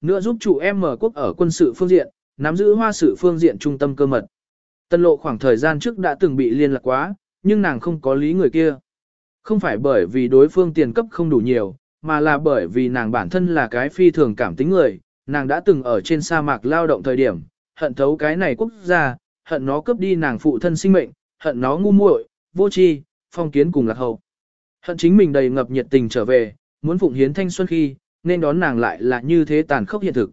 Nữa giúp chủ em mở quốc ở quân sự phương diện, nắm giữ hoa sự phương diện trung tâm cơ mật. Tân lộ khoảng thời gian trước đã từng bị liên lạc quá, nhưng nàng không có lý người kia. Không phải bởi vì đối phương tiền cấp không đủ nhiều, mà là bởi vì nàng bản thân là cái phi thường cảm tính người, nàng đã từng ở trên sa mạc lao động thời điểm, hận thấu cái này quốc gia, hận nó cướp đi nàng phụ thân sinh mệnh, hận nó ngu muội, vô tri, phong kiến cùng lạc hậu. Hận chính mình đầy ngập nhiệt tình trở về, muốn phụng hiến thanh xuân khi, nên đón nàng lại là như thế tàn khốc hiện thực.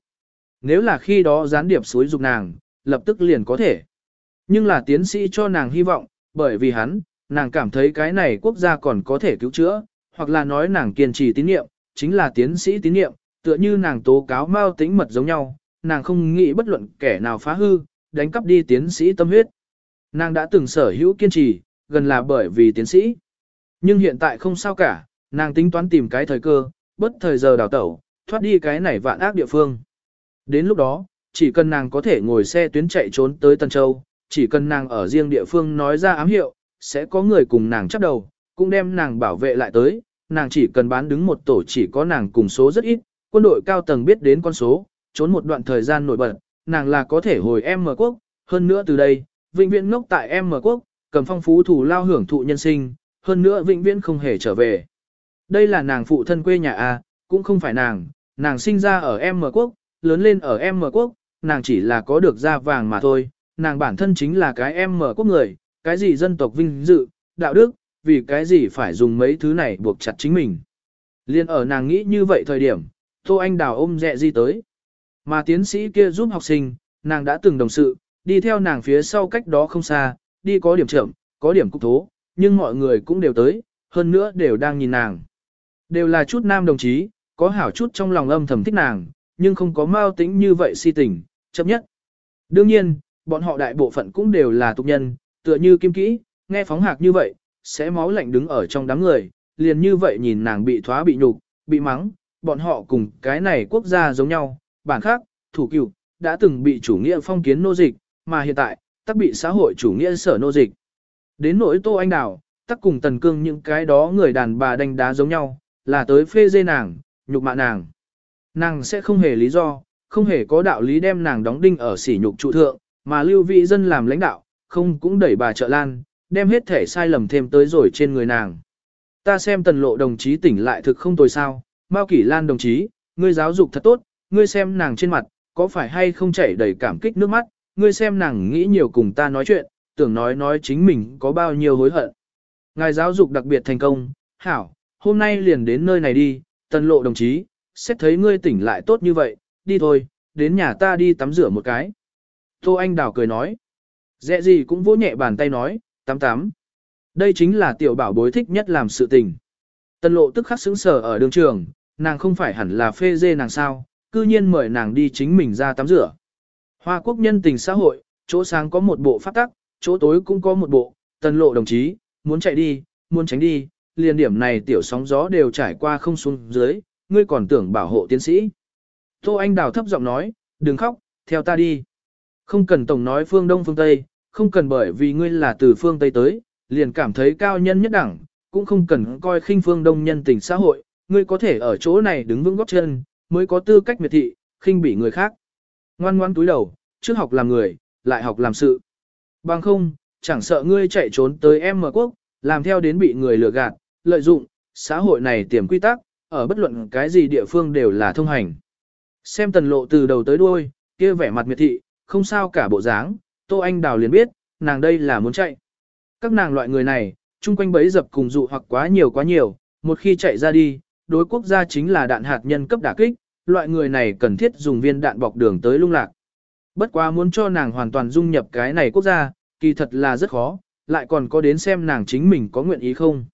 Nếu là khi đó gián điệp suối dục nàng, lập tức liền có thể. Nhưng là tiến sĩ cho nàng hy vọng, bởi vì hắn, nàng cảm thấy cái này quốc gia còn có thể cứu chữa, hoặc là nói nàng kiên trì tín nhiệm, chính là tiến sĩ tín nhiệm. tựa như nàng tố cáo mao tính mật giống nhau, nàng không nghĩ bất luận kẻ nào phá hư, đánh cắp đi tiến sĩ tâm huyết. Nàng đã từng sở hữu kiên trì, gần là bởi vì tiến sĩ. Nhưng hiện tại không sao cả, nàng tính toán tìm cái thời cơ, bất thời giờ đào tẩu, thoát đi cái này vạn ác địa phương. Đến lúc đó, chỉ cần nàng có thể ngồi xe tuyến chạy trốn tới Tân Châu, chỉ cần nàng ở riêng địa phương nói ra ám hiệu, sẽ có người cùng nàng chấp đầu, cũng đem nàng bảo vệ lại tới, nàng chỉ cần bán đứng một tổ chỉ có nàng cùng số rất ít, quân đội cao tầng biết đến con số, trốn một đoạn thời gian nổi bật, nàng là có thể hồi em mở quốc, hơn nữa từ đây, vĩnh viễn ngốc tại em mở quốc, cầm phong phú thủ lao hưởng thụ nhân sinh, hơn nữa vĩnh viễn không hề trở về. Đây là nàng phụ thân quê nhà A, cũng không phải nàng, nàng sinh ra ở em quốc, lớn lên ở em quốc, nàng chỉ là có được da vàng mà thôi, nàng bản thân chính là cái em quốc người, cái gì dân tộc vinh dự, đạo đức, vì cái gì phải dùng mấy thứ này buộc chặt chính mình. Liên ở nàng nghĩ như vậy thời điểm, Tô Anh Đào ôm dẹ di tới. Mà tiến sĩ kia giúp học sinh, nàng đã từng đồng sự, đi theo nàng phía sau cách đó không xa, đi có điểm chậm, có điểm cục thố, nhưng mọi người cũng đều tới, hơn nữa đều đang nhìn nàng. Đều là chút nam đồng chí, có hảo chút trong lòng âm thầm thích nàng, nhưng không có mau tính như vậy si tình, chấp nhất. Đương nhiên, bọn họ đại bộ phận cũng đều là tục nhân, tựa như kim kỹ, nghe phóng hạc như vậy, sẽ máu lạnh đứng ở trong đám người, liền như vậy nhìn nàng bị thoá bị nhục, bị mắng, bọn họ cùng cái này quốc gia giống nhau, bản khác, thủ cựu, đã từng bị chủ nghĩa phong kiến nô dịch, mà hiện tại, tắc bị xã hội chủ nghĩa sở nô dịch. Đến nỗi Tô Anh Đào, tắc cùng Tần Cương những cái đó người đàn bà đánh đá giống nhau, là tới phê dê nàng, nhục mạ nàng. Nàng sẽ không hề lý do, không hề có đạo lý đem nàng đóng đinh ở sỉ nhục trụ thượng, mà lưu vị dân làm lãnh đạo, không cũng đẩy bà trợ lan, đem hết thể sai lầm thêm tới rồi trên người nàng. Ta xem tần lộ đồng chí tỉnh lại thực không tồi sao, Mao Kỷ Lan đồng chí, ngươi giáo dục thật tốt, ngươi xem nàng trên mặt, có phải hay không chảy đầy cảm kích nước mắt, ngươi xem nàng nghĩ nhiều cùng ta nói chuyện, tưởng nói nói chính mình có bao nhiêu hối hận. Ngài giáo dục đặc biệt thành công, hảo, hôm nay liền đến nơi này đi, tần lộ đồng chí, xét thấy ngươi tỉnh lại tốt như vậy, đi thôi, đến nhà ta đi tắm rửa một cái. Tô Anh Đào cười nói. Dẹ gì cũng vỗ nhẹ bàn tay nói, tắm tắm. Đây chính là tiểu bảo bối thích nhất làm sự tình. Tần lộ tức khắc sững sờ ở đường trường, nàng không phải hẳn là phê dê nàng sao, cư nhiên mời nàng đi chính mình ra tắm rửa. Hoa quốc nhân tình xã hội, chỗ sáng có một bộ pháp tắc, chỗ tối cũng có một bộ, tần lộ đồng chí, muốn chạy đi, muốn tránh đi, liền điểm này tiểu sóng gió đều trải qua không xuống dưới, ngươi còn tưởng bảo hộ tiến sĩ. Tô Anh Đào thấp giọng nói, đừng khóc, theo ta đi. Không cần tổng nói phương Đông phương Tây, không cần bởi vì ngươi là từ phương Tây tới, liền cảm thấy cao nhân nhất đẳng, cũng không cần coi khinh phương Đông nhân tình xã hội, ngươi có thể ở chỗ này đứng vững góp chân, mới có tư cách miệt thị, khinh bị người khác. Ngoan ngoan túi đầu, trước học làm người, lại học làm sự. Bằng không, chẳng sợ ngươi chạy trốn tới em mở quốc, làm theo đến bị người lừa gạt, lợi dụng, xã hội này tiềm quy tắc, ở bất luận cái gì địa phương đều là thông hành. Xem tần lộ từ đầu tới đuôi, kia vẻ mặt miệt thị, không sao cả bộ dáng, Tô Anh Đào liền biết, nàng đây là muốn chạy. Các nàng loại người này, chung quanh bấy dập cùng dụ hoặc quá nhiều quá nhiều, một khi chạy ra đi, đối quốc gia chính là đạn hạt nhân cấp đả kích, loại người này cần thiết dùng viên đạn bọc đường tới lung lạc. Bất quá muốn cho nàng hoàn toàn dung nhập cái này quốc gia, kỳ thật là rất khó, lại còn có đến xem nàng chính mình có nguyện ý không.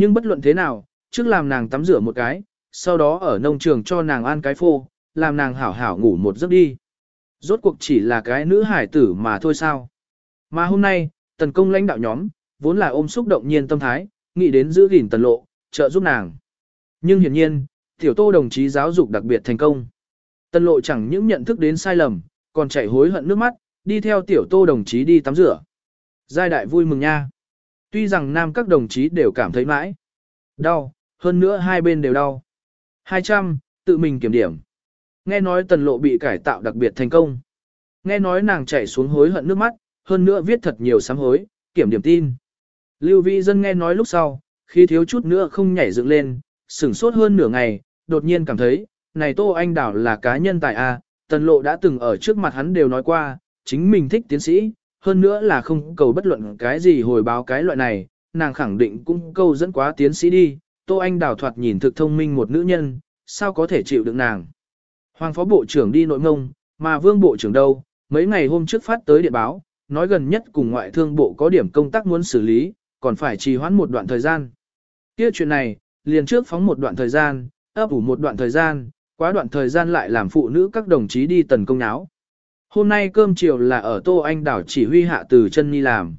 Nhưng bất luận thế nào, trước làm nàng tắm rửa một cái, sau đó ở nông trường cho nàng ăn cái phô, làm nàng hảo hảo ngủ một giấc đi. Rốt cuộc chỉ là cái nữ hải tử mà thôi sao. Mà hôm nay, tần công lãnh đạo nhóm, vốn là ôm xúc động nhiên tâm thái, nghĩ đến giữ gìn tần lộ, trợ giúp nàng. Nhưng hiển nhiên, tiểu tô đồng chí giáo dục đặc biệt thành công. Tần lộ chẳng những nhận thức đến sai lầm, còn chạy hối hận nước mắt, đi theo tiểu tô đồng chí đi tắm rửa. Giai đại vui mừng nha. Tuy rằng nam các đồng chí đều cảm thấy mãi. Đau, hơn nữa hai bên đều đau. 200, tự mình kiểm điểm. Nghe nói tần lộ bị cải tạo đặc biệt thành công. Nghe nói nàng chảy xuống hối hận nước mắt, hơn nữa viết thật nhiều sám hối, kiểm điểm tin. Lưu Vĩ Dân nghe nói lúc sau, khi thiếu chút nữa không nhảy dựng lên, sửng sốt hơn nửa ngày, đột nhiên cảm thấy, này Tô Anh Đảo là cá nhân tài A, tần lộ đã từng ở trước mặt hắn đều nói qua, chính mình thích tiến sĩ, hơn nữa là không cầu bất luận cái gì hồi báo cái loại này, nàng khẳng định cũng câu dẫn quá tiến sĩ đi, Tô Anh Đào thoạt nhìn thực thông minh một nữ nhân, sao có thể chịu được nàng. Hoàng phó bộ trưởng đi nội ngông, mà vương bộ trưởng đâu, mấy ngày hôm trước phát tới điện báo, nói gần nhất cùng ngoại thương bộ có điểm công tác muốn xử lý, còn phải trì hoãn một đoạn thời gian. Kia chuyện này, liền trước phóng một đoạn thời gian, ấp ủ một đoạn thời gian, quá đoạn thời gian lại làm phụ nữ các đồng chí đi tần công náo. Hôm nay cơm chiều là ở Tô Anh đảo chỉ huy hạ từ chân nhi làm.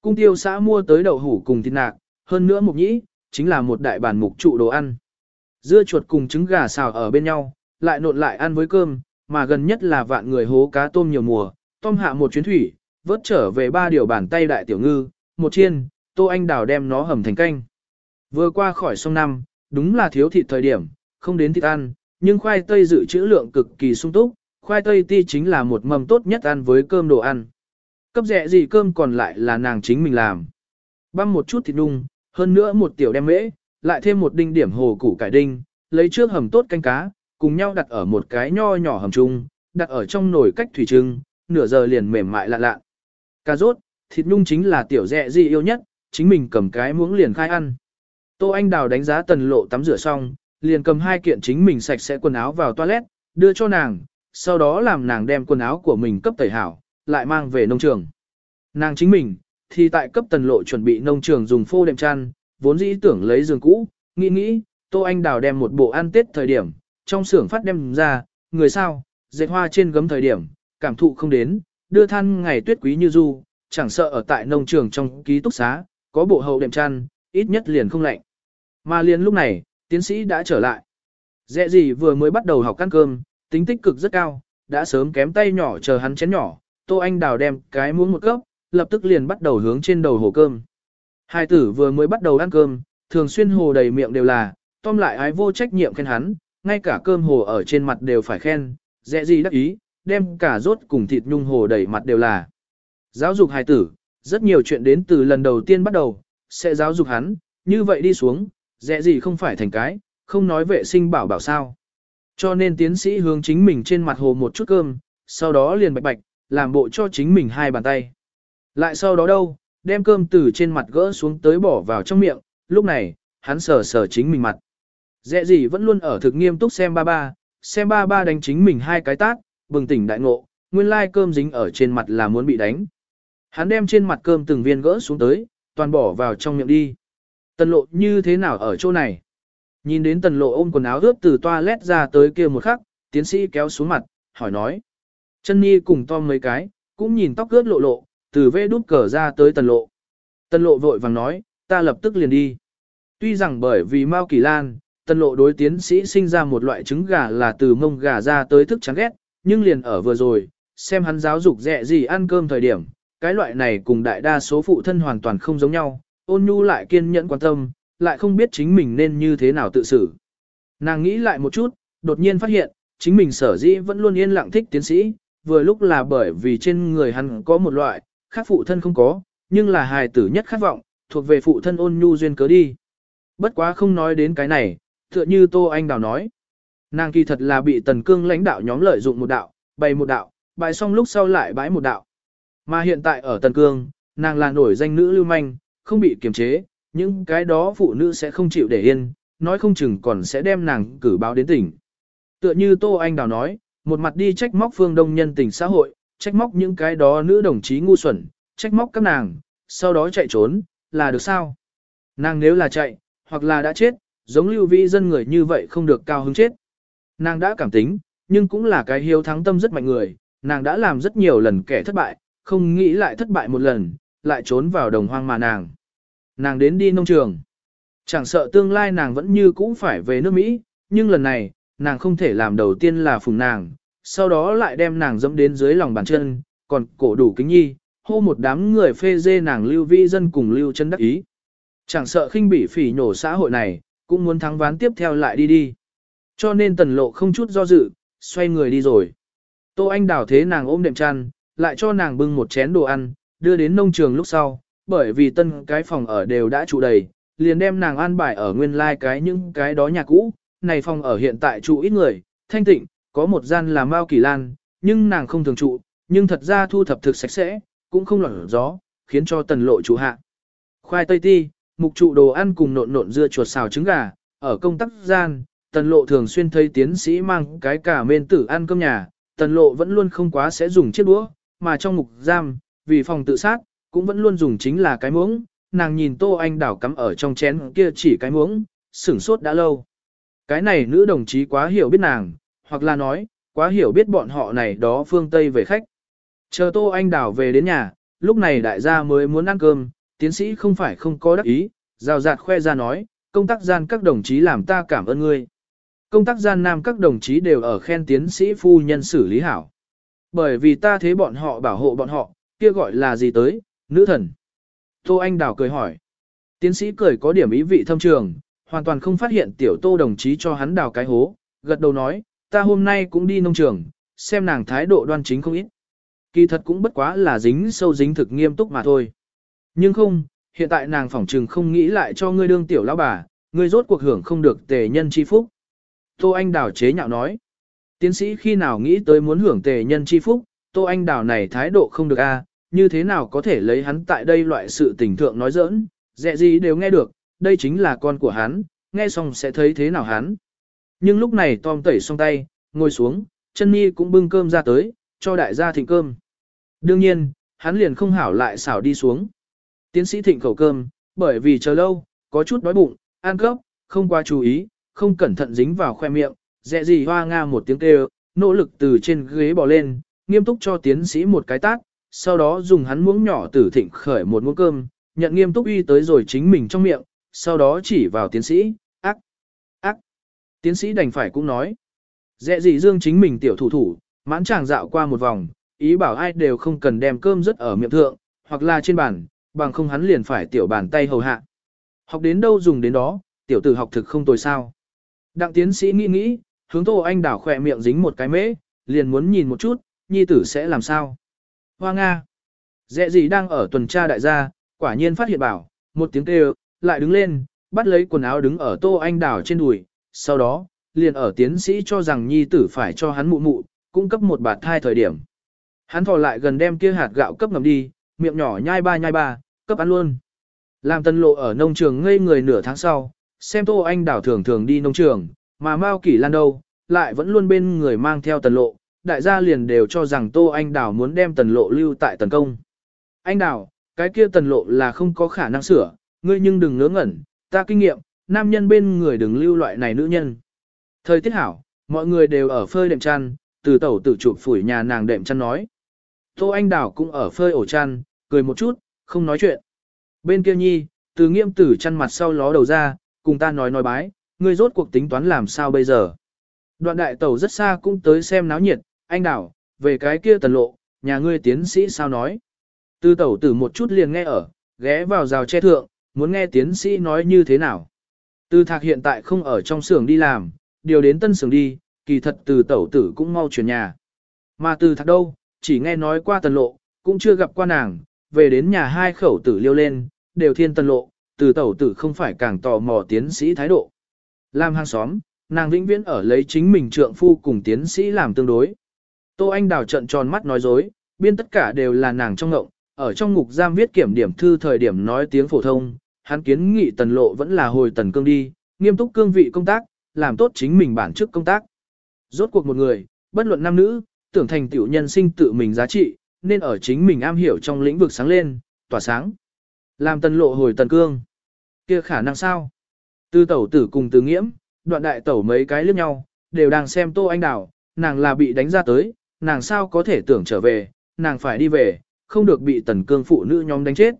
Cung tiêu xã mua tới đậu hủ cùng thịt nạc, hơn nữa mục nhĩ, chính là một đại bản mục trụ đồ ăn. Dưa chuột cùng trứng gà xào ở bên nhau, lại nộn lại ăn với cơm, mà gần nhất là vạn người hố cá tôm nhiều mùa, tôm hạ một chuyến thủy, vớt trở về ba điều bàn tay đại tiểu ngư, một chiên, Tô Anh đảo đem nó hầm thành canh. Vừa qua khỏi sông năm, đúng là thiếu thịt thời điểm, không đến thịt ăn, nhưng khoai tây dự trữ lượng cực kỳ sung túc, khoai tây ti chính là một mầm tốt nhất ăn với cơm đồ ăn. Cấp rẻ gì cơm còn lại là nàng chính mình làm. Băm một chút thịt nung, hơn nữa một tiểu đem mễ, lại thêm một đinh điểm hồ củ cải đinh, lấy trước hầm tốt canh cá, cùng nhau đặt ở một cái nho nhỏ hầm chung, đặt ở trong nồi cách thủy trưng, nửa giờ liền mềm mại lạ lạ. Cà rốt, thịt nung chính là tiểu rẻ gì yêu nhất, chính mình cầm cái muỗng liền khai ăn. Tô Anh Đào đánh giá tần lộ tắm rửa xong, liền cầm hai kiện chính mình sạch sẽ quần áo vào toilet, đưa cho nàng, sau đó làm nàng đem quần áo của mình cấp tẩy hảo, lại mang về nông trường. Nàng chính mình, thì tại cấp tần lộ chuẩn bị nông trường dùng phô đệm chăn, vốn dĩ tưởng lấy giường cũ, nghĩ nghĩ, Tô Anh Đào đem một bộ ăn tết thời điểm, trong xưởng phát đem ra, người sao, dệt hoa trên gấm thời điểm, cảm thụ không đến, đưa than ngày tuyết quý như du, chẳng sợ ở tại nông trường trong ký túc xá, có bộ hậu đệm chăn, ít nhất liền không lạnh. Mà liền lúc này, tiến sĩ đã trở lại. Dẹ gì vừa mới bắt đầu học ăn cơm, tính tích cực rất cao, đã sớm kém tay nhỏ chờ hắn chén nhỏ, Tô Anh Đào đem cái muỗng một cấp, lập tức liền bắt đầu hướng trên đầu hồ cơm. Hai tử vừa mới bắt đầu ăn cơm, thường xuyên hồ đầy miệng đều là, Tom lại ái vô trách nhiệm khen hắn, ngay cả cơm hồ ở trên mặt đều phải khen, dễ gì đắc ý, đem cả rốt cùng thịt nhung hồ đầy mặt đều là. Giáo dục hài tử, rất nhiều chuyện đến từ lần đầu tiên bắt đầu, sẽ giáo dục hắn, như vậy đi xuống, dễ gì không phải thành cái, không nói vệ sinh bảo bảo sao. Cho nên tiến sĩ hướng chính mình trên mặt hồ một chút cơm, sau đó liền bạch bạch, làm bộ cho chính mình hai bàn tay. Lại sau đó đâu, đem cơm từ trên mặt gỡ xuống tới bỏ vào trong miệng, lúc này, hắn sờ sờ chính mình mặt. Dẹ gì vẫn luôn ở thực nghiêm túc xem ba ba, xem ba ba đánh chính mình hai cái tát, bừng tỉnh đại ngộ, nguyên lai cơm dính ở trên mặt là muốn bị đánh. Hắn đem trên mặt cơm từng viên gỡ xuống tới, toàn bỏ vào trong miệng đi. Tần lộ như thế nào ở chỗ này? Nhìn đến tần lộ ôm quần áo ướt từ toilet ra tới kia một khắc, tiến sĩ kéo xuống mặt, hỏi nói. Chân Nhi cùng Tom mấy cái, cũng nhìn tóc ướt lộ lộ, từ vê đút cờ ra tới tần lộ. Tần lộ vội vàng nói, ta lập tức liền đi. Tuy rằng bởi vì Mao Kỳ Lan, tần lộ đối tiến sĩ sinh ra một loại trứng gà là từ mông gà ra tới thức chán ghét, nhưng liền ở vừa rồi, xem hắn giáo dục dẹ gì ăn cơm thời điểm, cái loại này cùng đại đa số phụ thân hoàn toàn không giống nhau, ôn nhu lại kiên nhẫn quan tâm, lại không biết chính mình nên như thế nào tự xử. Nàng nghĩ lại một chút, đột nhiên phát hiện, chính mình sở dĩ vẫn luôn yên lặng thích tiến sĩ, vừa lúc là bởi vì trên người hắn có một loại, khác phụ thân không có, nhưng là hài tử nhất khát vọng, thuộc về phụ thân ôn nhu duyên cớ đi. Bất quá không nói đến cái này, tựa như Tô Anh Đào nói. Nàng kỳ thật là bị tần cương lãnh đạo nhóm lợi dụng một đạo, bày một đạo, bày xong lúc sau lại bãi một đạo. Mà hiện tại ở tần cương, nàng là nổi danh nữ lưu manh, không bị kiềm chế, những cái đó phụ nữ sẽ không chịu để yên, nói không chừng còn sẽ đem nàng cử báo đến tỉnh. Tựa như Tô Anh Đào nói, một mặt đi trách móc phương đông nhân tình xã hội, trách móc những cái đó nữ đồng chí ngu xuẩn, trách móc các nàng, sau đó chạy trốn, là được sao? Nàng nếu là chạy, hoặc là đã chết, giống lưu vi dân người như vậy không được cao hứng chết. Nàng đã cảm tính, nhưng cũng là cái hiếu thắng tâm rất mạnh người, nàng đã làm rất nhiều lần kẻ thất bại, không nghĩ lại thất bại một lần, lại trốn vào đồng hoang mà nàng. Nàng đến đi nông trường. Chẳng sợ tương lai nàng vẫn như cũ phải về nước Mỹ, nhưng lần này, nàng không thể làm đầu tiên là phùng nàng, sau đó lại đem nàng dẫm đến dưới lòng bàn chân, còn cổ đủ kính nhi, hô một đám người phê dê nàng lưu vi dân cùng lưu chân đắc ý. Chẳng sợ khinh bị phỉ nhổ xã hội này, cũng muốn thắng ván tiếp theo lại đi đi. Cho nên tần lộ không chút do dự, xoay người đi rồi. Tô Anh Đào thế nàng ôm đệm chăn, lại cho nàng bưng một chén đồ ăn, đưa đến nông trường lúc sau, bởi vì tân cái phòng ở đều đã trụ đầy, liền đem nàng an bài ở nguyên lai like cái những cái đó nhà cũ, này phòng ở hiện tại trụ ít người, thanh tịnh, có một gian là Mao Kỳ Lan, nhưng nàng không thường trụ, nhưng thật ra thu thập thực sạch sẽ, cũng không lọt gió, khiến cho tần lộ trụ hạ. Khoai tây ti, mục trụ đồ ăn cùng nộn nộn dưa chuột xào trứng gà, ở công tác gian, tần lộ thường xuyên thấy tiến sĩ mang cái cả mên tử ăn cơm nhà, tần lộ vẫn luôn không quá sẽ dùng chiếc đũa, mà trong mục giam, vì phòng tự sát, cũng vẫn luôn dùng chính là cái muỗng, nàng nhìn tô anh đảo cắm ở trong chén kia chỉ cái muỗng, sửng sốt đã lâu. Cái này nữ đồng chí quá hiểu biết nàng, hoặc là nói, quá hiểu biết bọn họ này đó phương Tây về khách. Chờ tô anh đảo về đến nhà, lúc này đại gia mới muốn ăn cơm, tiến sĩ không phải không có đắc ý, rào rạt khoe ra nói, công tác gian các đồng chí làm ta cảm ơn ngươi. Công tác gian nam các đồng chí đều ở khen tiến sĩ phu nhân xử lý hảo. Bởi vì ta thế bọn họ bảo hộ bọn họ, kia gọi là gì tới, nữ thần. Tô Anh Đào cười hỏi. Tiến sĩ cười có điểm ý vị thâm trường, hoàn toàn không phát hiện tiểu tô đồng chí cho hắn đào cái hố, gật đầu nói, ta hôm nay cũng đi nông trường, xem nàng thái độ đoan chính không ít. Kỳ thật cũng bất quá là dính sâu dính thực nghiêm túc mà thôi. Nhưng không, hiện tại nàng phỏng trừng không nghĩ lại cho ngươi đương tiểu lão bà, ngươi rốt cuộc hưởng không được tề nhân chi phúc. Tô Anh Đào chế nhạo nói. Tiến sĩ khi nào nghĩ tới muốn hưởng tề nhân chi phúc, Tô Anh Đào này thái độ không được a, như thế nào có thể lấy hắn tại đây loại sự tình thượng nói giỡn, dẹ gì đều nghe được, đây chính là con của hắn, nghe xong sẽ thấy thế nào hắn. Nhưng lúc này Tom tẩy xong tay, ngồi xuống, chân mi cũng bưng cơm ra tới, cho đại gia thịnh cơm. Đương nhiên, hắn liền không hảo lại xảo đi xuống. Tiến sĩ thịnh khẩu cơm, bởi vì chờ lâu, có chút đói bụng, ăn cốc, không qua chú ý, không cẩn thận dính vào khoe miệng, dẹ gì hoa nga một tiếng kêu, nỗ lực từ trên ghế bò lên, nghiêm túc cho tiến sĩ một cái tát, sau đó dùng hắn muỗng nhỏ tử thịnh khởi một muỗng cơm, nhận nghiêm túc uy tới rồi chính mình trong miệng, sau đó chỉ vào tiến sĩ, ác, ác. Tiến sĩ đành phải cũng nói. Dẹ gì dương chính mình tiểu thủ thủ, mãn chàng dạo qua một vòng, ý bảo ai đều không cần đem cơm rất ở miệng thượng, hoặc là trên bàn, bằng không hắn liền phải tiểu bàn tay hầu hạ. Học đến đâu dùng đến đó, tiểu tử học thực không tồi sao. Đặng tiến sĩ nghĩ nghĩ, hướng Tô Anh đảo khỏe miệng dính một cái mễ, liền muốn nhìn một chút, nhi tử sẽ làm sao. Hoa Nga. Dẹ gì đang ở tuần tra đại gia, quả nhiên phát hiện bảo, một tiếng kêu, lại đứng lên, bắt lấy quần áo đứng ở Tô Anh đảo trên đùi, sau đó, liền ở tiến sĩ cho rằng nhi tử phải cho hắn mụ mụ, cung cấp một bạt thai thời điểm. Hắn thò lại gần đem kia hạt gạo cấp ngầm đi, miệng nhỏ nhai ba nhai ba, cấp ăn luôn. Làm tân lộ ở nông trường ngây người nửa tháng sau, xem Tô Anh Đảo thường thường đi nông trường, mà Mao Kỷ Lan đâu, lại vẫn luôn bên người mang theo tần lộ, đại gia liền đều cho rằng Tô Anh Đảo muốn đem tần lộ lưu tại tần công. Anh Đảo, cái kia tần lộ là không có khả năng sửa, ngươi nhưng đừng ngớ ngẩn, ta kinh nghiệm, nam nhân bên người đừng lưu loại này nữ nhân. Thời tiết hảo, mọi người đều ở phơi đệm chăn, từ tẩu tự chụp phủi nhà nàng đệm chăn nói. Tô Anh Đảo cũng ở phơi ổ chăn, cười một chút, không nói chuyện. Bên kia nhi, từ nghiêm tử chăn mặt sau ló đầu ra, cùng ta nói nói bái, ngươi rốt cuộc tính toán làm sao bây giờ. Đoạn đại tẩu rất xa cũng tới xem náo nhiệt, anh đảo, về cái kia tần lộ, nhà ngươi tiến sĩ sao nói. Từ tẩu tử một chút liền nghe ở, ghé vào rào che thượng, muốn nghe tiến sĩ nói như thế nào. Từ thạc hiện tại không ở trong xưởng đi làm, điều đến tân xưởng đi, kỳ thật từ tẩu tử cũng mau chuyển nhà. Mà từ thạc đâu, chỉ nghe nói qua tần lộ, cũng chưa gặp qua nàng, về đến nhà hai khẩu tử liêu lên, đều thiên tần lộ, từ tẩu tử không phải càng tò mò tiến sĩ thái độ. Làm hàng xóm, nàng vĩnh viễn ở lấy chính mình trượng phu cùng tiến sĩ làm tương đối. Tô Anh Đào trận tròn mắt nói dối, biên tất cả đều là nàng trong ngộng, ở trong ngục giam viết kiểm điểm thư thời điểm nói tiếng phổ thông, hắn kiến nghị tần lộ vẫn là hồi tần cương đi, nghiêm túc cương vị công tác, làm tốt chính mình bản chức công tác. Rốt cuộc một người, bất luận nam nữ, tưởng thành tiểu nhân sinh tự mình giá trị, nên ở chính mình am hiểu trong lĩnh vực sáng lên, tỏa sáng. Làm tần lộ hồi tần cương kia khả năng sao? Tư tẩu tử cùng từ nghiễm, đoạn đại tẩu mấy cái liếc nhau, đều đang xem tô anh đào, nàng là bị đánh ra tới, nàng sao có thể tưởng trở về, nàng phải đi về, không được bị tần cương phụ nữ nhóm đánh chết.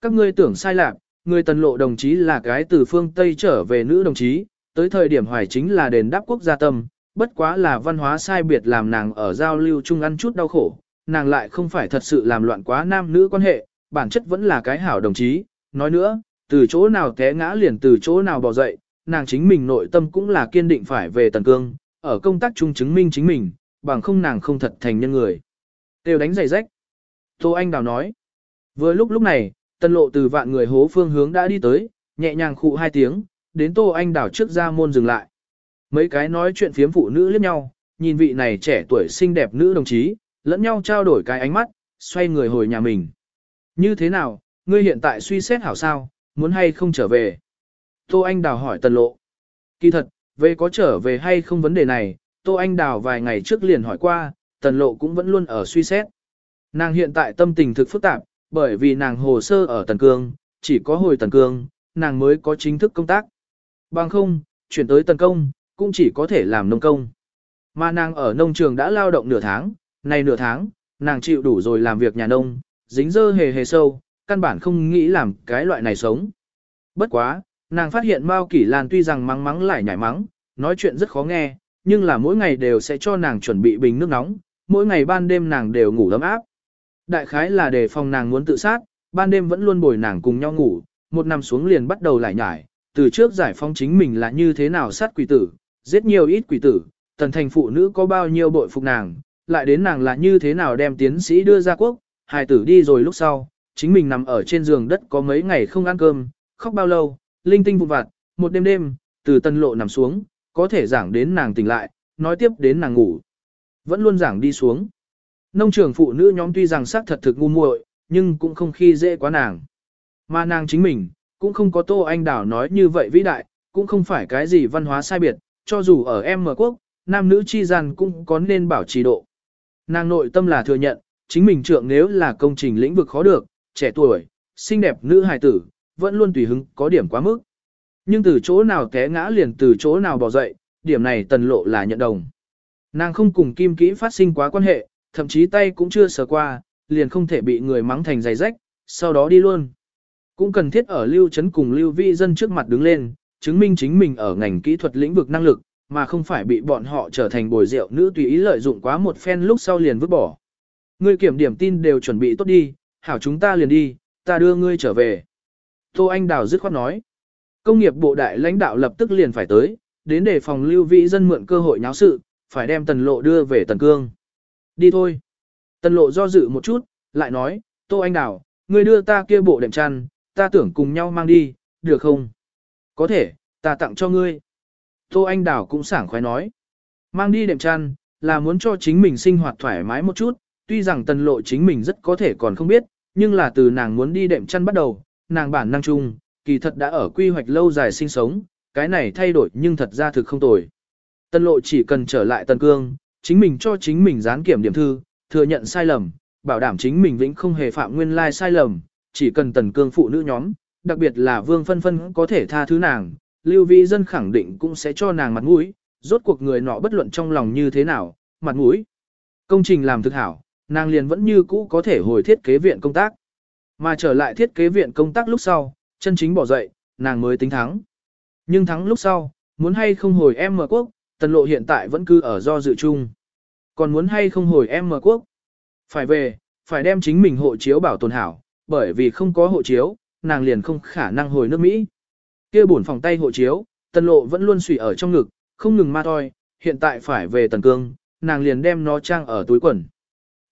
Các ngươi tưởng sai lạc, người tần lộ đồng chí là cái từ phương Tây trở về nữ đồng chí, tới thời điểm hoài chính là đền đáp quốc gia tâm, bất quá là văn hóa sai biệt làm nàng ở giao lưu chung ăn chút đau khổ, nàng lại không phải thật sự làm loạn quá nam nữ quan hệ, bản chất vẫn là cái hảo đồng chí. Nói nữa, từ chỗ nào té ngã liền từ chỗ nào bò dậy, nàng chính mình nội tâm cũng là kiên định phải về tần cương, ở công tác chung chứng minh chính mình, bằng không nàng không thật thành nhân người. Đều đánh giày rách. Tô Anh Đào nói. Vừa lúc lúc này, tân lộ từ vạn người hố phương hướng đã đi tới, nhẹ nhàng khụ hai tiếng, đến Tô Anh Đào trước ra môn dừng lại. Mấy cái nói chuyện phiếm phụ nữ liếc nhau, nhìn vị này trẻ tuổi xinh đẹp nữ đồng chí, lẫn nhau trao đổi cái ánh mắt, xoay người hồi nhà mình. Như thế nào, ngươi hiện tại suy xét hảo sao, muốn hay không trở về? Tô Anh Đào hỏi tần lộ. Kỳ thật, về có trở về hay không vấn đề này, Tô Anh Đào vài ngày trước liền hỏi qua, tần lộ cũng vẫn luôn ở suy xét. Nàng hiện tại tâm tình thực phức tạp, bởi vì nàng hồ sơ ở Tần Cương, chỉ có hồi Tần Cương, nàng mới có chính thức công tác. Bằng không, chuyển tới Tần Công, cũng chỉ có thể làm nông công. Mà nàng ở nông trường đã lao động nửa tháng, này nửa tháng, nàng chịu đủ rồi làm việc nhà nông, dính dơ hề hề sâu, căn bản không nghĩ làm cái loại này sống. Bất quá, nàng phát hiện Mao Kỷ Lan tuy rằng mắng mắng lại nhảy mắng, nói chuyện rất khó nghe, nhưng là mỗi ngày đều sẽ cho nàng chuẩn bị bình nước nóng, mỗi ngày ban đêm nàng đều ngủ ấm áp. Đại khái là để phòng nàng muốn tự sát, ban đêm vẫn luôn bồi nàng cùng nhau ngủ, một năm xuống liền bắt đầu lại nhải, từ trước giải phóng chính mình là như thế nào sát quỷ tử, giết nhiều ít quỷ tử, tần thành phụ nữ có bao nhiêu bội phục nàng, lại đến nàng là như thế nào đem tiến sĩ đưa ra quốc, hài tử đi rồi lúc sau, chính mình nằm ở trên giường đất có mấy ngày không ăn cơm, khóc bao lâu, linh tinh vụn vặt, một đêm đêm, từ tân lộ nằm xuống, có thể giảng đến nàng tỉnh lại, nói tiếp đến nàng ngủ. Vẫn luôn giảng đi xuống. Nông trường phụ nữ nhóm tuy rằng xác thật thực ngu muội, nhưng cũng không khi dễ quá nàng. Mà nàng chính mình, cũng không có Tô Anh Đảo nói như vậy vĩ đại, cũng không phải cái gì văn hóa sai biệt, cho dù ở em mở quốc, nam nữ chi gian cũng có nên bảo trì độ. Nàng nội tâm là thừa nhận, chính mình trượng nếu là công trình lĩnh vực khó được, trẻ tuổi, xinh đẹp nữ hài tử, vẫn luôn tùy hứng có điểm quá mức. Nhưng từ chỗ nào té ngã liền từ chỗ nào bỏ dậy, điểm này tần lộ là nhận đồng. Nàng không cùng kim kỹ phát sinh quá quan hệ, thậm chí tay cũng chưa sờ qua, liền không thể bị người mắng thành giày rách, sau đó đi luôn. Cũng cần thiết ở lưu trấn cùng lưu vi dân trước mặt đứng lên, chứng minh chính mình ở ngành kỹ thuật lĩnh vực năng lực, mà không phải bị bọn họ trở thành bồi rượu nữ tùy ý lợi dụng quá một phen lúc sau liền vứt bỏ. Ngươi kiểm điểm tin đều chuẩn bị tốt đi, hảo chúng ta liền đi, ta đưa ngươi trở về. Tô Anh Đào dứt khoát nói. Công nghiệp bộ đại lãnh đạo lập tức liền phải tới, đến để phòng lưu vĩ dân mượn cơ hội nháo sự, phải đem tần lộ đưa về tần cương. Đi thôi. Tần lộ do dự một chút, lại nói, Tô Anh Đào, ngươi đưa ta kia bộ đệm chăn, ta tưởng cùng nhau mang đi, được không? Có thể, ta tặng cho ngươi. Tô Anh Đào cũng sảng khoái nói. Mang đi đệm chăn, là muốn cho chính mình sinh hoạt thoải mái một chút, tuy rằng tần lộ chính mình rất có thể còn không biết, nhưng là từ nàng muốn đi đệm chăn bắt đầu, nàng bản năng chung, kỳ thật đã ở quy hoạch lâu dài sinh sống, cái này thay đổi nhưng thật ra thực không tồi. tân lộ chỉ cần trở lại tân cương, chính mình cho chính mình dán kiểm điểm thư, thừa nhận sai lầm, bảo đảm chính mình vĩnh không hề phạm nguyên lai sai lầm, chỉ cần tần cương phụ nữ nhóm, đặc biệt là vương phân phân có thể tha thứ nàng, lưu vĩ dân khẳng định cũng sẽ cho nàng mặt mũi, rốt cuộc người nọ bất luận trong lòng như thế nào, mặt mũi. Công trình làm thực hảo, nàng liền vẫn như cũ có thể hồi thiết kế viện công tác. Mà trở lại thiết kế viện công tác lúc sau, chân chính bỏ dậy, nàng mới tính thắng. Nhưng thắng lúc sau, muốn hay không hồi em mở quốc, tần lộ hiện tại vẫn cứ ở do dự chung. Còn muốn hay không hồi em mở quốc? Phải về, phải đem chính mình hộ chiếu bảo tồn hảo, bởi vì không có hộ chiếu, nàng liền không khả năng hồi nước Mỹ. kia buồn phòng tay hộ chiếu, tần lộ vẫn luôn suy ở trong ngực, không ngừng ma thôi, hiện tại phải về tần cương, nàng liền đem nó trang ở túi quần.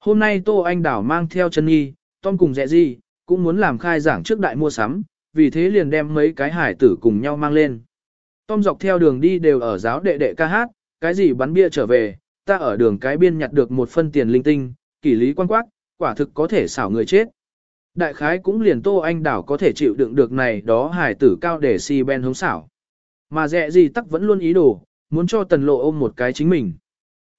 Hôm nay Tô Anh Đảo mang theo chân nghi, Tom cùng dẹ gì, cũng muốn làm khai giảng trước đại mua sắm, vì thế liền đem mấy cái hải tử cùng nhau mang lên. Tom dọc theo đường đi đều ở giáo đệ đệ ca hát, cái gì bắn bia trở về, ta ở đường cái biên nhặt được một phân tiền linh tinh, kỷ lý quan quát, quả thực có thể xảo người chết. Đại khái cũng liền Tô Anh Đảo có thể chịu đựng được này đó hải tử cao để si ben hống xảo. Mà dẹ gì tắc vẫn luôn ý đồ, muốn cho tần lộ ôm một cái chính mình.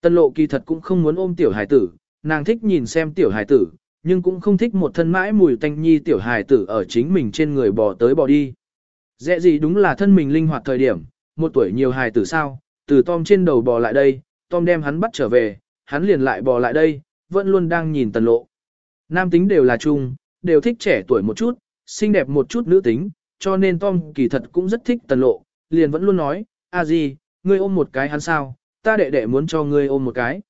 Tần lộ kỳ thật cũng không muốn ôm tiểu hải tử, nàng thích nhìn xem tiểu hải tử, nhưng cũng không thích một thân mãi mùi tanh nhi tiểu hài tử ở chính mình trên người bò tới bò đi. Dẹ gì đúng là thân mình linh hoạt thời điểm, một tuổi nhiều hài tử sao, từ Tom trên đầu bò lại đây, Tom đem hắn bắt trở về, hắn liền lại bò lại đây, vẫn luôn đang nhìn tần lộ. Nam tính đều là chung, đều thích trẻ tuổi một chút, xinh đẹp một chút nữ tính, cho nên Tom kỳ thật cũng rất thích tần lộ, liền vẫn luôn nói, a gì, ngươi ôm một cái hắn sao, ta đệ đệ muốn cho ngươi ôm một cái.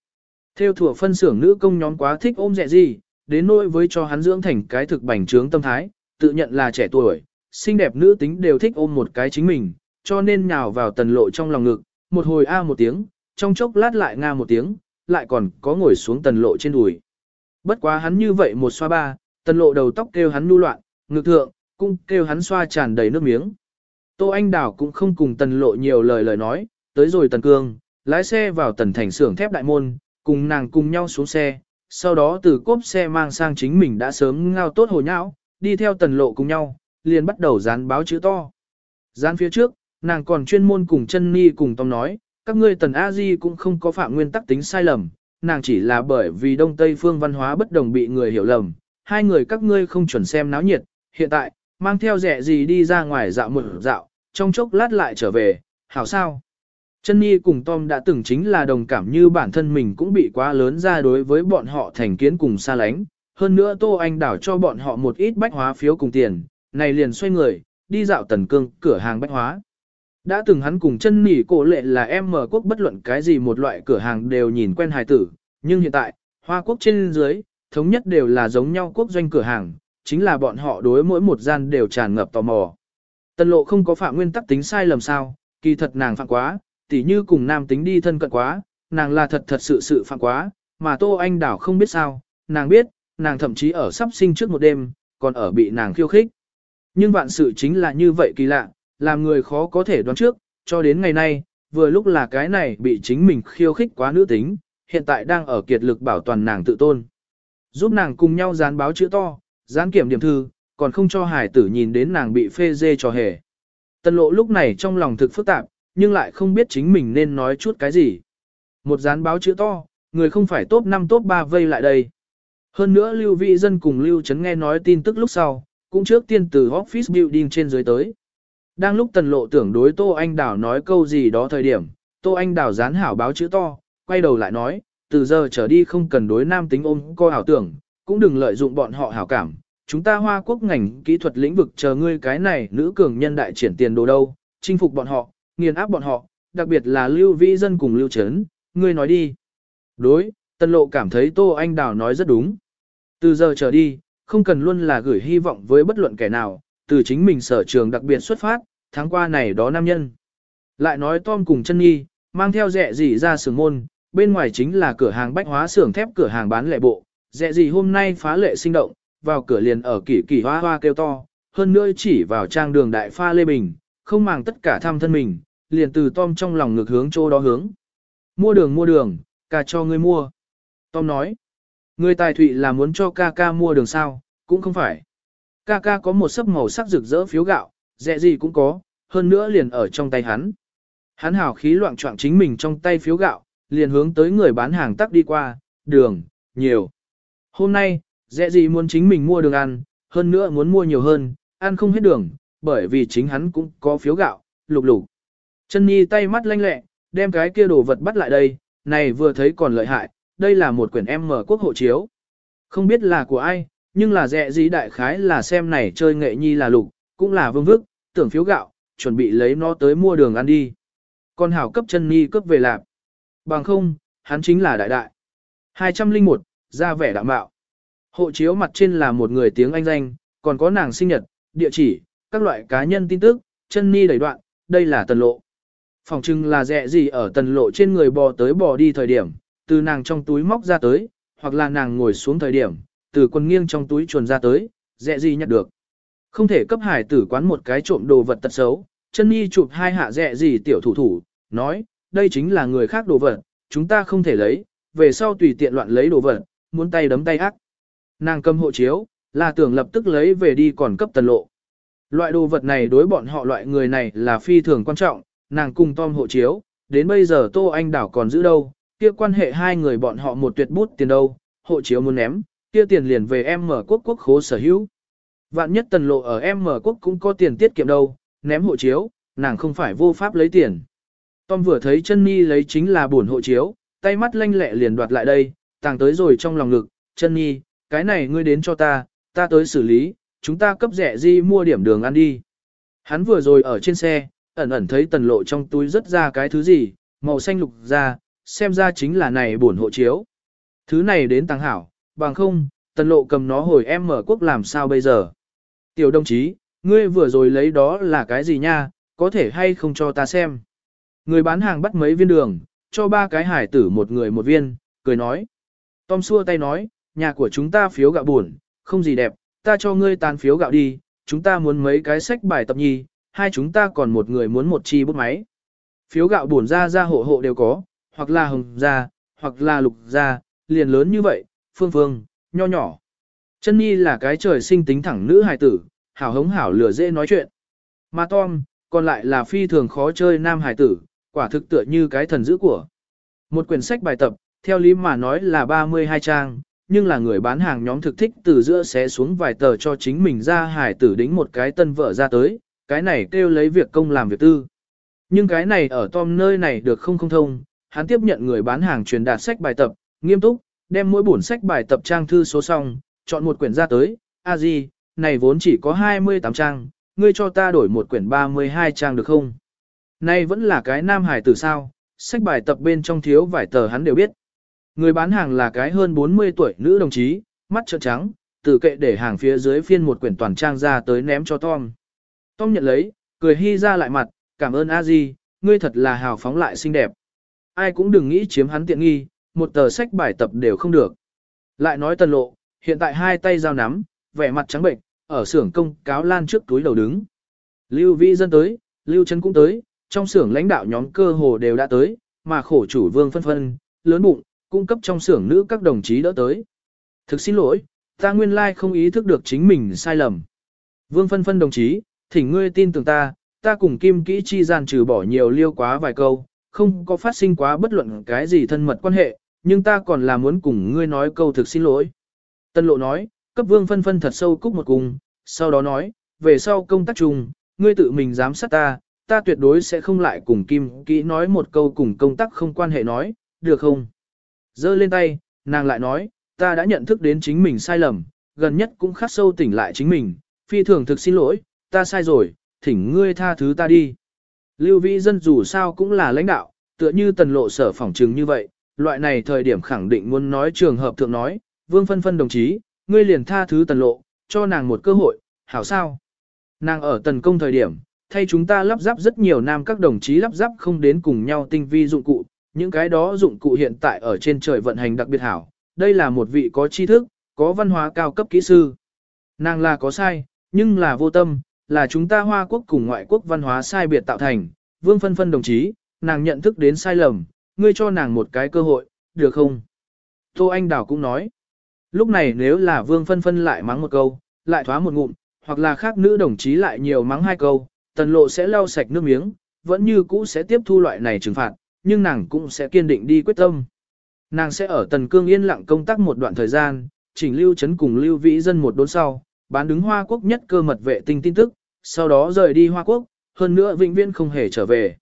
Theo thủa phân xưởng nữ công nhóm quá thích ôm dẹ gì, đến nỗi với cho hắn dưỡng thành cái thực bành trướng tâm thái, tự nhận là trẻ tuổi, xinh đẹp nữ tính đều thích ôm một cái chính mình, cho nên nhào vào tần lộ trong lòng ngực, một hồi a một tiếng, trong chốc lát lại nga một tiếng, lại còn có ngồi xuống tần lộ trên đùi. Bất quá hắn như vậy một xoa ba, tần lộ đầu tóc kêu hắn nu loạn, ngực thượng, cung kêu hắn xoa tràn đầy nước miếng. Tô Anh Đào cũng không cùng tần lộ nhiều lời lời nói, tới rồi tần cương, lái xe vào tần thành xưởng thép đại môn, cùng nàng cùng nhau xuống xe, sau đó từ cốp xe mang sang chính mình đã sớm ngao tốt hồ nhão, đi theo tần lộ cùng nhau, liền bắt đầu dán báo chữ to. Dán phía trước, nàng còn chuyên môn cùng chân ni cùng Tom nói, các ngươi tần a di cũng không có phạm nguyên tắc tính sai lầm, nàng chỉ là bởi vì đông tây phương văn hóa bất đồng bị người hiểu lầm, hai người các ngươi không chuẩn xem náo nhiệt, hiện tại, mang theo rẻ gì đi ra ngoài dạo một dạo, trong chốc lát lại trở về, hảo sao? Chân Nhi cùng Tom đã từng chính là đồng cảm như bản thân mình cũng bị quá lớn ra đối với bọn họ thành kiến cùng xa lánh. Hơn nữa Tô Anh đảo cho bọn họ một ít bách hóa phiếu cùng tiền, này liền xoay người, đi dạo tần cương, cửa hàng bách hóa. Đã từng hắn cùng chân nỉ cổ lệ là em mở quốc bất luận cái gì một loại cửa hàng đều nhìn quen hài tử, nhưng hiện tại, hoa quốc trên dưới, thống nhất đều là giống nhau quốc doanh cửa hàng, chính là bọn họ đối mỗi một gian đều tràn ngập tò mò. Tần lộ không có phạm nguyên tắc tính sai lầm sao, kỳ thật nàng phạm quá, tỉ như cùng nam tính đi thân cận quá, nàng là thật thật sự sự phạm quá, mà Tô Anh Đảo không biết sao, nàng biết, nàng thậm chí ở sắp sinh trước một đêm, còn ở bị nàng khiêu khích. Nhưng vạn sự chính là như vậy kỳ lạ, làm người khó có thể đoán trước, cho đến ngày nay, vừa lúc là cái này bị chính mình khiêu khích quá nữ tính, hiện tại đang ở kiệt lực bảo toàn nàng tự tôn. Giúp nàng cùng nhau dán báo chữ to, dán kiểm điểm thư, còn không cho hải tử nhìn đến nàng bị phê dê cho hề. Tân lộ lúc này trong lòng thực phức tạp, nhưng lại không biết chính mình nên nói chút cái gì. Một dán báo chữ to, người không phải top 5 top 3 vây lại đây. Hơn nữa Lưu Vị Dân cùng Lưu Trấn nghe nói tin tức lúc sau, cũng trước tiên từ office building trên dưới tới. Đang lúc tần lộ tưởng đối Tô Anh đảo nói câu gì đó thời điểm, Tô Anh đảo dán hảo báo chữ to, quay đầu lại nói, từ giờ trở đi không cần đối nam tính ôm co hảo tưởng, cũng đừng lợi dụng bọn họ hảo cảm. Chúng ta hoa quốc ngành kỹ thuật lĩnh vực chờ ngươi cái này nữ cường nhân đại triển tiền đồ đâu, chinh phục bọn họ, nghiền áp bọn họ, đặc biệt là Lưu Vĩ Dân cùng Lưu Trấn, ngươi nói đi. Đối, Tân Lộ cảm thấy Tô Anh Đào nói rất đúng. Từ giờ trở đi, không cần luôn là gửi hy vọng với bất luận kẻ nào, từ chính mình sở trường đặc biệt xuất phát, tháng qua này đó nam nhân. Lại nói Tom cùng chân nhi, mang theo rẻ gì ra sưởng môn, bên ngoài chính là cửa hàng bách hóa xưởng thép cửa hàng bán lẻ bộ, rẻ gì hôm nay phá lệ sinh động, vào cửa liền ở kỷ kỷ hoa hoa kêu to, hơn nữa chỉ vào trang đường đại pha lê bình, không màng tất cả thăm thân mình, liền từ Tom trong lòng ngược hướng chỗ đó hướng. Mua đường mua đường, ca cho ngươi mua. Tom nói, người tài thụy là muốn cho ca ca mua đường sao, cũng không phải. Ca ca có một sấp màu sắc rực rỡ phiếu gạo, dẹ gì cũng có, hơn nữa liền ở trong tay hắn. Hắn hào khí loạn trọng chính mình trong tay phiếu gạo, liền hướng tới người bán hàng tắc đi qua, đường, nhiều. Hôm nay, dẹ gì muốn chính mình mua đường ăn, hơn nữa muốn mua nhiều hơn, ăn không hết đường, bởi vì chính hắn cũng có phiếu gạo, lục lục. Chân Nhi tay mắt lanh lẹ, đem cái kia đồ vật bắt lại đây, này vừa thấy còn lợi hại, đây là một quyển em mở quốc hộ chiếu. Không biết là của ai, nhưng là dẹ gì đại khái là xem này chơi nghệ nhi là lục, cũng là vương vức, tưởng phiếu gạo, chuẩn bị lấy nó tới mua đường ăn đi. Con hảo cấp chân Nhi cấp về lạp. Bằng không, hắn chính là đại đại. 201, ra vẻ đạm bạo. Hộ chiếu mặt trên là một người tiếng Anh danh, còn có nàng sinh nhật, địa chỉ, các loại cá nhân tin tức, chân Nhi đầy đoạn, đây là tần lộ. Phòng trưng là dẹ gì ở tần lộ trên người bò tới bò đi thời điểm, từ nàng trong túi móc ra tới, hoặc là nàng ngồi xuống thời điểm, từ quần nghiêng trong túi chuồn ra tới, dẹ gì nhặt được. Không thể cấp hải tử quán một cái trộm đồ vật tật xấu, chân nhi chụp hai hạ dẹ gì tiểu thủ thủ, nói, đây chính là người khác đồ vật, chúng ta không thể lấy, về sau tùy tiện loạn lấy đồ vật, muốn tay đấm tay ác. Nàng cầm hộ chiếu, là tưởng lập tức lấy về đi còn cấp tần lộ. Loại đồ vật này đối bọn họ loại người này là phi thường quan trọng, nàng cùng Tom hộ chiếu, đến bây giờ Tô Anh Đảo còn giữ đâu, kia quan hệ hai người bọn họ một tuyệt bút tiền đâu, hộ chiếu muốn ném, kia tiền liền về em mở quốc quốc khố sở hữu. Vạn nhất tần lộ ở em mở quốc cũng có tiền tiết kiệm đâu, ném hộ chiếu, nàng không phải vô pháp lấy tiền. Tom vừa thấy chân Nhi lấy chính là buồn hộ chiếu, tay mắt lanh lẹ liền đoạt lại đây, tàng tới rồi trong lòng ngực, chân Nhi, cái này ngươi đến cho ta, ta tới xử lý, chúng ta cấp rẻ di mua điểm đường ăn đi. Hắn vừa rồi ở trên xe, ẩn ẩn thấy tần lộ trong túi rất ra cái thứ gì, màu xanh lục ra, xem ra chính là này buồn hộ chiếu. Thứ này đến tăng hảo, bằng không, tần lộ cầm nó hồi em mở quốc làm sao bây giờ. Tiểu đồng chí, ngươi vừa rồi lấy đó là cái gì nha, có thể hay không cho ta xem. Người bán hàng bắt mấy viên đường, cho ba cái hải tử một người một viên, cười nói. Tom xua tay nói, nhà của chúng ta phiếu gạo buồn, không gì đẹp, ta cho ngươi tàn phiếu gạo đi, chúng ta muốn mấy cái sách bài tập nhi, hai chúng ta còn một người muốn một chi bút máy. Phiếu gạo buồn ra ra hộ hộ đều có, hoặc là hồng ra, hoặc là lục ra, liền lớn như vậy, phương phương, nho nhỏ. Chân Nhi là cái trời sinh tính thẳng nữ hài tử, hảo hống hảo lửa dễ nói chuyện. Mà Tom, còn lại là phi thường khó chơi nam hài tử, quả thực tựa như cái thần dữ của. Một quyển sách bài tập, theo lý mà nói là 32 trang, nhưng là người bán hàng nhóm thực thích từ giữa xé xuống vài tờ cho chính mình ra hài tử đính một cái tân vợ ra tới, cái này kêu lấy việc công làm việc tư. Nhưng cái này ở Tom nơi này được không không thông, hắn tiếp nhận người bán hàng truyền đạt sách bài tập, nghiêm túc, đem mỗi bổn sách bài tập trang thư số xong, chọn một quyển ra tới, a gì, này vốn chỉ có 28 trang, ngươi cho ta đổi một quyển 32 trang được không? Này vẫn là cái nam hải tử sao, sách bài tập bên trong thiếu vài tờ hắn đều biết. Người bán hàng là cái hơn 40 tuổi nữ đồng chí, mắt trợn trắng, từ kệ để hàng phía dưới phiên một quyển toàn trang ra tới ném cho Tom. Tom nhận lấy, cười hy ra lại mặt, cảm ơn a di, ngươi thật là hào phóng lại xinh đẹp. Ai cũng đừng nghĩ chiếm hắn tiện nghi, một tờ sách bài tập đều không được. Lại nói tần lộ, hiện tại hai tay giao nắm, vẻ mặt trắng bệnh, ở xưởng công cáo lan trước túi đầu đứng. Lưu Vĩ dân tới, Lưu Trấn cũng tới, trong xưởng lãnh đạo nhóm cơ hồ đều đã tới, mà khổ chủ vương phân phân, lớn bụng, cung cấp trong xưởng nữ các đồng chí đỡ tới. Thực xin lỗi, ta nguyên lai không ý thức được chính mình sai lầm. Vương phân phân đồng chí, thỉnh ngươi tin tưởng ta, ta cùng Kim Kỹ chi gian trừ bỏ nhiều liêu quá vài câu, không có phát sinh quá bất luận cái gì thân mật quan hệ, nhưng ta còn là muốn cùng ngươi nói câu thực xin lỗi. Tân lộ nói, cấp vương phân phân thật sâu cúc một cùng, sau đó nói, về sau công tác chung, ngươi tự mình giám sát ta, ta tuyệt đối sẽ không lại cùng Kim Kỹ nói một câu cùng công tác không quan hệ nói, được không? dơ lên tay, nàng lại nói, ta đã nhận thức đến chính mình sai lầm, gần nhất cũng khắc sâu tỉnh lại chính mình, phi thường thực xin lỗi, ta sai rồi, thỉnh ngươi tha thứ ta đi. Lưu Vĩ Dân dù sao cũng là lãnh đạo, tựa như tần lộ sở phỏng trừng như vậy, loại này thời điểm khẳng định muốn nói trường hợp thượng nói, Vương Phân Phân đồng chí, ngươi liền tha thứ tần lộ, cho nàng một cơ hội, hảo sao? Nàng ở tần công thời điểm, thay chúng ta lắp ráp rất nhiều nam các đồng chí lắp ráp không đến cùng nhau tinh vi dụng cụ, những cái đó dụng cụ hiện tại ở trên trời vận hành đặc biệt hảo, đây là một vị có tri thức, có văn hóa cao cấp kỹ sư. Nàng là có sai, nhưng là vô tâm, là chúng ta Hoa Quốc cùng ngoại quốc văn hóa sai biệt tạo thành, Vương Phân Phân đồng chí, nàng nhận thức đến sai lầm, ngươi cho nàng một cái cơ hội, được không? Tô Anh Đào cũng nói, lúc này nếu là Vương Phân Phân lại mắng một câu, lại thoá một ngụm, hoặc là khác nữ đồng chí lại nhiều mắng hai câu, tần lộ sẽ lau sạch nước miếng, vẫn như cũ sẽ tiếp thu loại này trừng phạt, nhưng nàng cũng sẽ kiên định đi quyết tâm. Nàng sẽ ở tần cương yên lặng công tác một đoạn thời gian, chỉnh lưu chấn cùng lưu vĩ dân một đốn sau, bán đứng Hoa Quốc nhất cơ mật vệ tinh tin tức, sau đó rời đi Hoa Quốc, hơn nữa vĩnh viễn không hề trở về.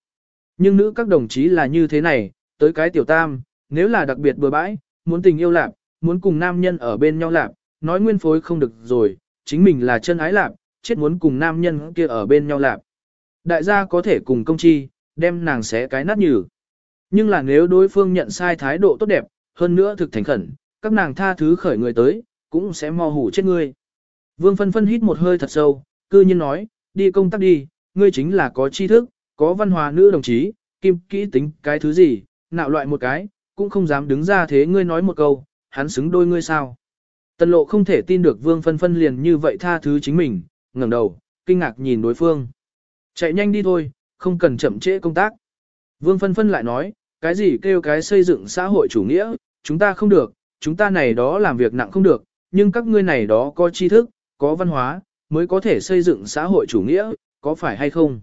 Nhưng nữ các đồng chí là như thế này, tới cái tiểu tam, nếu là đặc biệt bừa bãi, muốn tình yêu lạc, muốn cùng nam nhân ở bên nhau lạc, nói nguyên phối không được rồi, chính mình là chân ái lạc, chết muốn cùng nam nhân kia ở bên nhau lạc. Đại gia có thể cùng công chi, đem nàng xé cái nát nhừ. Nhưng là nếu đối phương nhận sai thái độ tốt đẹp, hơn nữa thực thành khẩn, các nàng tha thứ khởi người tới, cũng sẽ mò hủ chết ngươi. Vương phân phân hít một hơi thật sâu, cư nhiên nói, đi công tác đi, ngươi chính là có tri thức, có văn hóa nữ đồng chí, kim kỹ tính cái thứ gì, nạo loại một cái, cũng không dám đứng ra thế ngươi nói một câu, hắn xứng đôi ngươi sao. Tần lộ không thể tin được vương phân phân liền như vậy tha thứ chính mình, ngẩng đầu, kinh ngạc nhìn đối phương. Chạy nhanh đi thôi, không cần chậm trễ công tác. Vương phân phân lại nói, cái gì kêu cái xây dựng xã hội chủ nghĩa, chúng ta không được, chúng ta này đó làm việc nặng không được, nhưng các ngươi này đó có tri thức, có văn hóa, mới có thể xây dựng xã hội chủ nghĩa, có phải hay không?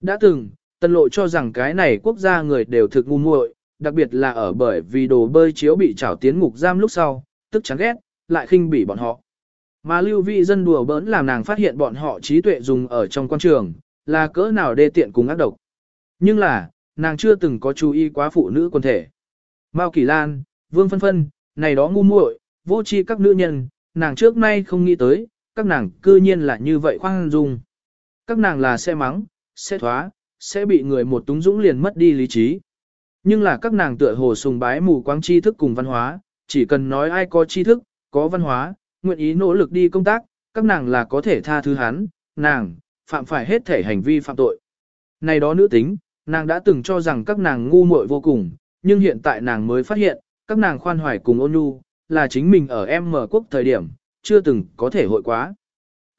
Đã từng, tân lộ cho rằng cái này quốc gia người đều thực ngu muội, đặc biệt là ở bởi vì đồ bơi chiếu bị trảo tiến ngục giam lúc sau, tức chán ghét, lại khinh bỉ bọn họ. Mà lưu vị dân đùa bỡn làm nàng phát hiện bọn họ trí tuệ dùng ở trong quan trường, là cỡ nào đê tiện cùng ác độc. Nhưng là, nàng chưa từng có chú ý quá phụ nữ quân thể. Mao Kỳ Lan, Vương Phân Phân, này đó ngu muội, vô tri các nữ nhân, nàng trước nay không nghĩ tới, các nàng cư nhiên là như vậy khoan dung. Các nàng là sẽ mắng, sẽ thoá, sẽ bị người một túng dũng liền mất đi lý trí. Nhưng là các nàng tựa hồ sùng bái mù quáng tri thức cùng văn hóa, chỉ cần nói ai có tri thức, có văn hóa, nguyện ý nỗ lực đi công tác, các nàng là có thể tha thứ hắn, nàng, phạm phải hết thể hành vi phạm tội. Này đó nữ tính, nàng đã từng cho rằng các nàng ngu muội vô cùng, nhưng hiện tại nàng mới phát hiện, các nàng khoan hoài cùng ôn nhu, là chính mình ở em mở quốc thời điểm, chưa từng có thể hội quá.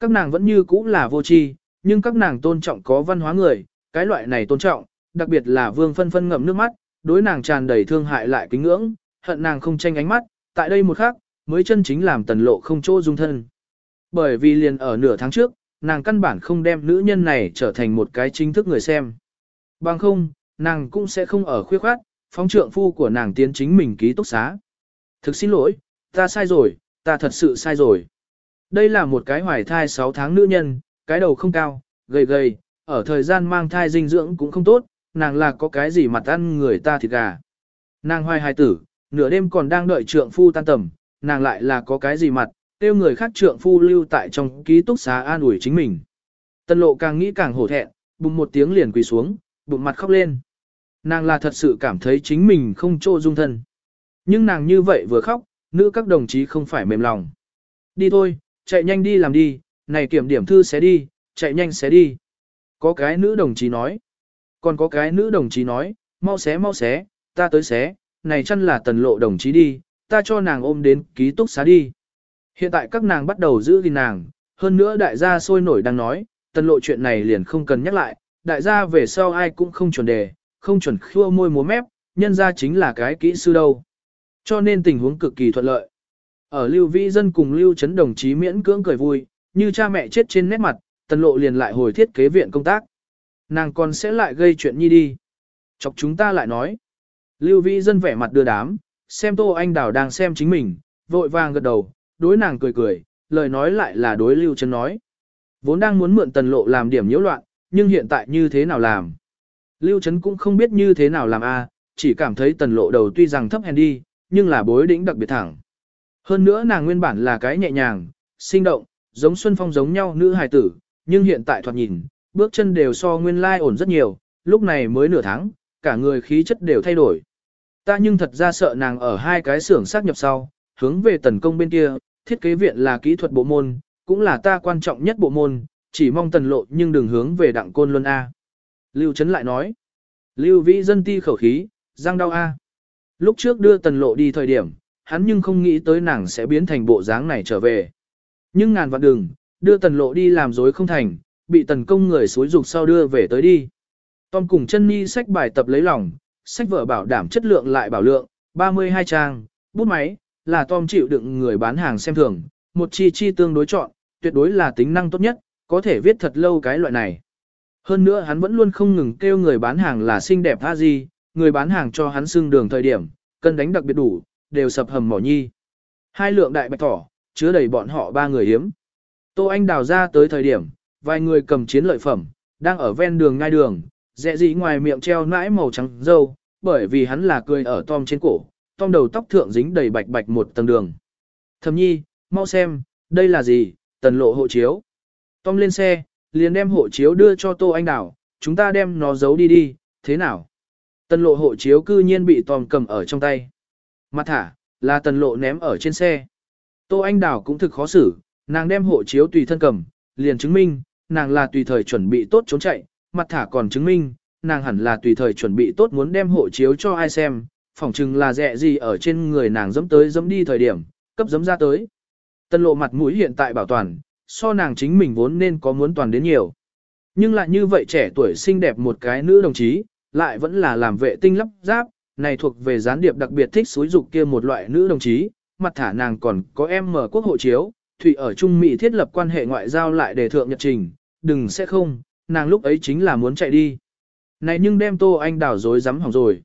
Các nàng vẫn như cũ là vô tri, nhưng các nàng tôn trọng có văn hóa người, cái loại này tôn trọng, đặc biệt là vương phân phân ngậm nước mắt, đối nàng tràn đầy thương hại lại kính ngưỡng, hận nàng không tranh ánh mắt, tại đây một khắc, mới chân chính làm tần lộ không chỗ dung thân. Bởi vì liền ở nửa tháng trước, nàng căn bản không đem nữ nhân này trở thành một cái chính thức người xem. Bằng không, nàng cũng sẽ không ở khuya khoát, phóng trượng phu của nàng tiến chính mình ký túc xá. Thực xin lỗi, ta sai rồi, ta thật sự sai rồi. Đây là một cái hoài thai 6 tháng nữ nhân, cái đầu không cao, gầy gầy, ở thời gian mang thai dinh dưỡng cũng không tốt, nàng là có cái gì mặt ăn người ta thịt gà. Nàng hoài hài tử, nửa đêm còn đang đợi trượng phu tan tầm, nàng lại là có cái gì mặt, tiêu người khác trượng phu lưu tại trong ký túc xá an ủi chính mình. Tân lộ càng nghĩ càng hổ thẹn, bùng một tiếng liền quỳ xuống, bụng mặt khóc lên. Nàng là thật sự cảm thấy chính mình không trô dung thân. Nhưng nàng như vậy vừa khóc, nữ các đồng chí không phải mềm lòng. Đi thôi, chạy nhanh đi làm đi, này kiểm điểm thư sẽ đi, chạy nhanh sẽ đi. Có cái nữ đồng chí nói. Còn có cái nữ đồng chí nói, mau xé mau xé, ta tới xé, này chăn là tần lộ đồng chí đi, ta cho nàng ôm đến ký túc xá đi. Hiện tại các nàng bắt đầu giữ gìn nàng, hơn nữa đại gia sôi nổi đang nói, tần lộ chuyện này liền không cần nhắc lại, đại gia về sau ai cũng không chuẩn đề, không chuẩn khua môi múa mép, nhân ra chính là cái kỹ sư đâu. Cho nên tình huống cực kỳ thuận lợi. Ở Lưu Vĩ Dân cùng Lưu Trấn đồng chí miễn cưỡng cười vui, như cha mẹ chết trên nét mặt, tần lộ liền lại hồi thiết kế viện công tác. Nàng còn sẽ lại gây chuyện nhi đi. Chọc chúng ta lại nói. Lưu Vĩ Dân vẻ mặt đưa đám, xem Tô Anh Đào đang xem chính mình, vội vàng gật đầu, đối nàng cười cười, lời nói lại là đối Lưu Trấn nói. Vốn đang muốn mượn tần lộ làm điểm nhiễu loạn, nhưng hiện tại như thế nào làm? Lưu Trấn cũng không biết như thế nào làm a, chỉ cảm thấy tần lộ đầu tuy rằng thấp hèn đi, nhưng là bối đỉnh đặc biệt thẳng. Hơn nữa nàng nguyên bản là cái nhẹ nhàng, sinh động, giống Xuân Phong giống nhau nữ hài tử, nhưng hiện tại thoạt nhìn, bước chân đều so nguyên lai ổn rất nhiều, lúc này mới nửa tháng, cả người khí chất đều thay đổi. Ta nhưng thật ra sợ nàng ở hai cái xưởng xác nhập sau, hướng về tấn công bên kia, thiết kế viện là kỹ thuật bộ môn, cũng là ta quan trọng nhất bộ môn, chỉ mong tần lộ nhưng đừng hướng về đặng côn luân A. Lưu Trấn lại nói, Lưu Vĩ dân ti khẩu khí, răng đau A. Lúc trước đưa tần lộ đi thời điểm, hắn nhưng không nghĩ tới nàng sẽ biến thành bộ dáng này trở về. Nhưng ngàn vạn đừng, đưa tần lộ đi làm dối không thành, bị tần công người xối dục sau đưa về tới đi. Tom cùng chân ni sách bài tập lấy lòng, sách vở bảo đảm chất lượng lại bảo lượng, 32 trang, bút máy, là Tom chịu đựng người bán hàng xem thường, một chi chi tương đối chọn, tuyệt đối là tính năng tốt nhất, có thể viết thật lâu cái loại này. Hơn nữa hắn vẫn luôn không ngừng kêu người bán hàng là xinh đẹp tha gì, người bán hàng cho hắn xưng đường thời điểm, cân đánh đặc biệt đủ, đều sập hầm mỏ nhi. Hai lượng đại bạch thỏ, chứa đầy bọn họ ba người hiếm. Tô Anh đào ra tới thời điểm, vài người cầm chiến lợi phẩm, đang ở ven đường ngay đường, dẹ dị ngoài miệng treo nãi màu trắng dâu, bởi vì hắn là cười ở Tom trên cổ, Tom đầu tóc thượng dính đầy bạch bạch một tầng đường. Thầm nhi, mau xem, đây là gì, tần lộ hộ chiếu. Tom lên xe, liền đem hộ chiếu đưa cho Tô Anh Đào, chúng ta đem nó giấu đi đi, thế nào? Tần lộ hộ chiếu cư nhiên bị Tom cầm ở trong tay. Mặt thả, là tần lộ ném ở trên xe. Tô Anh Đào cũng thực khó xử, nàng đem hộ chiếu tùy thân cầm, liền chứng minh, nàng là tùy thời chuẩn bị tốt trốn chạy, mặt thả còn chứng minh, nàng hẳn là tùy thời chuẩn bị tốt muốn đem hộ chiếu cho ai xem, phỏng chừng là dẹ gì ở trên người nàng dẫm tới dẫm đi thời điểm, cấp dẫm ra tới. Tân lộ mặt mũi hiện tại bảo toàn, so nàng chính mình vốn nên có muốn toàn đến nhiều. Nhưng lại như vậy trẻ tuổi xinh đẹp một cái nữ đồng chí, lại vẫn là làm vệ tinh lắp ráp, này thuộc về gián điệp đặc biệt thích xúi dục kia một loại nữ đồng chí, mặt thả nàng còn có em mở quốc hộ chiếu, Thụy ở Trung Mỹ thiết lập quan hệ ngoại giao lại để thượng nhật trình, đừng sẽ không, nàng lúc ấy chính là muốn chạy đi. Này nhưng đem Tô Anh đảo dối rắm hỏng rồi.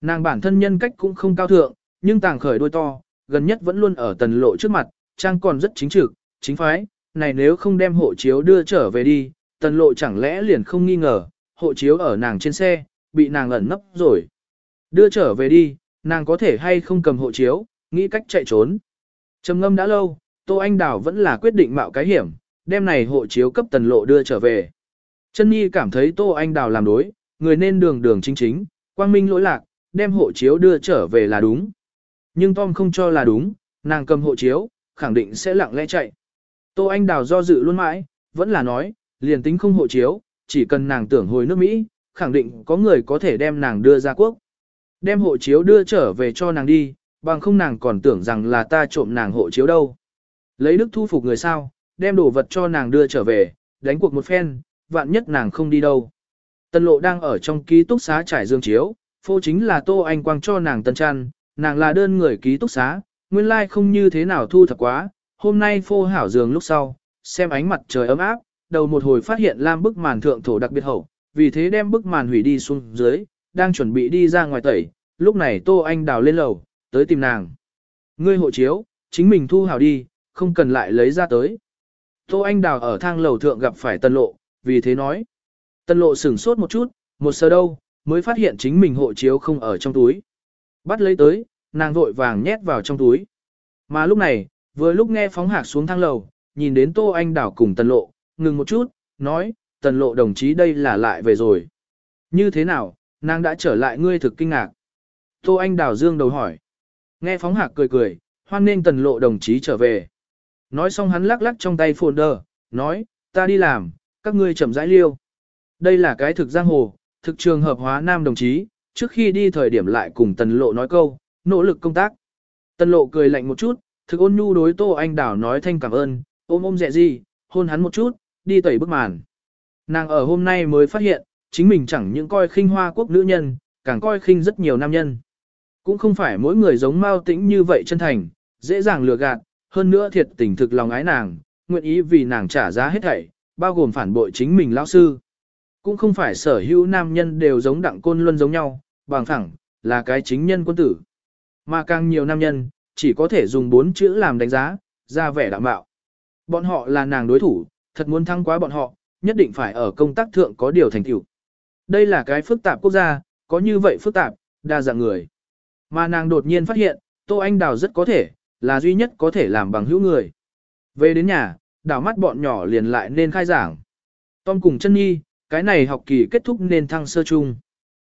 Nàng bản thân nhân cách cũng không cao thượng, nhưng tàng khởi đôi to, gần nhất vẫn luôn ở tần lộ trước mặt, trang còn rất chính trực, chính phái, này nếu không đem hộ chiếu đưa trở về đi, tần lộ chẳng lẽ liền không nghi ngờ, hộ chiếu ở nàng trên xe, bị nàng ẩn nấp rồi. Đưa trở về đi, nàng có thể hay không cầm hộ chiếu, nghĩ cách chạy trốn. Trầm ngâm đã lâu, Tô Anh Đào vẫn là quyết định mạo cái hiểm, đem này hộ chiếu cấp tần lộ đưa trở về. Chân Nhi cảm thấy Tô Anh Đào làm đối, người nên đường đường chính chính, quang minh lỗi lạc, đem hộ chiếu đưa trở về là đúng. Nhưng Tom không cho là đúng, nàng cầm hộ chiếu, khẳng định sẽ lặng lẽ chạy. Tô Anh Đào do dự luôn mãi, vẫn là nói, liền tính không hộ chiếu, chỉ cần nàng tưởng hồi nước Mỹ, khẳng định có người có thể đem nàng đưa ra quốc. Đem hộ chiếu đưa trở về cho nàng đi, bằng không nàng còn tưởng rằng là ta trộm nàng hộ chiếu đâu. Lấy đức thu phục người sao, đem đồ vật cho nàng đưa trở về, đánh cuộc một phen, vạn nhất nàng không đi đâu. Tân lộ đang ở trong ký túc xá trải dương chiếu, phô chính là tô anh quang cho nàng tân trăn, nàng là đơn người ký túc xá, nguyên lai like không như thế nào thu thập quá, hôm nay phô hảo giường lúc sau, xem ánh mặt trời ấm áp, đầu một hồi phát hiện lam bức màn thượng thổ đặc biệt hậu, vì thế đem bức màn hủy đi xuống dưới, đang chuẩn bị đi ra ngoài tẩy, lúc này tô anh đào lên lầu, tới tìm nàng. Ngươi hộ chiếu, chính mình thu hào đi, không cần lại lấy ra tới. Tô Anh Đào ở thang lầu thượng gặp phải Tân Lộ, vì thế nói. Tân Lộ sửng sốt một chút, một sơ đâu, mới phát hiện chính mình hộ chiếu không ở trong túi. Bắt lấy tới, nàng vội vàng nhét vào trong túi. Mà lúc này, vừa lúc nghe phóng hạc xuống thang lầu, nhìn đến Tô Anh Đào cùng Tân Lộ, ngừng một chút, nói, Tần Lộ đồng chí đây là lại về rồi. Như thế nào, nàng đã trở lại ngươi thực kinh ngạc. Tô Anh Đào dương đầu hỏi. Nghe phóng hạc cười cười, hoan nên Tần Lộ đồng chí trở về. Nói xong hắn lắc lắc trong tay folder, nói, ta đi làm, các ngươi chậm rãi liêu. Đây là cái thực giang hồ, thực trường hợp hóa nam đồng chí, trước khi đi thời điểm lại cùng tần lộ nói câu, nỗ lực công tác. Tần lộ cười lạnh một chút, thực ôn nhu đối tô anh Đào nói thanh cảm ơn, ôm ôm dẹ gì, hôn hắn một chút, đi tẩy bức màn. Nàng ở hôm nay mới phát hiện, chính mình chẳng những coi khinh hoa quốc nữ nhân, càng coi khinh rất nhiều nam nhân. Cũng không phải mỗi người giống Mao Tĩnh như vậy chân thành, dễ dàng lừa gạt, hơn nữa thiệt tình thực lòng ái nàng, nguyện ý vì nàng trả giá hết thảy, bao gồm phản bội chính mình lão sư. Cũng không phải sở hữu nam nhân đều giống đặng côn luân giống nhau, bằng thẳng, là cái chính nhân quân tử. Mà càng nhiều nam nhân, chỉ có thể dùng bốn chữ làm đánh giá, ra vẻ đạm bạo. Bọn họ là nàng đối thủ, thật muốn thăng quá bọn họ, nhất định phải ở công tác thượng có điều thành tựu. Đây là cái phức tạp quốc gia, có như vậy phức tạp, đa dạng người. Mà nàng đột nhiên phát hiện, Tô Anh Đào rất có thể, là duy nhất có thể làm bằng hữu người. Về đến nhà, đảo mắt bọn nhỏ liền lại nên khai giảng. Tom cùng chân nhi, cái này học kỳ kết thúc nên thăng sơ chung.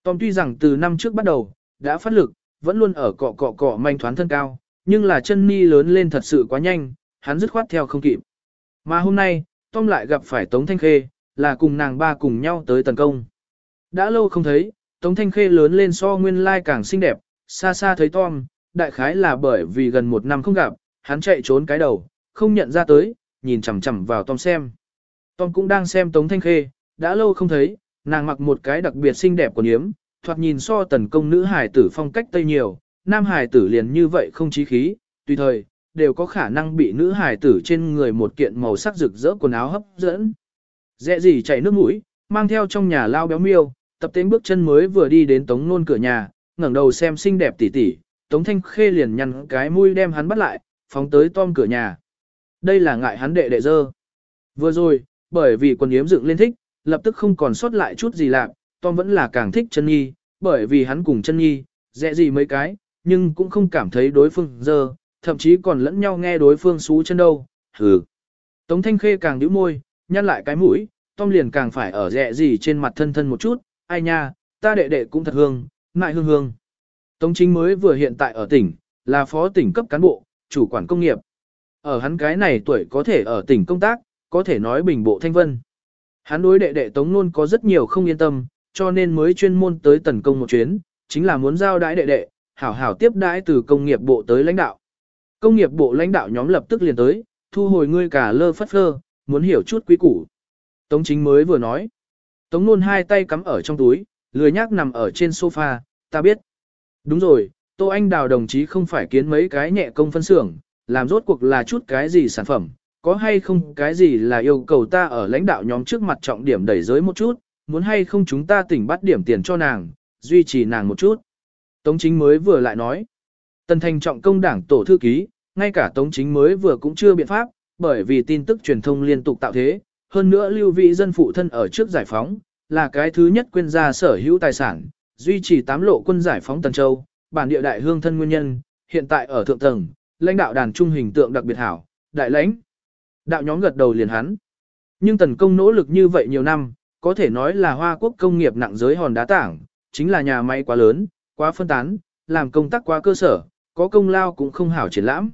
Tom tuy rằng từ năm trước bắt đầu, đã phát lực, vẫn luôn ở cọ cọ cọ manh thoán thân cao, nhưng là chân nhi lớn lên thật sự quá nhanh, hắn dứt khoát theo không kịp. Mà hôm nay, Tom lại gặp phải Tống Thanh Khê, là cùng nàng ba cùng nhau tới tấn công. Đã lâu không thấy, Tống Thanh Khê lớn lên so nguyên lai càng xinh đẹp, xa xa thấy Tom, đại khái là bởi vì gần một năm không gặp, hắn chạy trốn cái đầu, không nhận ra tới, nhìn chằm chằm vào Tom xem. Tom cũng đang xem Tống Thanh Khê, đã lâu không thấy, nàng mặc một cái đặc biệt xinh đẹp của yếm, thoạt nhìn so tần công nữ hải tử phong cách tây nhiều, nam hải tử liền như vậy không chí khí, tùy thời, đều có khả năng bị nữ hài tử trên người một kiện màu sắc rực rỡ quần áo hấp dẫn. Dẹ gì chảy nước mũi, mang theo trong nhà lao béo miêu, tập tên bước chân mới vừa đi đến tống nôn cửa nhà, ngẩng đầu xem xinh đẹp tỉ tỉ, Tống Thanh Khê liền nhăn cái mũi đem hắn bắt lại, phóng tới Tom cửa nhà. Đây là ngại hắn đệ đệ dơ. Vừa rồi, bởi vì quần yếm dựng lên thích, lập tức không còn sót lại chút gì lạc, Tom vẫn là càng thích chân nhi, bởi vì hắn cùng chân nhi, dẹ gì mấy cái, nhưng cũng không cảm thấy đối phương dơ, thậm chí còn lẫn nhau nghe đối phương xú chân đâu, hừ. Tống Thanh Khê càng nhíu môi, nhăn lại cái mũi, Tom liền càng phải ở dẹ gì trên mặt thân thân một chút, ai nha, ta đệ đệ cũng thật hương, ngại hương hương. Tống chính mới vừa hiện tại ở tỉnh, là phó tỉnh cấp cán bộ, chủ quản công nghiệp. Ở hắn cái này tuổi có thể ở tỉnh công tác, có thể nói bình bộ thanh vân. Hắn đối đệ đệ Tống Nôn có rất nhiều không yên tâm, cho nên mới chuyên môn tới tấn công một chuyến, chính là muốn giao đãi đệ đệ, hảo hảo tiếp đãi từ công nghiệp bộ tới lãnh đạo. Công nghiệp bộ lãnh đạo nhóm lập tức liền tới, thu hồi ngươi cả lơ phất phơ, muốn hiểu chút quý củ. Tống chính mới vừa nói. Tống Nôn hai tay cắm ở trong túi, lười nhác nằm ở trên sofa, ta biết. Đúng rồi, Tô Anh Đào đồng chí không phải kiến mấy cái nhẹ công phân xưởng, làm rốt cuộc là chút cái gì sản phẩm, có hay không cái gì là yêu cầu ta ở lãnh đạo nhóm trước mặt trọng điểm đẩy giới một chút, muốn hay không chúng ta tỉnh bắt điểm tiền cho nàng, duy trì nàng một chút. Tống chính mới vừa lại nói, tần thành trọng công đảng tổ thư ký, ngay cả tống chính mới vừa cũng chưa biện pháp, bởi vì tin tức truyền thông liên tục tạo thế, hơn nữa lưu vị dân phụ thân ở trước giải phóng, là cái thứ nhất quên ra sở hữu tài sản, duy trì tám lộ quân giải phóng Tần Châu, bản địa đại hương thân nguyên nhân, hiện tại ở thượng tầng, lãnh đạo đàn trung hình tượng đặc biệt hảo, đại lãnh. Đạo nhóm gật đầu liền hắn. Nhưng tần công nỗ lực như vậy nhiều năm, có thể nói là hoa quốc công nghiệp nặng giới hòn đá tảng, chính là nhà máy quá lớn, quá phân tán, làm công tác quá cơ sở, có công lao cũng không hảo triển lãm.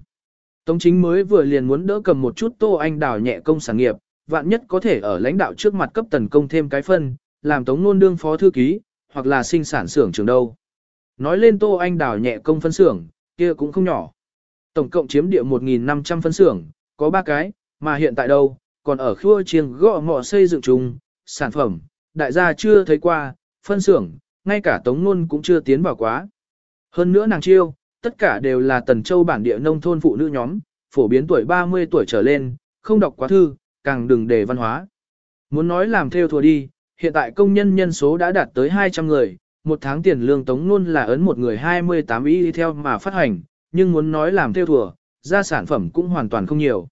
Tống chính mới vừa liền muốn đỡ cầm một chút tô anh đào nhẹ công sản nghiệp, vạn nhất có thể ở lãnh đạo trước mặt cấp tần công thêm cái phân, làm tống nôn đương phó thư ký, hoặc là sinh sản xưởng trường đâu. Nói lên Tô Anh Đào nhẹ công phân xưởng, kia cũng không nhỏ. Tổng cộng chiếm địa 1.500 phân xưởng, có 3 cái, mà hiện tại đâu, còn ở khua chiêng gõ ngọ xây dựng chung, sản phẩm, đại gia chưa thấy qua, phân xưởng, ngay cả Tống Nôn cũng chưa tiến vào quá. Hơn nữa nàng chiêu, tất cả đều là tần châu bản địa nông thôn phụ nữ nhóm, phổ biến tuổi 30 tuổi trở lên, không đọc quá thư, càng đừng để văn hóa. Muốn nói làm theo thùa đi, hiện tại công nhân nhân số đã đạt tới 200 người, một tháng tiền lương tống luôn là ấn một người 28 ý đi theo mà phát hành, nhưng muốn nói làm theo thùa, ra sản phẩm cũng hoàn toàn không nhiều.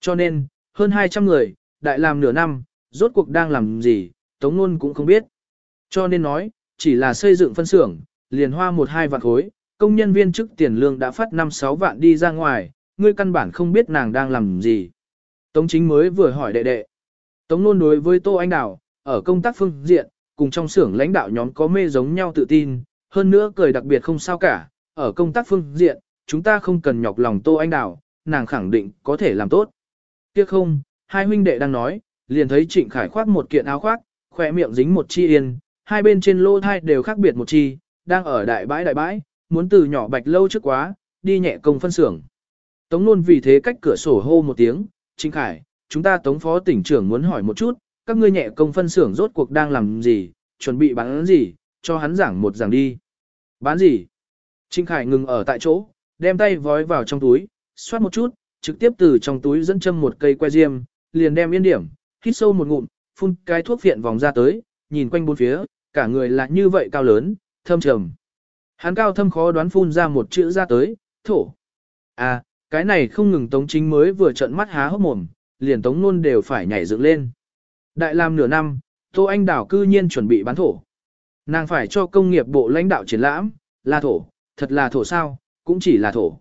Cho nên, hơn 200 người, đại làm nửa năm, rốt cuộc đang làm gì, tống luôn cũng không biết. Cho nên nói, chỉ là xây dựng phân xưởng, liền hoa một hai vạn khối, công nhân viên chức tiền lương đã phát 5-6 vạn đi ra ngoài, ngươi căn bản không biết nàng đang làm gì. Tống chính mới vừa hỏi đệ đệ. Tống luôn đối với Tô Anh Đào, ở công tác phương diện, cùng trong xưởng lãnh đạo nhóm có mê giống nhau tự tin, hơn nữa cười đặc biệt không sao cả, ở công tác phương diện, chúng ta không cần nhọc lòng Tô Anh Đào, nàng khẳng định có thể làm tốt. Tiếc không, hai huynh đệ đang nói, liền thấy Trịnh Khải khoác một kiện áo khoác, khỏe miệng dính một chi yên, hai bên trên lô thai đều khác biệt một chi, đang ở đại bãi đại bãi, muốn từ nhỏ bạch lâu trước quá, đi nhẹ công phân xưởng. Tống luôn vì thế cách cửa sổ hô một tiếng, trinh Khải, chúng ta tống phó tỉnh trưởng muốn hỏi một chút, các ngươi nhẹ công phân xưởng rốt cuộc đang làm gì, chuẩn bị bán gì, cho hắn giảng một giảng đi. Bán gì? trinh Khải ngừng ở tại chỗ, đem tay vói vào trong túi, xoát một chút, trực tiếp từ trong túi dẫn châm một cây que diêm, liền đem yên điểm, hít sâu một ngụm, phun cái thuốc viện vòng ra tới, nhìn quanh bốn phía, cả người là như vậy cao lớn, thâm trầm. Hắn cao thâm khó đoán phun ra một chữ ra tới, thổ. À, cái này không ngừng tống chính mới vừa trận mắt há hốc mồm, liền tống nôn đều phải nhảy dựng lên. Đại làm nửa năm, Tô Anh Đảo cư nhiên chuẩn bị bán thổ. Nàng phải cho công nghiệp bộ lãnh đạo triển lãm, là thổ, thật là thổ sao, cũng chỉ là thổ.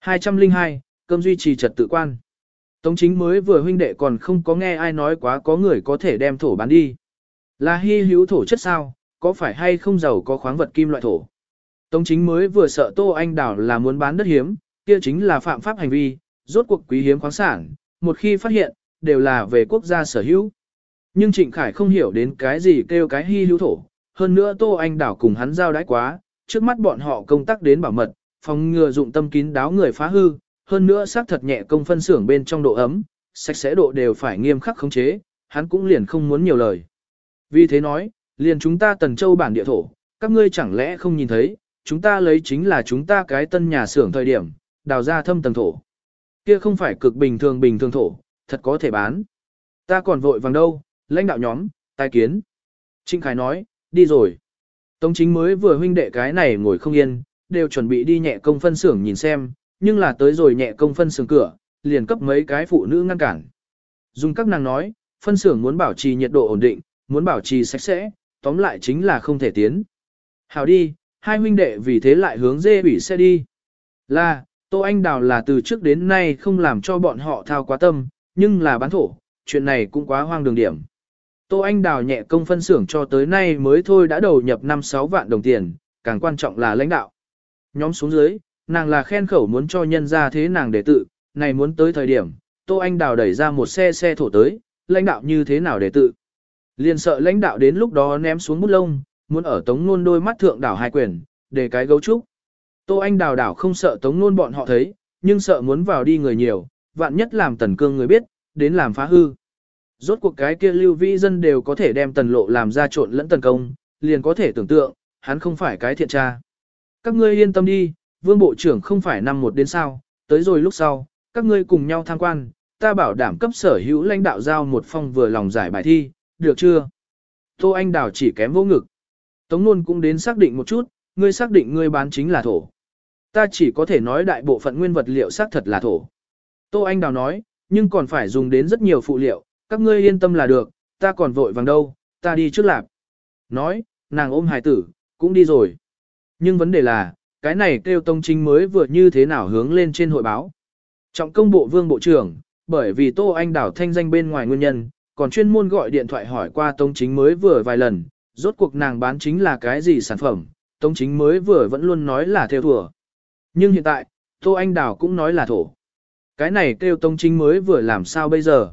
202, cơm duy trì trật tự quan. Tống chính mới vừa huynh đệ còn không có nghe ai nói quá có người có thể đem thổ bán đi. Là hy hữu thổ chất sao, có phải hay không giàu có khoáng vật kim loại thổ. Tống chính mới vừa sợ Tô Anh Đảo là muốn bán đất hiếm, kia chính là phạm pháp hành vi, rốt cuộc quý hiếm khoáng sản, một khi phát hiện, đều là về quốc gia sở hữu. Nhưng Trịnh Khải không hiểu đến cái gì kêu cái hy hữu thổ, hơn nữa Tô Anh Đảo cùng hắn giao đái quá, trước mắt bọn họ công tác đến bảo mật, phòng ngừa dụng tâm kín đáo người phá hư, hơn nữa xác thật nhẹ công phân xưởng bên trong độ ấm, sạch sẽ độ đều phải nghiêm khắc khống chế, hắn cũng liền không muốn nhiều lời. Vì thế nói, liền chúng ta tần châu bản địa thổ, các ngươi chẳng lẽ không nhìn thấy, chúng ta lấy chính là chúng ta cái tân nhà xưởng thời điểm, đào ra thâm tầng thổ. Kia không phải cực bình thường bình thường thổ, thật có thể bán. Ta còn vội vàng đâu, lãnh đạo nhóm, tai kiến. Trinh Khải nói, đi rồi. Tống chính mới vừa huynh đệ cái này ngồi không yên, đều chuẩn bị đi nhẹ công phân xưởng nhìn xem, nhưng là tới rồi nhẹ công phân xưởng cửa, liền cấp mấy cái phụ nữ ngăn cản. Dùng các nàng nói, phân xưởng muốn bảo trì nhiệt độ ổn định, muốn bảo trì sạch sẽ, tóm lại chính là không thể tiến. Hào đi, hai huynh đệ vì thế lại hướng dê ủy xe đi. Là, Tô Anh Đào là từ trước đến nay không làm cho bọn họ thao quá tâm, nhưng là bán thổ, chuyện này cũng quá hoang đường điểm. Tô Anh Đào nhẹ công phân xưởng cho tới nay mới thôi đã đầu nhập 5-6 vạn đồng tiền, càng quan trọng là lãnh đạo. Nhóm xuống dưới, nàng là khen khẩu muốn cho nhân ra thế nàng để tự, này muốn tới thời điểm, Tô Anh Đào đẩy ra một xe xe thổ tới, lãnh đạo như thế nào để tự. Liền sợ lãnh đạo đến lúc đó ném xuống bút lông, muốn ở tống nôn đôi mắt thượng đảo hai quyền, để cái gấu trúc. Tô Anh đào đảo không sợ tống nôn bọn họ thấy, nhưng sợ muốn vào đi người nhiều, vạn nhất làm tần cương người biết, đến làm phá hư. Rốt cuộc cái kia lưu vĩ dân đều có thể đem tần lộ làm ra trộn lẫn tần công, liền có thể tưởng tượng, hắn không phải cái thiện tra. Các ngươi yên tâm đi, vương bộ trưởng không phải năm một đến sao, tới rồi lúc sau, các ngươi cùng nhau tham quan, ta bảo đảm cấp sở hữu lãnh đạo giao một phong vừa lòng giải bài thi, được chưa? Tô Anh Đào chỉ kém vô ngực. Tống Nôn cũng đến xác định một chút, ngươi xác định ngươi bán chính là thổ. Ta chỉ có thể nói đại bộ phận nguyên vật liệu xác thật là thổ. Tô Anh Đào nói, nhưng còn phải dùng đến rất nhiều phụ liệu, các ngươi yên tâm là được, ta còn vội vàng đâu, ta đi trước lạp. Nói, nàng ôm hài tử, cũng đi rồi. Nhưng vấn đề là, cái này kêu tông chính mới vừa như thế nào hướng lên trên hội báo. Trọng công bộ vương bộ trưởng, bởi vì Tô Anh Đào thanh danh bên ngoài nguyên nhân, còn chuyên môn gọi điện thoại hỏi qua tông chính mới vừa vài lần, rốt cuộc nàng bán chính là cái gì sản phẩm, Tống chính mới vừa vẫn luôn nói là theo thùa. Nhưng hiện tại, Tô Anh Đào cũng nói là thổ. Cái này kêu Tống chính mới vừa làm sao bây giờ.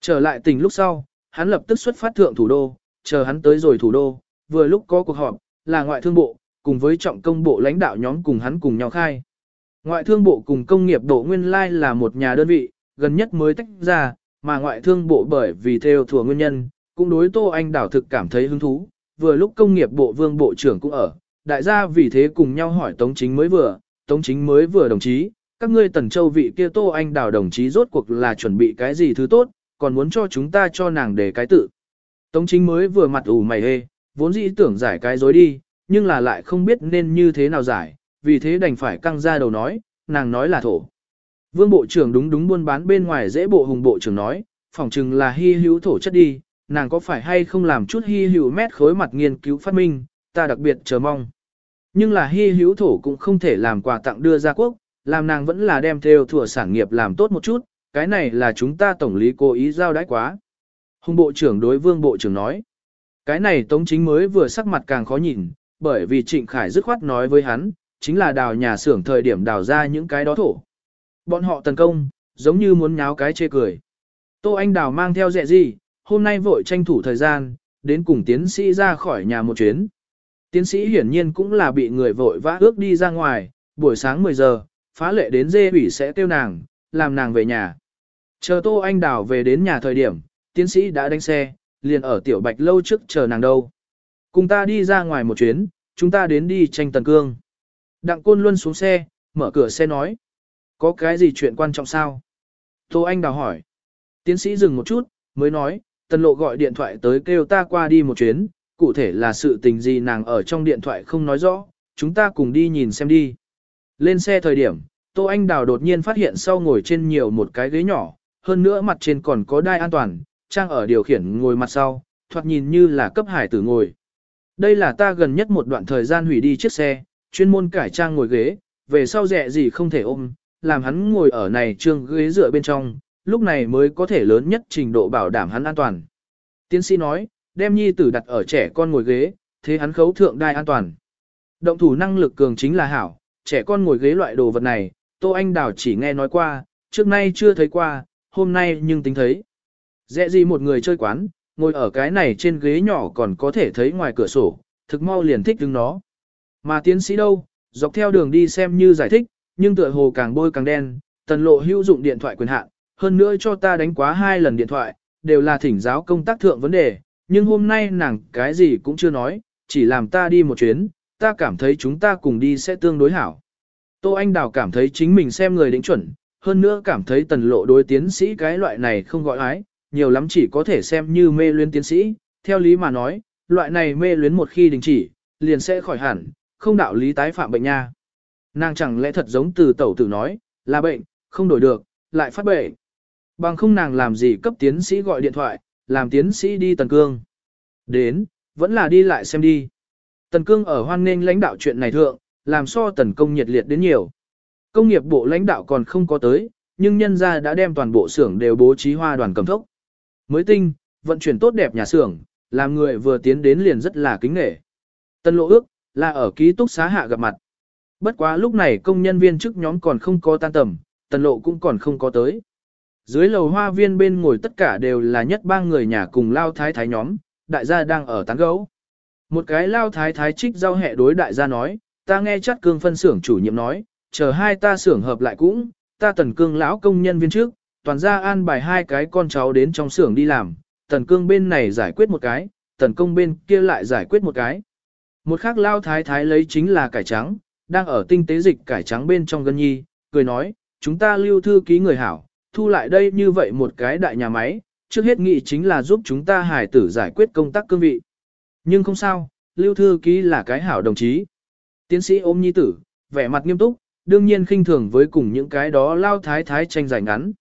Trở lại tỉnh lúc sau, hắn lập tức xuất phát thượng thủ đô, chờ hắn tới rồi thủ đô, vừa lúc có cuộc họp, là ngoại thương bộ, cùng với trọng công bộ lãnh đạo nhóm cùng hắn cùng nhau khai. Ngoại thương bộ cùng công nghiệp bộ nguyên lai là một nhà đơn vị, gần nhất mới tách ra, mà ngoại thương bộ bởi vì theo thừa nguyên nhân, cũng đối Tô Anh Đảo thực cảm thấy hứng thú, vừa lúc công nghiệp bộ vương bộ trưởng cũng ở, đại gia vì thế cùng nhau hỏi Tống Chính mới vừa, Tống Chính mới vừa đồng chí, các ngươi tần châu vị kia Tô Anh Đảo đồng chí rốt cuộc là chuẩn bị cái gì thứ tốt, còn muốn cho chúng ta cho nàng để cái tự. Tống Chính mới vừa mặt ủ mày hê, vốn dĩ tưởng giải cái dối đi, nhưng là lại không biết nên như thế nào giải, vì thế đành phải căng ra đầu nói, nàng nói là thổ. Vương bộ trưởng đúng đúng buôn bán bên ngoài dễ bộ hùng bộ trưởng nói, phỏng chừng là hy hữu thổ chất đi, nàng có phải hay không làm chút hy hữu mét khối mặt nghiên cứu phát minh, ta đặc biệt chờ mong. Nhưng là hy hữu thổ cũng không thể làm quà tặng đưa ra quốc, làm nàng vẫn là đem theo thủa sản nghiệp làm tốt một chút, cái này là chúng ta tổng lý cố ý giao đãi quá. Hùng bộ trưởng đối vương bộ trưởng nói, cái này tống chính mới vừa sắc mặt càng khó nhìn, bởi vì Trịnh Khải dứt khoát nói với hắn, chính là đào nhà xưởng thời điểm đào ra những cái đó thổ. Bọn họ tấn công, giống như muốn nháo cái chê cười. Tô Anh Đào mang theo dẹ gì, hôm nay vội tranh thủ thời gian, đến cùng tiến sĩ ra khỏi nhà một chuyến. Tiến sĩ hiển nhiên cũng là bị người vội vã ước đi ra ngoài, buổi sáng 10 giờ, phá lệ đến dê ủy sẽ tiêu nàng, làm nàng về nhà. Chờ Tô Anh Đào về đến nhà thời điểm, tiến sĩ đã đánh xe, liền ở tiểu bạch lâu trước chờ nàng đâu. Cùng ta đi ra ngoài một chuyến, chúng ta đến đi tranh tần cương. Đặng Côn Luân xuống xe, mở cửa xe nói. Có cái gì chuyện quan trọng sao? Tô Anh Đào hỏi. Tiến sĩ dừng một chút, mới nói, tần lộ gọi điện thoại tới kêu ta qua đi một chuyến, cụ thể là sự tình gì nàng ở trong điện thoại không nói rõ, chúng ta cùng đi nhìn xem đi. Lên xe thời điểm, Tô Anh Đào đột nhiên phát hiện sau ngồi trên nhiều một cái ghế nhỏ, hơn nữa mặt trên còn có đai an toàn, trang ở điều khiển ngồi mặt sau, thoạt nhìn như là cấp hải tử ngồi. Đây là ta gần nhất một đoạn thời gian hủy đi chiếc xe, chuyên môn cải trang ngồi ghế, về sau rẻ gì không thể ôm, làm hắn ngồi ở này trương ghế dựa bên trong, lúc này mới có thể lớn nhất trình độ bảo đảm hắn an toàn. Tiến sĩ nói, đem nhi tử đặt ở trẻ con ngồi ghế, thế hắn khấu thượng đai an toàn. Động thủ năng lực cường chính là hảo, trẻ con ngồi ghế loại đồ vật này, Tô Anh Đào chỉ nghe nói qua, trước nay chưa thấy qua, hôm nay nhưng tính thấy. Dẹ gì một người chơi quán, ngồi ở cái này trên ghế nhỏ còn có thể thấy ngoài cửa sổ, thực mau liền thích đứng nó. Mà tiến sĩ đâu, dọc theo đường đi xem như giải thích, nhưng tựa hồ càng bôi càng đen, tần lộ hữu dụng điện thoại quyền hạn, hơn nữa cho ta đánh quá hai lần điện thoại, đều là thỉnh giáo công tác thượng vấn đề, nhưng hôm nay nàng cái gì cũng chưa nói, chỉ làm ta đi một chuyến, ta cảm thấy chúng ta cùng đi sẽ tương đối hảo. Tô Anh Đào cảm thấy chính mình xem người đính chuẩn, hơn nữa cảm thấy tần lộ đối tiến sĩ cái loại này không gọi ái, nhiều lắm chỉ có thể xem như mê luyến tiến sĩ, theo lý mà nói, loại này mê luyến một khi đình chỉ, liền sẽ khỏi hẳn, không đạo lý tái phạm bệnh nha. Nàng chẳng lẽ thật giống từ tẩu tử nói, là bệnh, không đổi được, lại phát bệnh. Bằng không nàng làm gì cấp tiến sĩ gọi điện thoại, làm tiến sĩ đi Tần Cương. Đến, vẫn là đi lại xem đi. Tần Cương ở hoan nghênh lãnh đạo chuyện này thượng, làm so tần công nhiệt liệt đến nhiều. Công nghiệp bộ lãnh đạo còn không có tới, nhưng nhân gia đã đem toàn bộ xưởng đều bố trí hoa đoàn cầm thốc. Mới tinh, vận chuyển tốt đẹp nhà xưởng, làm người vừa tiến đến liền rất là kính nể. tần lộ ước, là ở ký túc xá hạ gặp mặt. Bất quá lúc này công nhân viên chức nhóm còn không có tan tầm, tần lộ cũng còn không có tới. Dưới lầu hoa viên bên ngồi tất cả đều là nhất ba người nhà cùng lao thái thái nhóm, đại gia đang ở tán gấu. Một cái lao thái thái trích rau hẹ đối đại gia nói, ta nghe chắc cương phân xưởng chủ nhiệm nói, chờ hai ta xưởng hợp lại cũng, ta tần cương lão công nhân viên trước, toàn gia an bài hai cái con cháu đến trong xưởng đi làm, tần cương bên này giải quyết một cái, tần công bên kia lại giải quyết một cái. Một khác lao thái thái lấy chính là cải trắng, đang ở tinh tế dịch cải trắng bên trong gân nhi, cười nói, chúng ta lưu thư ký người hảo, thu lại đây như vậy một cái đại nhà máy, trước hết nghị chính là giúp chúng ta hài tử giải quyết công tác cương vị. Nhưng không sao, lưu thư ký là cái hảo đồng chí. Tiến sĩ ôm nhi tử, vẻ mặt nghiêm túc, đương nhiên khinh thường với cùng những cái đó lao thái thái tranh giành ngắn.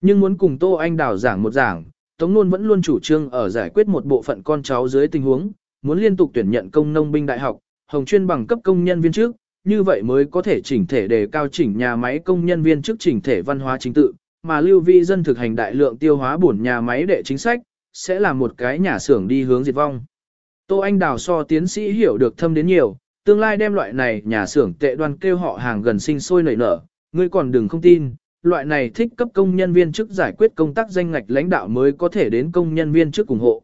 Nhưng muốn cùng Tô Anh Đào giảng một giảng, Tống Nôn vẫn luôn chủ trương ở giải quyết một bộ phận con cháu dưới tình huống, muốn liên tục tuyển nhận công nông binh đại học, hồng chuyên bằng cấp công nhân viên trước, như vậy mới có thể chỉnh thể đề cao chỉnh nhà máy công nhân viên trước chỉnh thể văn hóa chính tự, mà lưu vi dân thực hành đại lượng tiêu hóa bổn nhà máy đệ chính sách, sẽ là một cái nhà xưởng đi hướng diệt vong. Tô Anh Đào so tiến sĩ hiểu được thâm đến nhiều, tương lai đem loại này nhà xưởng tệ đoan kêu họ hàng gần sinh sôi nảy nở, ngươi còn đừng không tin, loại này thích cấp công nhân viên chức giải quyết công tác danh ngạch lãnh đạo mới có thể đến công nhân viên chức ủng hộ.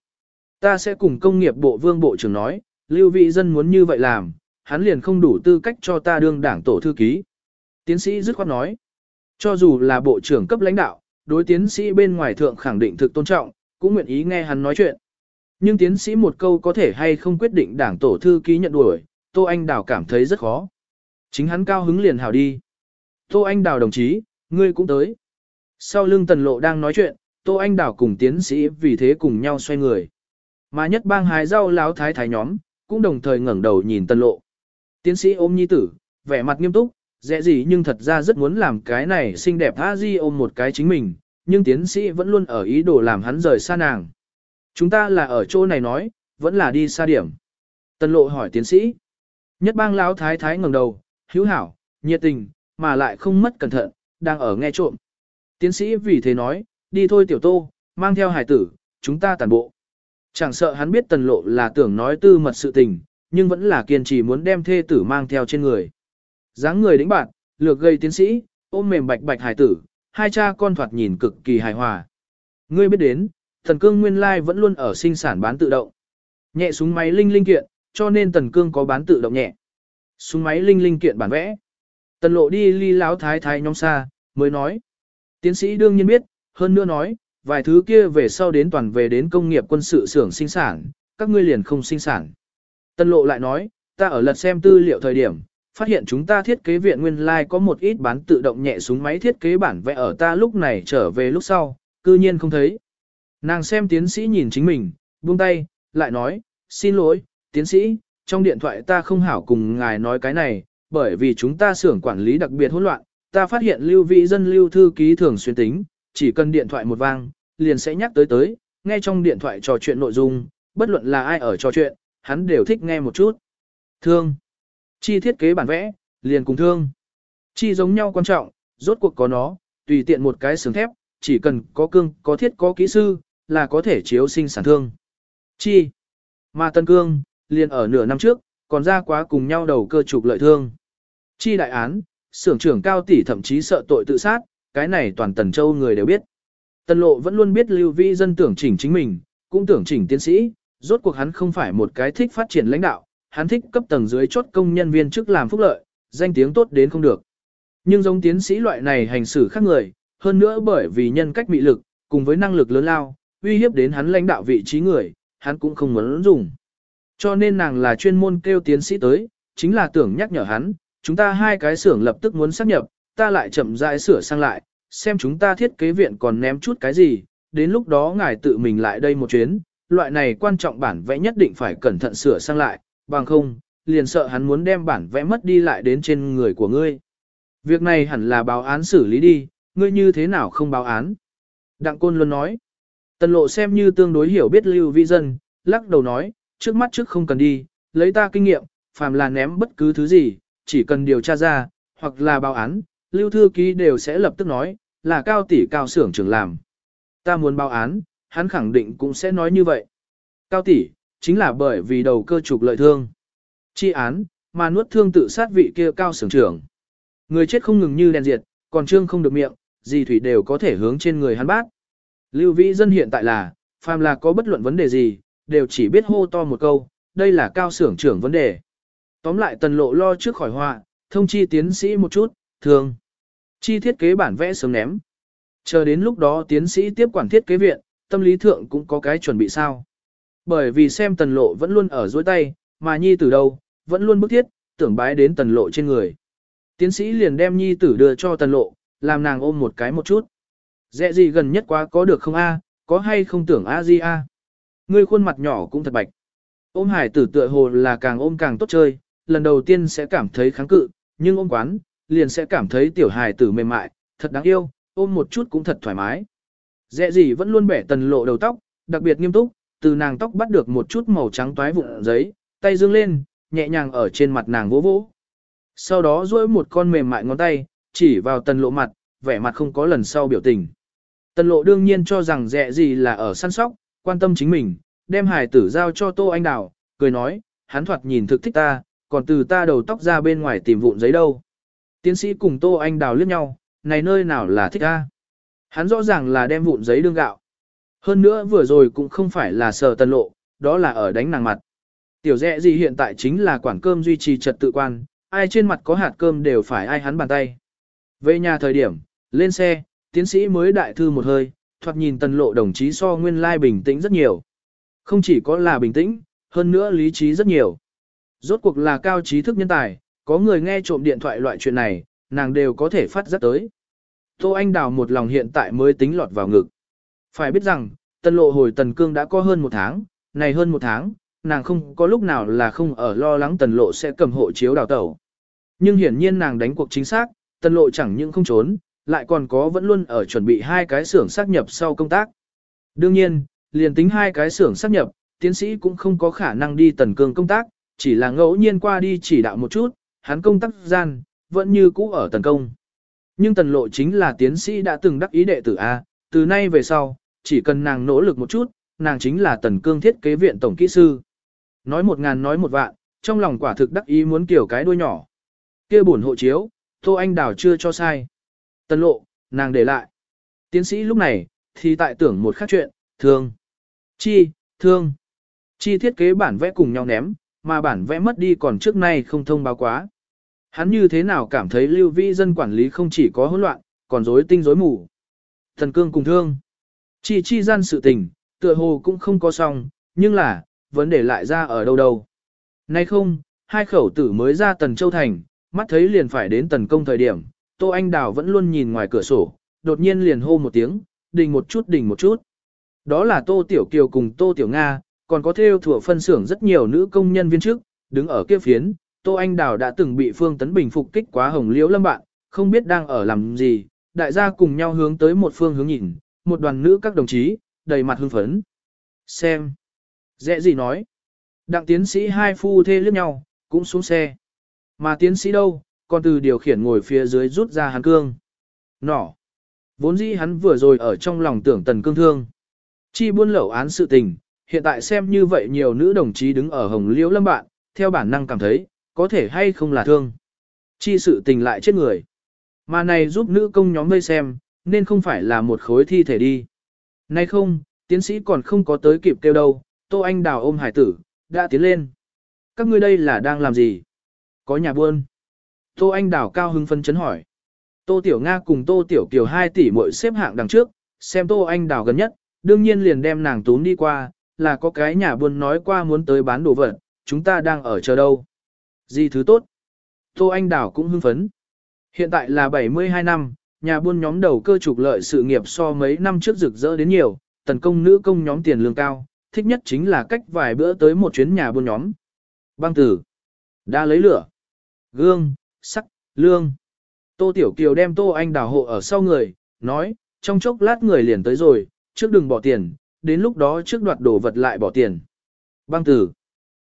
Ta sẽ cùng công nghiệp bộ vương bộ trưởng nói, lưu vị dân muốn như vậy làm, hắn liền không đủ tư cách cho ta đương đảng tổ thư ký. Tiến sĩ dứt khoát nói, cho dù là bộ trưởng cấp lãnh đạo, đối tiến sĩ bên ngoài thượng khẳng định thực tôn trọng, cũng nguyện ý nghe hắn nói chuyện. Nhưng tiến sĩ một câu có thể hay không quyết định đảng tổ thư ký nhận đuổi, Tô Anh Đào cảm thấy rất khó. Chính hắn cao hứng liền hào đi. Tô Anh Đào đồng chí, ngươi cũng tới. Sau lưng tần lộ đang nói chuyện, Tô Anh Đào cùng tiến sĩ vì thế cùng nhau xoay người. Mà nhất bang hái rau láo thái thái nhóm, cũng đồng thời ngẩng đầu nhìn tần lộ. Tiến sĩ ôm nhi tử, vẻ mặt nghiêm túc, dễ gì nhưng thật ra rất muốn làm cái này xinh đẹp a di ôm một cái chính mình, nhưng tiến sĩ vẫn luôn ở ý đồ làm hắn rời xa nàng. Chúng ta là ở chỗ này nói, vẫn là đi xa điểm. Tần lộ hỏi tiến sĩ. Nhất bang lão thái thái ngẩng đầu, hữu hảo, nhiệt tình, mà lại không mất cẩn thận, đang ở nghe trộm. Tiến sĩ vì thế nói, đi thôi tiểu tô, mang theo hải tử, chúng ta tàn bộ. Chẳng sợ hắn biết tần lộ là tưởng nói tư mật sự tình, nhưng vẫn là kiên trì muốn đem thê tử mang theo trên người dáng người đĩnh bạn, lược gây tiến sĩ, ôm mềm bạch bạch hải tử, hai cha con thoạt nhìn cực kỳ hài hòa. Ngươi biết đến, thần cương nguyên lai vẫn luôn ở sinh sản bán tự động. Nhẹ súng máy linh linh kiện, cho nên tần cương có bán tự động nhẹ. Súng máy linh linh kiện bản vẽ. Tần lộ đi ly láo thái thái nhóm xa, mới nói. Tiến sĩ đương nhiên biết, hơn nữa nói, vài thứ kia về sau đến toàn về đến công nghiệp quân sự xưởng sinh sản, các ngươi liền không sinh sản. Tần lộ lại nói, ta ở lật xem tư liệu thời điểm, phát hiện chúng ta thiết kế viện nguyên lai like có một ít bán tự động nhẹ súng máy thiết kế bản vẽ ở ta lúc này trở về lúc sau, cư nhiên không thấy. Nàng xem tiến sĩ nhìn chính mình, buông tay, lại nói, xin lỗi, tiến sĩ, trong điện thoại ta không hảo cùng ngài nói cái này, bởi vì chúng ta xưởng quản lý đặc biệt hỗn loạn, ta phát hiện lưu vị dân lưu thư ký thường xuyên tính, chỉ cần điện thoại một vang, liền sẽ nhắc tới tới, nghe trong điện thoại trò chuyện nội dung, bất luận là ai ở trò chuyện, hắn đều thích nghe một chút. Thương. Chi thiết kế bản vẽ, liền cùng thương. Chi giống nhau quan trọng, rốt cuộc có nó, tùy tiện một cái sướng thép, chỉ cần có cương, có thiết có kỹ sư, là có thể chiếu sinh sản thương. Chi. Mà Tân Cương, liền ở nửa năm trước, còn ra quá cùng nhau đầu cơ trục lợi thương. Chi đại án, xưởng trưởng cao tỷ thậm chí sợ tội tự sát, cái này toàn Tần Châu người đều biết. Tần Lộ vẫn luôn biết Lưu Vi dân tưởng chỉnh chính mình, cũng tưởng chỉnh tiến sĩ, rốt cuộc hắn không phải một cái thích phát triển lãnh đạo, hắn thích cấp tầng dưới chốt công nhân viên chức làm phúc lợi, danh tiếng tốt đến không được. Nhưng giống tiến sĩ loại này hành xử khác người, hơn nữa bởi vì nhân cách mị lực, cùng với năng lực lớn lao, uy hiếp đến hắn lãnh đạo vị trí người, hắn cũng không muốn dùng. Cho nên nàng là chuyên môn kêu tiến sĩ tới, chính là tưởng nhắc nhở hắn, chúng ta hai cái xưởng lập tức muốn xác nhập, ta lại chậm rãi sửa sang lại, xem chúng ta thiết kế viện còn ném chút cái gì, đến lúc đó ngài tự mình lại đây một chuyến, loại này quan trọng bản vẽ nhất định phải cẩn thận sửa sang lại, bằng không, liền sợ hắn muốn đem bản vẽ mất đi lại đến trên người của ngươi. Việc này hẳn là báo án xử lý đi, ngươi như thế nào không báo án? Đặng Côn luôn nói. Tần lộ xem như tương đối hiểu biết lưu vi dân, lắc đầu nói, trước mắt trước không cần đi, lấy ta kinh nghiệm, phàm là ném bất cứ thứ gì, chỉ cần điều tra ra, hoặc là báo án, lưu thư ký đều sẽ lập tức nói, là cao tỷ cao xưởng trưởng làm. Ta muốn báo án, hắn khẳng định cũng sẽ nói như vậy. Cao tỷ, chính là bởi vì đầu cơ trục lợi thương. Chi án, mà nuốt thương tự sát vị kia cao sưởng trưởng. Người chết không ngừng như đèn diệt, còn trương không được miệng, gì thủy đều có thể hướng trên người hắn bác. Lưu Vĩ dân hiện tại là, phàm là có bất luận vấn đề gì, đều chỉ biết hô to một câu, đây là cao sưởng trưởng vấn đề. Tóm lại tần lộ lo trước khỏi họa, thông chi tiến sĩ một chút, thường. Chi thiết kế bản vẽ sớm ném. Chờ đến lúc đó tiến sĩ tiếp quản thiết kế viện, tâm lý thượng cũng có cái chuẩn bị sao. Bởi vì xem tần lộ vẫn luôn ở dối tay, mà nhi tử đâu, vẫn luôn bức thiết, tưởng bái đến tần lộ trên người. Tiến sĩ liền đem nhi tử đưa cho tần lộ, làm nàng ôm một cái một chút. Dẹ gì gần nhất quá có được không a? có hay không tưởng a di a? Ngươi khuôn mặt nhỏ cũng thật bạch. Ôm hải tử tựa hồ là càng ôm càng tốt chơi, lần đầu tiên sẽ cảm thấy kháng cự, nhưng ôm quán, liền sẽ cảm thấy tiểu hải tử mềm mại, thật đáng yêu, ôm một chút cũng thật thoải mái. Dẹ gì vẫn luôn bẻ tần lộ đầu tóc, đặc biệt nghiêm túc, từ nàng tóc bắt được một chút màu trắng toái vụn giấy, tay dương lên, nhẹ nhàng ở trên mặt nàng vỗ vỗ. Sau đó duỗi một con mềm mại ngón tay, chỉ vào tần lộ mặt, vẻ mặt không có lần sau biểu tình. Tần lộ đương nhiên cho rằng dẹ gì là ở săn sóc, quan tâm chính mình, đem hải tử giao cho Tô Anh Đào, cười nói, hắn thoạt nhìn thực thích ta, còn từ ta đầu tóc ra bên ngoài tìm vụn giấy đâu. Tiến sĩ cùng Tô Anh Đào liếc nhau, này nơi nào là thích ta. Hắn rõ ràng là đem vụn giấy đương gạo. Hơn nữa vừa rồi cũng không phải là sờ tần lộ, đó là ở đánh nàng mặt. Tiểu dẹ gì hiện tại chính là quản cơm duy trì trật tự quan, ai trên mặt có hạt cơm đều phải ai hắn bàn tay. Về nhà thời điểm, lên xe, tiến sĩ mới đại thư một hơi, thoạt nhìn tần lộ đồng chí so nguyên lai bình tĩnh rất nhiều. Không chỉ có là bình tĩnh, hơn nữa lý trí rất nhiều. Rốt cuộc là cao trí thức nhân tài, có người nghe trộm điện thoại loại chuyện này, nàng đều có thể phát rất tới. Tô Anh Đào một lòng hiện tại mới tính lọt vào ngực. Phải biết rằng, tần lộ hồi tần cương đã có hơn một tháng, này hơn một tháng, nàng không có lúc nào là không ở lo lắng tần lộ sẽ cầm hộ chiếu đào tẩu. Nhưng hiển nhiên nàng đánh cuộc chính xác, tần lộ chẳng những không trốn, lại còn có vẫn luôn ở chuẩn bị hai cái xưởng xác nhập sau công tác. Đương nhiên, liền tính hai cái xưởng xác nhập, tiến sĩ cũng không có khả năng đi tần cương công tác, chỉ là ngẫu nhiên qua đi chỉ đạo một chút, hắn công tác gian, vẫn như cũ ở tần công. Nhưng tần lộ chính là tiến sĩ đã từng đắc ý đệ tử A, từ nay về sau, chỉ cần nàng nỗ lực một chút, nàng chính là tần cương thiết kế viện tổng kỹ sư. Nói một ngàn nói một vạn, trong lòng quả thực đắc ý muốn kiểu cái đuôi nhỏ. kia buồn hộ chiếu, Tô Anh Đào chưa cho sai. Tần lộ, nàng để lại. Tiến sĩ lúc này, thì tại tưởng một khác chuyện, thương. Chi, thương. Chi thiết kế bản vẽ cùng nhau ném, mà bản vẽ mất đi còn trước nay không thông báo quá. Hắn như thế nào cảm thấy lưu vi dân quản lý không chỉ có hỗn loạn, còn rối tinh rối mù. Thần cương cùng thương. Chi chi gian sự tình, tựa hồ cũng không có xong, nhưng là, vấn đề lại ra ở đâu đâu. Nay không, hai khẩu tử mới ra tần châu thành, mắt thấy liền phải đến tần công thời điểm, Tô Anh Đào vẫn luôn nhìn ngoài cửa sổ, đột nhiên liền hô một tiếng, đình một chút đình một chút. Đó là Tô Tiểu Kiều cùng Tô Tiểu Nga, còn có theo thủ phân xưởng rất nhiều nữ công nhân viên trước, đứng ở kia phiến, Tô Anh Đào đã từng bị Phương Tấn Bình phục kích quá hồng liễu lâm bạn, không biết đang ở làm gì, đại gia cùng nhau hướng tới một phương hướng nhìn, một đoàn nữ các đồng chí, đầy mặt hưng phấn. Xem. Dễ gì nói. Đặng tiến sĩ hai phu thê liếc nhau, cũng xuống xe. Mà tiến sĩ đâu, còn từ điều khiển ngồi phía dưới rút ra hắn cương. Nỏ. Vốn dĩ hắn vừa rồi ở trong lòng tưởng tần cương thương. Chi buôn lậu án sự tình, hiện tại xem như vậy nhiều nữ đồng chí đứng ở hồng liễu lâm bạn, theo bản năng cảm thấy, có thể hay không là thương. Chi sự tình lại chết người. Mà này giúp nữ công nhóm vây xem, nên không phải là một khối thi thể đi. Nay không, tiến sĩ còn không có tới kịp kêu đâu, Tô Anh Đào ôm hải tử, đã tiến lên. Các ngươi đây là đang làm gì? Có nhà buôn. Tô Anh Đào cao hưng phân chấn hỏi. Tô Tiểu Nga cùng Tô Tiểu Kiều hai tỷ muội xếp hạng đằng trước, xem Tô Anh Đào gần nhất, đương nhiên liền đem nàng tún đi qua, là có cái nhà buôn nói qua muốn tới bán đồ vật, chúng ta đang ở chờ đâu. Gì thứ tốt? Tô Anh Đào cũng hưng phấn. Hiện tại là 72 năm, nhà buôn nhóm đầu cơ trục lợi sự nghiệp so mấy năm trước rực rỡ đến nhiều, tần công nữ công nhóm tiền lương cao, thích nhất chính là cách vài bữa tới một chuyến nhà buôn nhóm. Băng tử, đã lấy lửa, gương, sắc, lương. Tô Tiểu Kiều đem Tô Anh đào hộ ở sau người, nói, trong chốc lát người liền tới rồi, trước đừng bỏ tiền, đến lúc đó trước đoạt đồ vật lại bỏ tiền. Băng tử,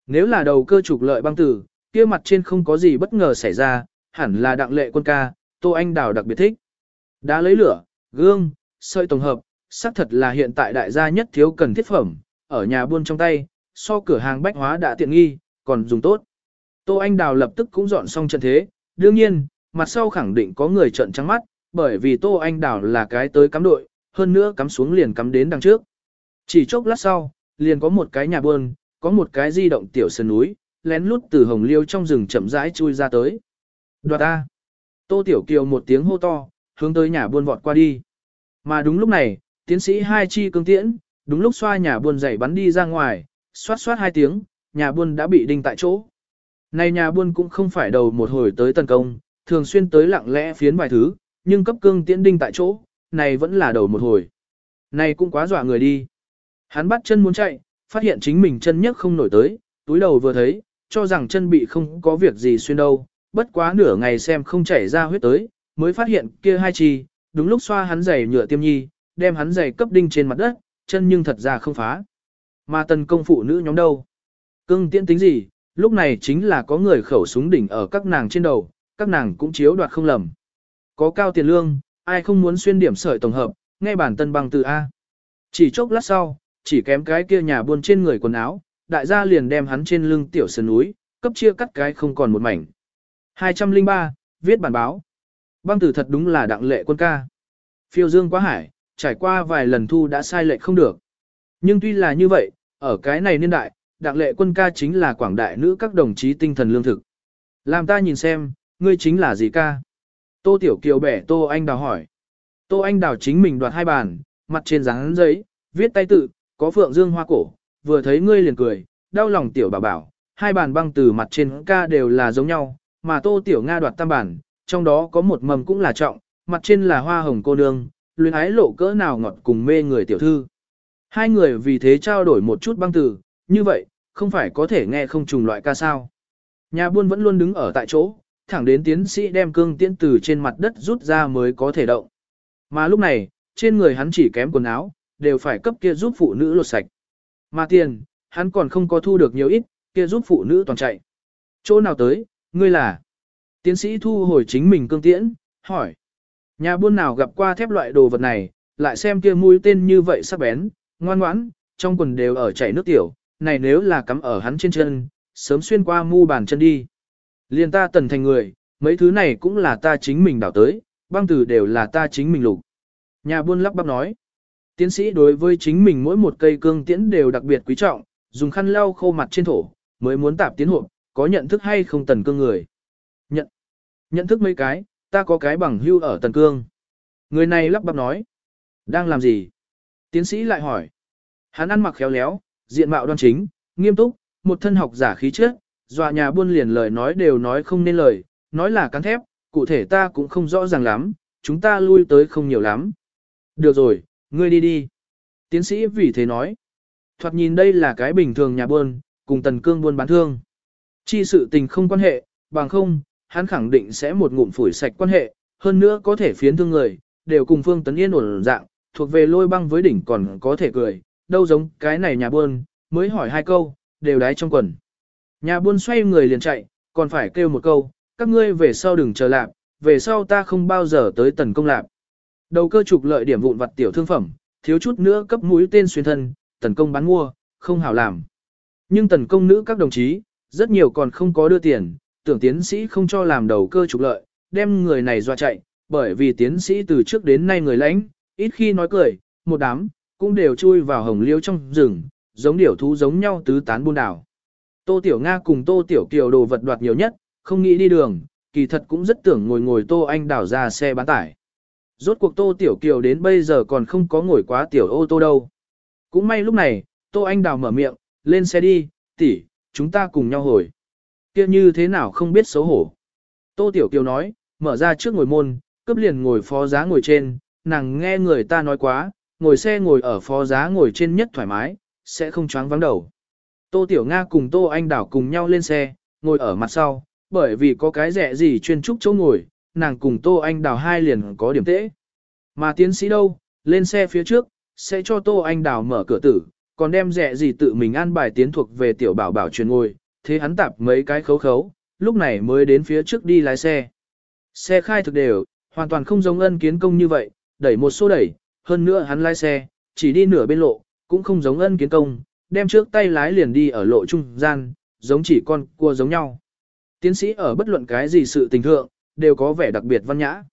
nếu là đầu cơ trục lợi băng tử, kia mặt trên không có gì bất ngờ xảy ra, hẳn là đặng lệ quân ca, Tô Anh đào đặc biệt thích. Đã lấy lửa, gương, sợi tổng hợp, xác thật là hiện tại đại gia nhất thiếu cần thiết phẩm, ở nhà buôn trong tay, so cửa hàng bách hóa đã tiện nghi, còn dùng tốt. Tô Anh Đào lập tức cũng dọn xong trận thế, đương nhiên, mặt sau khẳng định có người trận trắng mắt, bởi vì Tô Anh Đào là cái tới cắm đội, hơn nữa cắm xuống liền cắm đến đằng trước. Chỉ chốc lát sau, liền có một cái nhà buôn, có một cái di động tiểu sơn núi, lén lút từ hồng liêu trong rừng chậm rãi chui ra tới. Đoạt ta, Tô Tiểu Kiều một tiếng hô to, hướng tới nhà buôn vọt qua đi. Mà đúng lúc này, tiến sĩ hai chi cương tiễn, đúng lúc xoa nhà buôn dậy bắn đi ra ngoài, xoát xoát hai tiếng, nhà buôn đã bị đinh tại chỗ. Này nhà buôn cũng không phải đầu một hồi tới tấn công, thường xuyên tới lặng lẽ phiến vài thứ, nhưng cấp cương tiễn đinh tại chỗ, này vẫn là đầu một hồi. Này cũng quá dọa người đi. Hắn bắt chân muốn chạy, phát hiện chính mình chân nhấc không nổi tới, túi đầu vừa thấy, cho rằng chân bị không có việc gì xuyên đâu, bất quá nửa ngày xem không chảy ra huyết tới, mới phát hiện kia hai chi, đúng lúc xoa hắn giày nhựa tiêm nhi, đem hắn giày cấp đinh trên mặt đất, chân nhưng thật ra không phá. Mà tần công phụ nữ nhóm đâu? Cưng tiễn tính gì, lúc này chính là có người khẩu súng đỉnh ở các nàng trên đầu, các nàng cũng chiếu đoạt không lầm. Có cao tiền lương, ai không muốn xuyên điểm sợi tổng hợp, nghe bản tân bằng từ A. Chỉ chốc lát sau, chỉ kém cái kia nhà buôn trên người quần áo, đại gia liền đem hắn trên lưng tiểu sơn núi, cấp chia cắt cái không còn một mảnh. 203, viết bản báo. Băng tử thật đúng là đặng lệ quân ca. Phiêu dương quá hải, trải qua vài lần thu đã sai lệch không được. Nhưng tuy là như vậy, ở cái này niên đại, đặng lệ quân ca chính là quảng đại nữ các đồng chí tinh thần lương thực. Làm ta nhìn xem, ngươi chính là gì ca? Tô Tiểu Kiều bẻ Tô Anh Đào hỏi. Tô Anh Đào chính mình đoạt hai bàn, mặt trên dáng giấy, viết tay tự, có phượng dương hoa cổ, vừa thấy ngươi liền cười, đau lòng Tiểu bảo bảo, hai bàn băng từ mặt trên ca đều là giống nhau, mà Tô Tiểu Nga đoạt tam bản, trong đó có một mầm cũng là trọng, mặt trên là hoa hồng cô nương, luyến ái lộ cỡ nào ngọt cùng mê người tiểu thư. Hai người vì thế trao đổi một chút băng từ, như vậy, không phải có thể nghe không trùng loại ca sao. Nhà buôn vẫn luôn đứng ở tại chỗ, thẳng đến tiến sĩ đem cương tiễn từ trên mặt đất rút ra mới có thể động. Mà lúc này, trên người hắn chỉ kém quần áo, đều phải cấp kia giúp phụ nữ lột sạch. Mà tiền, hắn còn không có thu được nhiều ít, kia giúp phụ nữ toàn chạy. Chỗ nào tới, ngươi là? Tiến sĩ thu hồi chính mình cương tiễn, hỏi. Nhà buôn nào gặp qua thép loại đồ vật này, lại xem kia mũi tên như vậy sắc bén, ngoan ngoãn, trong quần đều ở chảy nước tiểu, này nếu là cắm ở hắn trên chân, sớm xuyên qua mu bàn chân đi. Liên ta tần thành người, mấy thứ này cũng là ta chính mình đảo tới, băng từ đều là ta chính mình lục. Nhà buôn lắp bắp nói. Tiến sĩ đối với chính mình mỗi một cây cương tiễn đều đặc biệt quý trọng, dùng khăn lau khô mặt trên thổ, mới muốn tạp tiến hộp, có nhận thức hay không tần cương người. Nhận. Nhận thức mấy cái, ta có cái bằng hưu ở tần cương. Người này lắp bắp nói. Đang làm gì? Tiến sĩ lại hỏi. Hắn ăn mặc khéo léo, diện mạo đoan chính, nghiêm túc, một thân học giả khí chất, dọa nhà buôn liền lời nói đều nói không nên lời, nói là cắn thép, cụ thể ta cũng không rõ ràng lắm, chúng ta lui tới không nhiều lắm. Được rồi, ngươi đi đi. Tiến sĩ vì thế nói. Thoạt nhìn đây là cái bình thường nhà buôn, cùng tần cương buôn bán thương. Chi sự tình không quan hệ, bằng không, hắn khẳng định sẽ một ngụm phủi sạch quan hệ, hơn nữa có thể phiến thương người, đều cùng Phương Tấn Yên ổn dạng, thuộc về lôi băng với đỉnh còn có thể cười, đâu giống cái này nhà buôn, mới hỏi hai câu, đều đái trong quần. Nhà buôn xoay người liền chạy, còn phải kêu một câu, các ngươi về sau đừng chờ lạp, về sau ta không bao giờ tới tần công lạp. Đầu cơ trục lợi điểm vụn vặt tiểu thương phẩm, thiếu chút nữa cấp mũi tên xuyên thân, tần công bán mua, không hảo làm. Nhưng tần công nữ các đồng chí, rất nhiều còn không có đưa tiền, tưởng tiến sĩ không cho làm đầu cơ trục lợi, đem người này dọa chạy, bởi vì tiến sĩ từ trước đến nay người lãnh, ít khi nói cười, một đám, cũng đều chui vào hồng liêu trong rừng, giống điểu thú giống nhau tứ tán buôn đảo. Tô Tiểu Nga cùng Tô Tiểu Kiều đồ vật đoạt nhiều nhất, không nghĩ đi đường, kỳ thật cũng rất tưởng ngồi ngồi Tô Anh đảo ra xe bán tải. Rốt cuộc Tô Tiểu Kiều đến bây giờ còn không có ngồi quá tiểu ô tô đâu. Cũng may lúc này, Tô Anh đào mở miệng, lên xe đi, tỷ, chúng ta cùng nhau hồi kia như thế nào không biết xấu hổ. Tô Tiểu Kiều nói, mở ra trước ngồi môn, cấp liền ngồi phó giá ngồi trên, nàng nghe người ta nói quá, ngồi xe ngồi ở phó giá ngồi trên nhất thoải mái, sẽ không choáng vắng đầu. Tô Tiểu Nga cùng Tô Anh Đảo cùng nhau lên xe, ngồi ở mặt sau, bởi vì có cái rẻ gì chuyên trúc chỗ ngồi, nàng cùng Tô Anh Đảo hai liền có điểm tễ. Mà tiến sĩ đâu, lên xe phía trước, sẽ cho Tô Anh Đảo mở cửa tử, còn đem rẻ gì tự mình an bài tiến thuộc về tiểu bảo bảo truyền ngồi, thế hắn tạp mấy cái khấu khấu, lúc này mới đến phía trước đi lái xe. Xe khai thực đều, hoàn toàn không giống ân kiến công như vậy, đẩy một số đẩy, hơn nữa hắn lái xe, chỉ đi nửa bên lộ, cũng không giống ân kiến công, đem trước tay lái liền đi ở lộ trung gian, giống chỉ con cua giống nhau. Tiến sĩ ở bất luận cái gì sự tình thượng, đều có vẻ đặc biệt văn nhã.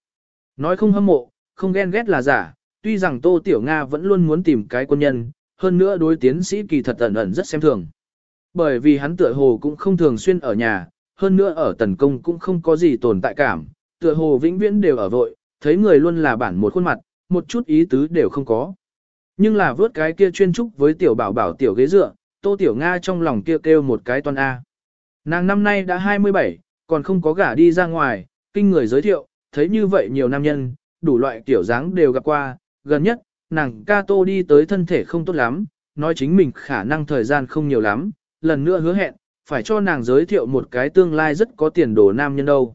Nói không hâm mộ, không ghen ghét là giả, tuy rằng Tô Tiểu Nga vẫn luôn muốn tìm cái quân nhân, hơn nữa đối tiến sĩ kỳ thật ẩn ẩn rất xem thường. Bởi vì hắn tựa hồ cũng không thường xuyên ở nhà, hơn nữa ở tần công cũng không có gì tồn tại cảm, tựa hồ vĩnh viễn đều ở vội, thấy người luôn là bản một khuôn mặt, một chút ý tứ đều không có. Nhưng là vớt cái kia chuyên trúc với tiểu bảo bảo tiểu ghế dựa, tô tiểu Nga trong lòng kia kêu, kêu một cái toan A. Nàng năm nay đã 27, còn không có gả đi ra ngoài, kinh người giới thiệu, thấy như vậy nhiều nam nhân, đủ loại tiểu dáng đều gặp qua, gần nhất, nàng ca tô đi tới thân thể không tốt lắm, nói chính mình khả năng thời gian không nhiều lắm, lần nữa hứa hẹn, phải cho nàng giới thiệu một cái tương lai rất có tiền đồ nam nhân đâu.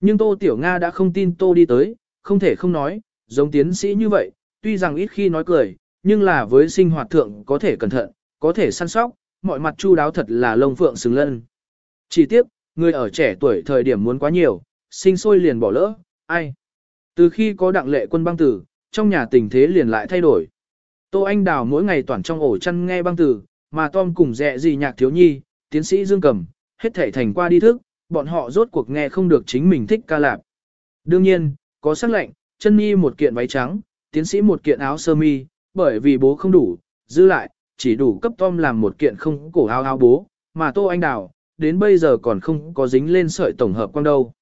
Nhưng Tô Tiểu Nga đã không tin Tô đi tới, không thể không nói, giống tiến sĩ như vậy, tuy rằng ít khi nói cười, nhưng là với sinh hoạt thượng có thể cẩn thận, có thể săn sóc, mọi mặt chu đáo thật là lông phượng xứng lân. Chỉ tiếc, người ở trẻ tuổi thời điểm muốn quá nhiều, sinh sôi liền bỏ lỡ, ai. Từ khi có đặng lệ quân băng tử, trong nhà tình thế liền lại thay đổi. Tô Anh Đào mỗi ngày toàn trong ổ chăn nghe băng tử, mà Tom cùng dẹ gì nhạc thiếu nhi, tiến sĩ Dương Cầm, hết thể thành qua đi thức, bọn họ rốt cuộc nghe không được chính mình thích ca lạp. Đương nhiên, có sắc lệnh, chân nhi một kiện váy trắng, tiến sĩ một kiện áo sơ mi, bởi vì bố không đủ, dư lại, chỉ đủ cấp Tom làm một kiện không cổ áo áo bố, mà Tô Anh Đào, đến bây giờ còn không có dính lên sợi tổng hợp quang đâu.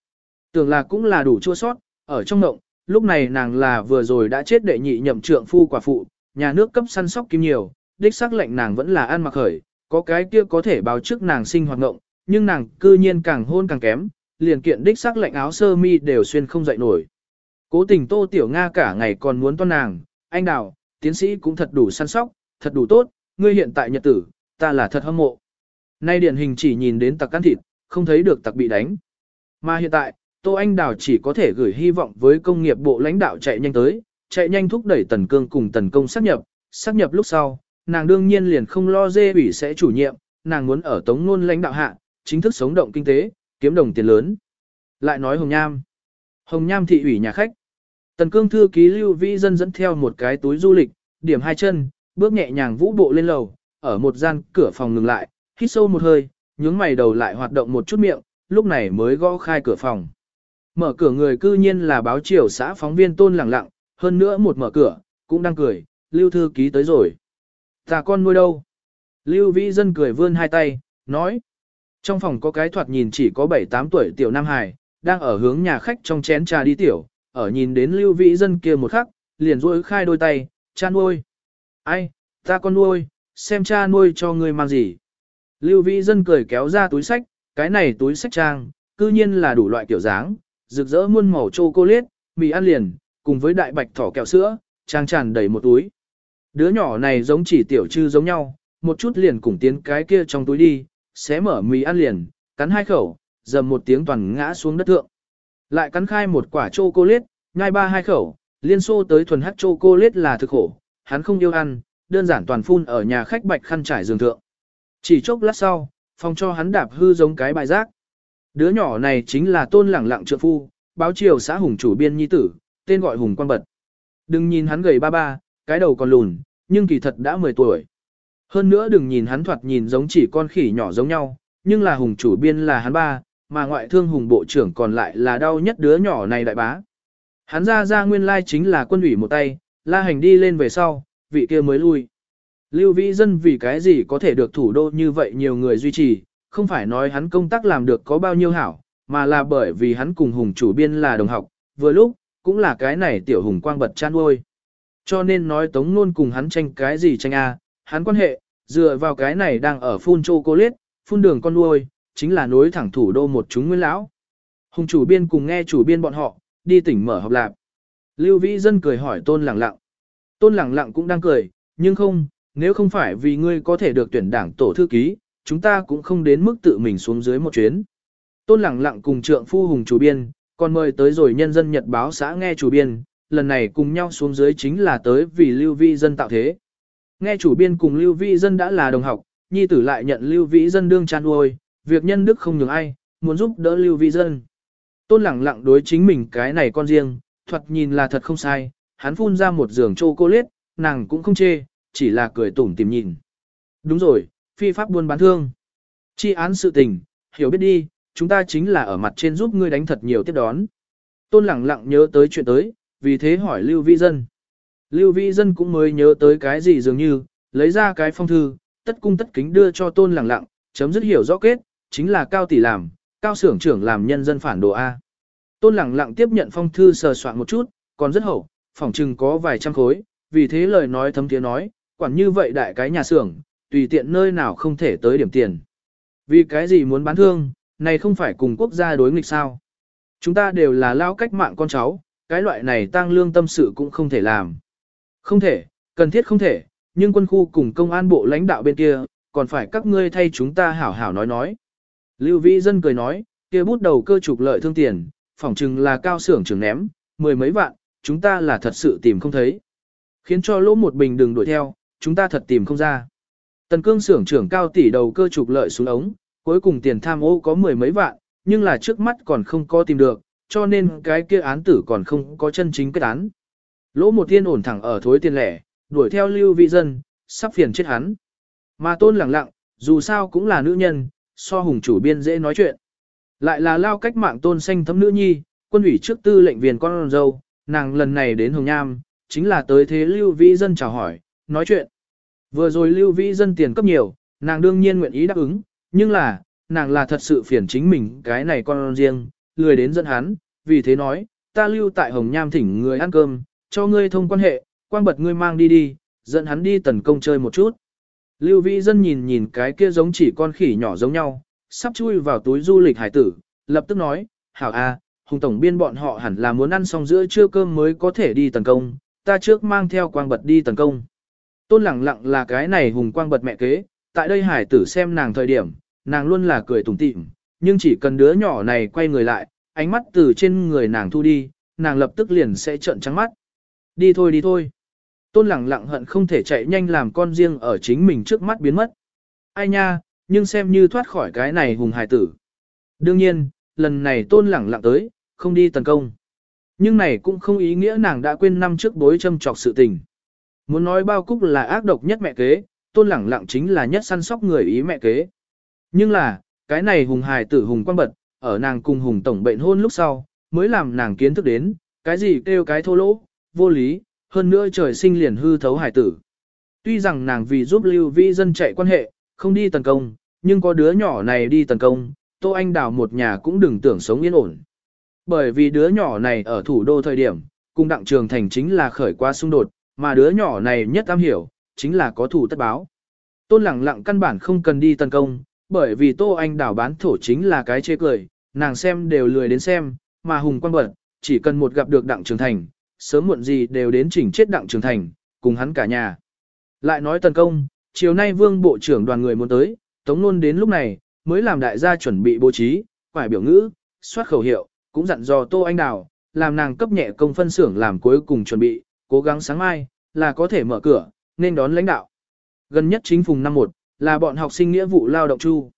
Tưởng là cũng là đủ chua sót, ở trong ngộng, lúc này nàng là vừa rồi đã chết đệ nhị nhậm trượng phu quả phụ, nhà nước cấp săn sóc kim nhiều, đích xác lệnh nàng vẫn là ăn mặc khởi, có cái kia có thể báo trước nàng sinh hoạt ngộng, nhưng nàng cư nhiên càng hôn càng kém, liền kiện đích xác lệnh áo sơ mi đều xuyên không dậy nổi. Cố tình Tô Tiểu Nga cả ngày còn muốn toan nàng, anh đào, tiến sĩ cũng thật đủ săn sóc, thật đủ tốt, ngươi hiện tại nhật tử, ta là thật hâm mộ. Nay điển hình chỉ nhìn đến tặc ăn thịt, không thấy được tặc bị đánh. Mà hiện tại, Tô Anh Đào chỉ có thể gửi hy vọng với công nghiệp bộ lãnh đạo chạy nhanh tới, chạy nhanh thúc đẩy tần cương cùng tần công xác nhập, xác nhập lúc sau, nàng đương nhiên liền không lo dê ủy sẽ chủ nhiệm, nàng muốn ở tống nôn lãnh đạo hạ, chính thức sống động kinh tế, kiếm đồng tiền lớn. Lại nói Hồng Nham. Hồng Nham thị ủy nhà khách. Tần cương thư ký lưu vĩ dân dẫn theo một cái túi du lịch, điểm hai chân, bước nhẹ nhàng vũ bộ lên lầu, ở một gian cửa phòng ngừng lại, hít sâu một hơi, nhướng mày đầu lại hoạt động một chút miệng, lúc này mới gõ khai cửa phòng. Mở cửa người cư nhiên là báo triều xã phóng viên tôn lẳng lặng, hơn nữa một mở cửa, cũng đang cười, lưu thư ký tới rồi. Ta con nuôi đâu? Lưu vĩ dân cười vươn hai tay, nói. Trong phòng có cái thoạt nhìn chỉ có 7-8 tuổi tiểu Nam Hải, đang ở hướng nhà khách trong chén trà đi tiểu, ở nhìn đến lưu vĩ dân kia một khắc, liền rôi khai đôi tay, cha nuôi. Ai, ta con nuôi, xem cha nuôi cho ngươi mang gì. Lưu vĩ dân cười kéo ra túi sách, cái này túi sách trang, cư nhiên là đủ loại kiểu dáng, rực rỡ muôn màu chocolate, mì ăn liền, cùng với đại bạch thỏ kẹo sữa, trang tràn đầy một túi. Đứa nhỏ này giống chỉ tiểu trư giống nhau, một chút liền cùng tiến cái kia trong túi đi, xé mở mì ăn liền, cắn hai khẩu, dầm một tiếng toàn ngã xuống đất thượng. Lại cắn khai một quả chocolate, nhai ba hai khẩu, liên xô tới thuần hắc chocolate là thực khổ, hắn không yêu ăn, đơn giản toàn phun ở nhà khách bạch khăn trải giường thượng. Chỉ chốc lát sau, phòng cho hắn đạp hư giống cái bài rác. Đứa nhỏ này chính là tôn lẳng lặng trượng phu, báo triều xã hùng chủ biên nhi tử, tên gọi hùng quan bật. Đừng nhìn hắn gầy ba ba, cái đầu còn lùn, nhưng kỳ thật đã 10 tuổi. Hơn nữa đừng nhìn hắn thoạt nhìn giống chỉ con khỉ nhỏ giống nhau, nhưng là hùng chủ biên là hắn ba, mà ngoại thương hùng bộ trưởng còn lại là đau nhất đứa nhỏ này đại bá. Hắn ra ra nguyên lai chính là quân ủy một tay, la hành đi lên về sau, vị kia mới lui. Lưu Vĩ Dân vì cái gì có thể được thủ đô như vậy nhiều người duy trì, không phải nói hắn công tác làm được có bao nhiêu hảo, mà là bởi vì hắn cùng hùng chủ biên là đồng học, vừa lúc, cũng là cái này tiểu hùng quang bật chan uôi. Cho nên nói tống luôn cùng hắn tranh cái gì tranh a, hắn quan hệ, dựa vào cái này đang ở phun chocolate, phun đường con nuôi, chính là nối thẳng thủ đô một chúng nguyên lão. Hùng chủ biên cùng nghe chủ biên bọn họ, đi tỉnh mở học lạc. Lưu Vĩ Dân cười hỏi Tôn Lẳng Lặng. Tôn Lẳng Lặng cũng đang cười, nhưng không, nếu không phải vì ngươi có thể được tuyển đảng tổ thư ký, chúng ta cũng không đến mức tự mình xuống dưới một chuyến. Tôn Lẳng Lặng cùng trượng phu Hùng chủ biên, còn mời tới rồi nhân dân nhật báo xã nghe chủ biên, lần này cùng nhau xuống dưới chính là tới vì Lưu Vĩ Dân tạo thế. Nghe chủ biên cùng Lưu Vĩ Dân đã là đồng học, nhi tử lại nhận Lưu Vĩ Dân đương chan nuôi, việc nhân đức không nhường ai, muốn giúp đỡ Lưu Vĩ Dân. Tôn lẳng lặng đối chính mình cái này con riêng, thuật nhìn là thật không sai, hắn phun ra một giường chocolate, nàng cũng không chê, chỉ là cười tủm tìm nhìn. Đúng rồi, phi pháp buôn bán thương. Chi án sự tình, hiểu biết đi, chúng ta chính là ở mặt trên giúp ngươi đánh thật nhiều tiếp đón. Tôn lẳng lặng nhớ tới chuyện tới, vì thế hỏi Lưu Vĩ Dân. Lưu Vĩ Dân cũng mới nhớ tới cái gì dường như, lấy ra cái phong thư, tất cung tất kính đưa cho Tôn lẳng lặng, chấm dứt hiểu rõ kết, chính là cao tỷ làm, cao xưởng trưởng làm nhân dân phản đồ A. Tôn lẳng lặng tiếp nhận phong thư sờ soạn một chút, còn rất hậu, phỏng chừng có vài trăm khối, vì thế lời nói thấm tiếng nói, quản như vậy đại cái nhà xưởng, tùy tiện nơi nào không thể tới điểm tiền. Vì cái gì muốn bán thương, này không phải cùng quốc gia đối nghịch sao. Chúng ta đều là lao cách mạng con cháu, cái loại này tăng lương tâm sự cũng không thể làm. Không thể, cần thiết không thể, nhưng quân khu cùng công an bộ lãnh đạo bên kia, còn phải các ngươi thay chúng ta hảo hảo nói nói. Lưu Vĩ Dân cười nói, kia bút đầu cơ trục lợi thương tiền, phỏng chừng là cao xưởng trưởng ném, mười mấy vạn, chúng ta là thật sự tìm không thấy. Khiến cho lỗ một bình đừng đuổi theo, chúng ta thật tìm không ra. Tần cương xưởng trưởng cao tỷ đầu cơ trục lợi xuống ống, cuối cùng tiền tham ô có mười mấy vạn, nhưng là trước mắt còn không có tìm được, cho nên cái kia án tử còn không có chân chính kết án. Lỗ một tiên ổn thẳng ở thối tiền lẻ, đuổi theo lưu vị dân, sắp phiền chết hắn. Mà tôn lẳng lặng, dù sao cũng là nữ nhân, so hùng chủ biên dễ nói chuyện. Lại là lao cách mạng tôn xanh thấm nữ nhi, quân ủy trước tư lệnh viên con dâu, nàng lần này đến Hồng Nham, chính là tới thế lưu vị dân chào hỏi, nói chuyện. Vừa rồi Lưu vị dân tiền cấp nhiều, nàng đương nhiên nguyện ý đáp ứng, nhưng là, nàng là thật sự phiền chính mình cái này con riêng, lười đến dẫn hắn, vì thế nói, ta lưu tại Hồng Nham thỉnh người ăn cơm, cho ngươi thông quan hệ, quang bật ngươi mang đi đi, dẫn hắn đi tấn công chơi một chút. Lưu Vĩ Dân nhìn nhìn cái kia giống chỉ con khỉ nhỏ giống nhau, sắp chui vào túi du lịch hải tử, lập tức nói, hảo a, Hùng Tổng biên bọn họ hẳn là muốn ăn xong giữa trưa cơm mới có thể đi tấn công, ta trước mang theo quang bật đi tấn công. Tôn lẳng lặng là cái này Hùng quang bật mẹ kế, tại đây hải tử xem nàng thời điểm, nàng luôn là cười tủm tỉm, nhưng chỉ cần đứa nhỏ này quay người lại, ánh mắt từ trên người nàng thu đi, nàng lập tức liền sẽ trợn trắng mắt. Đi thôi đi thôi. Tôn lẳng lặng hận không thể chạy nhanh làm con riêng ở chính mình trước mắt biến mất. Ai nha, nhưng xem như thoát khỏi cái này hùng hài tử. Đương nhiên, lần này tôn lẳng lặng tới, không đi tấn công. Nhưng này cũng không ý nghĩa nàng đã quên năm trước bối châm trọc sự tình. Muốn nói bao cúc là ác độc nhất mẹ kế, tôn lẳng lặng chính là nhất săn sóc người ý mẹ kế. Nhưng là, cái này hùng hài tử hùng quan bật, ở nàng cùng hùng tổng bệnh hôn lúc sau, mới làm nàng kiến thức đến, cái gì kêu cái thô lỗ, vô lý, hơn nữa trời sinh liền hư thấu hải tử. Tuy rằng nàng vì giúp Lưu Vĩ dân chạy quan hệ, không đi tấn công, nhưng có đứa nhỏ này đi tấn công, Tô Anh Đào một nhà cũng đừng tưởng sống yên ổn. Bởi vì đứa nhỏ này ở thủ đô thời điểm, cùng đặng trường thành chính là khởi qua xung đột, mà đứa nhỏ này nhất am hiểu, chính là có thủ tất báo. Tôn lẳng lặng căn bản không cần đi tấn công, bởi vì Tô Anh đảo bán thổ chính là cái chê cười, nàng xem đều lười đến xem, mà Hùng Quang Bật, chỉ cần một gặp được Đặng Trường Thành, sớm muộn gì đều đến chỉnh chết Đặng Trường Thành, cùng hắn cả nhà. Lại nói tấn công, chiều nay Vương Bộ trưởng đoàn người muốn tới, Tống Nôn đến lúc này, mới làm đại gia chuẩn bị bố trí, quải biểu ngữ, soát khẩu hiệu, cũng dặn dò Tô Anh Đào, làm nàng cấp nhẹ công phân xưởng làm cuối cùng chuẩn bị, cố gắng sáng mai, là có thể mở cửa, nên đón lãnh đạo. Gần nhất chính phùng năm một, là bọn học sinh nghĩa vụ lao động chu.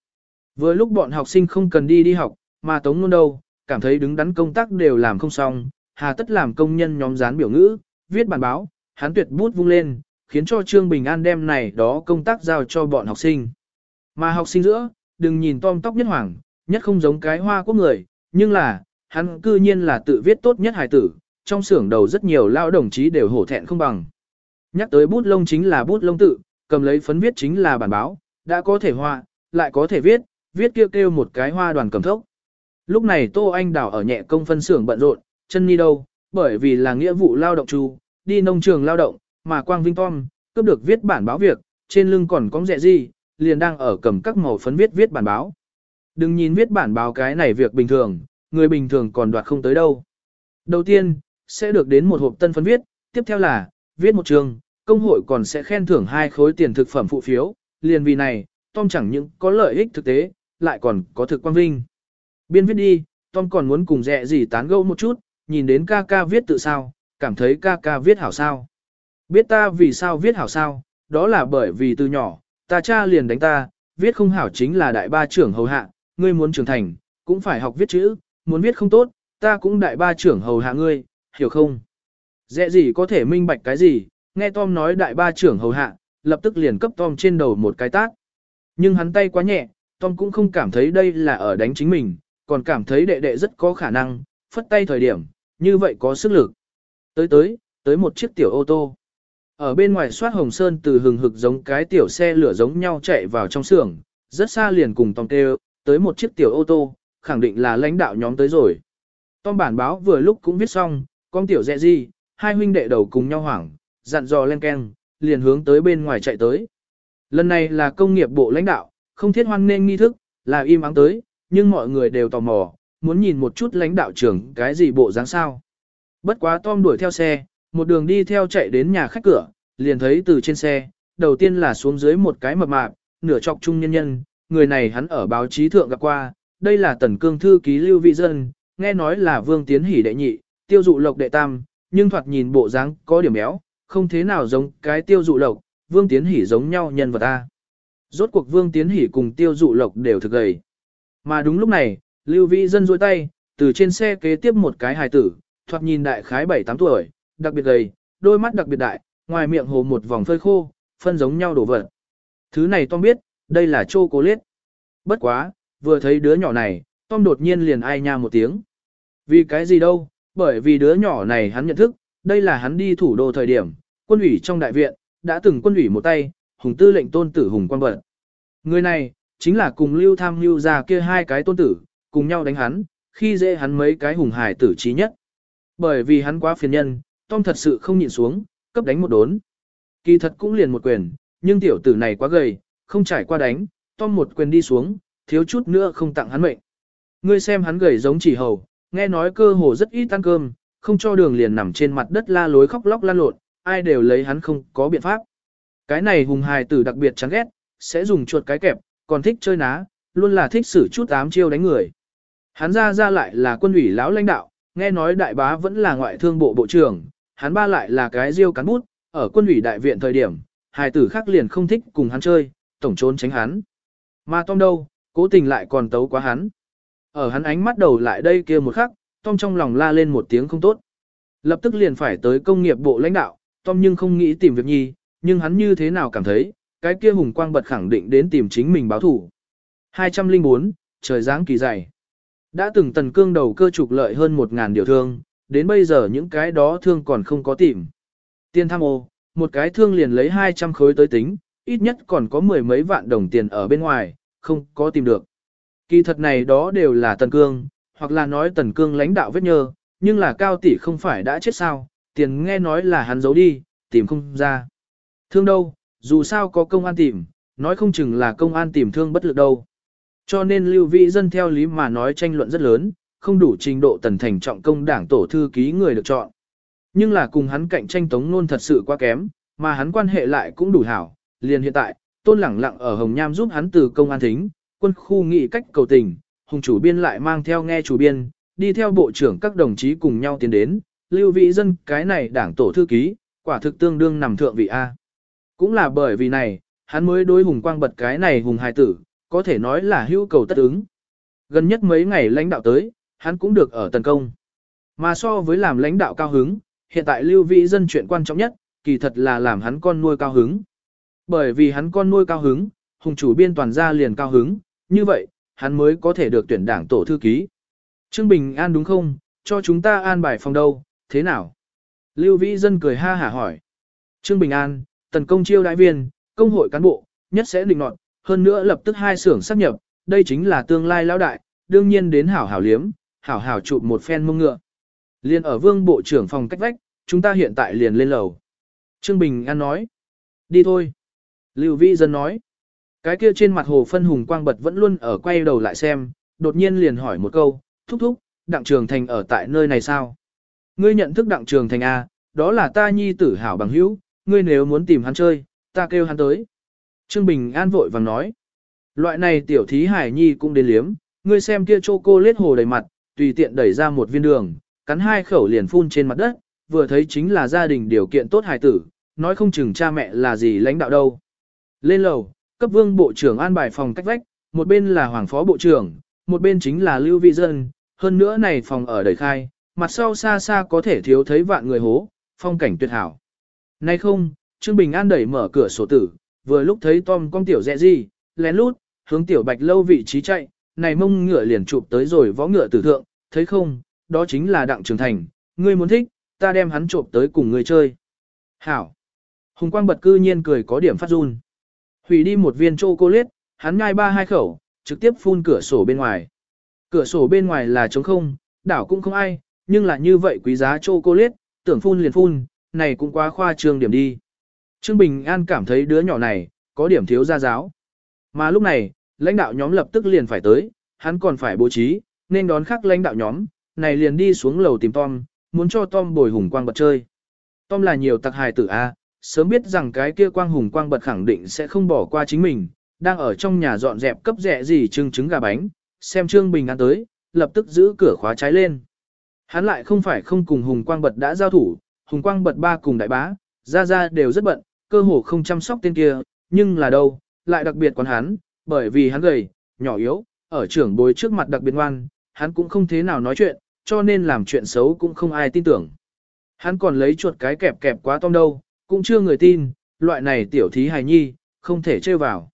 Vừa lúc bọn học sinh không cần đi đi học, mà Tống Nôn đâu, cảm thấy đứng đắn công tác đều làm không xong, hà tất làm công nhân nhóm dán biểu ngữ, viết bản báo, hắn tuyệt bút vung lên, khiến cho Trương Bình An đem này đó công tác giao cho bọn học sinh. Mà học sinh giữa, đừng nhìn tom tóc nhất hoàng, nhất không giống cái hoa quốc người, nhưng là, hắn cư nhiên là tự viết tốt nhất hài tử, trong xưởng đầu rất nhiều lao đồng chí đều hổ thẹn không bằng. Nhắc tới bút lông chính là bút lông tự, cầm lấy phấn viết chính là bản báo, đã có thể hoa, lại có thể viết, viết kêu kêu một cái hoa đoàn cầm thốc. Lúc này Tô Anh Đào ở nhẹ công phân xưởng bận rộn, chân ni đâu, bởi vì là nghĩa vụ lao động chu, đi nông trường lao động, mà Quang Vinh Tom, cướp được viết bản báo việc, trên lưng còn có dẹ gì, liền đang ở cầm các màu phấn viết viết bản báo. Đừng nhìn viết bản báo cái này việc bình thường, người bình thường còn đoạt không tới đâu. Đầu tiên, sẽ được đến một hộp tân phấn viết, tiếp theo là, viết một trường, công hội còn sẽ khen thưởng hai khối tiền thực phẩm phụ phiếu, liền vì này, Tom chẳng những có lợi ích thực tế, lại còn có thực quang vinh. Biên viết đi, Tom còn muốn cùng dẹ gì tán gẫu một chút, nhìn đến ca ca viết tự sao, cảm thấy ca ca viết hảo sao. Biết ta vì sao viết hảo sao, đó là bởi vì từ nhỏ, ta cha liền đánh ta, viết không hảo chính là đại ba trưởng hầu hạ, ngươi muốn trưởng thành, cũng phải học viết chữ, muốn viết không tốt, ta cũng đại ba trưởng hầu hạ ngươi, hiểu không? Dẹ gì có thể minh bạch cái gì, nghe Tom nói đại ba trưởng hầu hạ, lập tức liền cấp Tom trên đầu một cái tát. Nhưng hắn tay quá nhẹ, Tom cũng không cảm thấy đây là ở đánh chính mình, còn cảm thấy đệ đệ rất có khả năng, phất tay thời điểm, như vậy có sức lực. Tới tới, tới một chiếc tiểu ô tô. Ở bên ngoài soát hồng sơn từ hừng hực giống cái tiểu xe lửa giống nhau chạy vào trong xưởng, rất xa liền cùng Tom kêu, tới một chiếc tiểu ô tô, khẳng định là lãnh đạo nhóm tới rồi. Tom bản báo vừa lúc cũng viết xong, con tiểu dẹ gì, hai huynh đệ đầu cùng nhau hoảng, dặn dò len keng, liền hướng tới bên ngoài chạy tới. Lần này là công nghiệp bộ lãnh đạo, không thiết hoan nên nghi thức, là im ắng tới, nhưng mọi người đều tò mò, muốn nhìn một chút lãnh đạo trưởng cái gì bộ dáng sao. Bất quá Tom đuổi theo xe, một đường đi theo chạy đến nhà khách cửa, liền thấy từ trên xe, đầu tiên là xuống dưới một cái mập mạp, nửa chọc trung nhân nhân, người này hắn ở báo chí thượng gặp qua, đây là tần cương thư ký lưu vị dân, nghe nói là vương tiến hỉ đệ nhị, tiêu dụ lộc đệ tam, nhưng thoạt nhìn bộ dáng có điểm béo, không thế nào giống cái tiêu dụ lộc, vương tiến hỉ giống nhau nhân vật ta. Rốt cuộc vương tiến hỉ cùng tiêu dụ lộc đều thực gầy. Mà đúng lúc này, lưu Vĩ dân duỗi tay, từ trên xe kế tiếp một cái hài tử, thoạt nhìn đại khái 7-8 tuổi, đặc biệt gầy, đôi mắt đặc biệt đại, ngoài miệng hồ một vòng phơi khô, phân giống nhau đổ vật. Thứ này Tom biết, đây là chô cố liết. Bất quá, vừa thấy đứa nhỏ này, Tom đột nhiên liền ai nha một tiếng. Vì cái gì đâu, bởi vì đứa nhỏ này hắn nhận thức, đây là hắn đi thủ đô thời điểm, quân ủy trong đại viện, đã từng quân ủy một tay, Hùng Tư lệnh tôn tử Hùng quan Bật. Người này, chính là cùng Lưu Tham Lưu ra kia hai cái tôn tử, cùng nhau đánh hắn, khi dễ hắn mấy cái hùng hải tử trí nhất. Bởi vì hắn quá phiền nhân, Tom thật sự không nhịn xuống, cấp đánh một đốn. Kỳ thật cũng liền một quyền, nhưng tiểu tử này quá gầy, không trải qua đánh, Tom một quyền đi xuống, thiếu chút nữa không tặng hắn mệnh. Ngươi xem hắn gầy giống chỉ hầu, nghe nói cơ hồ rất ít ăn cơm, không cho đường liền nằm trên mặt đất la lối khóc lóc lan lộn, ai đều lấy hắn không có biện pháp. Cái này hùng hài tử đặc biệt chán ghét, sẽ dùng chuột cái kẹp, còn thích chơi ná, luôn là thích sử chút ám chiêu đánh người. Hắn ra ra lại là quân ủy lão lãnh đạo, nghe nói đại bá vẫn là ngoại thương bộ bộ trưởng, hắn ba lại là cái diêu cán bút, ở quân ủy đại viện thời điểm, hài tử khác liền không thích cùng hắn chơi, tổng trốn tránh hắn. Mà Tom đâu, cố tình lại còn tấu quá hắn. Ở hắn ánh mắt đầu lại đây kia một khắc, Tom trong lòng la lên một tiếng không tốt. Lập tức liền phải tới công nghiệp bộ lãnh đạo, Tom nhưng không nghĩ tìm việc nhi, nhưng hắn như thế nào cảm thấy, cái kia hùng quang bật khẳng định đến tìm chính mình báo thủ. 204, trời giáng kỳ dày. Đã từng tần cương đầu cơ trục lợi hơn 1.000 điều thương, đến bây giờ những cái đó thương còn không có tìm. Tiên tham ô, một cái thương liền lấy 200 khối tới tính, ít nhất còn có mười mấy vạn đồng tiền ở bên ngoài, không có tìm được. Kỳ thật này đó đều là tần cương, hoặc là nói tần cương lãnh đạo vết nhơ, nhưng là cao tỷ không phải đã chết sao, tiền nghe nói là hắn giấu đi, tìm không ra. Thương đâu, dù sao có công an tìm, nói không chừng là công an tìm thương bất lực đâu. Cho nên lưu vị dân theo lý mà nói tranh luận rất lớn, không đủ trình độ tần thành trọng công đảng tổ thư ký người được chọn. Nhưng là cùng hắn cạnh tranh tống nôn thật sự quá kém, mà hắn quan hệ lại cũng đủ hảo. Liền hiện tại, tôn lẳng lặng ở Hồng Nham giúp hắn từ công an thính, quân khu nghị cách cầu tình, hùng chủ biên lại mang theo nghe chủ biên, đi theo bộ trưởng các đồng chí cùng nhau tiến đến, lưu vị dân cái này đảng tổ thư ký, quả thực tương đương nằm thượng vị A. Cũng là bởi vì này, hắn mới đối hùng quang bật cái này hùng hài tử, có thể nói là hữu cầu tất ứng. Gần nhất mấy ngày lãnh đạo tới, hắn cũng được ở tấn công. Mà so với làm lãnh đạo cao hứng, hiện tại lưu vị dân chuyện quan trọng nhất, kỳ thật là làm hắn con nuôi cao hứng. Bởi vì hắn con nuôi cao hứng, hùng chủ biên toàn gia liền cao hứng, như vậy, hắn mới có thể được tuyển đảng tổ thư ký. Trương Bình An đúng không, cho chúng ta an bài phòng đâu, thế nào? Lưu Vĩ Dân cười ha hả hỏi. Trương Bình An, tần công chiêu đại viên, công hội cán bộ, nhất sẽ định nọt, hơn nữa lập tức hai xưởng sắp nhập, đây chính là tương lai lão đại, đương nhiên đến hảo hảo liếm, hảo hảo chụp một phen mông ngựa. Liên ở vương bộ trưởng phòng cách vách, chúng ta hiện tại liền lên lầu. Trương Bình An nói. Đi thôi. Lưu Vĩ Dân nói. Cái kia trên mặt hồ phân hùng quang bật vẫn luôn ở quay đầu lại xem, đột nhiên liền hỏi một câu, thúc thúc, đặng trường thành ở tại nơi này sao? Ngươi nhận thức đặng trường thành A, đó là ta nhi tử hảo bằng hữu, ngươi nếu muốn tìm hắn chơi, ta kêu hắn tới. Trương Bình An vội vàng nói, loại này tiểu thí hải nhi cũng đến liếm, ngươi xem kia chô cô lết hồ đầy mặt, tùy tiện đẩy ra một viên đường, cắn hai khẩu liền phun trên mặt đất, vừa thấy chính là gia đình điều kiện tốt hài tử, nói không chừng cha mẹ là gì lãnh đạo đâu. Lên lầu, cấp vương bộ trưởng an bài phòng cách vách, một bên là hoàng phó bộ trưởng, một bên chính là lưu vị dân, hơn nữa này phòng ở đầy khai, mặt sau xa xa có thể thiếu thấy vạn người hố, phong cảnh tuyệt hảo. Nay không, Trương Bình An đẩy mở cửa sổ tử, vừa lúc thấy Tom con tiểu dẹ gì, lén lút, hướng tiểu bạch lâu vị trí chạy, này mông ngựa liền chụp tới rồi võ ngựa tử thượng, thấy không, đó chính là đặng trường thành, ngươi muốn thích, ta đem hắn trộm tới cùng ngươi chơi. Hảo. Hùng quang bật cư nhiên cười có điểm phát run. Hủy đi một viên chocolate, hắn nhai ba hai khẩu, trực tiếp phun cửa sổ bên ngoài. Cửa sổ bên ngoài là trống không, đảo cũng không ai, nhưng là như vậy quý giá chocolate, tưởng phun liền phun, này cũng quá khoa trương điểm đi. Trương Bình An cảm thấy đứa nhỏ này, có điểm thiếu gia giáo. Mà lúc này, lãnh đạo nhóm lập tức liền phải tới, hắn còn phải bố trí, nên đón khắc lãnh đạo nhóm, này liền đi xuống lầu tìm Tom, muốn cho Tom bồi hùng quang bật chơi. Tom là nhiều tặc hài tử A, sớm biết rằng cái kia quang hùng quang bật khẳng định sẽ không bỏ qua chính mình, đang ở trong nhà dọn dẹp cấp rẻ gì trưng trứng gà bánh, xem Trương Bình An tới, lập tức giữ cửa khóa trái lên. Hắn lại không phải không cùng hùng quang bật đã giao thủ, hùng quang bật ba cùng đại bá, ra ra đều rất bận, cơ hồ không chăm sóc tên kia, nhưng là đâu, lại đặc biệt còn hắn, bởi vì hắn gầy, nhỏ yếu, ở trưởng bối trước mặt đặc biệt ngoan, hắn cũng không thế nào nói chuyện, cho nên làm chuyện xấu cũng không ai tin tưởng. Hắn còn lấy chuột cái kẹp kẹp quá tom đâu, cũng chưa người tin, loại này tiểu thí hài nhi, không thể chơi vào.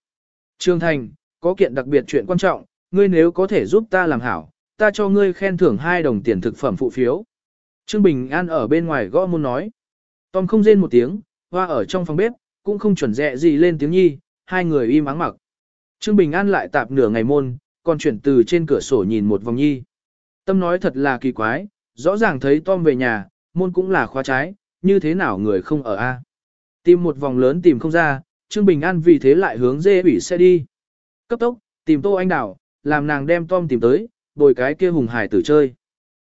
Trương Thành, có kiện đặc biệt chuyện quan trọng, ngươi nếu có thể giúp ta làm hảo, ta cho ngươi khen thưởng hai đồng tiền thực phẩm phụ phiếu. Trương Bình An ở bên ngoài gõ môn nói. Tom không rên một tiếng, hoa ở trong phòng bếp, cũng không chuẩn dẹ gì lên tiếng nhi, hai người im ắng mặc. Trương Bình An lại tạp nửa ngày môn, còn chuyển từ trên cửa sổ nhìn một vòng nhi. Tâm nói thật là kỳ quái, rõ ràng thấy Tom về nhà, môn cũng là khóa trái, như thế nào người không ở a? Tìm một vòng lớn tìm không ra, Trương Bình An vì thế lại hướng dê ủy xe đi. Cấp tốc, tìm Tô Anh Đảo, làm nàng đem Tom tìm tới, bồi cái kia hùng hải tử chơi.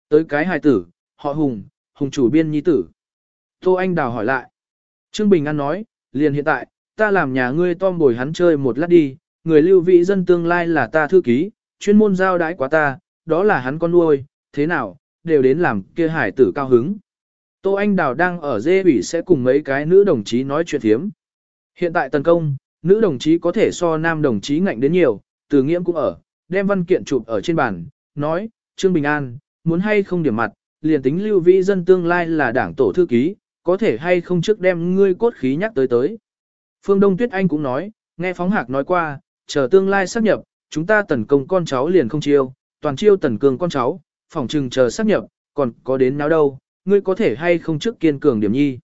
Tới cái hải tử, họ hùng, hùng chủ biên nhi tử. Tô Anh Đào hỏi lại. Trương Bình An nói, liền hiện tại, ta làm nhà ngươi Tom bồi hắn chơi một lát đi, người lưu vị dân tương lai là ta thư ký, chuyên môn giao đãi quá ta, đó là hắn con nuôi, thế nào, đều đến làm kia hải tử cao hứng. Tô Anh Đào đang ở dê ủy sẽ cùng mấy cái nữ đồng chí nói chuyện thiếm. Hiện tại tấn công, nữ đồng chí có thể so nam đồng chí ngạnh đến nhiều, từ nghiễm cũng ở, đem văn kiện chụp ở trên bàn, nói, Trương Bình An, muốn hay không điểm mặt, liền tính lưu vĩ dân tương lai là đảng tổ thư ký, có thể hay không trước đem ngươi cốt khí nhắc tới tới. Phương Đông Tuyết Anh cũng nói, nghe phóng hạc nói qua, chờ tương lai sắp nhập, chúng ta tấn công con cháu liền không chiêu, toàn chiêu tần cường con cháu, phòng trừng chờ sắp nhập, còn có đến nào đâu, ngươi có thể hay không trước kiên cường điểm nhi.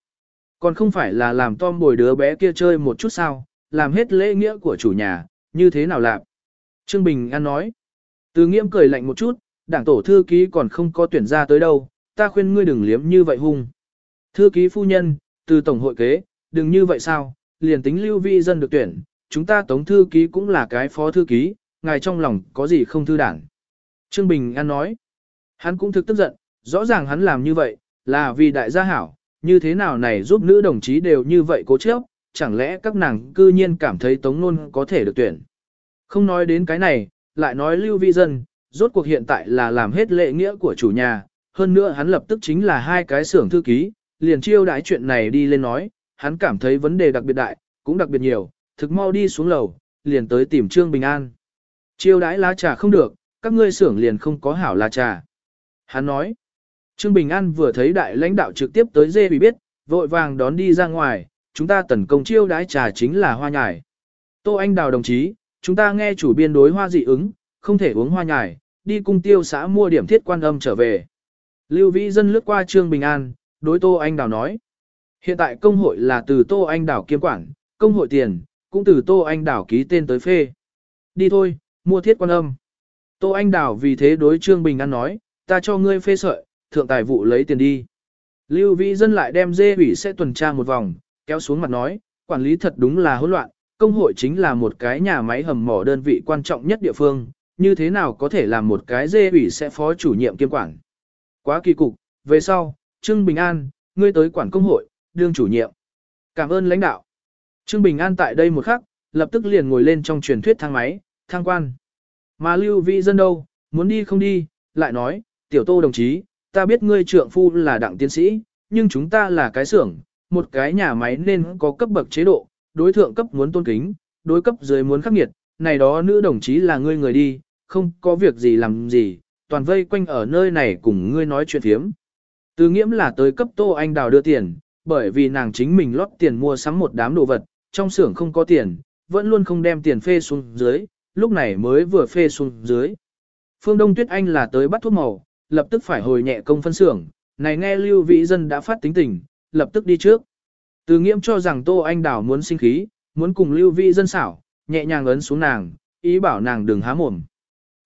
Còn không phải là làm Tom bồi đứa bé kia chơi một chút sao, làm hết lễ nghĩa của chủ nhà, như thế nào làm. Trương Bình An nói. Từ nghiễm cười lạnh một chút, đảng tổ thư ký còn không có tuyển ra tới đâu, ta khuyên ngươi đừng liếm như vậy hung. Thư ký phu nhân, từ tổng hội kế, đừng như vậy sao, liền tính lưu vi dân được tuyển, chúng ta tống thư ký cũng là cái phó thư ký, ngài trong lòng có gì không thư đảng. Trương Bình An nói, hắn cũng thực tức giận, rõ ràng hắn làm như vậy, là vì đại gia hảo, như thế nào này giúp nữ đồng chí đều như vậy cố chấp, chẳng lẽ các nàng cư nhiên cảm thấy tống nôn có thể được tuyển. Không nói đến cái này, lại nói lưu vi dân, rốt cuộc hiện tại là làm hết lệ nghĩa của chủ nhà, hơn nữa hắn lập tức chính là hai cái xưởng thư ký, liền chiêu đãi chuyện này đi lên nói, hắn cảm thấy vấn đề đặc biệt đại, cũng đặc biệt nhiều, thực mau đi xuống lầu, liền tới tìm Trương Bình An. Chiêu đãi lá trà không được, các ngươi xưởng liền không có hảo lá trà. Hắn nói, Trương Bình An vừa thấy đại lãnh đạo trực tiếp tới dê bị biết, vội vàng đón đi ra ngoài, chúng ta tấn công chiêu đãi trà chính là hoa nhài. Tô Anh Đào đồng chí, chúng ta nghe chủ biên đối hoa dị ứng, không thể uống hoa nhài, đi cung tiêu xã mua điểm thiết quan âm trở về. Lưu Vĩ Dân lướt qua Trương Bình An, đối Tô Anh Đào nói. Hiện tại công hội là từ Tô Anh Đào kiêm quản, công hội tiền, cũng từ Tô Anh Đào ký tên tới phê. Đi thôi, mua thiết quan âm. Tô Anh Đào vì thế đối Trương Bình An nói, ta cho ngươi phê sợi, thượng tài vụ lấy tiền đi. Lưu Vĩ Dân lại đem dê ủy sẽ tuần tra một vòng, kéo xuống mặt nói, quản lý thật đúng là hỗn loạn, công hội chính là một cái nhà máy hầm mỏ đơn vị quan trọng nhất địa phương, như thế nào có thể làm một cái dê ủy sẽ phó chủ nhiệm kiêm quản. Quá kỳ cục, về sau, Trương Bình An, ngươi tới quản công hội, đương chủ nhiệm. Cảm ơn lãnh đạo. Trương Bình An tại đây một khắc, lập tức liền ngồi lên trong truyền thuyết thang máy, thang quan. Mà Lưu Vĩ Dân đâu, muốn đi không đi, lại nói, tiểu tô đồng chí, ta biết ngươi trượng phu là đặng tiến sĩ, nhưng chúng ta là cái xưởng, một cái nhà máy nên có cấp bậc chế độ, đối thượng cấp muốn tôn kính, đối cấp dưới muốn khắc nghiệt, này đó nữ đồng chí là ngươi người đi, không có việc gì làm gì, toàn vây quanh ở nơi này cùng ngươi nói chuyện thiếm. Từ nghiễm là tới cấp Tô Anh Đào đưa tiền, bởi vì nàng chính mình lót tiền mua sắm một đám đồ vật, trong xưởng không có tiền, vẫn luôn không đem tiền phê xuống dưới, lúc này mới vừa phê xuống dưới. Phương Đông Tuyết Anh là tới bắt thuốc màu, lập tức phải hồi nhẹ công phân xưởng, này nghe Lưu Vĩ Dân đã phát tính tình, lập tức đi trước. Từ nghiễm cho rằng Tô Anh Đào muốn sinh khí, muốn cùng Lưu Vĩ Dân xảo, nhẹ nhàng ấn xuống nàng, ý bảo nàng đừng há mồm.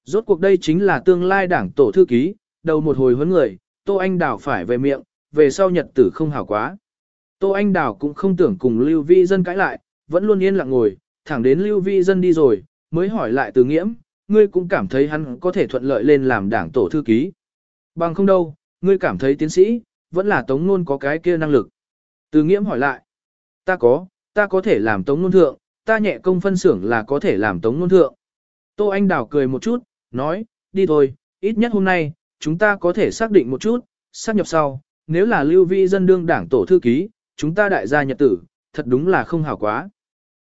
Rốt cuộc đây chính là tương lai đảng tổ thư ký, đầu một hồi huấn người, Tô Anh Đào phải về miệng, về sau nhật tử không hảo quá. Tô Anh Đào cũng không tưởng cùng Lưu Vi Dân cãi lại, vẫn luôn yên lặng ngồi, thẳng đến Lưu Vi Dân đi rồi, mới hỏi lại từ nghiễm, ngươi cũng cảm thấy hắn có thể thuận lợi lên làm đảng tổ thư ký. Bằng không đâu, ngươi cảm thấy tiến sĩ, vẫn là tống nôn có cái kia năng lực. Từ nghiễm hỏi lại, ta có, ta có thể làm tống nôn thượng, ta nhẹ công phân xưởng là có thể làm tống nôn thượng. Tô Anh Đào cười một chút, nói, đi thôi, ít nhất hôm nay, chúng ta có thể xác định một chút, xác nhập sau, nếu là lưu vi dân đương đảng tổ thư ký, chúng ta đại gia nhật tử, thật đúng là không hảo quá.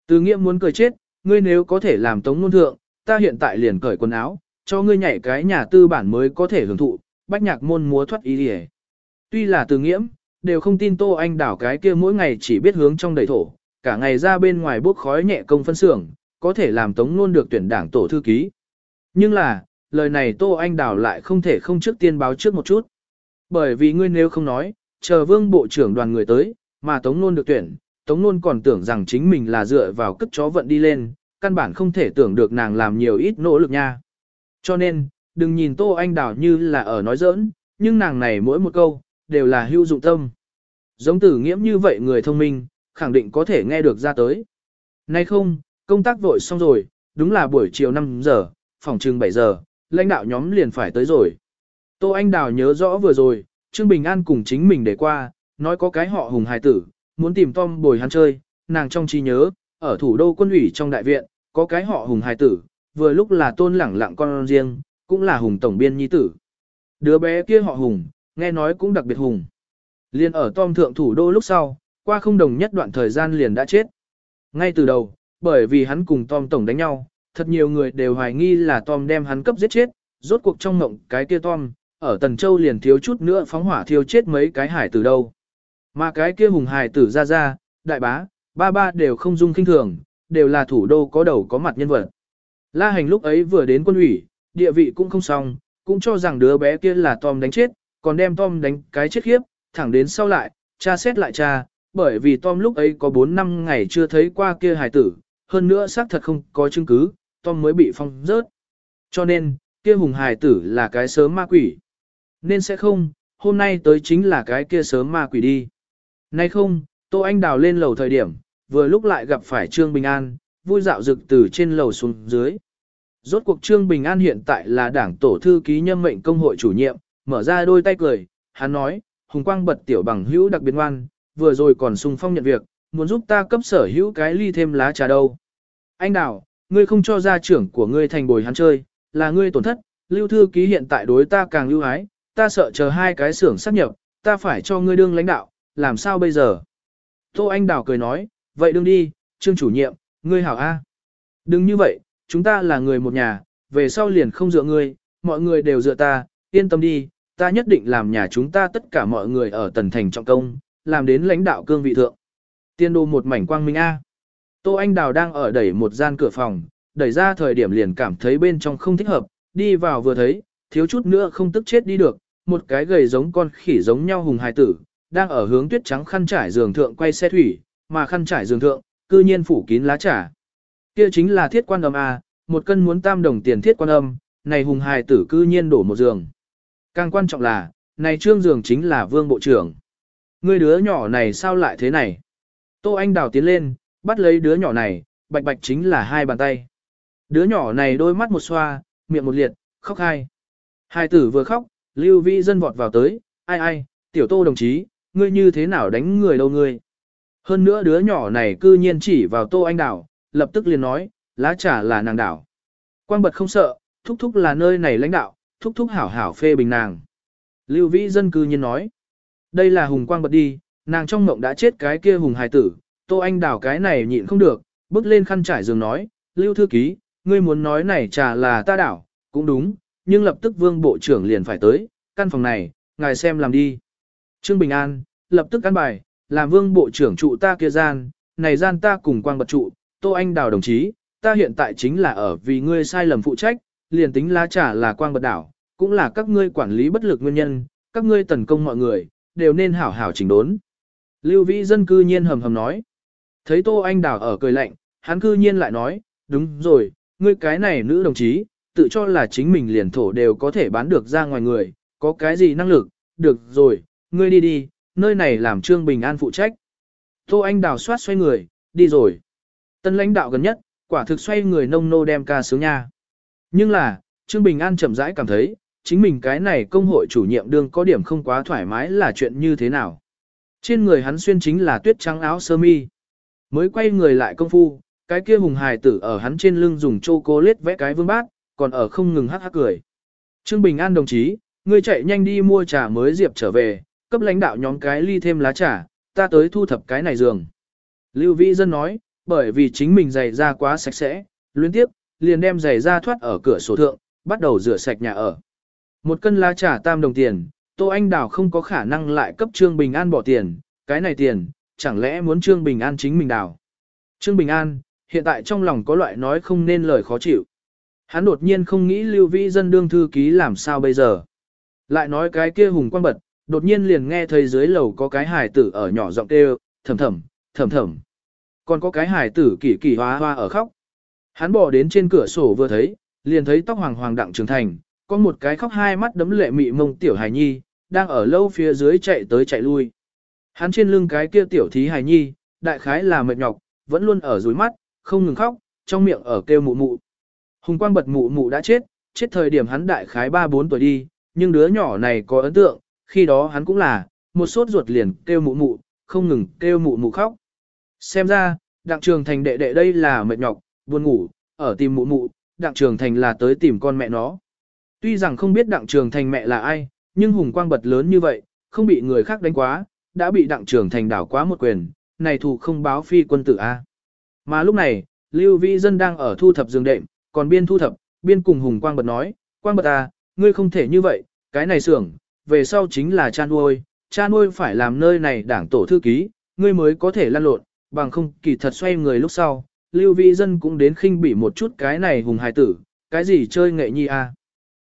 Từ nghiệm muốn cười chết, ngươi nếu có thể làm tống nôn thượng, ta hiện tại liền cởi quần áo, cho ngươi nhảy cái nhà tư bản mới có thể hưởng thụ, bách nhạc môn múa thoát ý đi Tuy là từ nghiễm, đều không tin Tô Anh đảo cái kia mỗi ngày chỉ biết hướng trong đầy thổ, cả ngày ra bên ngoài bốc khói nhẹ công phân xưởng, có thể làm tống nôn được tuyển đảng tổ thư ký. Nhưng là, lời này Tô Anh đảo lại không thể không trước tiên báo trước một chút. Bởi vì ngươi nếu không nói, chờ vương bộ trưởng đoàn người tới, mà Tống Nôn được tuyển, Tống Nôn còn tưởng rằng chính mình là dựa vào cất chó vận đi lên, căn bản không thể tưởng được nàng làm nhiều ít nỗ lực nha. Cho nên, đừng nhìn Tô Anh Đào như là ở nói giỡn, nhưng nàng này mỗi một câu, đều là hữu dụng tâm. Giống tử nghiễm như vậy người thông minh, khẳng định có thể nghe được ra tới. Nay không, công tác vội xong rồi, đúng là buổi chiều 5 giờ, phòng trừng 7 giờ, lãnh đạo nhóm liền phải tới rồi. Tô Anh Đào nhớ rõ vừa rồi, Trương Bình An cùng chính mình để qua, nói có cái họ hùng hài tử, muốn tìm Tom bồi hắn chơi, nàng trong trí nhớ, ở thủ đô quân ủy trong đại viện, có cái họ hùng hài tử, vừa lúc là tôn lẳng lặng con riêng, cũng là hùng tổng biên nhi tử. Đứa bé kia họ hùng, nghe nói cũng đặc biệt hùng. Liên ở Tom thượng thủ đô lúc sau, qua không đồng nhất đoạn thời gian liền đã chết. Ngay từ đầu, bởi vì hắn cùng Tom tổng đánh nhau, thật nhiều người đều hoài nghi là Tom đem hắn cấp giết chết, rốt cuộc trong mộng cái kia Tom, ở Tần Châu liền thiếu chút nữa phóng hỏa thiêu chết mấy cái hải tử đâu. Mà cái kia hùng hải tử ra ra, đại bá, ba ba đều không dung kinh thường, đều là thủ đô có đầu có mặt nhân vật. La hành lúc ấy vừa đến quân ủy, địa vị cũng không xong, cũng cho rằng đứa bé kia là Tom đánh chết, còn đem Tom đánh cái chết khiếp, thẳng đến sau lại, cha xét lại cha, bởi vì Tom lúc ấy có 4 năm ngày chưa thấy qua kia hài tử, hơn nữa xác thật không có chứng cứ, Tom mới bị phong rớt. Cho nên, kia hùng hài tử là cái sớm ma quỷ. Nên sẽ không, hôm nay tới chính là cái kia sớm ma quỷ đi. Nay không, Tô Anh đào lên lầu thời điểm, vừa lúc lại gặp phải Trương Bình An, vui dạo rực từ trên lầu xuống dưới. Rốt cuộc Trương Bình An hiện tại là đảng tổ thư ký nhân mệnh công hội chủ nhiệm, mở ra đôi tay cười, hắn nói, Hùng Quang bật tiểu bằng hữu đặc biệt ngoan, vừa rồi còn sung phong nhận việc, muốn giúp ta cấp sở hữu cái ly thêm lá trà đâu. Anh Đào, ngươi không cho gia trưởng của ngươi thành bồi hắn chơi, là ngươi tổn thất, lưu thư ký hiện tại đối ta càng lưu ái, ta sợ chờ hai cái xưởng sắp nhập, ta phải cho ngươi đương lãnh đạo, làm sao bây giờ? Tô Anh Đào cười nói, vậy đương đi, trương chủ nhiệm, ngươi hảo A. Đừng như vậy, chúng ta là người một nhà, về sau liền không dựa ngươi, mọi người đều dựa ta, yên tâm đi, ta nhất định làm nhà chúng ta tất cả mọi người ở tần thành trọng công, làm đến lãnh đạo cương vị thượng. Tiên đô một mảnh quang minh A. Tô Anh Đào đang ở đẩy một gian cửa phòng, đẩy ra thời điểm liền cảm thấy bên trong không thích hợp, đi vào vừa thấy, thiếu chút nữa không tức chết đi được, một cái gầy giống con khỉ giống nhau hùng hài tử, đang ở hướng tuyết trắng khăn trải giường thượng quay xe thủy, mà khăn trải giường thượng, cư nhiên phủ kín lá trà. Kia chính là thiết quan âm A, một cân muốn tam đồng tiền thiết quan âm, này hùng hài tử cư nhiên đổ một giường. Càng quan trọng là, này trương giường chính là vương bộ trưởng. Người đứa nhỏ này sao lại thế này? Tô Anh Đào tiến lên, bắt lấy đứa nhỏ này, bạch bạch chính là hai bàn tay. Đứa nhỏ này đôi mắt một xoa, miệng một liệt, khóc hai. Hai tử vừa khóc, Lưu Vĩ dân vọt vào tới, ai ai, tiểu tô đồng chí, ngươi như thế nào đánh người đâu ngươi. Hơn nữa đứa nhỏ này cư nhiên chỉ vào tô anh đảo, lập tức liền nói, lá trà là nàng đảo. Quang bật không sợ, thúc thúc là nơi này lãnh đạo, thúc thúc hảo hảo phê bình nàng. Lưu Vĩ dân cư nhiên nói, đây là hùng quang bật đi, nàng trong mộng đã chết cái kia hùng hài tử, tô anh đảo cái này nhịn không được, bước lên khăn trải giường nói, Lưu thư ký, ngươi muốn nói này trà là ta đảo, cũng đúng, nhưng lập tức vương bộ trưởng liền phải tới, căn phòng này, ngài xem làm đi. Trương Bình An, lập tức căn bài, làm vương bộ trưởng trụ ta kia gian, này gian ta cùng quang bật trụ, Tô Anh Đào đồng chí, ta hiện tại chính là ở vì ngươi sai lầm phụ trách, liền tính lá trả là quang bật đảo, cũng là các ngươi quản lý bất lực nguyên nhân, các ngươi tấn công mọi người, đều nên hảo hảo chỉnh đốn. Lưu Vĩ dân cư nhiên hầm hầm nói. Thấy Tô Anh Đào ở cười lạnh, hắn cư nhiên lại nói, đúng rồi, ngươi cái này nữ đồng chí, tự cho là chính mình liền thổ đều có thể bán được ra ngoài người, có cái gì năng lực, được rồi, ngươi đi đi, nơi này làm Trương Bình An phụ trách. Tô Anh đào xoát xoay người, đi rồi. Tân lãnh đạo gần nhất, quả thực xoay người nông nô đem ca sướng nha. Nhưng là, Trương Bình An chậm rãi cảm thấy, chính mình cái này công hội chủ nhiệm đương có điểm không quá thoải mái là chuyện như thế nào. Trên người hắn xuyên chính là tuyết trắng áo sơ mi. Mới quay người lại công phu, cái kia hùng hài tử ở hắn trên lưng dùng chocolate vẽ cái vương bát, còn ở không ngừng hắc hắc cười. Trương Bình An đồng chí, ngươi chạy nhanh đi mua trà mới diệp trở về, cấp lãnh đạo nhóm cái ly thêm lá trà, ta tới thu thập cái này giường. Lưu Vĩ Dân nói, bởi vì chính mình giày ra quá sạch sẽ, luyến tiếp, liền đem giày ra thoát ở cửa sổ thượng, bắt đầu rửa sạch nhà ở. Một cân lá trà tam đồng tiền, Tô Anh Đào không có khả năng lại cấp Trương Bình An bỏ tiền, cái này tiền, chẳng lẽ muốn Trương Bình An chính mình đào. Trương Bình An, hiện tại trong lòng có loại nói không nên lời khó chịu. Hắn đột nhiên không nghĩ Lưu Vĩ Dân đương thư ký làm sao bây giờ. Lại nói cái kia hùng quan bật, đột nhiên liền nghe thấy dưới lầu có cái hài tử ở nhỏ giọng kêu, thầm thầm, thầm thầm. Còn có cái hải tử kỳ kỳ hoa hoa ở khóc. Hắn bỏ đến trên cửa sổ vừa thấy, liền thấy tóc hoàng hoàng đặng trưởng thành, có một cái khóc hai mắt đấm lệ mị mông tiểu hài nhi, đang ở lâu phía dưới chạy tới chạy lui. Hắn trên lưng cái kia tiểu thí hài nhi, đại khái là mệt nhọc, vẫn luôn ở dưới mắt, không ngừng khóc, trong miệng ở kêu mụ mụ. Hùng quang bật mụ mụ đã chết, chết thời điểm hắn đại khái 3-4 tuổi đi, nhưng đứa nhỏ này có ấn tượng, khi đó hắn cũng là, một sốt ruột liền kêu mụ mụ, không ngừng kêu mụ mụ khóc. Xem ra, đặng trường thành đệ đệ đây là mệt nhọc, buồn ngủ, ở tìm mụ mụ, đặng trường thành là tới tìm con mẹ nó. Tuy rằng không biết đặng trường thành mẹ là ai, nhưng hùng quang bật lớn như vậy, không bị người khác đánh quá, đã bị đặng trường thành đảo quá một quyền, này thù không báo phi quân tử A. Mà lúc này, Lưu Vĩ Dân đang ở thu thập giường đệm, còn biên thu thập, biên cùng hùng quang bật nói, quang bật à, ngươi không thể như vậy, cái này xưởng, về sau chính là cha nuôi, cha nuôi phải làm nơi này đảng tổ thư ký, ngươi mới có thể lăn lộn, bằng không kỳ thật xoay người lúc sau, Lưu Vĩ Dân cũng đến khinh bỉ một chút cái này hùng hài tử, cái gì chơi nghệ nhi a?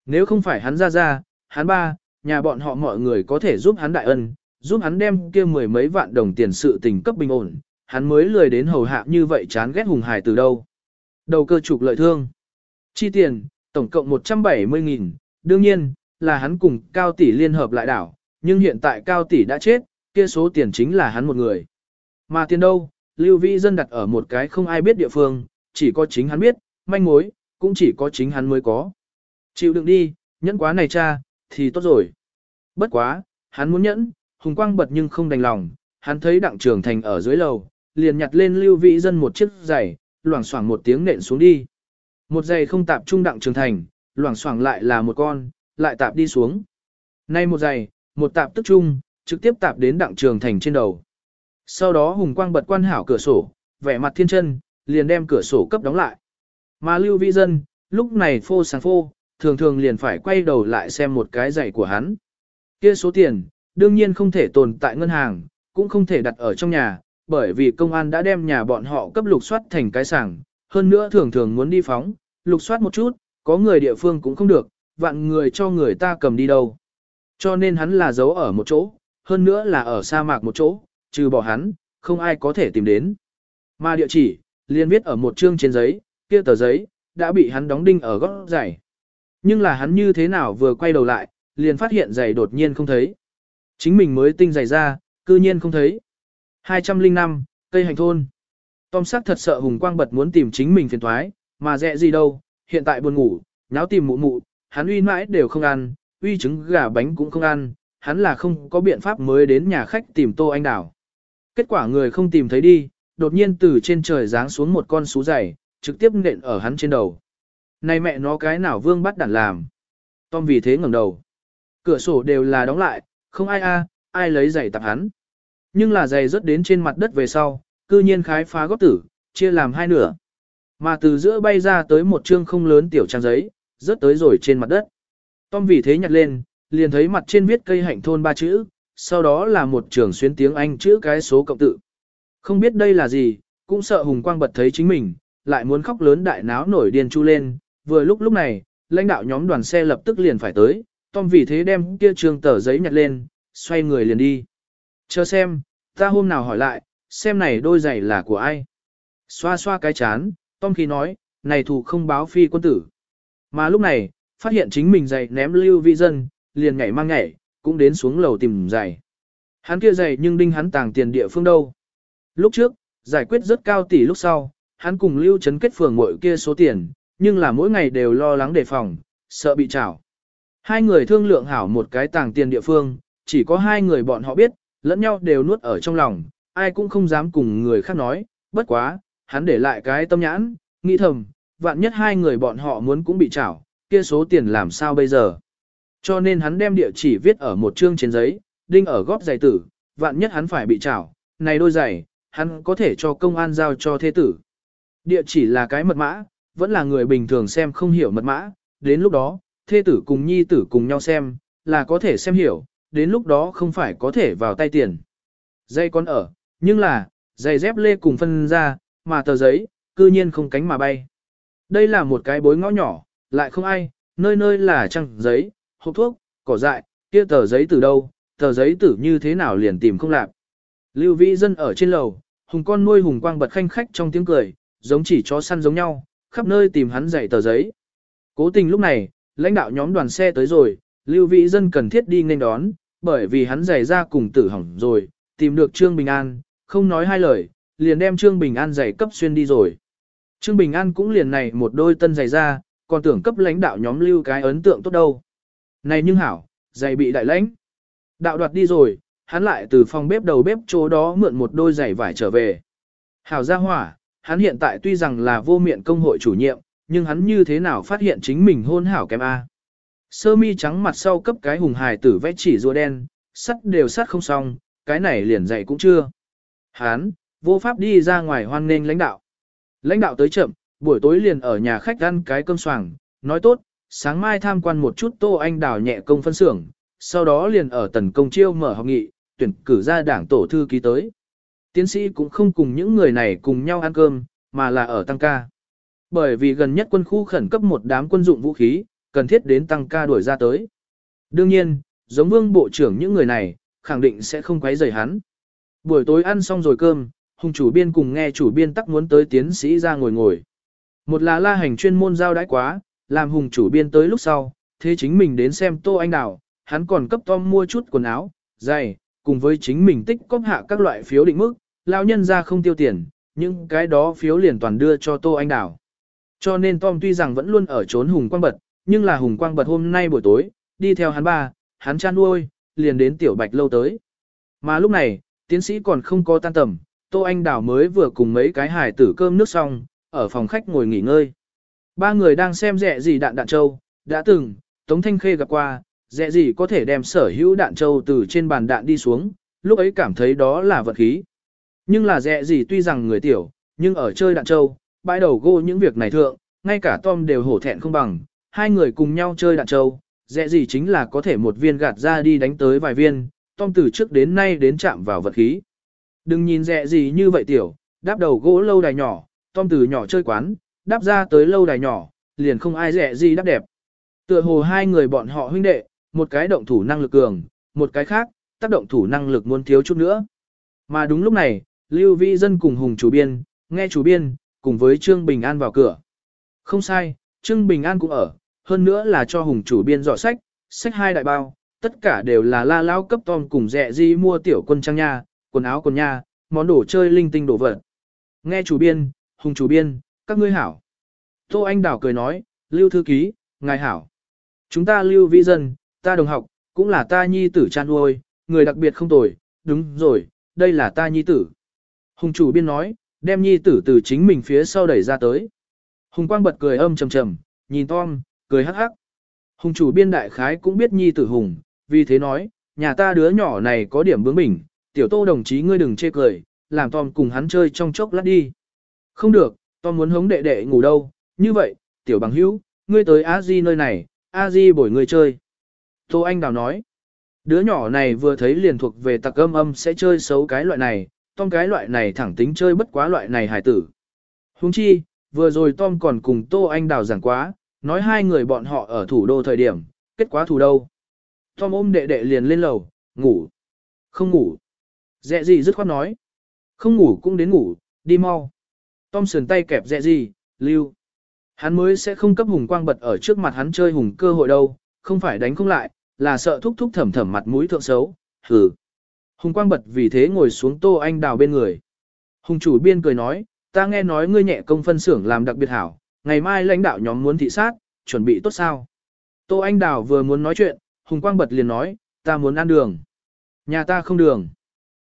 Nếu không phải hắn ra ra, hắn ba, nhà bọn họ mọi người có thể giúp hắn đại ân, giúp hắn đem kia mười mấy vạn đồng tiền sự tình cấp bình ổn, hắn mới lười đến hầu hạ như vậy chán ghét hùng hài từ đâu. Đầu cơ trục lợi thương. Chi tiền, tổng cộng 170.000, đương nhiên, là hắn cùng Cao Tỷ liên hợp lại đảo, nhưng hiện tại Cao Tỷ đã chết, kia số tiền chính là hắn một người. Mà tiền đâu, Lưu Vĩ Dân đặt ở một cái không ai biết địa phương, chỉ có chính hắn biết, manh mối, cũng chỉ có chính hắn mới có. Chịu đựng đi, nhẫn quá này cha, thì tốt rồi. Bất quá, hắn muốn nhẫn, hùng quang bật nhưng không đành lòng, hắn thấy đặng trường thành ở dưới lầu, liền nhặt lên Lưu Vĩ Dân một chiếc giày, loảng xoảng một tiếng nện xuống đi. Một giày không tạp trung đặng trường thành, loảng xoảng lại là một con, lại tạp đi xuống. Nay một giày, một tạp tức trung, trực tiếp tạp đến đặng trường thành trên đầu. Sau đó hùng quang bật quan hảo cửa sổ, vẻ mặt thiên chân, liền đem cửa sổ cấp đóng lại. Mà lưu vi dân, lúc này phô sáng phô, thường thường liền phải quay đầu lại xem một cái giày của hắn. Kia số tiền, đương nhiên không thể tồn tại ngân hàng, cũng không thể đặt ở trong nhà, bởi vì công an đã đem nhà bọn họ cấp lục soát thành cái sảng, hơn nữa thường thường muốn đi phóng, lục soát một chút, có người địa phương cũng không được, vạn người cho người ta cầm đi đâu. Cho nên hắn là giấu ở một chỗ, hơn nữa là ở sa mạc một chỗ, trừ bỏ hắn, không ai có thể tìm đến. Mà địa chỉ, liền viết ở một chương trên giấy, kia tờ giấy, đã bị hắn đóng đinh ở góc giày. Nhưng là hắn như thế nào vừa quay đầu lại, liền phát hiện giày đột nhiên không thấy. Chính mình mới tinh giày ra, cư nhiên không thấy. 205, cây hành thôn. Tom sắc thật sợ hùng quang bật muốn tìm chính mình phiền thoái, mà dẹ gì đâu, hiện tại buồn ngủ, nháo tìm mụ mụ, hắn uy mãi đều không ăn, uy trứng gà bánh cũng không ăn, hắn là không có biện pháp mới đến nhà khách tìm Tô Anh Đảo. Kết quả người không tìm thấy đi, đột nhiên từ trên trời giáng xuống một con sú dày, trực tiếp nện ở hắn trên đầu. Này mẹ nó cái nào vương bắt đản làm. Tom vì thế ngẩng đầu. Cửa sổ đều là đóng lại, không ai a, ai lấy giày tập hắn. Nhưng là giày rớt đến trên mặt đất về sau, cư nhiên khái phá góc tử, chia làm hai nửa. Mà từ giữa bay ra tới một chương không lớn tiểu trang giấy, rớt tới rồi trên mặt đất. Tom vì thế nhặt lên, liền thấy mặt trên viết cây hạnh thôn ba chữ, sau đó là một trường xuyến tiếng Anh chữ cái số cộng tự. Không biết đây là gì, cũng sợ Hùng Quang bật thấy chính mình, lại muốn khóc lớn đại náo nổi điên chu lên, vừa lúc lúc này, lãnh đạo nhóm đoàn xe lập tức liền phải tới, Tom vì thế đem kia trường tờ giấy nhặt lên, xoay người liền đi. Chờ xem, ta hôm nào hỏi lại, xem này đôi giày là của ai. Xoa xoa cái chán, Tom khi nói, này thù không báo phi quân tử. Mà lúc này, phát hiện chính mình giày ném lưu vi dân, liền nhảy mang nhảy, cũng đến xuống lầu tìm giày. Hắn kia giày nhưng đinh hắn tàng tiền địa phương đâu. Lúc trước, giải quyết rất cao tỷ lúc sau, hắn cùng lưu chấn kết phường mỗi kia số tiền, nhưng là mỗi ngày đều lo lắng đề phòng, sợ bị trảo. Hai người thương lượng hảo một cái tàng tiền địa phương, chỉ có hai người bọn họ biết, lẫn nhau đều nuốt ở trong lòng, ai cũng không dám cùng người khác nói, bất quá, hắn để lại cái tâm nhãn, nghĩ thầm, vạn nhất hai người bọn họ muốn cũng bị trảo, kia số tiền làm sao bây giờ. Cho nên hắn đem địa chỉ viết ở một chương trên giấy, đinh ở góp giày tử, vạn nhất hắn phải bị trảo, này đôi giày, hắn có thể cho công an giao cho thế tử. Địa chỉ là cái mật mã, vẫn là người bình thường xem không hiểu mật mã, đến lúc đó, thê tử cùng nhi tử cùng nhau xem, là có thể xem hiểu, đến lúc đó không phải có thể vào tay tiền. Dây con ở, nhưng là, giày dép lê cùng phân ra, mà tờ giấy, cư nhiên không cánh mà bay. Đây là một cái bối ngõ nhỏ, lại không ai, nơi nơi là trăng giấy, hộp thuốc, cỏ dại, kia tờ giấy từ đâu, tờ giấy tử như thế nào liền tìm không lạc. Lưu Vĩ Dân ở trên lầu, Hùng con nuôi hùng quang bật khanh khách trong tiếng cười, giống chỉ chó săn giống nhau, khắp nơi tìm hắn dạy tờ giấy. Cố tình lúc này, lãnh đạo nhóm đoàn xe tới rồi, Lưu Vĩ Dân cần thiết đi nên đón, bởi vì hắn giày ra cùng tử hỏng rồi, tìm được Trương Bình An, không nói hai lời, liền đem Trương Bình An giày cấp xuyên đi rồi. Trương Bình An cũng liền này một đôi tân giày ra, còn tưởng cấp lãnh đạo nhóm lưu cái ấn tượng tốt đâu. Này nhưng hảo, giày bị đại lãnh. Đạo đoạt đi rồi, hắn lại từ phòng bếp đầu bếp chỗ đó mượn một đôi giày vải trở về. Hảo ra hỏa, hắn hiện tại tuy rằng là vô miệng công hội chủ nhiệm, nhưng hắn như thế nào phát hiện chính mình hôn hảo kém A. Sơ mi trắng mặt sau cấp cái hùng hài tử vẽ chỉ rùa đen, sắt đều sắt không xong, cái này liền dạy cũng chưa. Hắn, vô pháp đi ra ngoài hoan nghênh lãnh đạo. Lãnh đạo tới chậm, buổi tối liền ở nhà khách ăn cái cơm soảng, nói tốt, sáng mai tham quan một chút Tô Anh Đào nhẹ công phân xưởng, sau đó liền ở tần công chiêu mở học nghị, tuyển cử ra đảng tổ thư ký tới. Tiến sĩ cũng không cùng những người này cùng nhau ăn cơm, mà là ở tăng ca. Bởi vì gần nhất quân khu khẩn cấp một đám quân dụng vũ khí, cần thiết đến tăng ca đuổi ra tới. Đương nhiên, giống vương bộ trưởng những người này, khẳng định sẽ không quấy rầy hắn. Buổi tối ăn xong rồi cơm, hùng chủ biên cùng nghe chủ biên tắc muốn tới tiến sĩ ra ngồi ngồi. Một là la hành chuyên môn giao đãi quá, làm hùng chủ biên tới lúc sau, thế chính mình đến xem tô anh đào, hắn còn cấp Tom mua chút quần áo, giày, cùng với chính mình tích cóp hạ các loại phiếu định mức, lao nhân ra không tiêu tiền, nhưng cái đó phiếu liền toàn đưa cho tô anh đào. Cho nên Tom tuy rằng vẫn luôn ở trốn hùng quang bật, nhưng là hùng quang bật hôm nay buổi tối, đi theo hắn ba, hắn chan nuôi, liền đến tiểu bạch lâu tới. Mà lúc này, tiến sĩ còn không có tan tầm, Tô Anh Đào mới vừa cùng mấy cái hải tử cơm nước xong, ở phòng khách ngồi nghỉ ngơi. Ba người đang xem rẻ gì đạn đạn châu, đã từng, Tống Thanh Khê gặp qua, rẻ gì có thể đem sở hữu đạn châu từ trên bàn đạn đi xuống, lúc ấy cảm thấy đó là vật khí. Nhưng là rẻ gì tuy rằng người tiểu, nhưng ở chơi đạn châu, bãi đầu gô những việc này thượng, ngay cả Tom đều hổ thẹn không bằng, hai người cùng nhau chơi đạn châu, rẻ gì chính là có thể một viên gạt ra đi đánh tới vài viên, Tom từ trước đến nay đến chạm vào vật khí. Đừng nhìn rẻ gì như vậy tiểu, đáp đầu gỗ lâu đài nhỏ, Tom từ nhỏ chơi quán, đáp ra tới lâu đài nhỏ, liền không ai rẻ gì đáp đẹp. Tựa hồ hai người bọn họ huynh đệ, một cái động thủ năng lực cường, một cái khác, tác động thủ năng lực muốn thiếu chút nữa. Mà đúng lúc này, Lưu Vi Dân cùng Hùng chủ biên, nghe chủ biên, cùng với Trương Bình An vào cửa. Không sai, Trương Bình An cũng ở, hơn nữa là cho Hùng chủ biên dọ sách, sách hai đại bao, tất cả đều là la lao cấp Tom cùng rẻ di mua tiểu quân trang nha, quần áo quần nha, món đồ chơi linh tinh đồ vật. Nghe chủ biên, Hùng chủ biên, các ngươi hảo. Tô Anh Đảo cười nói, Lưu Thư Ký, ngài hảo. Chúng ta Lưu Vi Dân, ta đồng học, cũng là ta nhi tử chan nuôi, người đặc biệt không tồi, đúng rồi, đây là ta nhi tử. Hùng chủ biên nói, đem nhi tử từ chính mình phía sau đẩy ra tới. Hùng quang bật cười âm trầm trầm, nhìn Tom, cười hắc hắc. Hùng chủ biên đại khái cũng biết nhi tử Hùng, vì thế nói, nhà ta đứa nhỏ này có điểm bướng bỉnh, tiểu tô đồng chí ngươi đừng chê cười, làm Tom cùng hắn chơi trong chốc lát đi. Không được, Tom muốn hống đệ đệ ngủ đâu, như vậy, tiểu bằng hữu, ngươi tới a di nơi này, a di bổi ngươi chơi. Tô Anh Đào nói, đứa nhỏ này vừa thấy liền thuộc về tặc âm âm sẽ chơi xấu cái loại này, Tom cái loại này thẳng tính chơi bất quá loại này hài tử. Huống chi, vừa rồi Tom còn cùng Tô Anh Đào giảng quá, nói hai người bọn họ ở thủ đô thời điểm, kết quả thủ đâu. Tom ôm đệ đệ liền lên lầu, ngủ. Không ngủ. Dẹ gì dứt khoát nói. Không ngủ cũng đến ngủ, đi mau. Tom sườn tay kẹp dẹ gì, lưu. Hắn mới sẽ không cấp hùng quang bật ở trước mặt hắn chơi hùng cơ hội đâu, không phải đánh không lại, là sợ thúc thúc thẩm thẩm mặt mũi thượng xấu, hừ. Hùng quang bật vì thế ngồi xuống tô anh đào bên người. Hùng chủ biên cười nói, ta nghe nói ngươi nhẹ công phân xưởng làm đặc biệt hảo, ngày mai lãnh đạo nhóm muốn thị sát, chuẩn bị tốt sao. Tô anh đào vừa muốn nói chuyện, hùng quang bật liền nói, ta muốn ăn đường. Nhà ta không đường.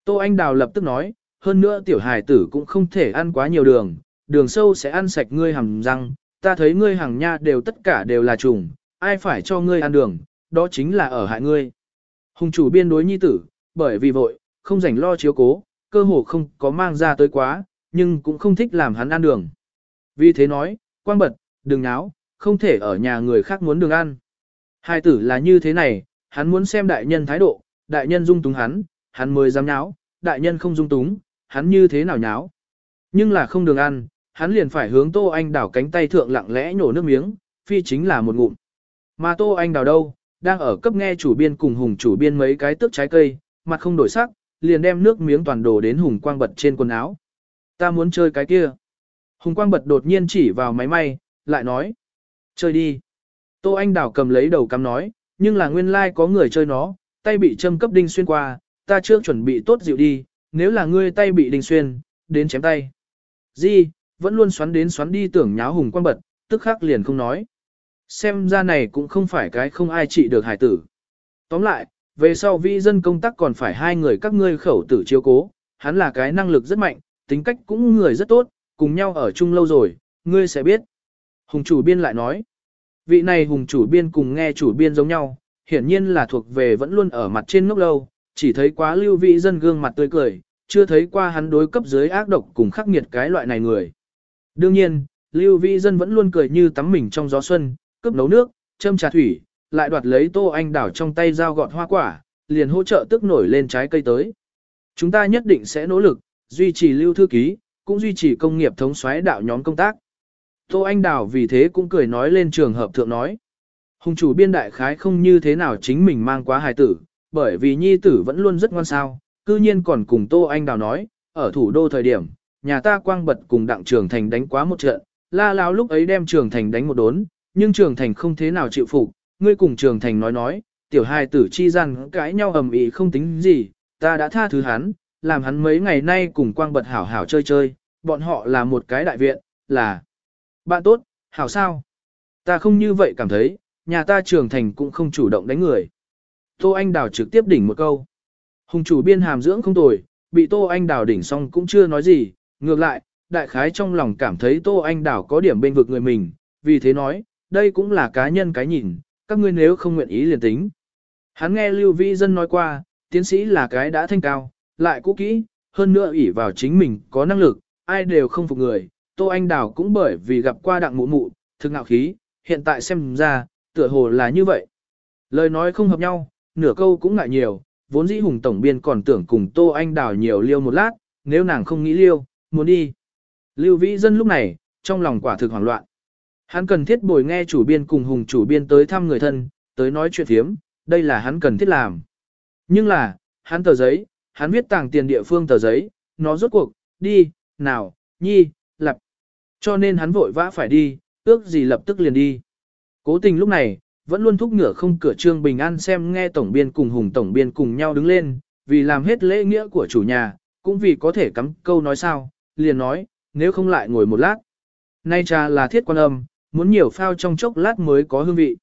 Tô anh đào lập tức nói, hơn nữa tiểu hài tử cũng không thể ăn quá nhiều đường, đường sâu sẽ ăn sạch ngươi hàm răng, ta thấy ngươi hàng nha đều tất cả đều là trùng, ai phải cho ngươi ăn đường, đó chính là ở hại ngươi. Hùng chủ biên đối nhi tử, bởi vì vội, không rảnh lo chiếu cố, cơ hồ không có mang ra tới quá, nhưng cũng không thích làm hắn ăn đường. Vì thế nói, quang bật, đừng náo, không thể ở nhà người khác muốn đường ăn. Hai tử là như thế này, hắn muốn xem đại nhân thái độ, đại nhân dung túng hắn, hắn mới dám náo, đại nhân không dung túng, hắn như thế nào nháo. Nhưng là không đường ăn, hắn liền phải hướng Tô Anh đảo cánh tay thượng lặng lẽ nhổ nước miếng, phi chính là một ngụm. Mà Tô Anh đảo đâu, đang ở cấp nghe chủ biên cùng hùng chủ biên mấy cái tước trái cây, mặt không đổi sắc, liền đem nước miếng toàn đổ đến hùng quang bật trên quần áo. Ta muốn chơi cái kia. Hùng Quang bật đột nhiên chỉ vào máy may, lại nói. Chơi đi. Tô Anh Đào cầm lấy đầu cắm nói, nhưng là nguyên lai like có người chơi nó, tay bị châm cấp đinh xuyên qua, ta chưa chuẩn bị tốt dịu đi, nếu là ngươi tay bị đinh xuyên, đến chém tay. Di, vẫn luôn xoắn đến xoắn đi tưởng nháo Hùng quan bật, tức khắc liền không nói. Xem ra này cũng không phải cái không ai trị được hải tử. Tóm lại, về sau vi dân công tác còn phải hai người các ngươi khẩu tử chiếu cố, hắn là cái năng lực rất mạnh, tính cách cũng người rất tốt, cùng nhau ở chung lâu rồi, ngươi sẽ biết. Hùng chủ biên lại nói, vị này hùng chủ biên cùng nghe chủ biên giống nhau, hiển nhiên là thuộc về vẫn luôn ở mặt trên ngốc lâu, chỉ thấy quá lưu vị dân gương mặt tươi cười, chưa thấy qua hắn đối cấp dưới ác độc cùng khắc nghiệt cái loại này người. Đương nhiên, lưu vị dân vẫn luôn cười như tắm mình trong gió xuân, cướp nấu nước, châm trà thủy, lại đoạt lấy tô anh đảo trong tay dao gọt hoa quả, liền hỗ trợ tức nổi lên trái cây tới. Chúng ta nhất định sẽ nỗ lực, duy trì lưu thư ký, cũng duy trì công nghiệp thống xoáy đạo nhóm công tác. Tô Anh Đào vì thế cũng cười nói lên trường hợp thượng nói. Hùng chủ biên đại khái không như thế nào chính mình mang quá hài tử, bởi vì nhi tử vẫn luôn rất ngoan sao, cư nhiên còn cùng Tô Anh Đào nói, ở thủ đô thời điểm, nhà ta quang bật cùng đặng trường thành đánh quá một trận, la láo lúc ấy đem trường thành đánh một đốn, nhưng trường thành không thế nào chịu phục, ngươi cùng trường thành nói nói, tiểu hai tử chi gian cãi nhau ầm ĩ không tính gì, ta đã tha thứ hắn, làm hắn mấy ngày nay cùng quang bật hảo hảo chơi chơi, bọn họ là một cái đại viện, là bạn tốt, hảo sao? Ta không như vậy cảm thấy, nhà ta trường thành cũng không chủ động đánh người. Tô Anh Đào trực tiếp đỉnh một câu. Hùng chủ biên hàm dưỡng không tồi, bị Tô Anh Đào đỉnh xong cũng chưa nói gì, ngược lại, đại khái trong lòng cảm thấy Tô Anh Đào có điểm bên vực người mình, vì thế nói, đây cũng là cá nhân cái nhìn, các ngươi nếu không nguyện ý liền tính. Hắn nghe Lưu Vĩ Dân nói qua, tiến sĩ là cái đã thanh cao, lại cũ kỹ, hơn nữa ỷ vào chính mình có năng lực, ai đều không phục người. Tô Anh Đào cũng bởi vì gặp qua đặng mụ mụ, thực ngạo khí, hiện tại xem ra, tựa hồ là như vậy. Lời nói không hợp nhau, nửa câu cũng ngại nhiều, vốn dĩ hùng tổng biên còn tưởng cùng Tô Anh Đào nhiều liêu một lát, nếu nàng không nghĩ liêu, muốn đi. Lưu Vĩ Dân lúc này, trong lòng quả thực hoảng loạn. Hắn cần thiết bồi nghe chủ biên cùng hùng chủ biên tới thăm người thân, tới nói chuyện thiếm, đây là hắn cần thiết làm. Nhưng là, hắn tờ giấy, hắn viết tàng tiền địa phương tờ giấy, nó rốt cuộc, đi, nào, nhi, lập. Cho nên hắn vội vã phải đi, ước gì lập tức liền đi. Cố tình lúc này, vẫn luôn thúc ngựa không cửa trương bình an xem nghe tổng biên cùng hùng tổng biên cùng nhau đứng lên, vì làm hết lễ nghĩa của chủ nhà, cũng vì có thể cắm câu nói sao, liền nói, nếu không lại ngồi một lát. Nay trà là thiết quan âm, muốn nhiều phao trong chốc lát mới có hương vị.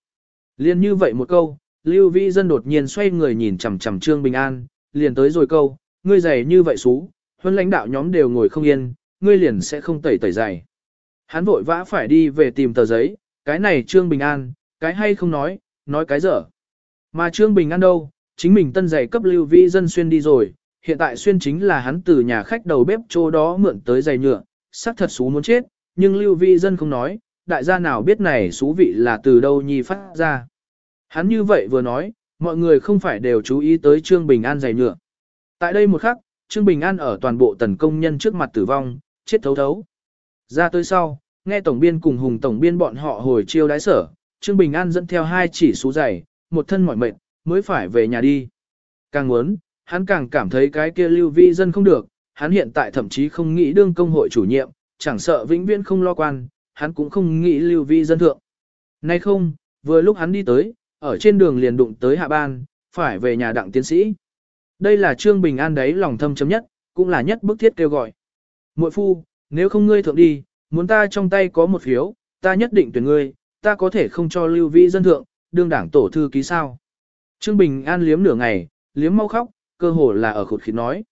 liền như vậy một câu, Lưu Vĩ Dân đột nhiên xoay người nhìn chằm chằm Trương Bình An, liền tới rồi câu, ngươi giày như vậy xú, huân lãnh đạo nhóm đều ngồi không yên, ngươi liền sẽ không tẩy tẩy giày. Hắn vội vã phải đi về tìm tờ giấy, cái này Trương Bình An, cái hay không nói, nói cái dở. Mà Trương Bình An đâu, chính mình tân giày cấp Lưu vi Dân xuyên đi rồi, hiện tại xuyên chính là hắn từ nhà khách đầu bếp chỗ đó mượn tới giày nhựa, sắc thật xú muốn chết, nhưng Lưu vi Dân không nói, đại gia nào biết này xú vị là từ đâu nhi phát ra. Hắn như vậy vừa nói, mọi người không phải đều chú ý tới Trương Bình An giày nhựa. Tại đây một khắc, Trương Bình An ở toàn bộ tần công nhân trước mặt tử vong, chết thấu thấu. Ra tới sau, nghe tổng biên cùng hùng tổng biên bọn họ hồi chiêu đái sở, Trương Bình An dẫn theo hai chỉ số giày, một thân mỏi mệt, mới phải về nhà đi. Càng muốn, hắn càng cảm thấy cái kia lưu vi dân không được, hắn hiện tại thậm chí không nghĩ đương công hội chủ nhiệm, chẳng sợ vĩnh viễn không lo quan, hắn cũng không nghĩ lưu vi dân thượng. Nay không, vừa lúc hắn đi tới, ở trên đường liền đụng tới hạ ban, phải về nhà đặng tiến sĩ. Đây là Trương Bình An đấy lòng thâm chấm nhất, cũng là nhất bức thiết kêu gọi. Muội phu, nếu không ngươi thượng đi, muốn ta trong tay có một phiếu, ta nhất định tuyển ngươi, ta có thể không cho lưu vi dân thượng, đương đảng tổ thư ký sao. Trương Bình An liếm nửa ngày, liếm mau khóc, cơ hồ là ở khụt khịt nói.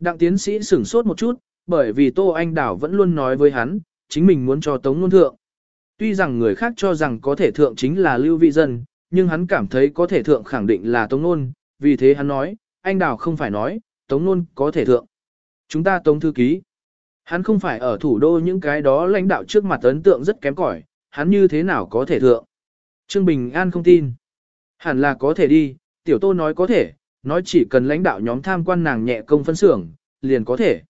Đặng tiến sĩ sửng sốt một chút, bởi vì Tô Anh Đảo vẫn luôn nói với hắn, chính mình muốn cho Tống Nôn thượng. Tuy rằng người khác cho rằng có thể thượng chính là Lưu Vị Dân, nhưng hắn cảm thấy có thể thượng khẳng định là Tống Nôn, vì thế hắn nói, anh Đào không phải nói, Tống Nôn có thể thượng. Chúng ta Tống Thư Ký. Hắn không phải ở thủ đô những cái đó lãnh đạo trước mặt ấn tượng rất kém cỏi, hắn như thế nào có thể thượng. Trương Bình An không tin. Hẳn là có thể đi, Tiểu Tô nói có thể, nói chỉ cần lãnh đạo nhóm tham quan nàng nhẹ công phân xưởng, liền có thể.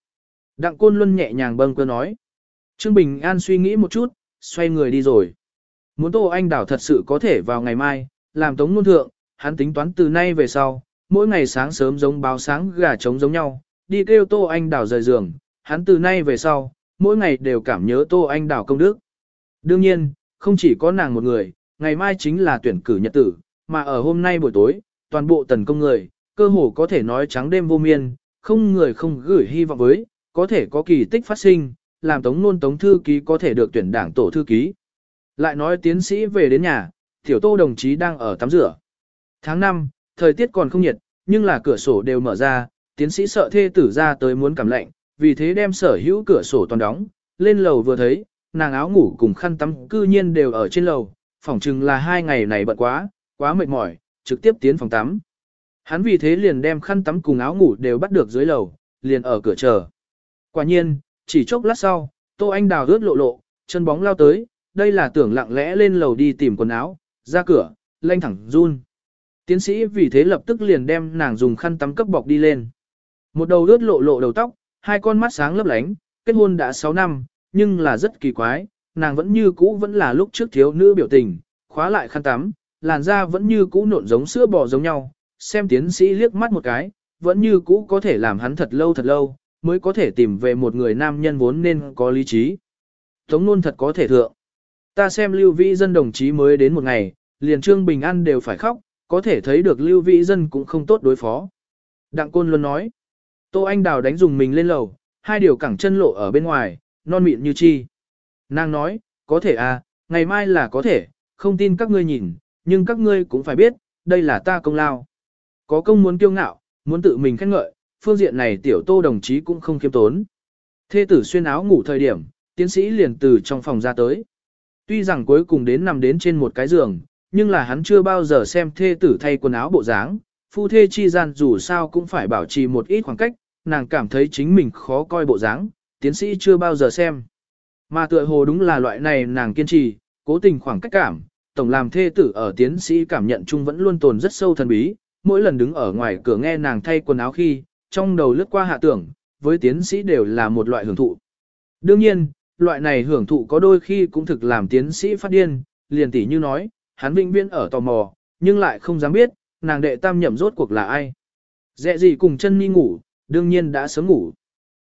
Đặng Côn Luân nhẹ nhàng bâng cơ nói. Trương Bình An suy nghĩ một chút, xoay người đi rồi. Muốn Tô Anh Đảo thật sự có thể vào ngày mai, làm tống ngôn thượng, hắn tính toán từ nay về sau, mỗi ngày sáng sớm giống báo sáng gà trống giống nhau, đi kêu Tô Anh Đảo rời giường, hắn từ nay về sau, mỗi ngày đều cảm nhớ Tô Anh đảo công đức. Đương nhiên, không chỉ có nàng một người, ngày mai chính là tuyển cử nhật tử, mà ở hôm nay buổi tối, toàn bộ tần công người, cơ hồ có thể nói trắng đêm vô miên, không người không gửi hy vọng với, có thể có kỳ tích phát sinh, làm tống nôn tống thư ký có thể được tuyển đảng tổ thư ký. Lại nói tiến sĩ về đến nhà, tiểu tô đồng chí đang ở tắm rửa. Tháng 5, thời tiết còn không nhiệt, nhưng là cửa sổ đều mở ra, tiến sĩ sợ thê tử ra tới muốn cảm lạnh, vì thế đem sở hữu cửa sổ toàn đóng, lên lầu vừa thấy, nàng áo ngủ cùng khăn tắm cư nhiên đều ở trên lầu, phỏng chừng là hai ngày này bận quá, quá mệt mỏi, trực tiếp tiến phòng tắm. Hắn vì thế liền đem khăn tắm cùng áo ngủ đều bắt được dưới lầu, liền ở cửa chờ. Quả nhiên, chỉ chốc lát sau, Tô Anh Đào rớt lộ lộ, chân bóng lao tới, đây là tưởng lặng lẽ lên lầu đi tìm quần áo, ra cửa, lanh thẳng run. Tiến sĩ vì thế lập tức liền đem nàng dùng khăn tắm cấp bọc đi lên. Một đầu rớt lộ lộ đầu tóc, hai con mắt sáng lấp lánh, kết hôn đã 6 năm, nhưng là rất kỳ quái, nàng vẫn như cũ vẫn là lúc trước thiếu nữ biểu tình, khóa lại khăn tắm, làn da vẫn như cũ nộn giống sữa bò giống nhau, xem tiến sĩ liếc mắt một cái, vẫn như cũ có thể làm hắn thật lâu thật lâu, mới có thể tìm về một người nam nhân vốn nên có lý trí. Tống luôn thật có thể thượng. Ta xem Lưu Vĩ Dân đồng chí mới đến một ngày, liền Trương Bình An đều phải khóc, có thể thấy được Lưu Vĩ Dân cũng không tốt đối phó. Đặng Côn luôn nói. Tô Anh Đào đánh dùng mình lên lầu, hai điều cẳng chân lộ ở bên ngoài, non mịn như chi. Nàng nói, có thể à, ngày mai là có thể, không tin các ngươi nhìn, nhưng các ngươi cũng phải biết, đây là ta công lao. Có công muốn kiêu ngạo, muốn tự mình khen ngợi, phương diện này tiểu tô đồng chí cũng không kiêm tốn. Thê tử xuyên áo ngủ thời điểm, tiến sĩ liền từ trong phòng ra tới. Tuy rằng cuối cùng đến nằm đến trên một cái giường, nhưng là hắn chưa bao giờ xem thê tử thay quần áo bộ dáng, phu thê chi gian dù sao cũng phải bảo trì một ít khoảng cách, nàng cảm thấy chính mình khó coi bộ dáng, tiến sĩ chưa bao giờ xem. Mà tựa hồ đúng là loại này nàng kiên trì, cố tình khoảng cách cảm, tổng làm thê tử ở tiến sĩ cảm nhận chung vẫn luôn tồn rất sâu thần bí, mỗi lần đứng ở ngoài cửa nghe nàng thay quần áo khi, trong đầu lướt qua hạ tưởng, với tiến sĩ đều là một loại hưởng thụ. Đương nhiên, loại này hưởng thụ có đôi khi cũng thực làm tiến sĩ phát điên, liền tỉ như nói, hắn vĩnh viễn ở tò mò, nhưng lại không dám biết, nàng đệ tam nhậm rốt cuộc là ai. Dẹ gì cùng chân mi ngủ, đương nhiên đã sớm ngủ.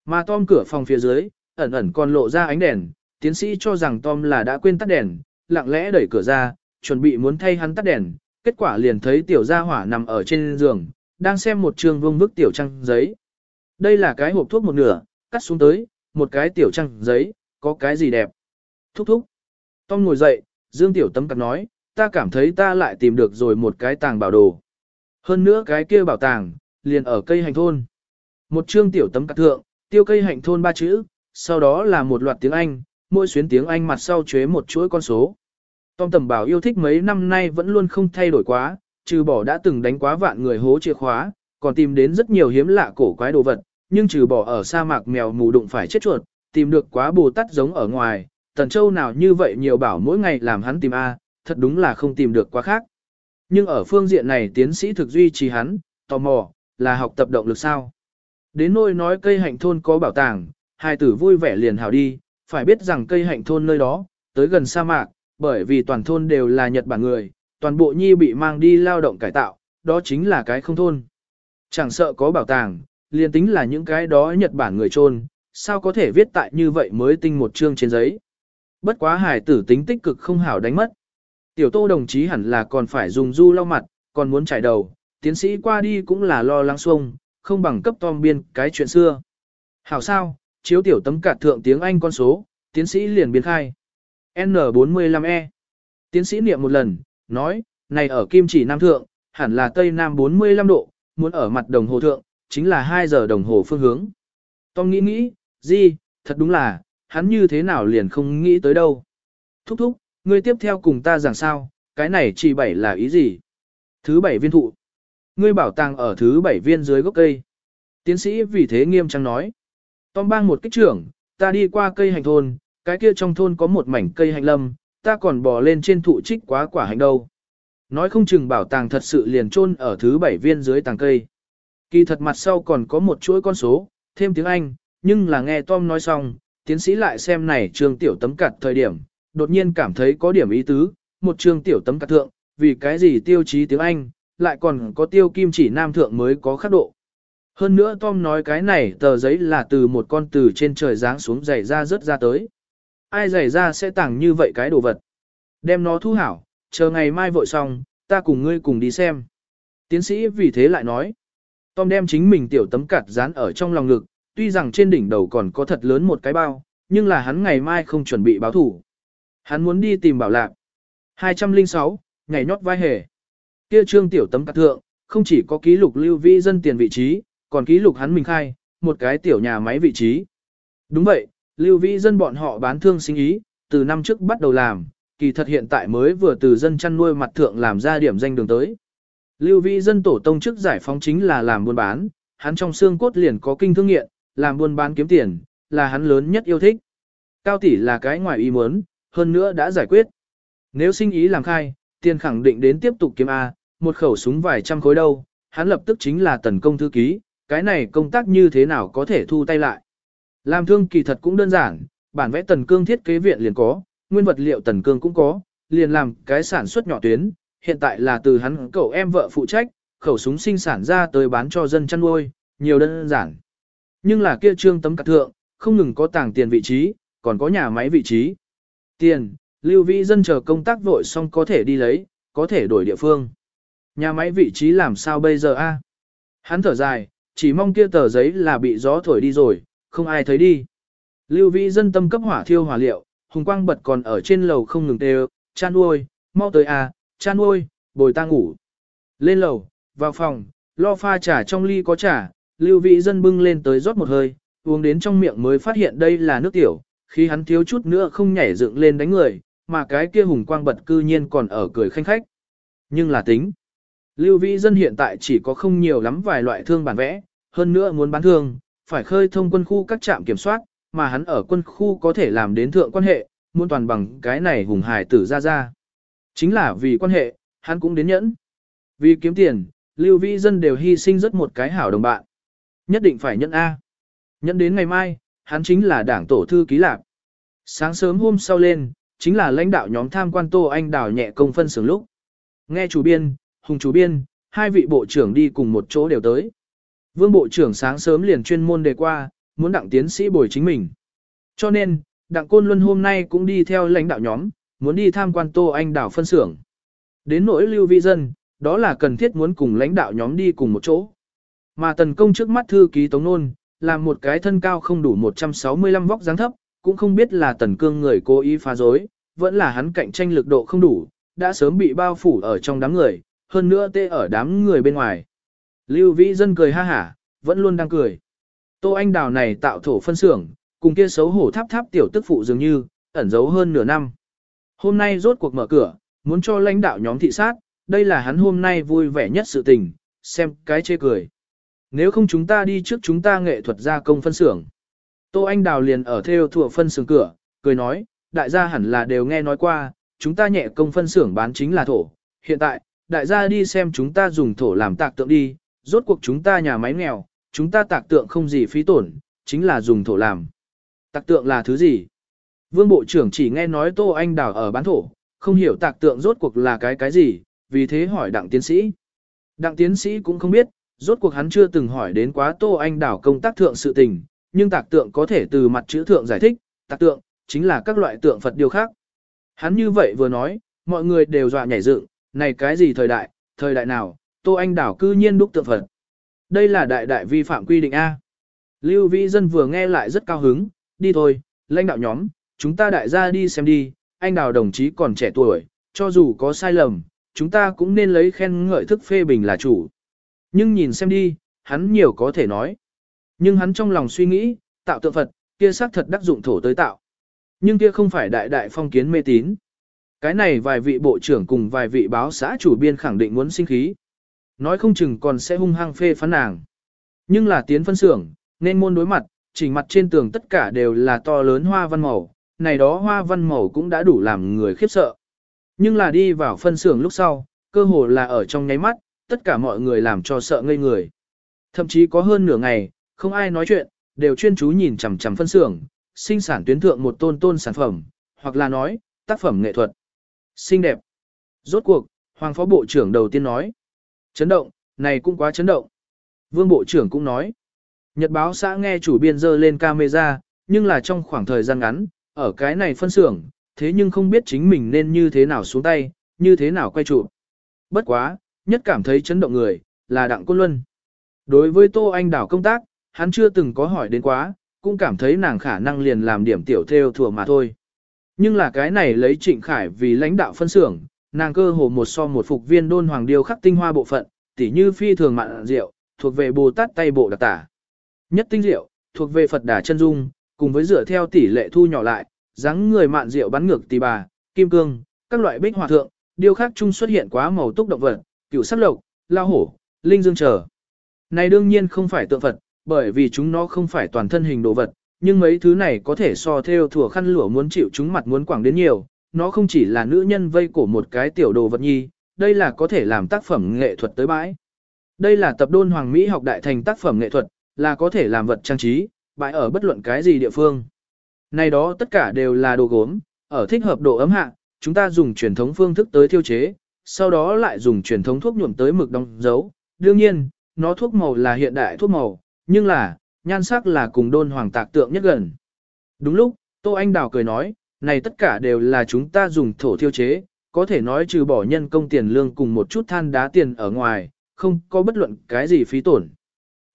Mà Tom cửa phòng phía dưới, ẩn ẩn còn lộ ra ánh đèn, tiến sĩ cho rằng Tom là đã quên tắt đèn, lặng lẽ đẩy cửa ra, chuẩn bị muốn thay hắn tắt đèn, kết quả liền thấy tiểu gia hỏa nằm ở trên giường, đang xem một trường vương bức tiểu trăng giấy. Đây là cái hộp thuốc một nửa, cắt xuống tới, một cái tiểu trăng giấy, có cái gì đẹp. Thúc thúc. Tom ngồi dậy, Dương Tiểu Tấm cặp nói, ta cảm thấy ta lại tìm được rồi một cái tàng bảo đồ. Hơn nữa cái kia bảo tàng, liền ở cây hành thôn. Một chương tiểu tấm cắt thượng, tiêu cây hạnh thôn ba chữ, sau đó là một loạt tiếng Anh, mỗi xuyến tiếng Anh mặt sau chế một chuỗi con số. Tom tầm bảo yêu thích mấy năm nay vẫn luôn không thay đổi quá, trừ bỏ đã từng đánh quá vạn người hố chìa khóa, còn tìm đến rất nhiều hiếm lạ cổ quái đồ vật, nhưng trừ bỏ ở sa mạc mèo mù đụng phải chết chuột, tìm được quá bồ tát giống ở ngoài, tần châu nào như vậy nhiều bảo mỗi ngày làm hắn tìm A, thật đúng là không tìm được quá khác. Nhưng ở phương diện này tiến sĩ thực duy trì hắn, tò mò, là học tập động lực sao. Đến nôi nói cây hạnh thôn có bảo tàng, hai tử vui vẻ liền hào đi, phải biết rằng cây hạnh thôn nơi đó, tới gần sa mạc, bởi vì toàn thôn đều là Nhật Bản người, toàn bộ nhi bị mang đi lao động cải tạo, đó chính là cái không thôn. Chẳng sợ có bảo tàng, liền tính là những cái đó Nhật Bản người trôn, sao có thể viết tại như vậy mới tinh một chương trên giấy. Bất quá hải tử tính tích cực không hảo đánh mất. Tiểu tô đồng chí hẳn là còn phải dùng du lau mặt, còn muốn chải đầu, tiến sĩ qua đi cũng là lo lắng xuông, không bằng cấp Tom biên cái chuyện xưa. Hảo sao, chiếu tiểu tấm cạt thượng tiếng Anh con số, tiến sĩ liền biến khai. N45E. Tiến sĩ niệm một lần, nói, này ở kim chỉ nam thượng, hẳn là tây nam 45 độ, muốn ở mặt đồng hồ thượng, chính là 2 giờ đồng hồ phương hướng. Tom nghĩ nghĩ, gì, thật đúng là, hắn như thế nào liền không nghĩ tới đâu. Thúc thúc, ngươi tiếp theo cùng ta giảng sao, cái này chỉ bảy là ý gì? Thứ bảy viên thụ. Ngươi bảo tàng ở thứ bảy viên dưới gốc cây. Tiến sĩ vì thế nghiêm trang nói. Tom bang một kích trưởng, ta đi qua cây hành thôn, cái kia trong thôn có một mảnh cây hành lâm, ta còn bò lên trên thụ trích quá quả hành đâu. Nói không chừng bảo tàng thật sự liền chôn ở thứ bảy viên dưới tàng cây. Kỳ thật mặt sau còn có một chuỗi con số, thêm tiếng Anh, nhưng là nghe Tom nói xong, tiến sĩ lại xem này trường tiểu tấm cặt thời điểm, đột nhiên cảm thấy có điểm ý tứ, một trường tiểu tấm cặt thượng, vì cái gì tiêu chí tiếng Anh, lại còn có tiêu kim chỉ nam thượng mới có khắc độ. Hơn nữa Tom nói cái này tờ giấy là từ một con từ trên trời giáng xuống giày ra rớt ra tới. Ai giày ra sẽ tặng như vậy cái đồ vật. Đem nó thu hảo, chờ ngày mai vội xong, ta cùng ngươi cùng đi xem. Tiến sĩ vì thế lại nói. Tom đem chính mình tiểu tấm cặt dán ở trong lòng ngực, tuy rằng trên đỉnh đầu còn có thật lớn một cái bao, nhưng là hắn ngày mai không chuẩn bị báo thủ. Hắn muốn đi tìm bảo lạc. 206, ngày nhót vai hề. Kia trương tiểu tấm cắt thượng, không chỉ có ký lục lưu vi dân tiền vị trí, còn ký lục hắn mình khai, một cái tiểu nhà máy vị trí. Đúng vậy, lưu vi dân bọn họ bán thương sinh ý, từ năm trước bắt đầu làm, kỳ thật hiện tại mới vừa từ dân chăn nuôi mặt thượng làm ra điểm danh đường tới. Lưu vi dân tổ tông trước giải phóng chính là làm buôn bán, hắn trong xương cốt liền có kinh thương nghiện, làm buôn bán kiếm tiền, là hắn lớn nhất yêu thích. Cao tỷ là cái ngoài ý muốn, hơn nữa đã giải quyết. Nếu sinh ý làm khai, tiền khẳng định đến tiếp tục kiếm A, một khẩu súng vài trăm khối đâu, hắn lập tức chính là tần công thư ký, cái này công tác như thế nào có thể thu tay lại. Làm thương kỳ thật cũng đơn giản, bản vẽ tần cương thiết kế viện liền có, nguyên vật liệu tần cương cũng có, liền làm cái sản xuất nhỏ tuyến, hiện tại là từ hắn cậu em vợ phụ trách, khẩu súng sinh sản ra tới bán cho dân chăn nuôi, nhiều đơn giản. Nhưng là kia trương tấm cắt thượng, không ngừng có tàng tiền vị trí, còn có nhà máy vị trí. Tiền, lưu vĩ dân chờ công tác vội xong có thể đi lấy, có thể đổi địa phương. Nhà máy vị trí làm sao bây giờ a? Hắn thở dài, chỉ mong kia tờ giấy là bị gió thổi đi rồi, không ai thấy đi. Lưu vĩ dân tâm cấp hỏa thiêu hỏa liệu, hùng quang bật còn ở trên lầu không ngừng đều chan nuôi, mau tới a, chan nuôi, bồi ta ngủ. Lên lầu, vào phòng, lo pha trà trong ly có trà, lưu vĩ dân bưng lên tới rót một hơi, uống đến trong miệng mới phát hiện đây là nước tiểu, khi hắn thiếu chút nữa không nhảy dựng lên đánh người, mà cái kia hùng quang bật cư nhiên còn ở cười khanh khách. Nhưng là tính. Lưu Vĩ Dân hiện tại chỉ có không nhiều lắm vài loại thương bản vẽ, hơn nữa muốn bán thương, phải khơi thông quân khu các trạm kiểm soát, mà hắn ở quân khu có thể làm đến thượng quan hệ, muốn toàn bằng cái này hùng hài tử ra ra. Chính là vì quan hệ, hắn cũng đến nhẫn. Vì kiếm tiền, Lưu Vĩ Dân đều hy sinh rất một cái hảo đồng bạn. Nhất định phải nhẫn A. Nhẫn đến ngày mai, hắn chính là đảng tổ thư ký lạc. Sáng sớm hôm sau lên, chính là lãnh đạo nhóm tham quan Tô Anh đào nhẹ công phân xưởng lúc. Nghe chủ biên, Hùng chủ biên, hai vị bộ trưởng đi cùng một chỗ đều tới. Vương bộ trưởng sáng sớm liền chuyên môn đề qua, muốn đặng tiến sĩ bồi chính mình. Cho nên, đặng côn luân hôm nay cũng đi theo lãnh đạo nhóm, muốn đi tham quan Tô Anh đảo phân xưởng. Đến nỗi lưu vi dân, đó là cần thiết muốn cùng lãnh đạo nhóm đi cùng một chỗ. Mà tần công trước mắt thư ký Tống Nôn, làm một cái thân cao không đủ 165 vóc dáng thấp, cũng không biết là tần cương người cố ý phá dối, vẫn là hắn cạnh tranh lực độ không đủ, đã sớm bị bao phủ ở trong đám người, hơn nữa tê ở đám người bên ngoài. Lưu Vĩ Dân cười ha hả, vẫn luôn đang cười. Tô Anh Đào này tạo thổ phân xưởng, cùng kia xấu hổ tháp tháp tiểu tức phụ dường như, ẩn giấu hơn nửa năm. Hôm nay rốt cuộc mở cửa, muốn cho lãnh đạo nhóm thị sát, đây là hắn hôm nay vui vẻ nhất sự tình, xem cái chê cười. Nếu không chúng ta đi trước chúng ta nghệ thuật gia công phân xưởng. Tô Anh Đào liền ở theo thủa phân xưởng cửa, cười nói, đại gia hẳn là đều nghe nói qua, chúng ta nhẹ công phân xưởng bán chính là thổ. Hiện tại, đại gia đi xem chúng ta dùng thổ làm tạc tượng đi, rốt cuộc chúng ta nhà máy nghèo, chúng ta tạc tượng không gì phí tổn, chính là dùng thổ làm. Tạc tượng là thứ gì? Vương Bộ trưởng chỉ nghe nói Tô Anh Đào ở bán thổ, không hiểu tạc tượng rốt cuộc là cái cái gì, vì thế hỏi đặng tiến sĩ. Đặng tiến sĩ cũng không biết, rốt cuộc hắn chưa từng hỏi đến quá Tô Anh Đào công tác thượng sự tình, nhưng tạc tượng có thể từ mặt chữ thượng giải thích, tạc tượng, chính là các loại tượng Phật điều khác. Hắn như vậy vừa nói, mọi người đều dọa nhảy dựng, này cái gì thời đại, thời đại nào, Tô Anh Đảo cư nhiên đúc tượng Phật. Đây là đại đại vi phạm quy định A. Lưu Vĩ Dân vừa nghe lại rất cao hứng, đi thôi, lãnh đạo nhóm, chúng ta đại gia đi xem đi, anh Đào đồng chí còn trẻ tuổi, cho dù có sai lầm, chúng ta cũng nên lấy khen ngợi thức phê bình là chủ. Nhưng nhìn xem đi, hắn nhiều có thể nói. Nhưng hắn trong lòng suy nghĩ, tạo tượng Phật, kia xác thật đắc dụng thổ tới tạo. Nhưng kia không phải đại đại phong kiến mê tín. Cái này vài vị bộ trưởng cùng vài vị báo xã chủ biên khẳng định muốn sinh khí. Nói không chừng còn sẽ hung hăng phê phán nàng. Nhưng là tiến phân xưởng, nên môn đối mặt, chỉnh mặt trên tường tất cả đều là to lớn hoa văn màu, này đó hoa văn màu cũng đã đủ làm người khiếp sợ. Nhưng là đi vào phân xưởng lúc sau, cơ hồ là ở trong nháy mắt, tất cả mọi người làm cho sợ ngây người. Thậm chí có hơn nửa ngày, không ai nói chuyện, đều chuyên chú nhìn chằm chằm phân xưởng, sinh sản tuyến thượng một tôn tôn sản phẩm, hoặc là nói, tác phẩm nghệ thuật. Xinh đẹp. Rốt cuộc, Hoàng Phó Bộ trưởng đầu tiên nói. Chấn động, này cũng quá chấn động. Vương Bộ trưởng cũng nói, Nhật báo xã nghe chủ biên dơ lên camera, nhưng là trong khoảng thời gian ngắn, ở cái này phân xưởng, thế nhưng không biết chính mình nên như thế nào xuống tay, như thế nào quay trụ. Bất quá, nhất cảm thấy chấn động người, là Đặng Côn Luân. Đối với Tô Anh Đảo công tác, hắn chưa từng có hỏi đến quá, cũng cảm thấy nàng khả năng liền làm điểm tiểu theo thừa mà thôi. Nhưng là cái này lấy Trịnh Khải vì lãnh đạo phân xưởng, nàng cơ hồ một so một phục viên đôn hoàng điêu khắc tinh hoa bộ phận, tỉ như phi thường mạn rượu, thuộc về Bồ Tát tay bộ đặc tả. Nhất tinh rượu, thuộc về Phật Đà chân dung, cùng với dựa theo tỷ lệ thu nhỏ lại, dáng người mạn rượu bắn ngược tỷ bà, kim cương, các loại bích hòa thượng, điêu khắc chung xuất hiện quá màu túc động vật, cựu sắc lộc, lao hổ, linh dương trở. Này đương nhiên không phải tượng Phật, bởi vì chúng nó không phải toàn thân hình đồ vật, nhưng mấy thứ này có thể so theo thủa khăn lụa muốn chịu chúng mặt muốn quảng đến nhiều, nó không chỉ là nữ nhân vây cổ một cái tiểu đồ vật nhi, đây là có thể làm tác phẩm nghệ thuật tới bãi. Đây là tập đôn hoàng Mỹ học đại thành tác phẩm nghệ thuật, là có thể làm vật trang trí, bãi ở bất luận cái gì địa phương. Này đó tất cả đều là đồ gốm, ở thích hợp độ ấm hạ, chúng ta dùng truyền thống phương thức tới thiêu chế, sau đó lại dùng truyền thống thuốc nhuộm tới mực đóng dấu. Đương nhiên, nó thuốc màu là hiện đại thuốc màu, nhưng là, nhan sắc là cùng đôn hoàng tạc tượng nhất gần. Đúng lúc, Tô Anh Đào cười nói, này tất cả đều là chúng ta dùng thổ thiêu chế, có thể nói trừ bỏ nhân công tiền lương cùng một chút than đá tiền ở ngoài, không có bất luận cái gì phí tổn.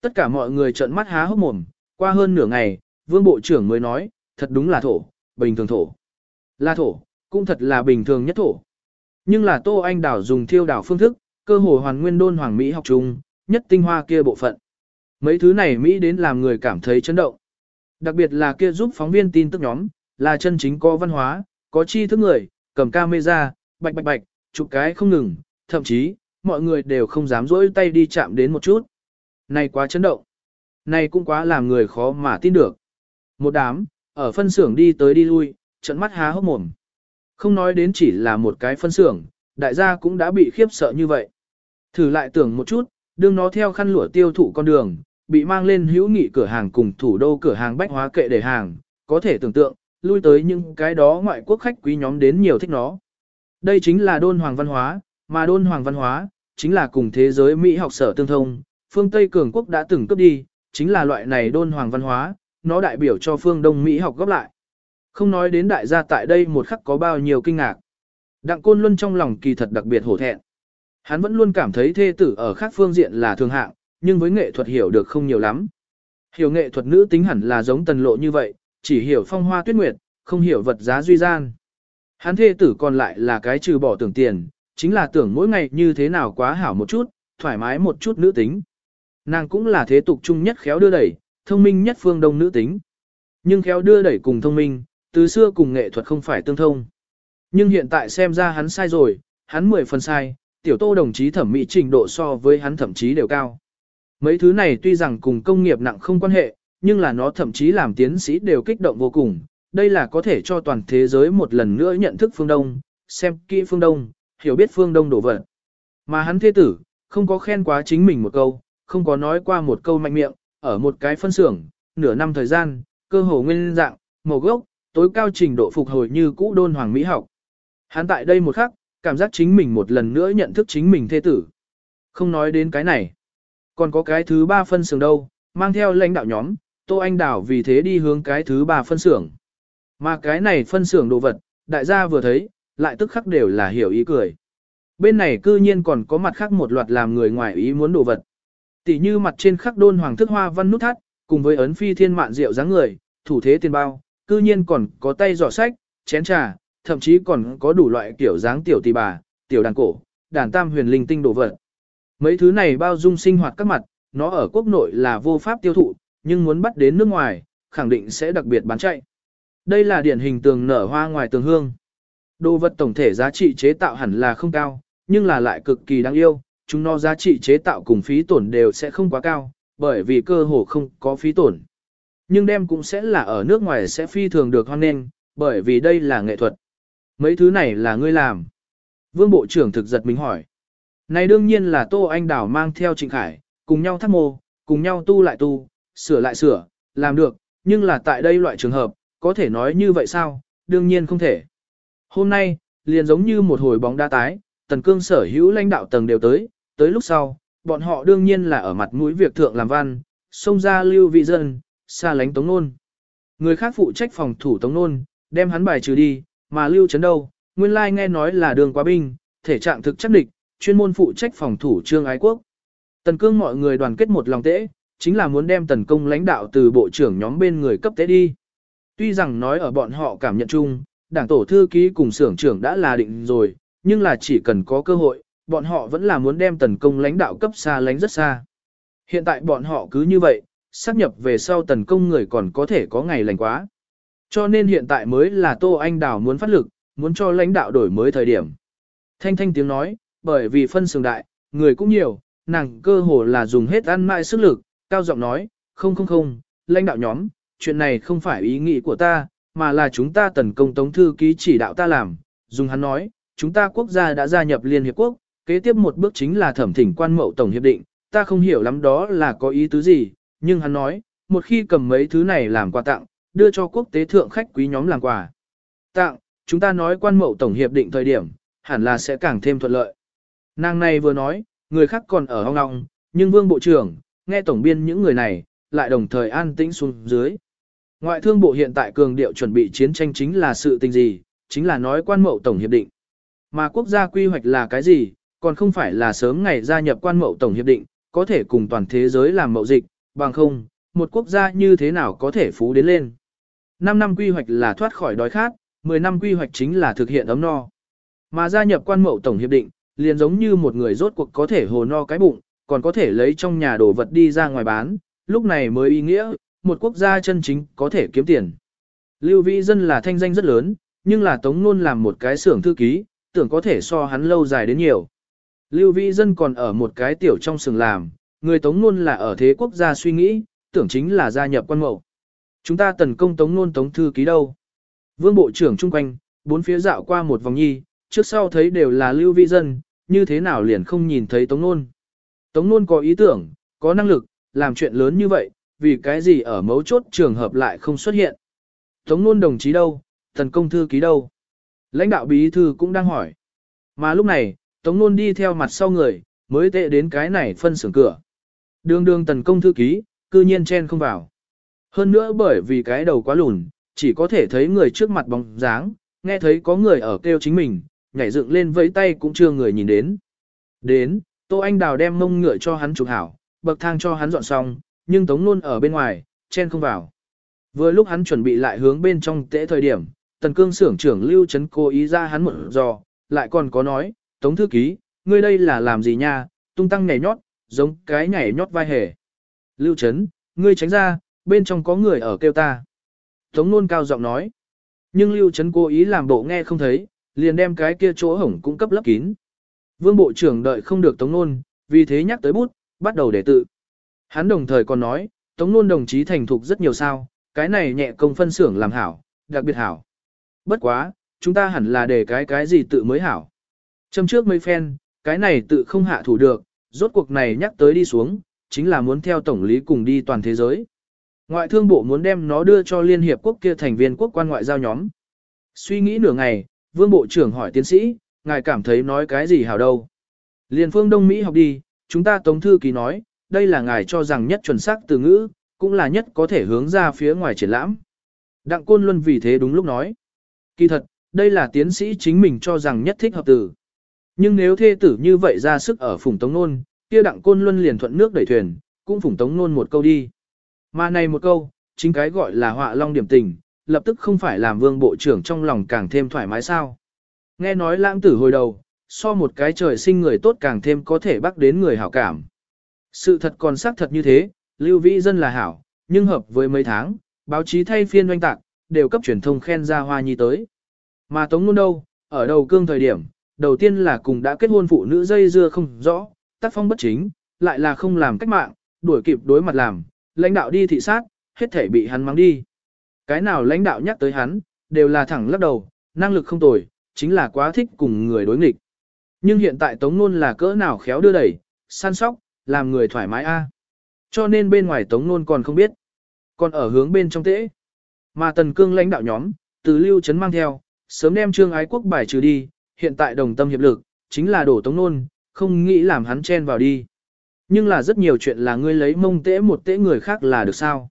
Tất cả mọi người trợn mắt há hốc mồm, qua hơn nửa ngày, vương bộ trưởng mới nói, thật đúng là thổ, bình thường thổ. Là thổ, cũng thật là bình thường nhất thổ. Nhưng là Tô Anh Đảo dùng thiêu đảo phương thức, cơ hồ hoàn nguyên đôn hoàng Mỹ học chung, nhất tinh hoa kia bộ phận. Mấy thứ này Mỹ đến làm người cảm thấy chấn động. Đặc biệt là kia giúp phóng viên tin tức nhóm, là chân chính có văn hóa, có chi thức người, cầm camera, bạch bạch bạch, chụp cái không ngừng, thậm chí, mọi người đều không dám dỗi tay đi chạm đến một chút. Này quá chấn động. Này cũng quá làm người khó mà tin được. Một đám, ở phân xưởng đi tới đi lui, trận mắt há hốc mồm. Không nói đến chỉ là một cái phân xưởng, đại gia cũng đã bị khiếp sợ như vậy. Thử lại tưởng một chút, đương nó theo khăn lụa tiêu thụ con đường, bị mang lên hữu nghị cửa hàng cùng thủ đô cửa hàng bách hóa kệ để hàng, có thể tưởng tượng, lui tới những cái đó ngoại quốc khách quý nhóm đến nhiều thích nó. Đây chính là đôn hoàng văn hóa, mà đôn hoàng văn hóa, chính là cùng thế giới Mỹ học sở tương thông, phương Tây cường quốc đã từng cướp đi, chính là loại này đôn hoàng văn hóa, nó đại biểu cho phương Đông Mỹ học góp lại. Không nói đến đại gia tại đây một khắc có bao nhiêu kinh ngạc. Đặng Côn Luân trong lòng kỳ thật đặc biệt hổ thẹn. Hắn vẫn luôn cảm thấy thê tử ở khác phương diện là thường hạng, nhưng với nghệ thuật hiểu được không nhiều lắm. Hiểu nghệ thuật nữ tính hẳn là giống tần lộ như vậy, chỉ hiểu phong hoa tuyết nguyệt, không hiểu vật giá duy gian. Hắn thê tử còn lại là cái trừ bỏ tưởng tiền, chính là tưởng mỗi ngày như thế nào quá hảo một chút, thoải mái một chút nữ tính. Nàng cũng là thế tục chung nhất khéo đưa đẩy, thông minh nhất phương đông nữ tính. Nhưng khéo đưa đẩy cùng thông minh, từ xưa cùng nghệ thuật không phải tương thông. Nhưng hiện tại xem ra hắn sai rồi, hắn mười phần sai, tiểu tô đồng chí thẩm mỹ trình độ so với hắn thậm chí đều cao. Mấy thứ này tuy rằng cùng công nghiệp nặng không quan hệ, nhưng là nó thậm chí làm tiến sĩ đều kích động vô cùng. Đây là có thể cho toàn thế giới một lần nữa nhận thức phương Đông, xem kỹ phương Đông, hiểu biết phương Đông đổ vật. Mà hắn thế tử, không có khen quá chính mình một câu, không có nói qua một câu mạnh miệng, ở một cái phân xưởng, nửa năm thời gian, cơ hồ nguyên dạng, màu gốc, tối cao trình độ phục hồi như cũ đôn hoàng mỹ học. Hắn tại đây một khắc, cảm giác chính mình một lần nữa nhận thức chính mình thế tử. Không nói đến cái này. Còn có cái thứ ba phân xưởng đâu, mang theo lãnh đạo nhóm, Tô Anh Đảo vì thế đi hướng cái thứ ba phân xưởng. Mà cái này phân xưởng đồ vật, đại gia vừa thấy, lại tức khắc đều là hiểu ý cười. Bên này cư nhiên còn có mặt khác một loạt làm người ngoài ý muốn đồ vật. Tỷ như mặt trên khắc đôn hoàng thức hoa văn nút thắt, cùng với ấn phi thiên mạn rượu dáng người, thủ thế tiền bao, cư nhiên còn có tay giỏ sách, chén trà, thậm chí còn có đủ loại kiểu dáng tiểu tỷ bà, tiểu đàn cổ, đàn tam huyền linh tinh đồ vật. Mấy thứ này bao dung sinh hoạt các mặt, nó ở quốc nội là vô pháp tiêu thụ, nhưng muốn bắt đến nước ngoài, khẳng định sẽ đặc biệt bán chạy. Đây là điển hình tường nở hoa ngoài tường hương. Đồ vật tổng thể giá trị chế tạo hẳn là không cao, nhưng là lại cực kỳ đáng yêu, chúng nó giá trị chế tạo cùng phí tổn đều sẽ không quá cao, bởi vì cơ hồ không có phí tổn. Nhưng đem cũng sẽ là ở nước ngoài sẽ phi thường được hoan nghênh, bởi vì đây là nghệ thuật. Mấy thứ này là ngươi làm. Vương Bộ trưởng thực giật mình hỏi. Này đương nhiên là Tô Anh Đảo mang theo Trịnh Khải, cùng nhau thắt mô, cùng nhau tu lại tu, sửa lại sửa, làm được, nhưng là tại đây loại trường hợp, có thể nói như vậy sao, đương nhiên không thể. Hôm nay, liền giống như một hồi bóng đá tái, tần cương sở hữu lãnh đạo tầng đều tới, tới lúc sau, bọn họ đương nhiên là ở mặt mũi việc thượng làm văn, xông ra lưu vị dân, xa lánh tống nôn. Người khác phụ trách phòng thủ tống nôn, đem hắn bài trừ đi, mà lưu chấn đâu, nguyên lai nghe nói là đường quá binh, thể trạng thực chắc địch, chuyên môn phụ trách phòng thủ trương ái quốc. Tần cương mọi người đoàn kết một lòng tễ, chính là muốn đem tần công lãnh đạo từ bộ trưởng nhóm bên người cấp tế đi. Tuy rằng nói ở bọn họ cảm nhận chung, đảng tổ thư ký cùng xưởng trưởng đã là định rồi, nhưng là chỉ cần có cơ hội, bọn họ vẫn là muốn đem tần công lãnh đạo cấp xa lánh rất xa. Hiện tại bọn họ cứ như vậy, sắp nhập về sau tần công người còn có thể có ngày lành quá. Cho nên hiện tại mới là Tô Anh Đào muốn phát lực, muốn cho lãnh đạo đổi mới thời điểm. Thanh thanh tiếng nói, bởi vì phân xưởng đại, người cũng nhiều, nàng cơ hồ là dùng hết ăn mãi sức lực, cao giọng nói, không không không, lãnh đạo nhóm, chuyện này không phải ý nghĩ của ta, mà là chúng ta tấn công tống thư ký chỉ đạo ta làm, dùng hắn nói, chúng ta quốc gia đã gia nhập Liên Hiệp Quốc, kế tiếp một bước chính là thẩm thỉnh quan mậu tổng hiệp định, ta không hiểu lắm đó là có ý tứ gì, nhưng hắn nói, một khi cầm mấy thứ này làm quà tặng, đưa cho quốc tế thượng khách quý nhóm làm quà. Tặng, chúng ta nói quan mậu tổng hiệp định thời điểm, hẳn là sẽ càng thêm thuận lợi. Nàng này vừa nói, người khác còn ở hong ngong, nhưng vương bộ trưởng, nghe tổng biên những người này, lại đồng thời an tĩnh xuống dưới. Ngoại thương bộ hiện tại cường điệu chuẩn bị chiến tranh chính là sự tình gì, chính là nói quan mậu tổng hiệp định. Mà quốc gia quy hoạch là cái gì, còn không phải là sớm ngày gia nhập quan mậu tổng hiệp định, có thể cùng toàn thế giới làm mậu dịch, bằng không, một quốc gia như thế nào có thể phú đến lên. 5 năm quy hoạch là thoát khỏi đói khát, 10 năm quy hoạch chính là thực hiện ấm no. Mà gia nhập quan mậu tổng hiệp định, liền giống như một người rốt cuộc có thể hồ no cái bụng, còn có thể lấy trong nhà đồ vật đi ra ngoài bán, lúc này mới ý nghĩa, một quốc gia chân chính có thể kiếm tiền. Lưu Vĩ Dân là thanh danh rất lớn, nhưng là Tống Nôn làm một cái xưởng thư ký, tưởng có thể so hắn lâu dài đến nhiều. Lưu Vĩ Dân còn ở một cái tiểu trong xưởng làm, người Tống Nôn là ở thế quốc gia suy nghĩ, tưởng chính là gia nhập quan mậu. Chúng ta tấn công Tống Nôn Tống thư ký đâu? Vương Bộ trưởng chung quanh, bốn phía dạo qua một vòng nhi, trước sau thấy đều là Lưu Vĩ Dân, như thế nào liền không nhìn thấy Tống Nôn. Tống Nôn có ý tưởng, có năng lực, làm chuyện lớn như vậy, vì cái gì ở mấu chốt trường hợp lại không xuất hiện. Tống Nôn đồng chí đâu, thần công thư ký đâu. Lãnh đạo bí thư cũng đang hỏi. Mà lúc này, Tống Nôn đi theo mặt sau người, mới tệ đến cái này phân xưởng cửa. Đường đường tần công thư ký, cư nhiên chen không vào. Hơn nữa bởi vì cái đầu quá lùn, chỉ có thể thấy người trước mặt bóng dáng, nghe thấy có người ở kêu chính mình, nhảy dựng lên vẫy tay cũng chưa người nhìn đến. Đến, Tô Anh Đào đem mông ngựa cho hắn chụp hảo, bậc thang cho hắn dọn xong, nhưng Tống Nôn ở bên ngoài, chen không vào. Vừa lúc hắn chuẩn bị lại hướng bên trong tễ thời điểm, Tần Cương xưởng trưởng Lưu Trấn cố ý ra hắn một dò, lại còn có nói, Tống Thư Ký, ngươi đây là làm gì nha, tung tăng nhảy nhót, giống cái nhảy nhót vai hề. Lưu Trấn, ngươi tránh ra, bên trong có người ở kêu ta. Tống Nôn cao giọng nói, nhưng Lưu Trấn cố ý làm bộ nghe không thấy, liền đem cái kia chỗ hổng cũng cấp lấp kín. Vương Bộ trưởng đợi không được Tống Nôn, vì thế nhắc tới bút, bắt đầu để tự. Hắn đồng thời còn nói, Tống Nôn đồng chí thành thục rất nhiều sao, cái này nhẹ công phân xưởng làm hảo, đặc biệt hảo. Bất quá, chúng ta hẳn là để cái cái gì tự mới hảo. Châm trước mấy phen, cái này tự không hạ thủ được, rốt cuộc này nhắc tới đi xuống, chính là muốn theo tổng lý cùng đi toàn thế giới. Ngoại thương bộ muốn đem nó đưa cho Liên Hiệp Quốc kia thành viên quốc quan ngoại giao nhóm. Suy nghĩ nửa ngày, Vương Bộ trưởng hỏi tiến sĩ, ngài cảm thấy nói cái gì hảo đâu. Liên phương Đông Mỹ học đi, chúng ta Tống Thư Ký nói, đây là ngài cho rằng nhất chuẩn xác từ ngữ, cũng là nhất có thể hướng ra phía ngoài triển lãm. Đặng Côn Luân vì thế đúng lúc nói. Kỳ thật, đây là tiến sĩ chính mình cho rằng nhất thích hợp từ. Nhưng nếu thê tử như vậy ra sức ở phủng tống nôn, kia đặng côn luân liền thuận nước đẩy thuyền, cũng phủng tống nôn một câu đi. Mà này một câu, chính cái gọi là họa long điểm tình, lập tức không phải làm vương bộ trưởng trong lòng càng thêm thoải mái sao. Nghe nói lãng tử hồi đầu, so một cái trời sinh người tốt càng thêm có thể bắt đến người hảo cảm. Sự thật còn xác thật như thế, lưu vĩ dân là hảo, nhưng hợp với mấy tháng, báo chí thay phiên oanh tạc, đều cấp truyền thông khen ra hoa nhi tới. Mà Tống Nôn đâu, ở đầu cương thời điểm, đầu tiên là cùng đã kết hôn phụ nữ dây dưa không rõ, tác phong bất chính, lại là không làm cách mạng, đuổi kịp đối mặt làm, lãnh đạo đi thị sát, hết thể bị hắn mắng đi. Cái nào lãnh đạo nhắc tới hắn, đều là thẳng lắc đầu, năng lực không tồi, chính là quá thích cùng người đối nghịch. Nhưng hiện tại Tống Nôn là cỡ nào khéo đưa đẩy, săn sóc, làm người thoải mái a. Cho nên bên ngoài Tống Nôn còn không biết. Còn ở hướng bên trong tễ. Mà Tần Cương lãnh đạo nhóm, từ lưu trấn mang theo, sớm đem trương ái quốc bài trừ đi, hiện tại đồng tâm hiệp lực, chính là đổ Tống Nôn, không nghĩ làm hắn chen vào đi. Nhưng là rất nhiều chuyện là ngươi lấy mông tễ một tễ người khác là được sao.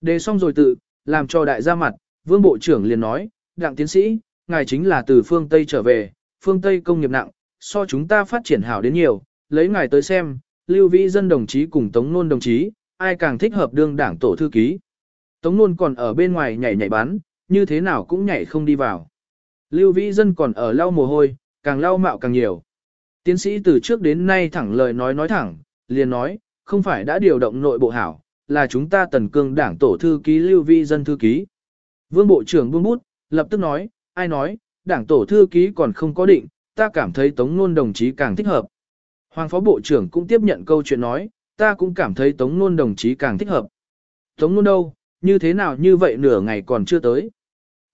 Đề xong rồi tự, làm cho đại gia mặt, vương bộ trưởng liền nói, đặng tiến sĩ, ngài chính là từ phương Tây trở về, phương Tây công nghiệp nặng, so chúng ta phát triển hảo đến nhiều, lấy ngài tới xem, lưu vĩ dân đồng chí cùng tống nôn đồng chí, ai càng thích hợp đương đảng tổ thư ký. Tống nôn còn ở bên ngoài nhảy nhảy bắn, như thế nào cũng nhảy không đi vào. Lưu vĩ dân còn ở lau mồ hôi, càng lau mạo càng nhiều. Tiến sĩ từ trước đến nay thẳng lời nói nói thẳng, liền nói, không phải đã điều động nội bộ hảo, là chúng ta tần cương đảng tổ thư ký lưu vi dân thư ký. Vương Bộ trưởng buông bút, lập tức nói, ai nói, đảng tổ thư ký còn không có định, ta cảm thấy Tống Nôn đồng chí càng thích hợp. Hoàng Phó Bộ trưởng cũng tiếp nhận câu chuyện nói, ta cũng cảm thấy Tống Nôn đồng chí càng thích hợp. Tống Nôn đâu, như thế nào như vậy nửa ngày còn chưa tới.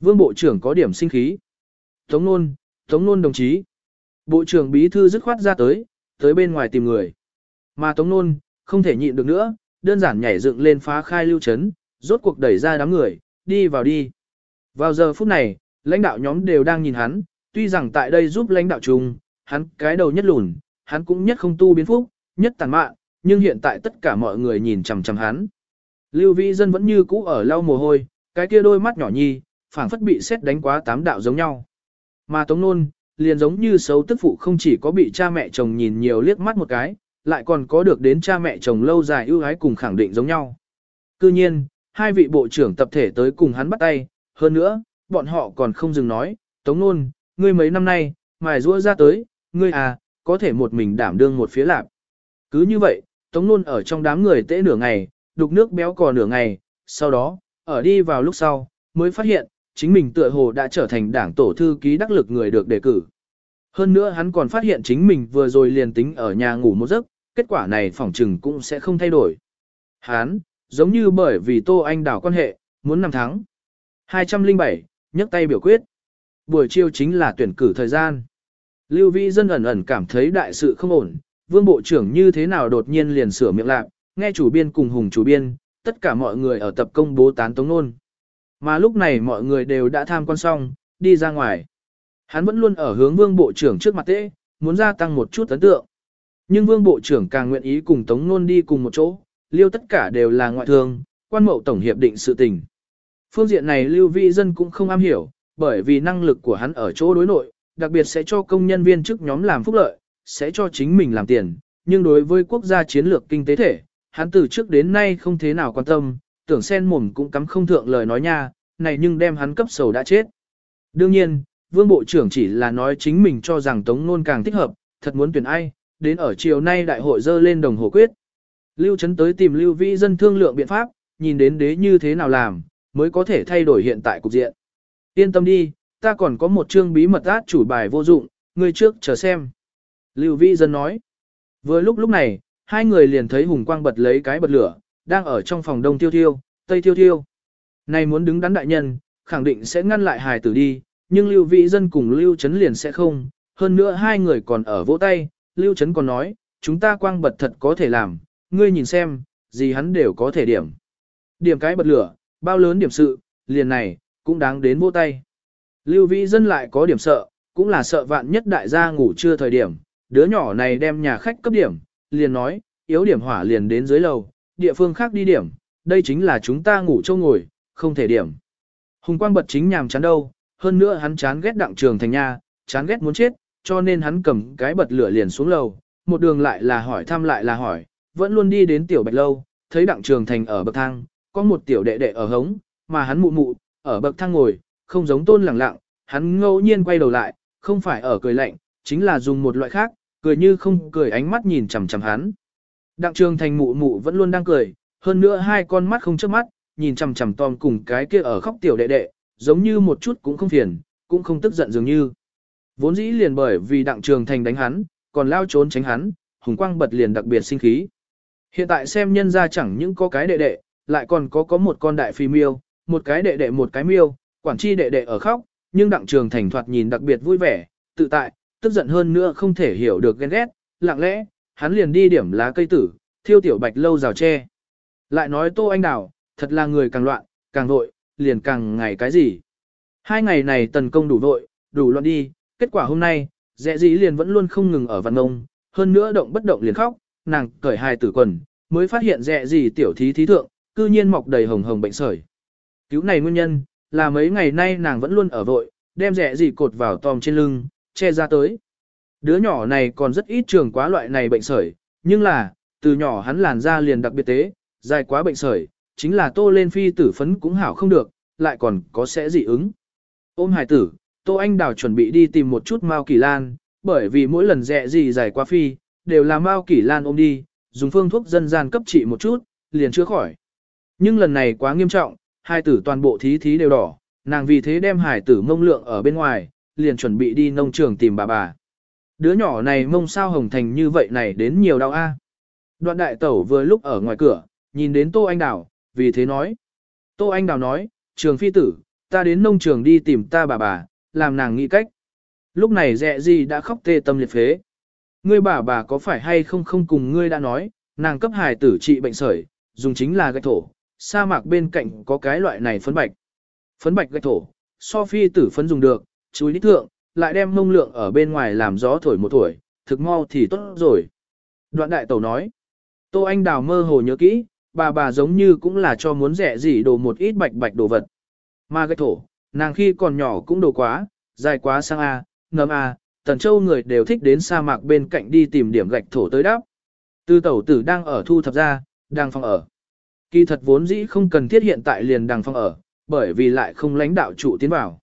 Vương Bộ trưởng có điểm sinh khí. Tống Nôn, Tống Nôn đồng chí. Bộ trưởng bí thư dứt khoát ra tới, tới bên ngoài tìm người. Mà Tống Nôn, không thể nhịn được nữa, đơn giản nhảy dựng lên phá khai lưu chấn, rốt cuộc đẩy ra đám người, đi vào đi. Vào giờ phút này, lãnh đạo nhóm đều đang nhìn hắn, tuy rằng tại đây giúp lãnh đạo chung, hắn cái đầu nhất lùn, hắn cũng nhất không tu biến phúc, nhất tàn mạn, nhưng hiện tại tất cả mọi người nhìn chằm chằm hắn. Lưu Vĩ Dân vẫn như cũ ở lau mồ hôi, cái kia đôi mắt nhỏ nhi, phảng phất bị xét đánh quá tám đạo giống nhau. Mà Tống Nôn, liền giống như xấu tức phụ không chỉ có bị cha mẹ chồng nhìn nhiều liếc mắt một cái, lại còn có được đến cha mẹ chồng lâu dài ưu ái cùng khẳng định giống nhau. Cư nhiên, hai vị bộ trưởng tập thể tới cùng hắn bắt tay, hơn nữa, bọn họ còn không dừng nói, Tống Nôn, ngươi mấy năm nay, mài rua ra tới, ngươi à, có thể một mình đảm đương một phía lạp. Cứ như vậy, Tống Nôn ở trong đám người tễ nửa ngày, đục nước béo cò nửa ngày, sau đó, ở đi vào lúc sau, mới phát hiện, chính mình tựa hồ đã trở thành đảng tổ thư ký đắc lực người được đề cử. Hơn nữa hắn còn phát hiện chính mình vừa rồi liền tính ở nhà ngủ một giấc, kết quả này phỏng trừng cũng sẽ không thay đổi. Hán, giống như bởi vì Tô Anh đảo quan hệ, muốn năm tháng. 207, nhấc tay biểu quyết. Buổi chiều chính là tuyển cử thời gian. Lưu Vĩ Dân ẩn ẩn cảm thấy đại sự không ổn, vương bộ trưởng như thế nào đột nhiên liền sửa miệng lạc, nghe chủ biên cùng hùng chủ biên, tất cả mọi người ở tập công bố tán tống nôn. Mà lúc này mọi người đều đã tham quan xong, đi ra ngoài. Hắn vẫn luôn ở hướng vương bộ trưởng trước mặt tễ, muốn gia tăng một chút ấn tượng. Nhưng vương bộ trưởng càng nguyện ý cùng tống nôn đi cùng một chỗ, liêu tất cả đều là ngoại thương, quan mậu tổng hiệp định sự tình. Phương diện này lưu vi dân cũng không am hiểu, bởi vì năng lực của hắn ở chỗ đối nội, đặc biệt sẽ cho công nhân viên chức nhóm làm phúc lợi, sẽ cho chính mình làm tiền, nhưng đối với quốc gia chiến lược kinh tế thể, hắn từ trước đến nay không thế nào quan tâm, tưởng sen mồm cũng cắm không thượng lời nói nha, này nhưng đem hắn cấp sầu đã chết. Đương nhiên, vương bộ trưởng chỉ là nói chính mình cho rằng tống nôn càng thích hợp, thật muốn tuyển ai, đến ở chiều nay đại hội dơ lên đồng hồ quyết. Lưu Trấn tới tìm Lưu Vĩ dân thương lượng biện pháp, nhìn đến đế như thế nào làm, mới có thể thay đổi hiện tại cục diện. Yên tâm đi, ta còn có một chương bí mật át chủ bài vô dụng, ngươi trước chờ xem. Lưu Vĩ dân nói. Vừa lúc lúc này, hai người liền thấy Hùng Quang bật lấy cái bật lửa, đang ở trong phòng đông tiêu tiêu, tây tiêu tiêu. Này muốn đứng đắn đại nhân, khẳng định sẽ ngăn lại hài tử đi, nhưng Lưu Vĩ dân cùng Lưu Trấn liền sẽ không, hơn nữa hai người còn ở vỗ tay, Lưu Trấn còn nói, chúng ta quang bật thật có thể làm, ngươi nhìn xem, gì hắn đều có thể điểm. Điểm cái bật lửa, bao lớn điểm sự, liền này, cũng đáng đến vỗ tay. Lưu Vĩ dân lại có điểm sợ, cũng là sợ vạn nhất đại gia ngủ chưa thời điểm, đứa nhỏ này đem nhà khách cấp điểm, liền nói, yếu điểm hỏa liền đến dưới lầu, địa phương khác đi điểm, đây chính là chúng ta ngủ châu ngồi, không thể điểm. Hùng quang bật chính nhàm chán đâu, hơn nữa hắn chán ghét đặng trường thành nha, chán ghét muốn chết, cho nên hắn cầm cái bật lửa liền xuống lầu, một đường lại là hỏi thăm lại là hỏi, vẫn luôn đi đến tiểu bạch lâu, thấy đặng trường thành ở bậc thang, có một tiểu đệ đệ ở hống, mà hắn mụ mụ, ở bậc thang ngồi, không giống tôn lẳng lặng, hắn ngẫu nhiên quay đầu lại, không phải ở cười lạnh, chính là dùng một loại khác, cười như không cười ánh mắt nhìn chằm chằm hắn. Đặng trường thành mụ mụ vẫn luôn đang cười, hơn nữa hai con mắt không chớp mắt, nhìn chằm chằm Tom cùng cái kia ở khóc tiểu đệ đệ, giống như một chút cũng không phiền, cũng không tức giận dường như. Vốn dĩ liền bởi vì đặng trường thành đánh hắn, còn lao trốn tránh hắn, hùng quang bật liền đặc biệt sinh khí. Hiện tại xem nhân ra chẳng những có cái đệ đệ, lại còn có có một con đại phi miêu, một cái đệ đệ một cái miêu, quản chi đệ đệ ở khóc, nhưng đặng trường thành thoạt nhìn đặc biệt vui vẻ, tự tại, tức giận hơn nữa không thể hiểu được ghen ghét, lặng lẽ, hắn liền đi điểm lá cây tử, thiêu tiểu bạch lâu rào tre. Lại nói tô anh đào, thật là người càng loạn, càng vội, liền càng ngày cái gì. Hai ngày này tần công đủ vội, đủ loạn đi, kết quả hôm nay, dẹ dĩ liền vẫn luôn không ngừng ở văn ngông, hơn nữa động bất động liền khóc, nàng cởi hai tử quần, mới phát hiện dẹ dĩ tiểu thí thí thượng, cư nhiên mọc đầy hồng hồng bệnh sởi. Cứu này nguyên nhân, là mấy ngày nay nàng vẫn luôn ở vội, đem dẹ dĩ cột vào tòm trên lưng, che ra tới. Đứa nhỏ này còn rất ít trường quá loại này bệnh sởi, nhưng là, từ nhỏ hắn làn da liền đặc biệt tế, dài quá bệnh sởi, chính là tô lên phi tử phấn cũng hảo không được, lại còn có sẽ dị ứng. Ôm hải tử, tô anh đào chuẩn bị đi tìm một chút mao kỳ lan, bởi vì mỗi lần rẻ gì giải quá phi, đều là mao kỳ lan ôm đi, dùng phương thuốc dân gian cấp trị một chút, liền chữa khỏi. Nhưng lần này quá nghiêm trọng, hai tử toàn bộ thí thí đều đỏ, nàng vì thế đem hải tử mông lượng ở bên ngoài, liền chuẩn bị đi nông trường tìm bà bà. Đứa nhỏ này mông sao hồng thành như vậy này đến nhiều đau a. Đoạn đại tẩu vừa lúc ở ngoài cửa, nhìn đến Tô Anh Đào, vì thế nói. Tô Anh Đào nói, trường phi tử, ta đến nông trường đi tìm ta bà bà, làm nàng nghĩ cách. Lúc này dẹ gì đã khóc tê tâm liệt phế. Ngươi bà bà có phải hay không không cùng ngươi đã nói, nàng cấp hài tử trị bệnh sởi, dùng chính là gạch thổ, sa mạc bên cạnh có cái loại này phấn bạch. Phấn bạch gạch thổ, so phi tử phấn dùng được, chú ý thượng, lại đem mông lượng ở bên ngoài làm gió thổi một tuổi, thực mau thì tốt rồi. Đoạn đại tẩu nói, Tô Anh Đào mơ hồ nhớ kỹ, bà bà giống như cũng là cho muốn rẻ gì đồ một ít bạch bạch đồ vật. Mà gạch thổ, nàng khi còn nhỏ cũng đồ quá, dài quá sang A, ngầm A, tần châu người đều thích đến sa mạc bên cạnh đi tìm điểm gạch thổ tới đáp. Tư tẩu tử đang ở thu thập ra, đang phòng ở. Kỳ thật vốn dĩ không cần thiết hiện tại liền đang phòng ở, bởi vì lại không lãnh đạo chủ tiến vào.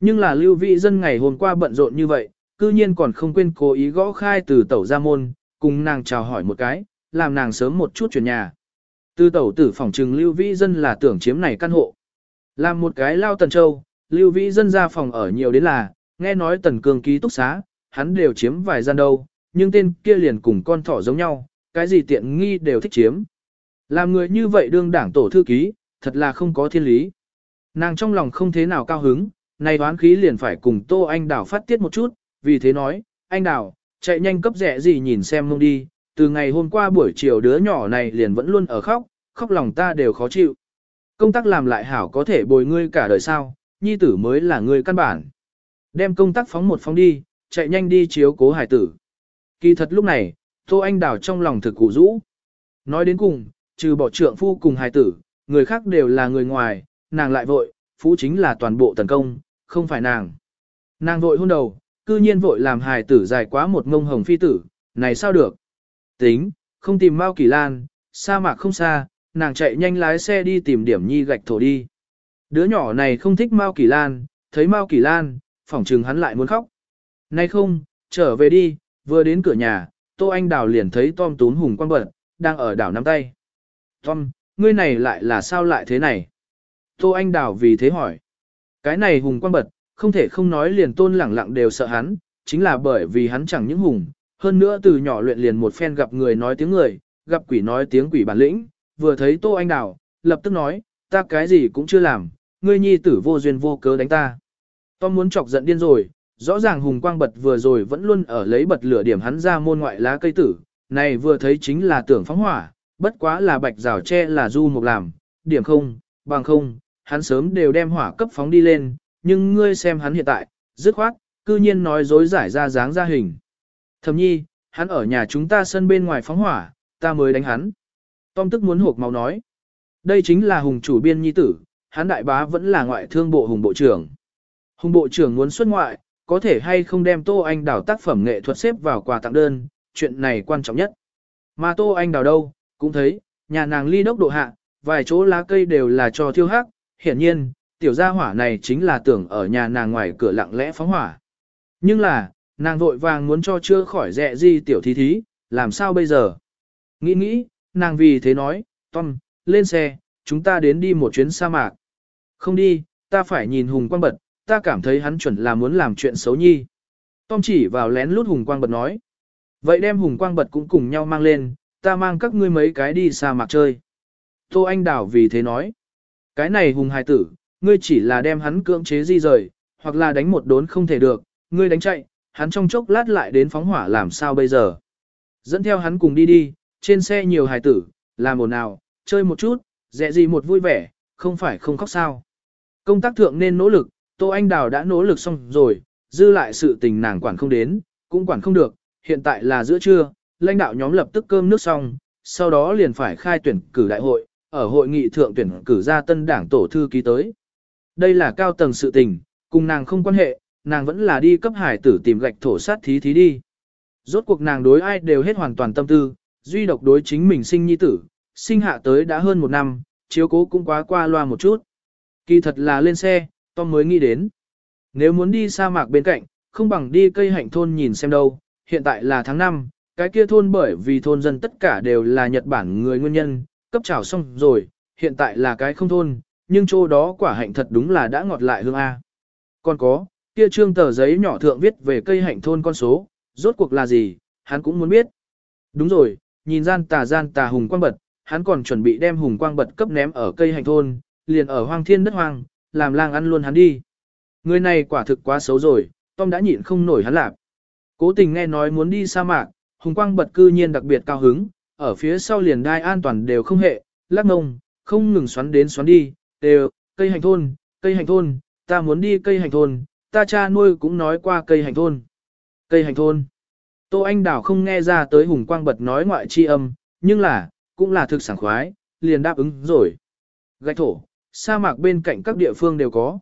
Nhưng là lưu vị dân ngày hôm qua bận rộn như vậy, cư nhiên còn không quên cố ý gõ khai từ tẩu ra môn, cùng nàng chào hỏi một cái, làm nàng sớm một chút chuyển nhà. Tư tẩu tử phòng trừng lưu vị dân là tưởng chiếm này căn hộ. Làm một cái lao tần châu, lưu vĩ dân ra phòng ở nhiều đến là, nghe nói tần cường ký túc xá, hắn đều chiếm vài gian đâu, nhưng tên kia liền cùng con thỏ giống nhau, cái gì tiện nghi đều thích chiếm. Làm người như vậy đương đảng tổ thư ký, thật là không có thiên lý. Nàng trong lòng không thế nào cao hứng, này đoán khí liền phải cùng Tô Anh đảo phát tiết một chút, vì thế nói, anh đảo chạy nhanh cấp rẻ gì nhìn xem mông đi, từ ngày hôm qua buổi chiều đứa nhỏ này liền vẫn luôn ở khóc, khóc lòng ta đều khó chịu. Công tác làm lại hảo có thể bồi ngươi cả đời sao, nhi tử mới là ngươi căn bản. Đem công tác phóng một phóng đi, chạy nhanh đi chiếu cố hải tử. Kỳ thật lúc này, Tô Anh Đào trong lòng thực cụ rũ. Nói đến cùng, trừ bỏ trượng phu cùng hải tử, người khác đều là người ngoài, nàng lại vội, phú chính là toàn bộ tấn công, không phải nàng. Nàng vội hôn đầu, cư nhiên vội làm hải tử dài quá một ngông hồng phi tử, này sao được? Tính, không tìm Mao Kỳ Lan, sa mạc không xa, nàng chạy nhanh lái xe đi tìm điểm nhi gạch thổ đi. Đứa nhỏ này không thích Mao Kỳ Lan, thấy Mao Kỳ Lan, phỏng trừng hắn lại muốn khóc. Nay không, trở về đi, vừa đến cửa nhà, Tô Anh Đào liền thấy Tom Tún hùng quang bật, đang ở đảo nắm tay. Tom, ngươi này lại là sao lại thế này? Tô Anh Đào vì thế hỏi. Cái này hùng quang bật, không thể không nói liền tôn lẳng lặng đều sợ hắn, chính là bởi vì hắn chẳng những hùng, hơn nữa từ nhỏ luyện liền một phen gặp người nói tiếng người, gặp quỷ nói tiếng quỷ bản lĩnh, vừa thấy Tô Anh Đào, lập tức nói, ta cái gì cũng chưa làm, ngươi nhi tử vô duyên vô cớ đánh ta. Tom muốn chọc giận điên rồi, rõ ràng hùng quang bật vừa rồi vẫn luôn ở lấy bật lửa điểm hắn ra môn ngoại lá cây tử, này vừa thấy chính là tưởng phóng hỏa, bất quá là bạch rào tre là du mục làm, điểm không, bằng không, hắn sớm đều đem hỏa cấp phóng đi lên, nhưng ngươi xem hắn hiện tại, dứt khoát, cư nhiên nói dối giải ra dáng ra hình. Thầm nhi, hắn ở nhà chúng ta sân bên ngoài phóng hỏa, ta mới đánh hắn. Tom tức muốn hộp máu nói. Đây chính là hùng chủ biên nhi tử, hắn đại bá vẫn là ngoại thương bộ hùng bộ trưởng. Hùng bộ trưởng muốn xuất ngoại, có thể hay không đem Tô Anh đào tác phẩm nghệ thuật xếp vào quà tặng đơn, chuyện này quan trọng nhất. Mà Tô Anh đào đâu, cũng thấy, nhà nàng ly đốc độ hạ, vài chỗ lá cây đều là cho thiêu hắc, hiển nhiên, tiểu gia hỏa này chính là tưởng ở nhà nàng ngoài cửa lặng lẽ phóng hỏa. Nhưng là, nàng vội vàng muốn cho chưa khỏi dẹ di tiểu thí thí, làm sao bây giờ? Nghĩ nghĩ, nàng vì thế nói, Tom, lên xe, chúng ta đến đi một chuyến sa mạc. Không đi, ta phải nhìn Hùng Quang Bật, ta cảm thấy hắn chuẩn là muốn làm chuyện xấu nhi. Tom chỉ vào lén lút Hùng Quang Bật nói. Vậy đem Hùng Quang Bật cũng cùng nhau mang lên, ta mang các ngươi mấy cái đi sa mạc chơi. Tô Anh Đảo vì thế nói. Cái này Hùng hài tử, ngươi chỉ là đem hắn cưỡng chế di rời, hoặc là đánh một đốn không thể được, ngươi đánh chạy, hắn trong chốc lát lại đến phóng hỏa làm sao bây giờ. Dẫn theo hắn cùng đi đi, trên xe nhiều hài tử, làm ồn nào, chơi một chút, dẹ gì một vui vẻ, không phải không khóc sao. Công tác thượng nên nỗ lực, Tô Anh Đào đã nỗ lực xong rồi, dư lại sự tình nàng quản không đến, cũng quản không được, hiện tại là giữa trưa, lãnh đạo nhóm lập tức cơm nước xong, sau đó liền phải khai tuyển cử đại hội, ở hội nghị thượng tuyển cử ra tân đảng tổ thư ký tới. Đây là cao tầng sự tình, cùng nàng không quan hệ, nàng vẫn là đi cấp hải tử tìm gạch thổ sát thí thí đi. Rốt cuộc nàng đối ai đều hết hoàn toàn tâm tư, duy độc đối chính mình sinh nhi tử, sinh hạ tới đã hơn một năm, chiếu cố cũng quá qua loa một chút. Kỳ thật là lên xe, Tom mới nghĩ đến. Nếu muốn đi sa mạc bên cạnh, không bằng đi cây hạnh thôn nhìn xem đâu, hiện tại là tháng 5, cái kia thôn bởi vì thôn dân tất cả đều là Nhật Bản người nguyên nhân, cấp trào xong rồi, hiện tại là cái không thôn, nhưng chỗ đó quả hạnh thật đúng là đã ngọt lại hương A. Còn có, kia trương tờ giấy nhỏ thượng viết về cây hạnh thôn con số, rốt cuộc là gì, hắn cũng muốn biết. Đúng rồi, nhìn gian tà gian tà hùng quang bật, hắn còn chuẩn bị đem hùng quang bật cấp ném ở cây hành thôn, liền ở hoang thiên đất hoang, làm lang ăn luôn hắn đi. Người này quả thực quá xấu rồi, Tom đã nhịn không nổi hắn lạp. Cố tình nghe nói muốn đi sa mạc, hùng quang bật cư nhiên đặc biệt cao hứng, ở phía sau liền đai an toàn đều không hệ, lắc ngông, không ngừng xoắn đến xoắn đi, đều, cây hành thôn, cây hành thôn, ta muốn đi cây hành thôn, ta cha nuôi cũng nói qua cây hành thôn. Cây hành thôn. Tô Anh Đào không nghe ra tới hùng quang bật nói ngoại chi âm, nhưng là, cũng là thực sảng khoái, liền đáp ứng rồi. Gạch thổ, sa mạc bên cạnh các địa phương đều có.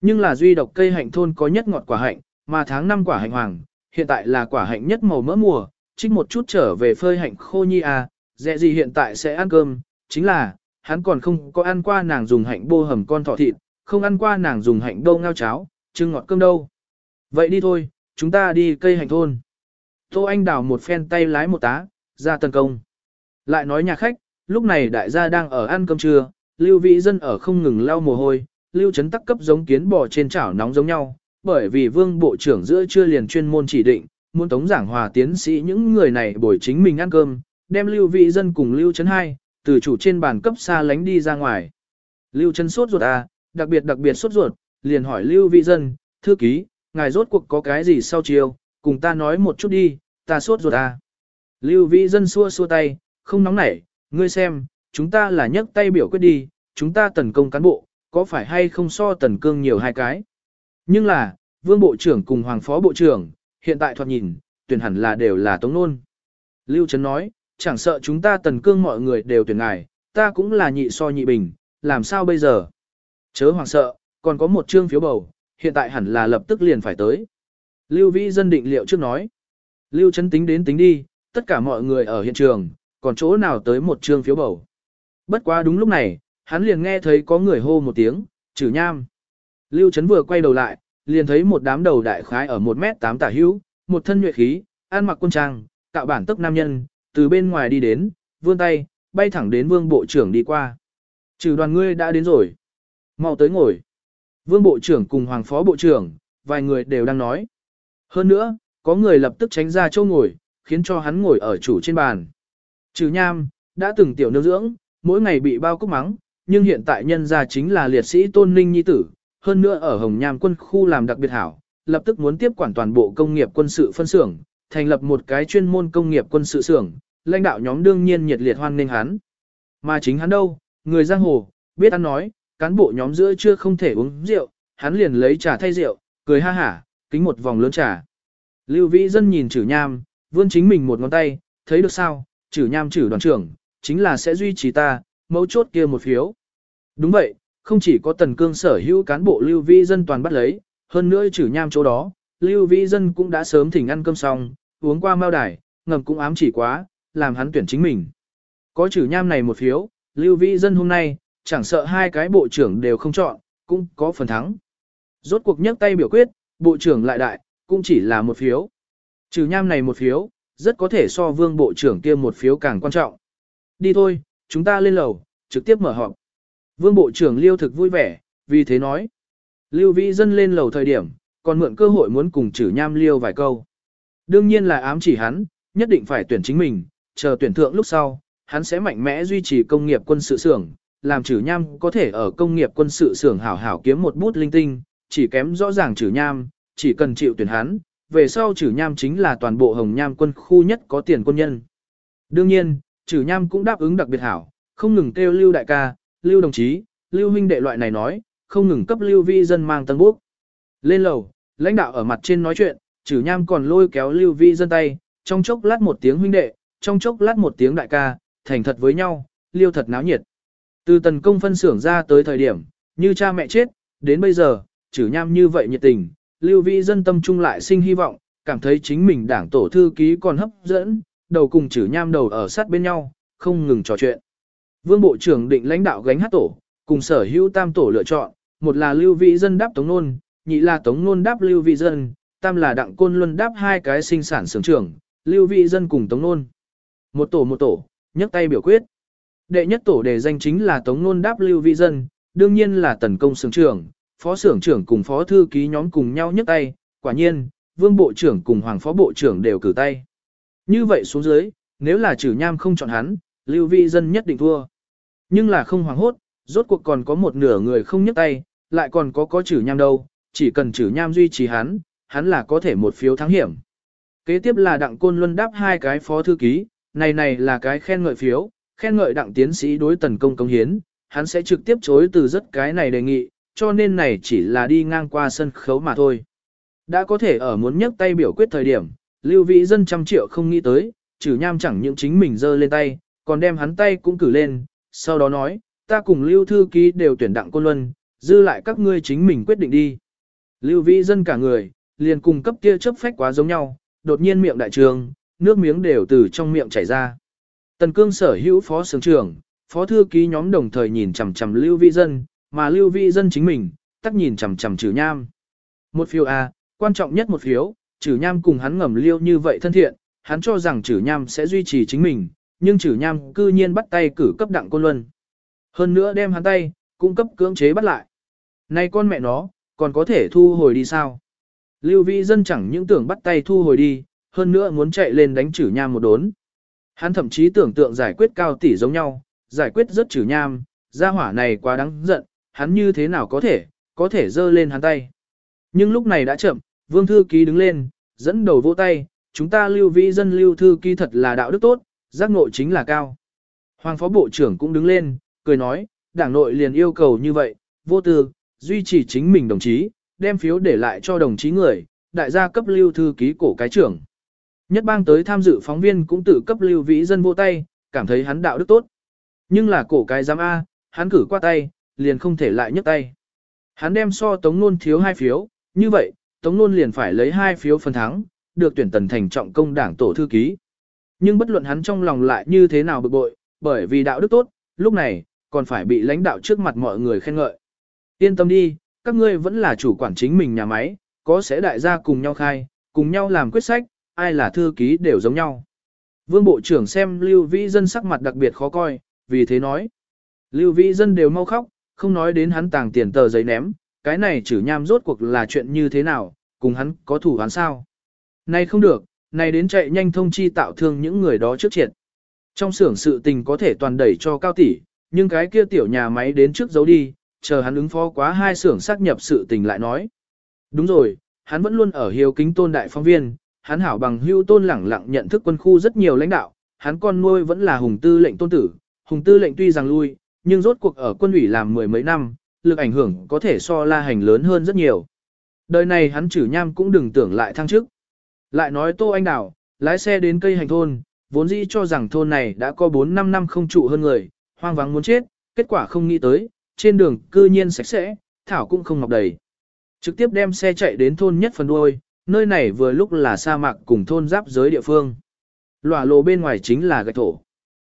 Nhưng là duy độc cây hạnh thôn có nhất ngọt quả hạnh, mà tháng năm quả hạnh hoàng, hiện tại là quả hạnh nhất màu mỡ mùa, trích một chút trở về phơi hạnh khô nhi à, dẹ gì hiện tại sẽ ăn cơm, chính là, hắn còn không có ăn qua nàng dùng hạnh bô hầm con thỏ thịt, không ăn qua nàng dùng hạnh đâu ngao cháo, chưng ngọt cơm đâu. Vậy đi thôi, chúng ta đi cây hạnh thôn. Tô Anh đào một phen tay lái một tá, ra tấn công. Lại nói nhà khách, lúc này đại gia đang ở ăn cơm trưa, Lưu Vĩ Dân ở không ngừng lau mồ hôi, Lưu Trấn tắc cấp giống kiến bò trên chảo nóng giống nhau, bởi vì Vương Bộ trưởng giữa trưa liền chuyên môn chỉ định, muốn tống giảng hòa tiến sĩ những người này bồi chính mình ăn cơm, đem Lưu Vĩ Dân cùng Lưu Trấn hai từ chủ trên bàn cấp xa lánh đi ra ngoài. Lưu Trấn sốt ruột à, đặc biệt đặc biệt sốt ruột, liền hỏi Lưu Vĩ Dân, thư ký, ngài rốt cuộc có cái gì sau chiều, cùng ta nói một chút đi, ta sốt ruột à. Lưu Vĩ Dân xua xua tay, không nóng nảy, ngươi xem, chúng ta là nhấc tay biểu quyết đi, chúng ta tấn công cán bộ, có phải hay không so tần cương nhiều hai cái. Nhưng là, vương bộ trưởng cùng hoàng phó bộ trưởng, hiện tại thoạt nhìn, tuyển hẳn là đều là tống nôn. Lưu Trấn nói, chẳng sợ chúng ta tần cương mọi người đều tuyển ngài, ta cũng là nhị so nhị bình, làm sao bây giờ? Chớ hoàng sợ, còn có một chương phiếu bầu, hiện tại hẳn là lập tức liền phải tới. Lưu Vĩ dân định liệu trước nói. Lưu Trấn tính đến tính đi, tất cả mọi người ở hiện trường, còn chỗ nào tới một trương phiếu bầu. Bất quá đúng lúc này, hắn liền nghe thấy có người hô một tiếng, trừ nham. Lưu Trấn vừa quay đầu lại, liền thấy một đám đầu đại khái ở 1 mét 8 tả hữu, một thân nhuệ khí, ăn mặc quân trang, cạo bản tức nam nhân, từ bên ngoài đi đến, vươn tay, bay thẳng đến vương bộ trưởng đi qua. Trừ đoàn ngươi đã đến rồi. mau tới ngồi. Vương bộ trưởng cùng hoàng phó bộ trưởng, vài người đều đang nói. Hơn nữa, có người lập tức tránh ra chỗ ngồi, khiến cho hắn ngồi ở chủ trên bàn. Trừ nham, đã từng tiểu nương dưỡng, mỗi ngày bị bao cúc mắng, nhưng hiện tại nhân gia chính là liệt sĩ tôn ninh nhi tử, hơn nữa ở Hồng Nham quân khu làm đặc biệt hảo, lập tức muốn tiếp quản toàn bộ công nghiệp quân sự phân xưởng, thành lập một cái chuyên môn công nghiệp quân sự xưởng, lãnh đạo nhóm đương nhiên nhiệt liệt hoan nghênh hắn. Mà chính hắn đâu, người giang hồ, biết ăn nói, cán bộ nhóm giữa chưa không thể uống rượu, hắn liền lấy trà thay rượu, cười ha hả, kính một vòng lớn trà. Lưu Vĩ Dân nhìn chử nham, vươn chính mình một ngón tay, thấy được sao, chử nham chử đoàn trưởng, chính là sẽ duy trì ta, mấu chốt kia một phiếu. Đúng vậy, không chỉ có tần cương sở hữu cán bộ lưu vi dân toàn bắt lấy, hơn nữa chử nham chỗ đó, lưu vi dân cũng đã sớm thỉnh ăn cơm xong, uống qua mao đài, ngầm cũng ám chỉ quá, làm hắn tuyển chính mình. Có chử nham này một phiếu, lưu vi dân hôm nay, chẳng sợ hai cái bộ trưởng đều không chọn, cũng có phần thắng. Rốt cuộc nhấc tay biểu quyết, bộ trưởng lại đại, cũng chỉ là một phiếu. Trừ nham này một phiếu, rất có thể so vương bộ trưởng kia một phiếu càng quan trọng. Đi thôi, chúng ta lên lầu, trực tiếp mở họp. Vương Bộ trưởng Liêu thực vui vẻ, vì thế nói. Lưu Vĩ Dân lên lầu thời điểm, còn mượn cơ hội muốn cùng trừ nham Liêu vài câu. Đương nhiên là ám chỉ hắn, nhất định phải tuyển chính mình, chờ tuyển thượng lúc sau, hắn sẽ mạnh mẽ duy trì công nghiệp quân sự xưởng, làm trừ nham có thể ở công nghiệp quân sự xưởng hảo hảo kiếm một bút linh tinh, chỉ kém rõ ràng trừ nham, chỉ cần chịu tuyển hắn, về sau trừ nham chính là toàn bộ hồng nham quân khu nhất có tiền quân nhân. Đương nhiên, trừ nham cũng đáp ứng đặc biệt hảo, không ngừng kêu lưu đại ca, lưu đồng chí, lưu huynh đệ loại này nói, không ngừng cấp lưu vi dân mang tân bốc. Lên lầu, lãnh đạo ở mặt trên nói chuyện, trừ nham còn lôi kéo lưu vi dân tay, trong chốc lát một tiếng huynh đệ, trong chốc lát một tiếng đại ca, thành thật với nhau, liêu thật náo nhiệt. Từ tần công phân xưởng ra tới thời điểm, như cha mẹ chết, đến bây giờ, chử nham như vậy nhiệt tình, lưu vĩ dân tâm trung lại sinh hy vọng, cảm thấy chính mình đảng tổ thư ký còn hấp dẫn, đầu cùng chử nham đầu ở sát bên nhau, không ngừng trò chuyện. Vương Bộ trưởng định lãnh đạo gánh hát tổ, cùng sở hữu tam tổ lựa chọn, một là lưu vĩ dân đáp tống nôn, nhị là tống nôn đáp lưu vĩ dân, tam là đặng côn luân đáp hai cái sinh sản sưởng trưởng, lưu vĩ dân cùng tống nôn. Một tổ một tổ, nhấc tay biểu quyết. Đệ nhất tổ đề danh chính là tống nôn đáp lưu vĩ dân, đương nhiên là tần công sưởng trưởng, phó xưởng trưởng cùng phó thư ký nhóm cùng nhau nhấc tay, quả nhiên, vương bộ trưởng cùng hoàng phó bộ trưởng đều cử tay. Như vậy xuống dưới, nếu là trừ nham không chọn hắn, lưu Vi dân nhất định thua. Nhưng là không hoàng hốt, rốt cuộc còn có một nửa người không nhấc tay, lại còn có có trừ nham đâu, chỉ cần trừ nham duy trì hắn, hắn là có thể một phiếu thắng hiểm. Kế tiếp là đặng côn luân đáp hai cái phó thư ký, này này là cái khen ngợi phiếu, khen ngợi đặng tiến sĩ đối tần công công hiến, hắn sẽ trực tiếp chối từ rất cái này đề nghị, cho nên này chỉ là đi ngang qua sân khấu mà thôi. Đã có thể ở muốn nhấc tay biểu quyết thời điểm, lưu Vĩ dân trăm triệu không nghĩ tới, trừ nham chẳng những chính mình giơ lên tay, còn đem hắn tay cũng cử lên, sau đó nói, ta cùng lưu thư ký đều tuyển đặng côn luân, dư lại các ngươi chính mình quyết định đi. Lưu vĩ dân cả người, liền cùng cấp kia chấp phách quá giống nhau, đột nhiên miệng đại trường, nước miếng đều từ trong miệng chảy ra. Tần cương sở hữu phó sướng trưởng, phó thư ký nhóm đồng thời nhìn chằm chằm lưu vĩ dân, mà lưu Vi dân chính mình, tắc nhìn chằm chằm trừ nham. Một phiếu A, quan trọng nhất một phiếu, trừ nham cùng hắn ngầm liêu như vậy thân thiện, hắn cho rằng trừ nham sẽ duy trì chính mình, nhưng trừ nham cư nhiên bắt tay cử cấp đặng côn luân. Hơn nữa đem hắn tay, cung cấp cưỡng chế bắt lại. Này con mẹ nó, còn có thể thu hồi đi sao? Lưu Vi Dân chẳng những tưởng bắt tay thu hồi đi, hơn nữa muốn chạy lên đánh trừ nham một đốn. Hắn thậm chí tưởng tượng giải quyết cao tỷ giống nhau, giải quyết rất trừ nham, gia hỏa này quá đáng giận, hắn như thế nào có thể, có thể giơ lên hắn tay. Nhưng lúc này đã chậm, Vương Thư Ký đứng lên, dẫn đầu vỗ tay, chúng ta Lưu Vĩ Dân Lưu Thư Ký thật là đạo đức tốt, giác ngộ chính là cao. Hoàng Phó Bộ trưởng cũng đứng lên, cười nói, đảng nội liền yêu cầu như vậy, vô tư, duy trì chính mình đồng chí, đem phiếu để lại cho đồng chí người, đại gia cấp lưu thư ký cổ cái trưởng. Nhất bang tới tham dự phóng viên cũng tự cấp lưu vĩ dân vô tay, cảm thấy hắn đạo đức tốt. Nhưng là cổ cái giám A, hắn cử qua tay, liền không thể lại nhấc tay. Hắn đem so Tống Nôn thiếu hai phiếu, như vậy, Tống Nôn liền phải lấy hai phiếu phần thắng, được tuyển tần thành trọng công đảng tổ thư ký. Nhưng bất luận hắn trong lòng lại như thế nào bực bội, bởi vì đạo đức tốt, lúc này, còn phải bị lãnh đạo trước mặt mọi người khen ngợi. Yên tâm đi, các ngươi vẫn là chủ quản chính mình nhà máy, có sẽ đại gia cùng nhau khai, cùng nhau làm quyết sách, ai là thư ký đều giống nhau. Vương Bộ trưởng xem Lưu Vĩ Dân sắc mặt đặc biệt khó coi, vì thế nói. Lưu Vĩ Dân đều mau khóc, không nói đến hắn tàng tiền tờ giấy ném, cái này chử nham rốt cuộc là chuyện như thế nào, cùng hắn có thủ hắn sao. Này không được, này đến chạy nhanh thông chi tạo thương những người đó trước triệt. Trong xưởng sự tình có thể toàn đẩy cho cao tỷ, nhưng cái kia tiểu nhà máy đến trước giấu đi, chờ hắn ứng phó quá hai xưởng xác nhập sự tình lại nói. Đúng rồi, hắn vẫn luôn ở hiếu kính tôn đại phóng viên, hắn hảo bằng hưu tôn lẳng lặng nhận thức quân khu rất nhiều lãnh đạo, hắn con nuôi vẫn là hùng tư lệnh tôn tử, hùng tư lệnh tuy rằng lui, nhưng rốt cuộc ở quân ủy làm mười mấy năm, lực ảnh hưởng có thể so la hành lớn hơn rất nhiều. Đời này hắn chử nham cũng đừng tưởng lại thăng chức. Lại nói Tô Anh Đào, lái xe đến cây hành thôn, vốn dĩ cho rằng thôn này đã có 4-5 năm không trụ hơn người, hoang vắng muốn chết, kết quả không nghĩ tới, trên đường cư nhiên sạch sẽ, thảo cũng không ngọc đầy. Trực tiếp đem xe chạy đến thôn nhất phần đuôi, nơi này vừa lúc là sa mạc cùng thôn giáp giới địa phương. Lòa lộ bên ngoài chính là gạch thổ.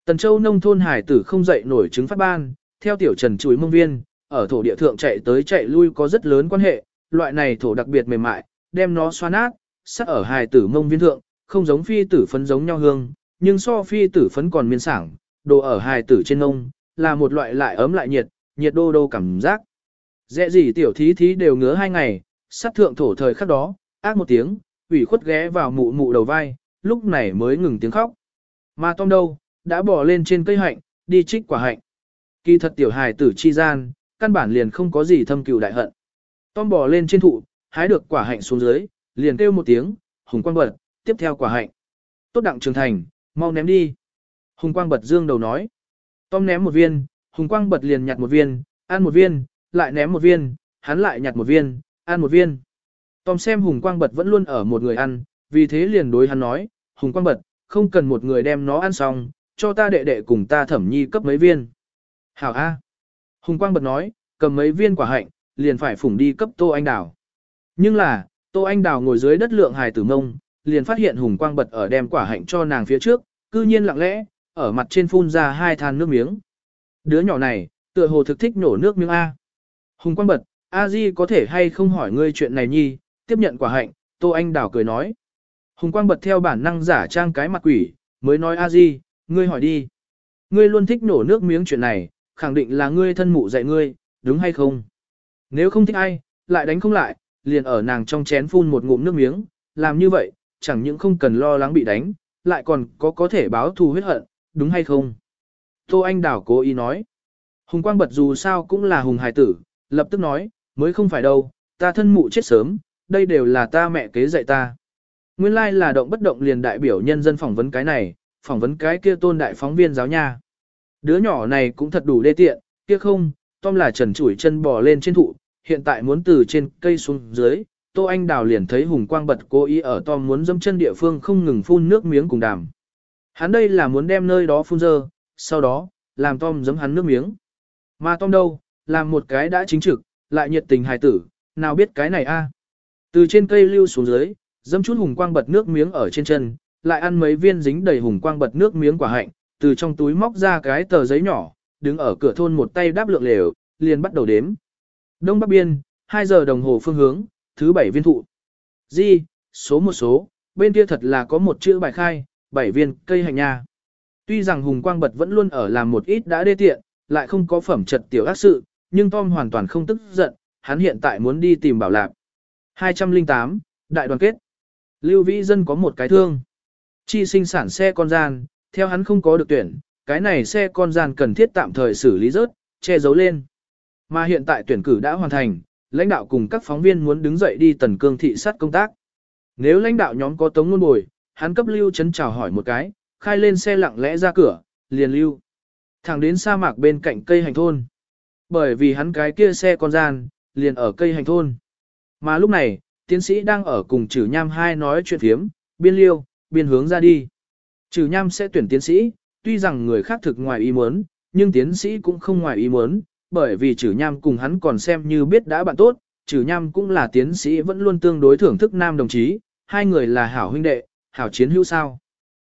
Tần Châu nông thôn hải tử không dậy nổi trứng phát ban, theo tiểu trần chuối mông viên, ở thổ địa thượng chạy tới chạy lui có rất lớn quan hệ, loại này thổ đặc biệt mềm mại, đem nó xoa nát, sắc ở hải tử mông viên thượng, không giống phi tử phấn giống nhau hương, nhưng so phi tử phấn còn miên sảng, đồ ở Hải tử trên nông là một loại lại ấm lại nhiệt, nhiệt đô đô cảm giác. Dẹ gì tiểu thí thí đều ngứa hai ngày, sát thượng thổ thời khắc đó, ác một tiếng, ủy khuất ghé vào mụ mụ đầu vai, lúc này mới ngừng tiếng khóc. Mà Tom đâu, đã bỏ lên trên cây hạnh, đi trích quả hạnh. Kỳ thật tiểu hài tử chi gian, căn bản liền không có gì thâm cừu đại hận. Tom bỏ lên trên thụ, hái được quả hạnh xuống dưới, liền kêu một tiếng, hùng quang bật, tiếp theo quả hạnh. Tốt đặng trường thành, mau ném đi. Hùng quang bật dương đầu nói. Tom ném một viên, hùng quang bật liền nhặt một viên, ăn một viên, lại ném một viên, hắn lại nhặt một viên, ăn một viên. Tom xem hùng quang bật vẫn luôn ở một người ăn, vì thế liền đối hắn nói, Hùng Quang bật, không cần một người đem nó ăn xong, cho ta đệ đệ cùng ta thẩm nhi cấp mấy viên. Hảo A. Hùng Quang bật nói, cầm mấy viên quả hạnh, liền phải phủng đi cấp Tô Anh Đào. Nhưng là, Tô Anh Đào ngồi dưới đất lượng hài tử mông, liền phát hiện Hùng Quang bật ở đem quả hạnh cho nàng phía trước, cư nhiên lặng lẽ, ở mặt trên phun ra hai than nước miếng. Đứa nhỏ này, tựa hồ thực thích nổ nước miếng A. Hùng Quang bật, A Di có thể hay không hỏi ngươi chuyện này nhi, tiếp nhận quả hạnh, Tô Anh Đào cười nói. Hùng Quang bật theo bản năng giả trang cái mặt quỷ, mới nói A Di, ngươi hỏi đi. Ngươi luôn thích nổ nước miếng chuyện này, khẳng định là ngươi thân mụ dạy ngươi, đúng hay không? Nếu không thích ai, lại đánh không lại, liền ở nàng trong chén phun một ngụm nước miếng, làm như vậy, chẳng những không cần lo lắng bị đánh, lại còn có có thể báo thù huyết hận, đúng hay không? Tô Anh Đảo cố ý nói. Hùng Quang Bật dù sao cũng là hùng hài tử, lập tức nói, mới không phải đâu, ta thân mụ chết sớm, đây đều là ta mẹ kế dạy ta. Nguyên lai là động bất động liền đại biểu nhân dân phỏng vấn cái này, phỏng vấn cái kia tôn đại phóng viên giáo nha. Đứa nhỏ này cũng thật đủ đê tiện, kia không, Tom là trần chủi chân bò lên trên thụ, hiện tại muốn từ trên cây xuống dưới, Tô Anh Đào liền thấy Hùng Quang bật cố ý ở Tom muốn dâm chân địa phương không ngừng phun nước miếng cùng đàm. Hắn đây là muốn đem nơi đó phun dơ, sau đó, làm Tom dấm hắn nước miếng. Mà Tom đâu, làm một cái đã chính trực, lại nhiệt tình hài tử, nào biết cái này a? Từ trên cây lưu xuống dưới, dâm chút Hùng Quang bật nước miếng ở trên chân, lại ăn mấy viên dính đầy Hùng Quang bật nước miếng quả hạnh, từ trong túi móc ra cái tờ giấy nhỏ, đứng ở cửa thôn một tay đáp lượng lều, liền bắt đầu đếm. Đông Bắc Biên, 2 giờ đồng hồ phương hướng, thứ bảy viên thụ. Di, số một số, bên kia thật là có một chữ bài khai, bảy viên cây hành nha. Tuy rằng Hùng Quang Bật vẫn luôn ở làm một ít đã đê tiện, lại không có phẩm trật tiểu ác sự, nhưng Tom hoàn toàn không tức giận, hắn hiện tại muốn đi tìm bảo lạc. 208, Đại đoàn kết. Lưu Vĩ Dân có một cái thương. Chi sinh sản xe con gian, theo hắn không có được tuyển, cái này xe con gian cần thiết tạm thời xử lý rớt, che giấu lên. Mà hiện tại tuyển cử đã hoàn thành, lãnh đạo cùng các phóng viên muốn đứng dậy đi tần cương thị sát công tác. Nếu lãnh đạo nhóm có tống ngôn bồi, hắn cấp lưu chấn chào hỏi một cái, khai lên xe lặng lẽ ra cửa, liền lưu. Thẳng đến sa mạc bên cạnh cây hành thôn. Bởi vì hắn cái kia xe con gian, liền ở cây hành thôn. Mà lúc này, tiến sĩ đang ở cùng chử nham hai nói chuyện thiếm, biên liêu, biên hướng ra đi. Trừ nham sẽ tuyển tiến sĩ, tuy rằng người khác thực ngoài ý muốn, nhưng tiến sĩ cũng không ngoài ý muốn, bởi vì trừ nham cùng hắn còn xem như biết đã bạn tốt, trừ nham cũng là tiến sĩ vẫn luôn tương đối thưởng thức nam đồng chí, hai người là hảo huynh đệ, hảo chiến hữu sao.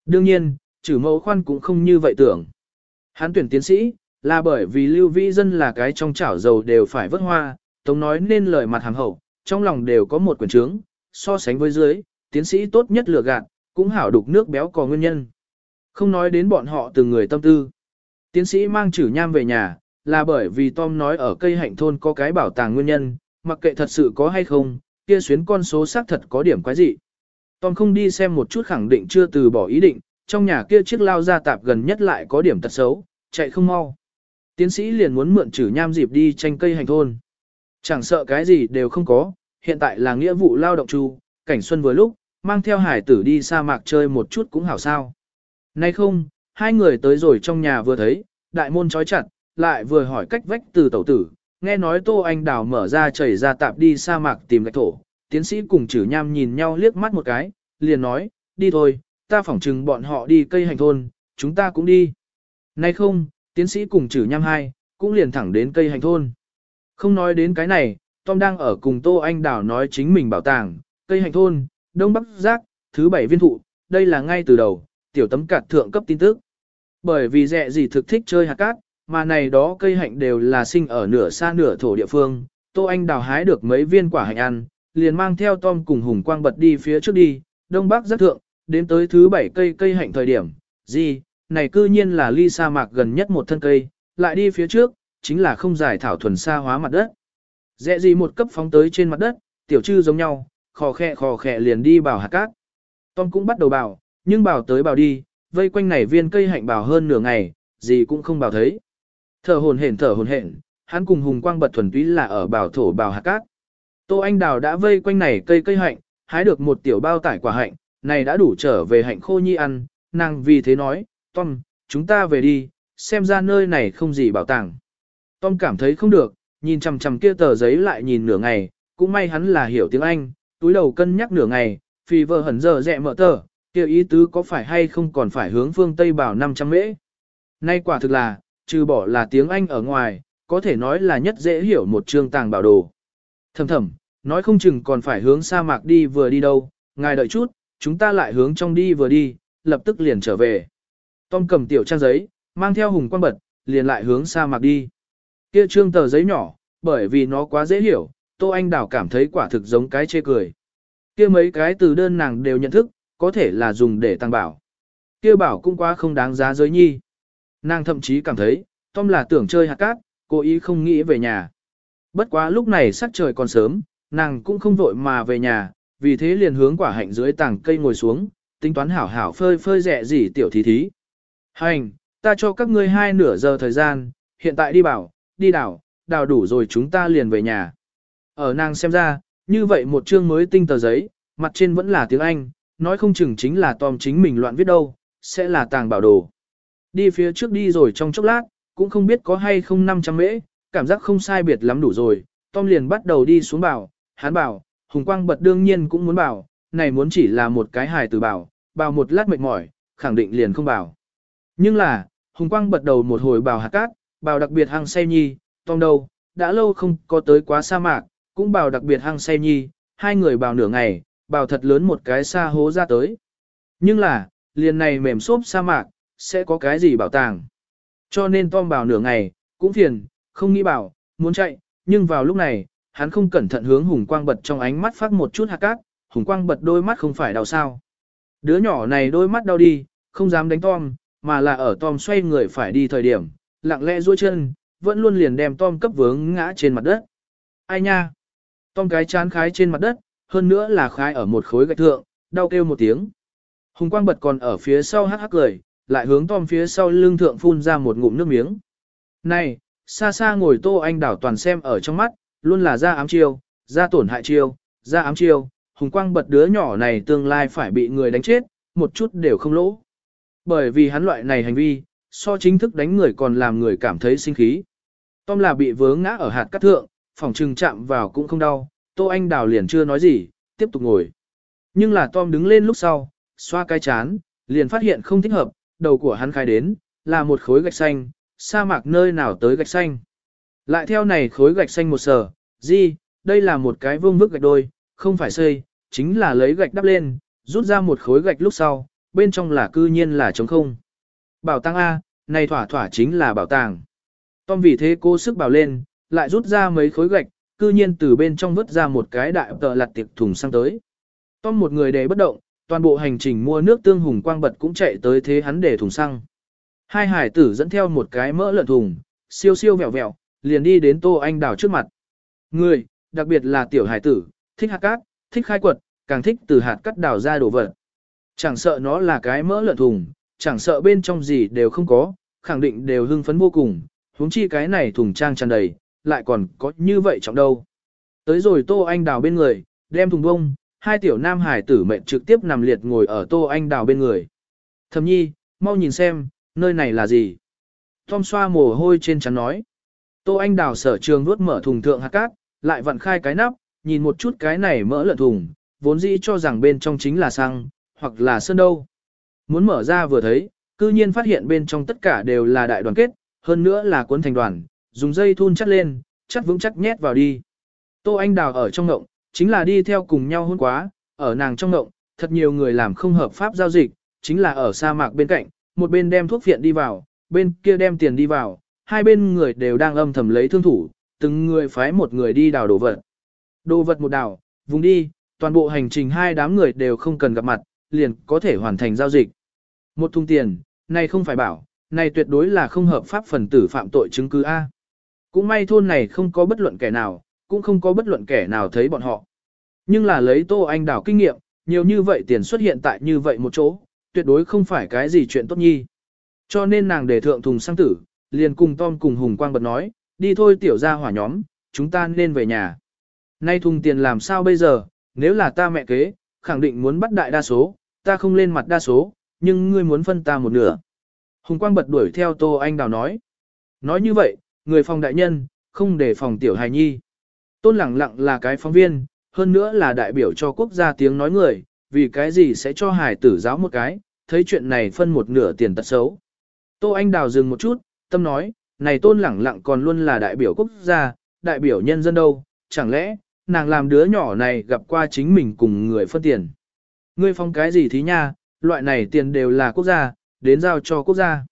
Đương nhiên, trừ mẫu khoan cũng không như vậy tưởng. Hắn tuyển tiến sĩ, là bởi vì lưu vĩ dân là cái trong chảo dầu đều phải vớt hoa, tống nói nên lời mặt hàng hậu, trong lòng đều có một quyển trướng, so sánh với dưới, tiến sĩ tốt nhất lựa gạt, cũng hảo đục nước béo có nguyên nhân. Không nói đến bọn họ từng người tâm tư. Tiến sĩ mang chử nham về nhà, là bởi vì Tom nói ở cây hạnh thôn có cái bảo tàng nguyên nhân, mặc kệ thật sự có hay không, kia xuyến con số xác thật có điểm quái dị. Tom không đi xem một chút khẳng định chưa từ bỏ ý định, trong nhà kia chiếc lao ra tạp gần nhất lại có điểm tật xấu, chạy không mau. Tiến sĩ liền muốn mượn chử nham dịp đi tranh cây hành thôn. Chẳng sợ cái gì đều không có, hiện tại là nghĩa vụ lao động chu, cảnh xuân vừa lúc, mang theo hải tử đi sa mạc chơi một chút cũng hảo sao. Nay không, hai người tới rồi trong nhà vừa thấy, đại môn trói chặt, lại vừa hỏi cách vách từ tẩu tử, nghe nói Tô Anh Đào mở ra chảy ra tạp đi sa mạc tìm gạch thổ, tiến sĩ cùng chử nham nhìn nhau liếc mắt một cái, liền nói, đi thôi, ta phỏng chừng bọn họ đi cây hành thôn, chúng ta cũng đi. Nay không, tiến sĩ cùng chử nham hai, cũng liền thẳng đến cây hành thôn. Không nói đến cái này, Tom đang ở cùng Tô Anh Đào nói chính mình bảo tàng, cây hành thôn, Đông Bắc Giác, thứ bảy viên thụ, đây là ngay từ đầu, tiểu tấm cạt thượng cấp tin tức. Bởi vì dẹ gì thực thích chơi hạt cát, mà này đó cây hạnh đều là sinh ở nửa xa nửa thổ địa phương, Tô Anh đào hái được mấy viên quả hạnh ăn, liền mang theo Tom cùng Hùng Quang bật đi phía trước đi, Đông Bắc Giác thượng, đến tới thứ bảy cây cây hạnh thời điểm, gì, này cư nhiên là ly sa mạc gần nhất một thân cây, lại đi phía trước, chính là không giải thảo thuần sa hóa mặt đất. Dẹ gì một cấp phóng tới trên mặt đất, tiểu trư giống nhau, khò khẽ khò khẽ liền đi bảo hạt cát. Tom cũng bắt đầu bảo, nhưng bảo tới bảo đi, vây quanh này viên cây hạnh bảo hơn nửa ngày, gì cũng không bảo thấy. Thở hồn hển thở hồn hển, hắn cùng hùng quang bật thuần túy là ở bảo thổ bảo hạt cát. Tô Anh Đào đã vây quanh này cây cây hạnh, hái được một tiểu bao tải quả hạnh, này đã đủ trở về hạnh khô nhi ăn, nàng vì thế nói, Tom, chúng ta về đi, xem ra nơi này không gì bảo tàng. Tom cảm thấy không được, nhìn chằm chằm kia tờ giấy lại nhìn nửa ngày, cũng may hắn là hiểu tiếng Anh, túi đầu cân nhắc nửa ngày, phi vợ hẩn giờ rẹ mở tờ, Kêu ý tứ có phải hay không còn phải hướng phương Tây bảo 500 mễ. Nay quả thực là, trừ bỏ là tiếng Anh ở ngoài, có thể nói là nhất dễ hiểu một chương tàng bảo đồ. Thầm thầm, nói không chừng còn phải hướng sa mạc đi vừa đi đâu, ngài đợi chút, chúng ta lại hướng trong đi vừa đi, lập tức liền trở về. Tom cầm tiểu trang giấy, mang theo hùng quan bật, liền lại hướng sa mạc đi. Kia trương tờ giấy nhỏ, bởi vì nó quá dễ hiểu, Tô Anh Đảo cảm thấy quả thực giống cái chê cười. Kia mấy cái từ đơn nàng đều nhận thức, có thể là dùng để tăng bảo. Kia bảo cũng quá không đáng giá giới nhi. Nàng thậm chí cảm thấy, Tom là tưởng chơi hạt cát, cố ý không nghĩ về nhà. Bất quá lúc này sắc trời còn sớm, nàng cũng không vội mà về nhà, vì thế liền hướng quả hạnh dưới tảng cây ngồi xuống, tính toán hảo hảo phơi phơi rẻ gì tiểu thí thí. Hành, ta cho các ngươi hai nửa giờ thời gian, hiện tại đi bảo, đi đảo, đào đủ rồi chúng ta liền về nhà. Ở nàng xem ra, như vậy một chương mới tinh tờ giấy, mặt trên vẫn là tiếng Anh, nói không chừng chính là Tom chính mình loạn viết đâu, sẽ là tàng bảo đồ. Đi phía trước đi rồi trong chốc lát, cũng không biết có hay không 500 mễ, cảm giác không sai biệt lắm đủ rồi, Tom liền bắt đầu đi xuống bảo, hắn bảo, Hùng Quang bật đương nhiên cũng muốn bảo, này muốn chỉ là một cái hài từ bảo, bảo một lát mệt mỏi, khẳng định liền không bảo. Nhưng là, Hùng Quang bật đầu một hồi bảo hạt cát, bảo đặc biệt hàng say nhi, Tom đâu, đã lâu không có tới quá sa mạc, cũng bào đặc biệt hăng say nhi, hai người bào nửa ngày, bào thật lớn một cái sa hố ra tới. Nhưng là, liền này mềm xốp sa mạc, sẽ có cái gì bảo tàng. Cho nên Tom bào nửa ngày, cũng phiền, không nghĩ bảo, muốn chạy, nhưng vào lúc này, hắn không cẩn thận hướng hùng quang bật trong ánh mắt phát một chút hạt cát, hùng quang bật đôi mắt không phải đau sao. Đứa nhỏ này đôi mắt đau đi, không dám đánh Tom, mà là ở Tom xoay người phải đi thời điểm, lặng lẽ duỗi chân, vẫn luôn liền đem Tom cấp vướng ngã trên mặt đất. Ai nha? Tom cái chán khái trên mặt đất, hơn nữa là khái ở một khối gạch thượng, đau kêu một tiếng. Hùng quang bật còn ở phía sau hắc hắc cười, lại hướng Tom phía sau lưng thượng phun ra một ngụm nước miếng. Này, xa xa ngồi Tô Anh đảo toàn xem ở trong mắt, luôn là ra ám chiêu, ra tổn hại chiêu, ra ám chiêu, hùng quang bật đứa nhỏ này tương lai phải bị người đánh chết, một chút đều không lỗ. Bởi vì hắn loại này hành vi, so chính thức đánh người còn làm người cảm thấy sinh khí. Tom là bị vướng ngã ở hạt cắt thượng, phòng trừng chạm vào cũng không đau, Tô Anh Đào liền chưa nói gì, tiếp tục ngồi. Nhưng là Tom đứng lên lúc sau, xoa cái chán, liền phát hiện không thích hợp, đầu của hắn khai đến, là một khối gạch xanh, sa mạc nơi nào tới gạch xanh. Lại theo này khối gạch xanh một sở. gì, đây là một cái vương vức gạch đôi, không phải xây, chính là lấy gạch đắp lên, rút ra một khối gạch lúc sau, bên trong là cư nhiên là trống không. Bảo tàng A, này thỏa thỏa chính là bảo tàng. Tom vì thế cố sức bảo lên, lại rút ra mấy khối gạch, cư nhiên từ bên trong vứt ra một cái đại tờ lặt tiệc thùng sang tới. Tom một người để bất động, toàn bộ hành trình mua nước tương hùng quang bật cũng chạy tới thế hắn để thùng xăng. Hai hải tử dẫn theo một cái mỡ lợn thùng, siêu siêu vẹo vẹo, liền đi đến Tô Anh Đào trước mặt. Người, đặc biệt là tiểu hải tử, thích hạt cát, thích khai quật, càng thích từ hạt cát đào ra đồ vật. Chẳng sợ nó là cái mỡ lợn thùng, chẳng sợ bên trong gì đều không có, khẳng định đều hưng phấn vô cùng, huống chi cái này thùng trang tràn đầy, lại còn có như vậy trọng đâu. Tới rồi Tô Anh Đào bên người, đem thùng bông, hai tiểu nam hải tử mệnh trực tiếp nằm liệt ngồi ở Tô Anh Đào bên người. Thầm nhi, mau nhìn xem, nơi này là gì? Tom xoa mồ hôi trên chắn nói. Tô Anh Đào sở trường nuốt mở thùng thượng hạt cát, lại vặn khai cái nắp, nhìn một chút cái này mỡ lợn thùng, vốn dĩ cho rằng bên trong chính là xăng, hoặc là sơn đâu. Muốn mở ra vừa thấy, cư nhiên phát hiện bên trong tất cả đều là đại đoàn kết, hơn nữa là cuốn thành đoàn, dùng dây thun chắt lên, chắt vững chắc nhét vào đi. Tô Anh Đào ở trong ngộng, chính là đi theo cùng nhau hôn quá, ở nàng trong ngộng, thật nhiều người làm không hợp pháp giao dịch, chính là ở sa mạc bên cạnh, một bên đem thuốc viện đi vào, bên kia đem tiền đi vào, hai bên người đều đang âm thầm lấy thương thủ, từng người phái một người đi đào đồ vật. Đồ vật một đào, vùng đi, toàn bộ hành trình hai đám người đều không cần gặp mặt, liền có thể hoàn thành giao dịch. Một thùng tiền, này không phải bảo, này tuyệt đối là không hợp pháp phần tử phạm tội chứng cứ A. Cũng may thôn này không có bất luận kẻ nào, cũng không có bất luận kẻ nào thấy bọn họ. Nhưng là lấy Tô Anh đảo kinh nghiệm, nhiều như vậy tiền xuất hiện tại như vậy một chỗ, tuyệt đối không phải cái gì chuyện tốt nhi. Cho nên nàng để thượng thùng sang tử, liền cùng Tom cùng Hùng Quang bật nói, đi thôi tiểu ra hỏa nhóm, chúng ta nên về nhà. Nay thùng tiền làm sao bây giờ, nếu là ta mẹ kế, khẳng định muốn bắt đại đa số, ta không lên mặt đa số, nhưng ngươi muốn phân ta một nửa. Hùng Quang bật đuổi theo Tô Anh Đào nói. Nói như vậy, người phòng đại nhân, không để phòng tiểu hài nhi. Tôn lẳng lặng là cái phóng viên, hơn nữa là đại biểu cho quốc gia tiếng nói người, vì cái gì sẽ cho hải tử giáo một cái, thấy chuyện này phân một nửa tiền tật xấu. Tô Anh Đào dừng một chút, tâm nói, này tôn lẳng lặng còn luôn là đại biểu quốc gia, đại biểu nhân dân đâu, chẳng lẽ, nàng làm đứa nhỏ này gặp qua chính mình cùng người phân tiền. Ngươi phong cái gì thí nha, loại này tiền đều là quốc gia, đến giao cho quốc gia.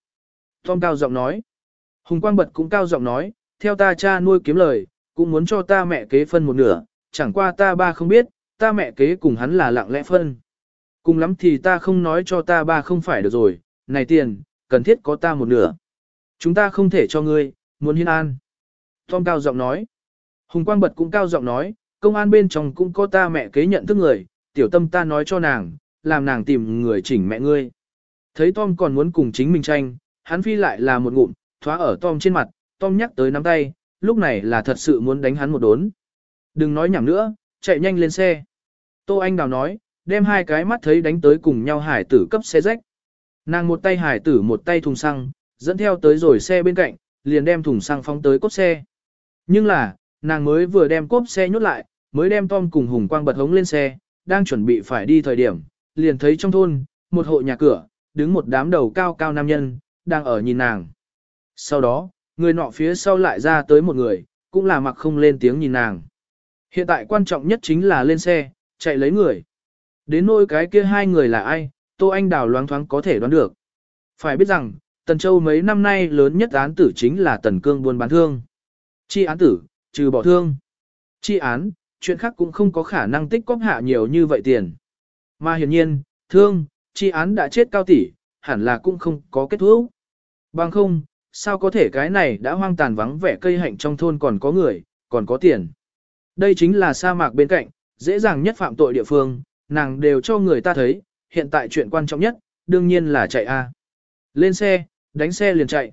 Tom cao giọng nói. Hùng Quang Bật cũng cao giọng nói, theo ta cha nuôi kiếm lời, cũng muốn cho ta mẹ kế phân một nửa, chẳng qua ta ba không biết, ta mẹ kế cùng hắn là lặng lẽ phân. Cùng lắm thì ta không nói cho ta ba không phải được rồi, này tiền, cần thiết có ta một nửa. Chúng ta không thể cho ngươi, muốn hiên an. Tom cao giọng nói. Hùng Quang Bật cũng cao giọng nói, công an bên trong cũng có ta mẹ kế nhận thức người, tiểu tâm ta nói cho nàng, làm nàng tìm người chỉnh mẹ ngươi. Thấy Tom còn muốn cùng chính mình tranh, hắn phi lại là một ngụm, thoá ở Tom trên mặt, Tom nhắc tới nắm tay, lúc này là thật sự muốn đánh hắn một đốn. Đừng nói nhảm nữa, chạy nhanh lên xe. Tô Anh Đào nói, đem hai cái mắt thấy đánh tới cùng nhau hải tử cấp xe rách. Nàng một tay hải tử một tay thùng xăng, dẫn theo tới rồi xe bên cạnh, liền đem thùng xăng phóng tới cốt xe. Nhưng là, nàng mới vừa đem cốp xe nhốt lại, mới đem Tom cùng Hùng Quang bật hống lên xe, đang chuẩn bị phải đi thời điểm, liền thấy trong thôn, một hộ nhà cửa, đứng một đám đầu cao cao nam nhân, đang ở nhìn nàng. Sau đó, người nọ phía sau lại ra tới một người, cũng là mặc không lên tiếng nhìn nàng. Hiện tại quan trọng nhất chính là lên xe, chạy lấy người. Đến nỗi cái kia hai người là ai, Tô Anh Đào loáng thoáng có thể đoán được. Phải biết rằng, Tần Châu mấy năm nay lớn nhất án tử chính là Tần Cương buôn bán thương. Chi án tử, trừ bỏ thương. Chi án, chuyện khác cũng không có khả năng tích cóp hạ nhiều như vậy tiền. Mà hiển nhiên, thương, chi án đã chết cao tỷ, hẳn là cũng không có kết thúc. Bằng không, sao có thể cái này đã hoang tàn vắng vẻ cây hạnh trong thôn còn có người, còn có tiền. Đây chính là sa mạc bên cạnh, dễ dàng nhất phạm tội địa phương, nàng đều cho người ta thấy, hiện tại chuyện quan trọng nhất, đương nhiên là chạy A. Lên xe, đánh xe liền chạy.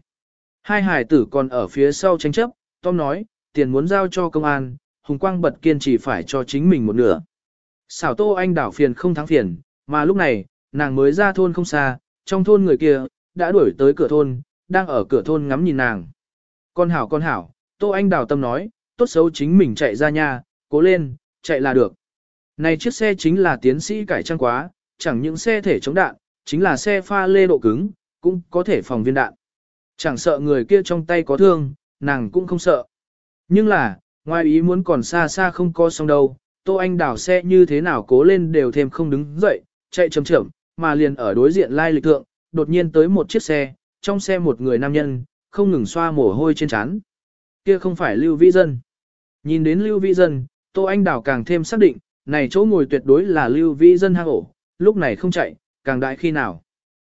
Hai hải tử còn ở phía sau tranh chấp, Tom nói, tiền muốn giao cho công an, Hùng Quang bật kiên trì phải cho chính mình một nửa. Xảo Tô Anh đảo phiền không thắng phiền, mà lúc này, nàng mới ra thôn không xa, trong thôn người kia, đã đuổi tới cửa thôn, đang ở cửa thôn ngắm nhìn nàng. Con hảo con hảo, Tô Anh đào tâm nói, tốt xấu chính mình chạy ra nhà, cố lên, chạy là được. Này chiếc xe chính là tiến sĩ cải trang quá, chẳng những xe thể chống đạn, chính là xe pha lê độ cứng, cũng có thể phòng viên đạn. Chẳng sợ người kia trong tay có thương, nàng cũng không sợ. Nhưng là, ngoài ý muốn còn xa xa không có xong đâu, Tô Anh đảo xe như thế nào cố lên đều thêm không đứng dậy, chạy chậm chậm, mà liền ở đối diện lai lịch thượng, đột nhiên tới một chiếc xe, trong xe một người nam nhân, không ngừng xoa mồ hôi trên trán. Kia không phải Lưu Vĩ Dân. Nhìn đến Lưu Vĩ Dân, Tô Anh đảo càng thêm xác định, này chỗ ngồi tuyệt đối là Lưu Vĩ Dân hang ổ, lúc này không chạy, càng đại khi nào.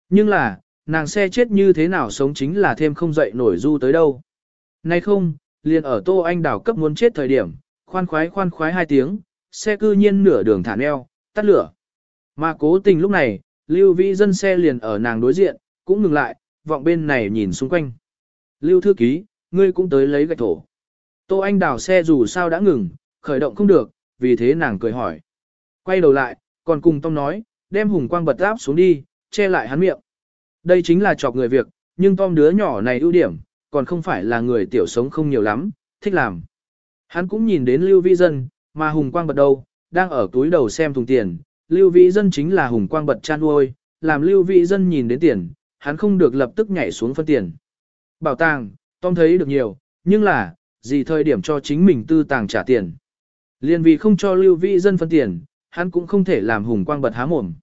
Nhưng là, nàng xe chết như thế nào sống chính là thêm không dậy nổi du tới đâu. Nay không, liền ở Tô Anh đảo cấp muốn chết thời điểm, khoan khoái khoan khoái hai tiếng, xe cư nhiên nửa đường thả neo, tắt lửa. Mà cố tình lúc này, Lưu Vĩ dân xe liền ở nàng đối diện, cũng ngừng lại, vọng bên này nhìn xung quanh. Lưu thư ký, ngươi cũng tới lấy gạch thổ. Tô Anh đào xe dù sao đã ngừng, khởi động không được, vì thế nàng cười hỏi. Quay đầu lại, còn cùng Tom nói, đem hùng quang bật áp xuống đi, che lại hắn miệng. Đây chính là chọc người việc, nhưng Tom đứa nhỏ này ưu điểm, còn không phải là người tiểu sống không nhiều lắm, thích làm. Hắn cũng nhìn đến Lưu Vĩ Dân, mà Hùng Quang bật đâu, đang ở túi đầu xem thùng tiền. Lưu Vĩ Dân chính là Hùng Quang bật chan uôi, làm Lưu Vĩ Dân nhìn đến tiền, hắn không được lập tức nhảy xuống phân tiền. Bảo tàng, Tom thấy được nhiều, nhưng là, gì thời điểm cho chính mình tư tàng trả tiền. Liên vì không cho Lưu Vi Dân phân tiền, hắn cũng không thể làm Hùng Quang bật há mồm.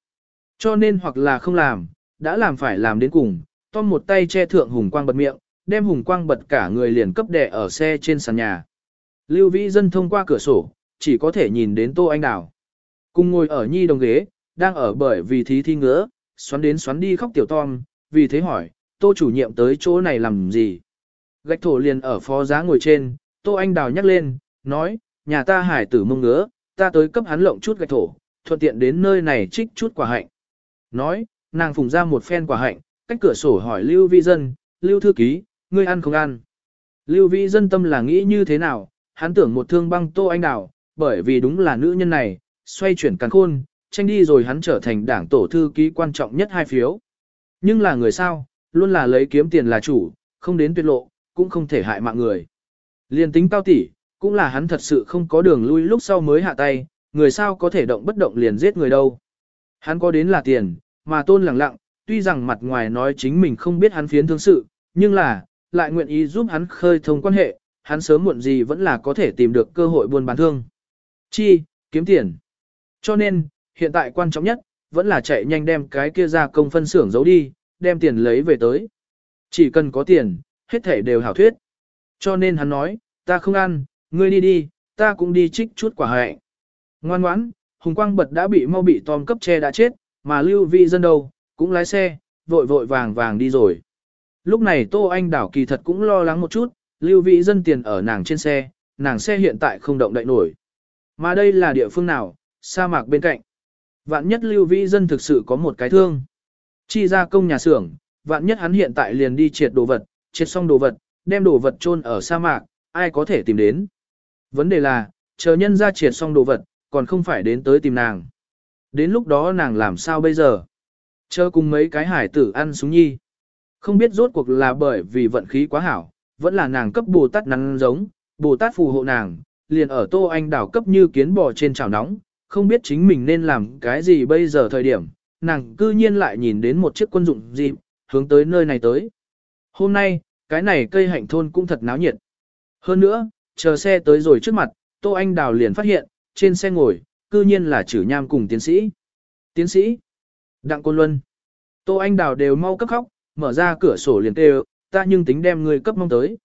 Cho nên hoặc là không làm, đã làm phải làm đến cùng, Tom một tay che thượng Hùng Quang bật miệng, đem hùng quang bật cả người liền cấp đè ở xe trên sàn nhà. Lưu Vĩ Dân thông qua cửa sổ, chỉ có thể nhìn đến Tô Anh Đào. Cùng ngồi ở nhi đồng ghế, đang ở bởi vì thí thi ngứa, xoắn đến xoắn đi khóc tiểu Tom, vì thế hỏi, Tô chủ nhiệm tới chỗ này làm gì? Gạch thổ liền ở phó giá ngồi trên, Tô Anh Đào nhắc lên, nói, nhà ta hải tử mông ngứa, ta tới cấp hắn lộng chút gạch thổ, thuận tiện đến nơi này trích chút quả hạnh. Nói, nàng phùng ra một phen quả hạnh, cách cửa sổ hỏi Lưu Vi Dân, Lưu Thư Ký, ngươi ăn không ăn. Lưu vi dân tâm là nghĩ như thế nào, hắn tưởng một thương băng tô anh đào, bởi vì đúng là nữ nhân này, xoay chuyển càng khôn, tranh đi rồi hắn trở thành đảng tổ thư ký quan trọng nhất hai phiếu. Nhưng là người sao, luôn là lấy kiếm tiền là chủ, không đến tuyệt lộ, cũng không thể hại mạng người. Liên tính cao tỷ, cũng là hắn thật sự không có đường lui lúc sau mới hạ tay, người sao có thể động bất động liền giết người đâu. Hắn có đến là tiền, mà tôn lẳng lặng, tuy rằng mặt ngoài nói chính mình không biết hắn phiến thương sự, nhưng là, lại nguyện ý giúp hắn khơi thông quan hệ, hắn sớm muộn gì vẫn là có thể tìm được cơ hội buôn bán thương. Chi, kiếm tiền. Cho nên, hiện tại quan trọng nhất, vẫn là chạy nhanh đem cái kia ra công phân xưởng giấu đi, đem tiền lấy về tới. Chỉ cần có tiền, hết thể đều hảo thuyết. Cho nên hắn nói, ta không ăn, ngươi đi đi, ta cũng đi trích chút quả hạnh. Ngoan ngoãn, Hùng Quang Bật đã bị mau bị Tom cấp che đã chết, mà Lưu Vi dân đâu, cũng lái xe, vội vội vàng vàng đi rồi. Lúc này Tô Anh Đảo kỳ thật cũng lo lắng một chút, Lưu Vi dân tiền ở nàng trên xe, nàng xe hiện tại không động đậy nổi. Mà đây là địa phương nào, sa mạc bên cạnh. Vạn nhất Lưu Vi dân thực sự có một cái thương. Chi ra công nhà xưởng, vạn nhất hắn hiện tại liền đi triệt đồ vật, triệt xong đồ vật, đem đồ vật chôn ở sa mạc, ai có thể tìm đến. Vấn đề là, chờ nhân ra triệt xong đồ vật, còn không phải đến tới tìm nàng. Đến lúc đó nàng làm sao bây giờ? Chờ cùng mấy cái hải tử ăn súng nhi. Không biết rốt cuộc là bởi vì vận khí quá hảo, vẫn là nàng cấp Bồ Tát nắng giống, Bồ Tát phù hộ nàng, liền ở Tô Anh đảo cấp như kiến bò trên chảo nóng, không biết chính mình nên làm cái gì bây giờ thời điểm, nàng cư nhiên lại nhìn đến một chiếc quân dụng dịp, hướng tới nơi này tới. Hôm nay, cái này cây hạnh thôn cũng thật náo nhiệt. Hơn nữa, chờ xe tới rồi trước mặt, Tô Anh Đào liền phát hiện, trên xe ngồi, cư nhiên là chử nham cùng tiến sĩ. Tiến sĩ, Đặng Côn Luân, Tô Anh Đào đều mau cấp khóc, mở ra cửa sổ liền kêu, ta nhưng tính đem người cấp mong tới.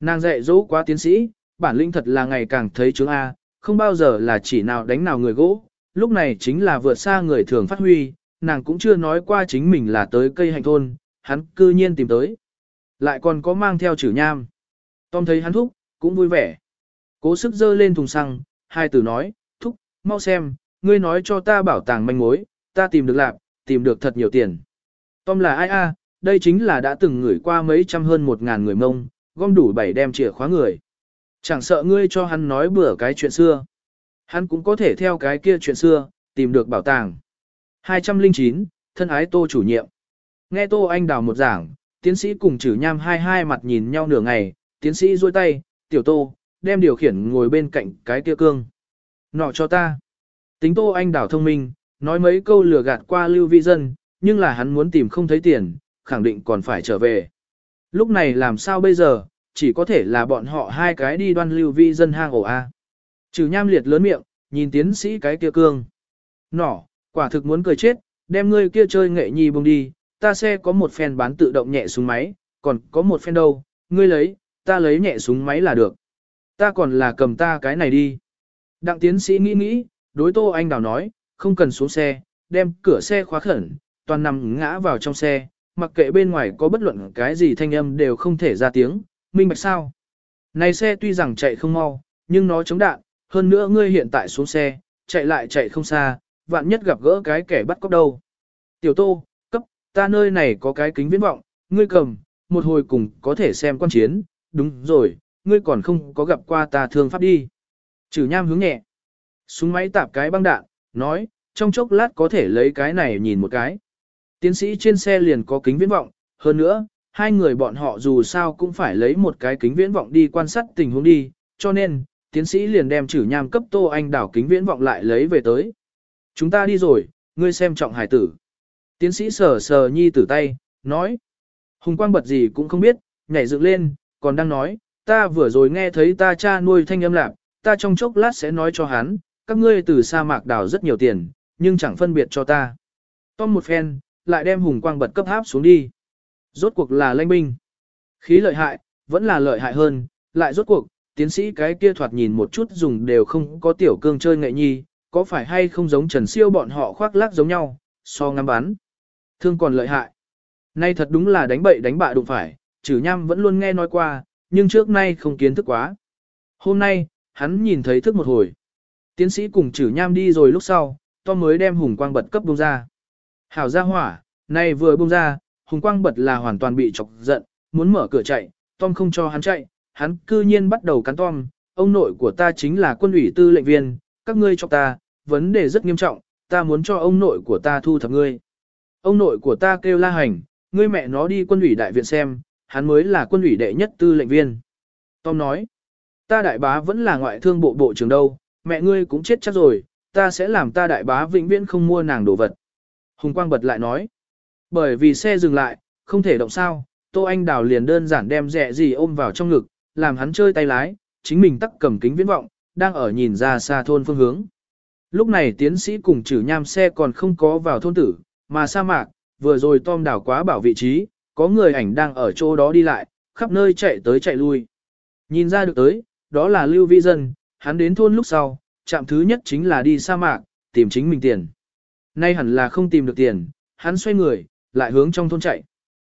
Nàng dạy dỗ quá tiến sĩ, bản lĩnh thật là ngày càng thấy chứng A, không bao giờ là chỉ nào đánh nào người gỗ, lúc này chính là vượt xa người thường phát huy, nàng cũng chưa nói qua chính mình là tới cây hành thôn, hắn cư nhiên tìm tới. Lại còn có mang theo chữ nham. Tom thấy hắn thúc, cũng vui vẻ. Cố sức dơ lên thùng xăng, hai từ nói, thúc, mau xem, ngươi nói cho ta bảo tàng manh mối, ta tìm được lạc, tìm được thật nhiều tiền. Tom là ai a? đây chính là đã từng ngửi qua mấy trăm hơn một ngàn người mông, gom đủ bảy đem chìa khóa người. Chẳng sợ ngươi cho hắn nói bữa cái chuyện xưa. Hắn cũng có thể theo cái kia chuyện xưa, tìm được bảo tàng. 209, thân ái tô chủ nhiệm. Nghe tô anh đào một giảng, tiến sĩ cùng chử nham hai hai mặt nhìn nhau nửa ngày, tiến sĩ duỗi tay, tiểu tô, đem điều khiển ngồi bên cạnh cái kia cương. Nọ cho ta. Tính tô anh đào thông minh, nói mấy câu lừa gạt qua lưu vi dân, nhưng là hắn muốn tìm không thấy tiền, khẳng định còn phải trở về. Lúc này làm sao bây giờ, chỉ có thể là bọn họ hai cái đi đoan lưu vi dân hang ổ A. Trừ nham liệt lớn miệng, nhìn tiến sĩ cái kia cương. Nỏ, quả thực muốn cười chết, đem ngươi kia chơi nghệ nhi bông đi, ta xe có một phen bán tự động nhẹ súng máy, còn có một phen đâu, ngươi lấy, ta lấy nhẹ súng máy là được. Ta còn là cầm ta cái này đi. Đặng tiến sĩ nghĩ nghĩ, đối tô anh đào nói, không cần xuống xe, đem cửa xe khóa khẩn, toàn nằm ngã vào trong xe, mặc kệ bên ngoài có bất luận cái gì thanh âm đều không thể ra tiếng, minh bạch sao. Này xe tuy rằng chạy không mau, nhưng nó chống đạn, hơn nữa ngươi hiện tại xuống xe, chạy lại chạy không xa, vạn nhất gặp gỡ cái kẻ bắt cóc đâu. Tiểu tô, cấp, ta nơi này có cái kính viễn vọng, ngươi cầm, một hồi cùng có thể xem quan chiến, đúng rồi, ngươi còn không có gặp qua ta thương pháp đi. Trừ nham hướng nhẹ. Súng máy tạp cái băng đạn, nói, trong chốc lát có thể lấy cái này nhìn một cái. Tiến sĩ trên xe liền có kính viễn vọng, hơn nữa, hai người bọn họ dù sao cũng phải lấy một cái kính viễn vọng đi quan sát tình huống đi, cho nên, tiến sĩ liền đem chử nham cấp tô anh đảo kính viễn vọng lại lấy về tới. Chúng ta đi rồi, ngươi xem trọng hải tử. Tiến sĩ sờ sờ nhi tử tay, nói. Hùng quang bật gì cũng không biết, nhảy dựng lên, còn đang nói, ta vừa rồi nghe thấy ta cha nuôi thanh âm lạc, ta trong chốc lát sẽ nói cho hắn, các ngươi từ sa mạc đảo rất nhiều tiền, nhưng chẳng phân biệt cho ta. Tom một phen, lại đem hùng quang bật cấp háp xuống đi. Rốt cuộc là lãnh binh. Khí lợi hại, vẫn là lợi hại hơn, lại rốt cuộc, tiến sĩ cái kia thoạt nhìn một chút dùng đều không có tiểu cương chơi nghệ nhi, có phải hay không giống Trần Siêu bọn họ khoác lác giống nhau, so ngắm bắn. Thương còn lợi hại. Nay thật đúng là đánh bậy đánh bạ đụng phải, chử nham vẫn luôn nghe nói qua, nhưng trước nay không kiến thức quá. Hôm nay, hắn nhìn thấy thức một hồi. Tiến sĩ cùng chử nham đi rồi lúc sau, to mới đem hùng quang bật cấp bông ra. Hảo ra hỏa, nay vừa bông ra, hùng quang bật là hoàn toàn bị chọc giận, muốn mở cửa chạy, Tom không cho hắn chạy, hắn cư nhiên bắt đầu cắn Tom, ông nội của ta chính là quân ủy tư lệnh viên, các ngươi cho ta, vấn đề rất nghiêm trọng, ta muốn cho ông nội của ta thu thập ngươi. Ông nội của ta kêu la hành, ngươi mẹ nó đi quân ủy đại viện xem, hắn mới là quân ủy đệ nhất tư lệnh viên. Tom nói, ta đại bá vẫn là ngoại thương bộ bộ trưởng đâu, mẹ ngươi cũng chết chắc rồi, ta sẽ làm ta đại bá vĩnh viễn không mua nàng đồ vật. Hùng Quang bật lại nói. Bởi vì xe dừng lại, không thể động sao, Tô Anh Đào liền đơn giản đem rẻ gì ôm vào trong ngực, làm hắn chơi tay lái, chính mình tắt cầm kính viễn vọng, đang ở nhìn ra xa thôn phương hướng. Lúc này tiến sĩ cùng chử nham xe còn không có vào thôn tử, mà sa mạc, vừa rồi Tom đảo quá bảo vị trí, có người ảnh đang ở chỗ đó đi lại, khắp nơi chạy tới chạy lui. Nhìn ra được tới, đó là Lưu Vi Dân, hắn đến thôn lúc sau, chạm thứ nhất chính là đi sa mạc, tìm chính mình tiền. Nay hẳn là không tìm được tiền, hắn xoay người, lại hướng trong thôn chạy.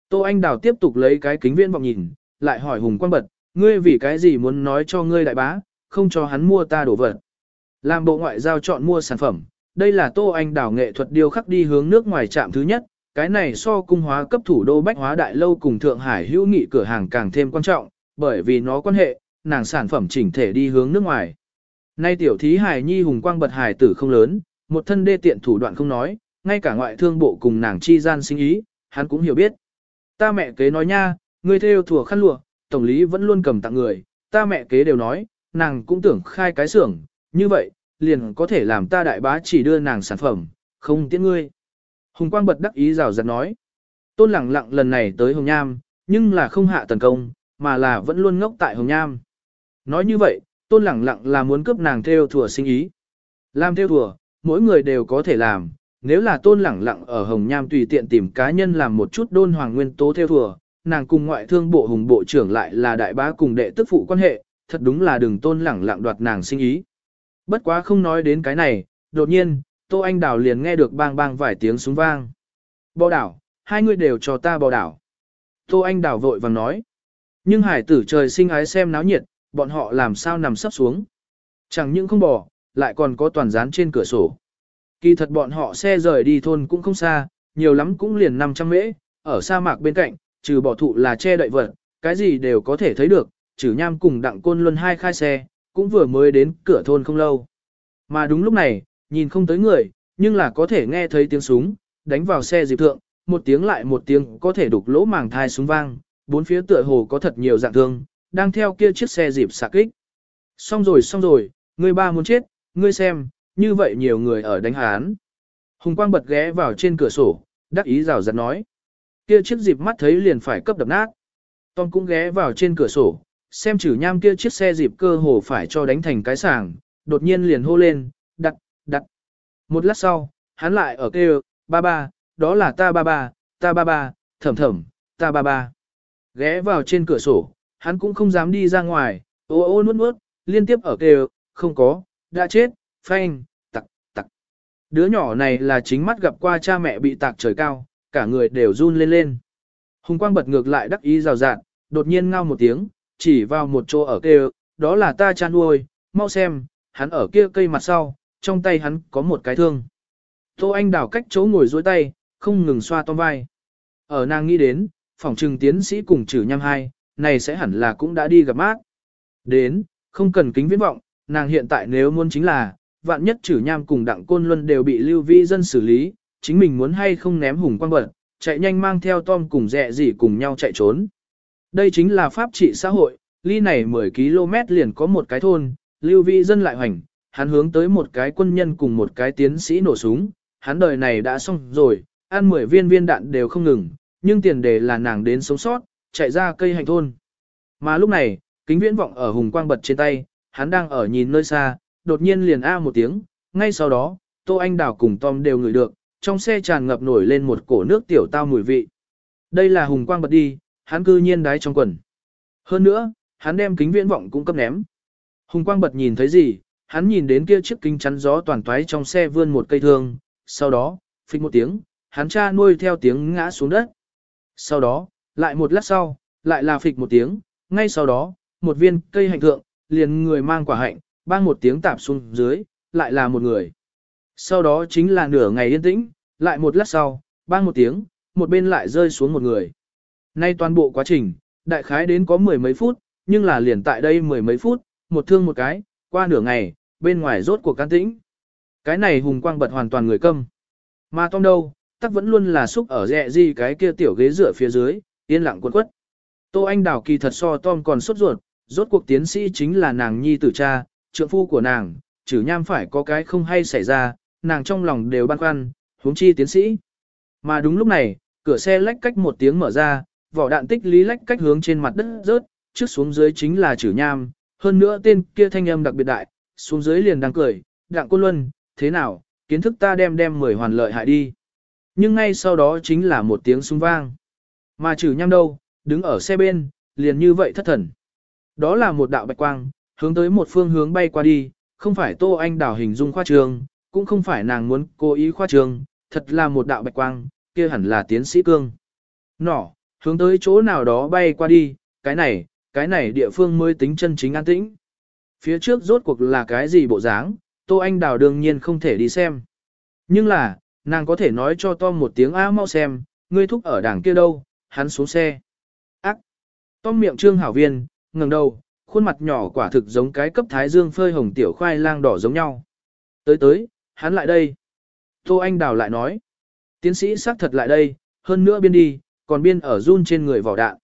Tô Anh Đào tiếp tục lấy cái kính viễn vọng nhìn, lại hỏi Hùng Quang Bật, ngươi vì cái gì muốn nói cho ngươi đại bá, không cho hắn mua ta đổ vật. Làm bộ ngoại giao chọn mua sản phẩm, đây là Tô Anh Đào nghệ thuật điêu khắc đi hướng nước ngoài trạm thứ nhất, cái này so cung hóa cấp thủ đô Bách Hóa Đại Lâu cùng Thượng Hải hữu nghị cửa hàng càng thêm quan trọng, bởi vì nó quan hệ, nàng sản phẩm chỉnh thể đi hướng nước ngoài. Nay tiểu thí hải nhi hùng quang bật hải tử không lớn, một thân đê tiện thủ đoạn không nói, ngay cả ngoại thương bộ cùng nàng chi gian sinh ý, hắn cũng hiểu biết. Ta mẹ kế nói nha, ngươi theo thùa khăn lụa, tổng lý vẫn luôn cầm tặng người, ta mẹ kế đều nói, nàng cũng tưởng khai cái xưởng, như vậy, liền có thể làm ta đại bá chỉ đưa nàng sản phẩm, không tiễn ngươi. Hùng quang bật đắc ý rào rạt nói. Tôn lẳng lặng lần này tới Hồng Nham, nhưng là không hạ tấn công, mà là vẫn luôn ngốc tại Hồng Nham. Nói như vậy, tôn lẳng lặng là muốn cướp nàng theo thùa sinh ý. Làm theo thùa, mỗi người đều có thể làm, nếu là tôn lẳng lặng ở Hồng Nham tùy tiện tìm cá nhân làm một chút đôn hoàng nguyên tố theo thừa nàng cùng ngoại thương bộ hùng bộ trưởng lại là đại bá cùng đệ tức phụ quan hệ, thật đúng là đừng tôn lẳng lặng đoạt nàng sinh ý. Bất quá không nói đến cái này, đột nhiên, Tô Anh Đào liền nghe được bang bang vài tiếng súng vang. Bò đảo, hai người đều cho ta bò đảo. Tô Anh Đào vội vàng nói. Nhưng hải tử trời sinh ái xem náo nhiệt, bọn họ làm sao nằm sấp xuống. Chẳng những không bò, lại còn có toàn dán trên cửa sổ. Kỳ thật bọn họ xe rời đi thôn cũng không xa, nhiều lắm cũng liền 500 mễ, ở sa mạc bên cạnh, trừ bỏ thụ là che đậy vật, cái gì đều có thể thấy được, trừ nham cùng đặng côn luân hai khai xe, cũng vừa mới đến cửa thôn không lâu. Mà đúng lúc này, nhìn không tới người, nhưng là có thể nghe thấy tiếng súng, đánh vào xe dịp thượng, một tiếng lại một tiếng có thể đục lỗ màng thai súng vang, bốn phía tựa hồ có thật nhiều dạng thương, đang theo kia chiếc xe dịp xạ kích. Xong rồi xong rồi, người ba muốn chết, ngươi xem, như vậy nhiều người ở đánh hán. Hùng quang bật ghé vào trên cửa sổ, đắc ý rào rạt nói. Kia chiếc dịp mắt thấy liền phải cấp đập nát. Tom cũng ghé vào trên cửa sổ, xem chử nham kia chiếc xe dịp cơ hồ phải cho đánh thành cái sàng, đột nhiên liền hô lên, đặt, đặt. Một lát sau, hắn lại ở kêu, ba ba, đó là ta ba ba, ta ba ba, thầm thầm, ta ba ba. Ghé vào trên cửa sổ, hắn cũng không dám đi ra ngoài, ô ô nuốt nuốt, liên tiếp ở kêu, không có, đã chết, phanh. Đứa nhỏ này là chính mắt gặp qua cha mẹ bị tạc trời cao, cả người đều run lên lên. Hùng quang bật ngược lại đắc ý rào rạt, đột nhiên ngao một tiếng, chỉ vào một chỗ ở kêu, đó là ta cha nuôi, mau xem, hắn ở kia cây mặt sau, trong tay hắn có một cái thương. Tô Anh đảo cách chỗ ngồi dối tay, không ngừng xoa tom vai. Ở nàng nghĩ đến, phòng trừng tiến sĩ cùng trừ nhăm hai, này sẽ hẳn là cũng đã đi gặp mát. Đến, không cần kính viễn vọng, nàng hiện tại nếu muốn chính là, vạn nhất chử nham cùng đặng côn luân đều bị lưu vi dân xử lý, chính mình muốn hay không ném hùng quang bật, chạy nhanh mang theo Tom cùng dẹ gì cùng nhau chạy trốn. Đây chính là pháp trị xã hội, ly này 10 km liền có một cái thôn, lưu vi dân lại hoành, hắn hướng tới một cái quân nhân cùng một cái tiến sĩ nổ súng, hắn đời này đã xong rồi, ăn 10 viên viên đạn đều không ngừng, nhưng tiền đề là nàng đến sống sót, chạy ra cây hành thôn. Mà lúc này, kính viễn vọng ở hùng quang bật trên tay, hắn đang ở nhìn nơi xa, đột nhiên liền a một tiếng, ngay sau đó, Tô Anh Đào cùng Tom đều ngửi được, trong xe tràn ngập nổi lên một cổ nước tiểu tao mùi vị. Đây là hùng quang bật đi, hắn cư nhiên đái trong quần. Hơn nữa, hắn đem kính viễn vọng cũng cấp ném. Hùng quang bật nhìn thấy gì, hắn nhìn đến kia chiếc kính chắn gió toàn toái trong xe vươn một cây thương, sau đó, phịch một tiếng, hắn cha nuôi theo tiếng ngã xuống đất. Sau đó, lại một lát sau, lại là phịch một tiếng, ngay sau đó, một viên cây hạnh thượng, liền người mang quả hạnh, bang một tiếng tạp xuống dưới, lại là một người. Sau đó chính là nửa ngày yên tĩnh, lại một lát sau, bang một tiếng, một bên lại rơi xuống một người. Nay toàn bộ quá trình, đại khái đến có mười mấy phút, nhưng là liền tại đây mười mấy phút, một thương một cái, qua nửa ngày, bên ngoài rốt cuộc can tĩnh. Cái này hùng quang bật hoàn toàn người câm. Mà Tom đâu, tắc vẫn luôn là xúc ở rẹ gì cái kia tiểu ghế dựa phía dưới, yên lặng cuốn quất. Tô Anh Đào kỳ thật so Tom còn sốt ruột, rốt cuộc tiến sĩ chính là nàng nhi tử cha, trượng phu của nàng, chử nham phải có cái không hay xảy ra, nàng trong lòng đều băn khoăn, huống chi tiến sĩ. Mà đúng lúc này, cửa xe lách cách một tiếng mở ra, vỏ đạn tích lý lách cách hướng trên mặt đất rớt, trước xuống dưới chính là chử nham, hơn nữa tên kia thanh âm đặc biệt đại, xuống dưới liền đang cười, đặng côn luân, thế nào, kiến thức ta đem đem mười hoàn lợi hại đi. Nhưng ngay sau đó chính là một tiếng súng vang. Mà chử nham đâu, đứng ở xe bên, liền như vậy thất thần. Đó là một đạo bạch quang, hướng tới một phương hướng bay qua đi, không phải Tô Anh đảo hình dung khoa trường, cũng không phải nàng muốn cố ý khoa trường, thật là một đạo bạch quang, kia hẳn là tiến sĩ cương. Nỏ, hướng tới chỗ nào đó bay qua đi, cái này, cái này địa phương mới tính chân chính an tĩnh. Phía trước rốt cuộc là cái gì bộ dáng, Tô Anh Đào đương nhiên không thể đi xem. Nhưng là, nàng có thể nói cho Tom một tiếng A mau xem, ngươi thúc ở đảng kia đâu, hắn xuống xe. Ác! Tom miệng trương hảo viên, ngẩng đầu, khuôn mặt nhỏ quả thực giống cái cấp thái dương phơi hồng tiểu khoai lang đỏ giống nhau. Tới tới, hắn lại đây. Tô Anh Đào lại nói. Tiến sĩ xác thật lại đây, hơn nữa biên đi, còn biên ở run trên người vỏ đạn.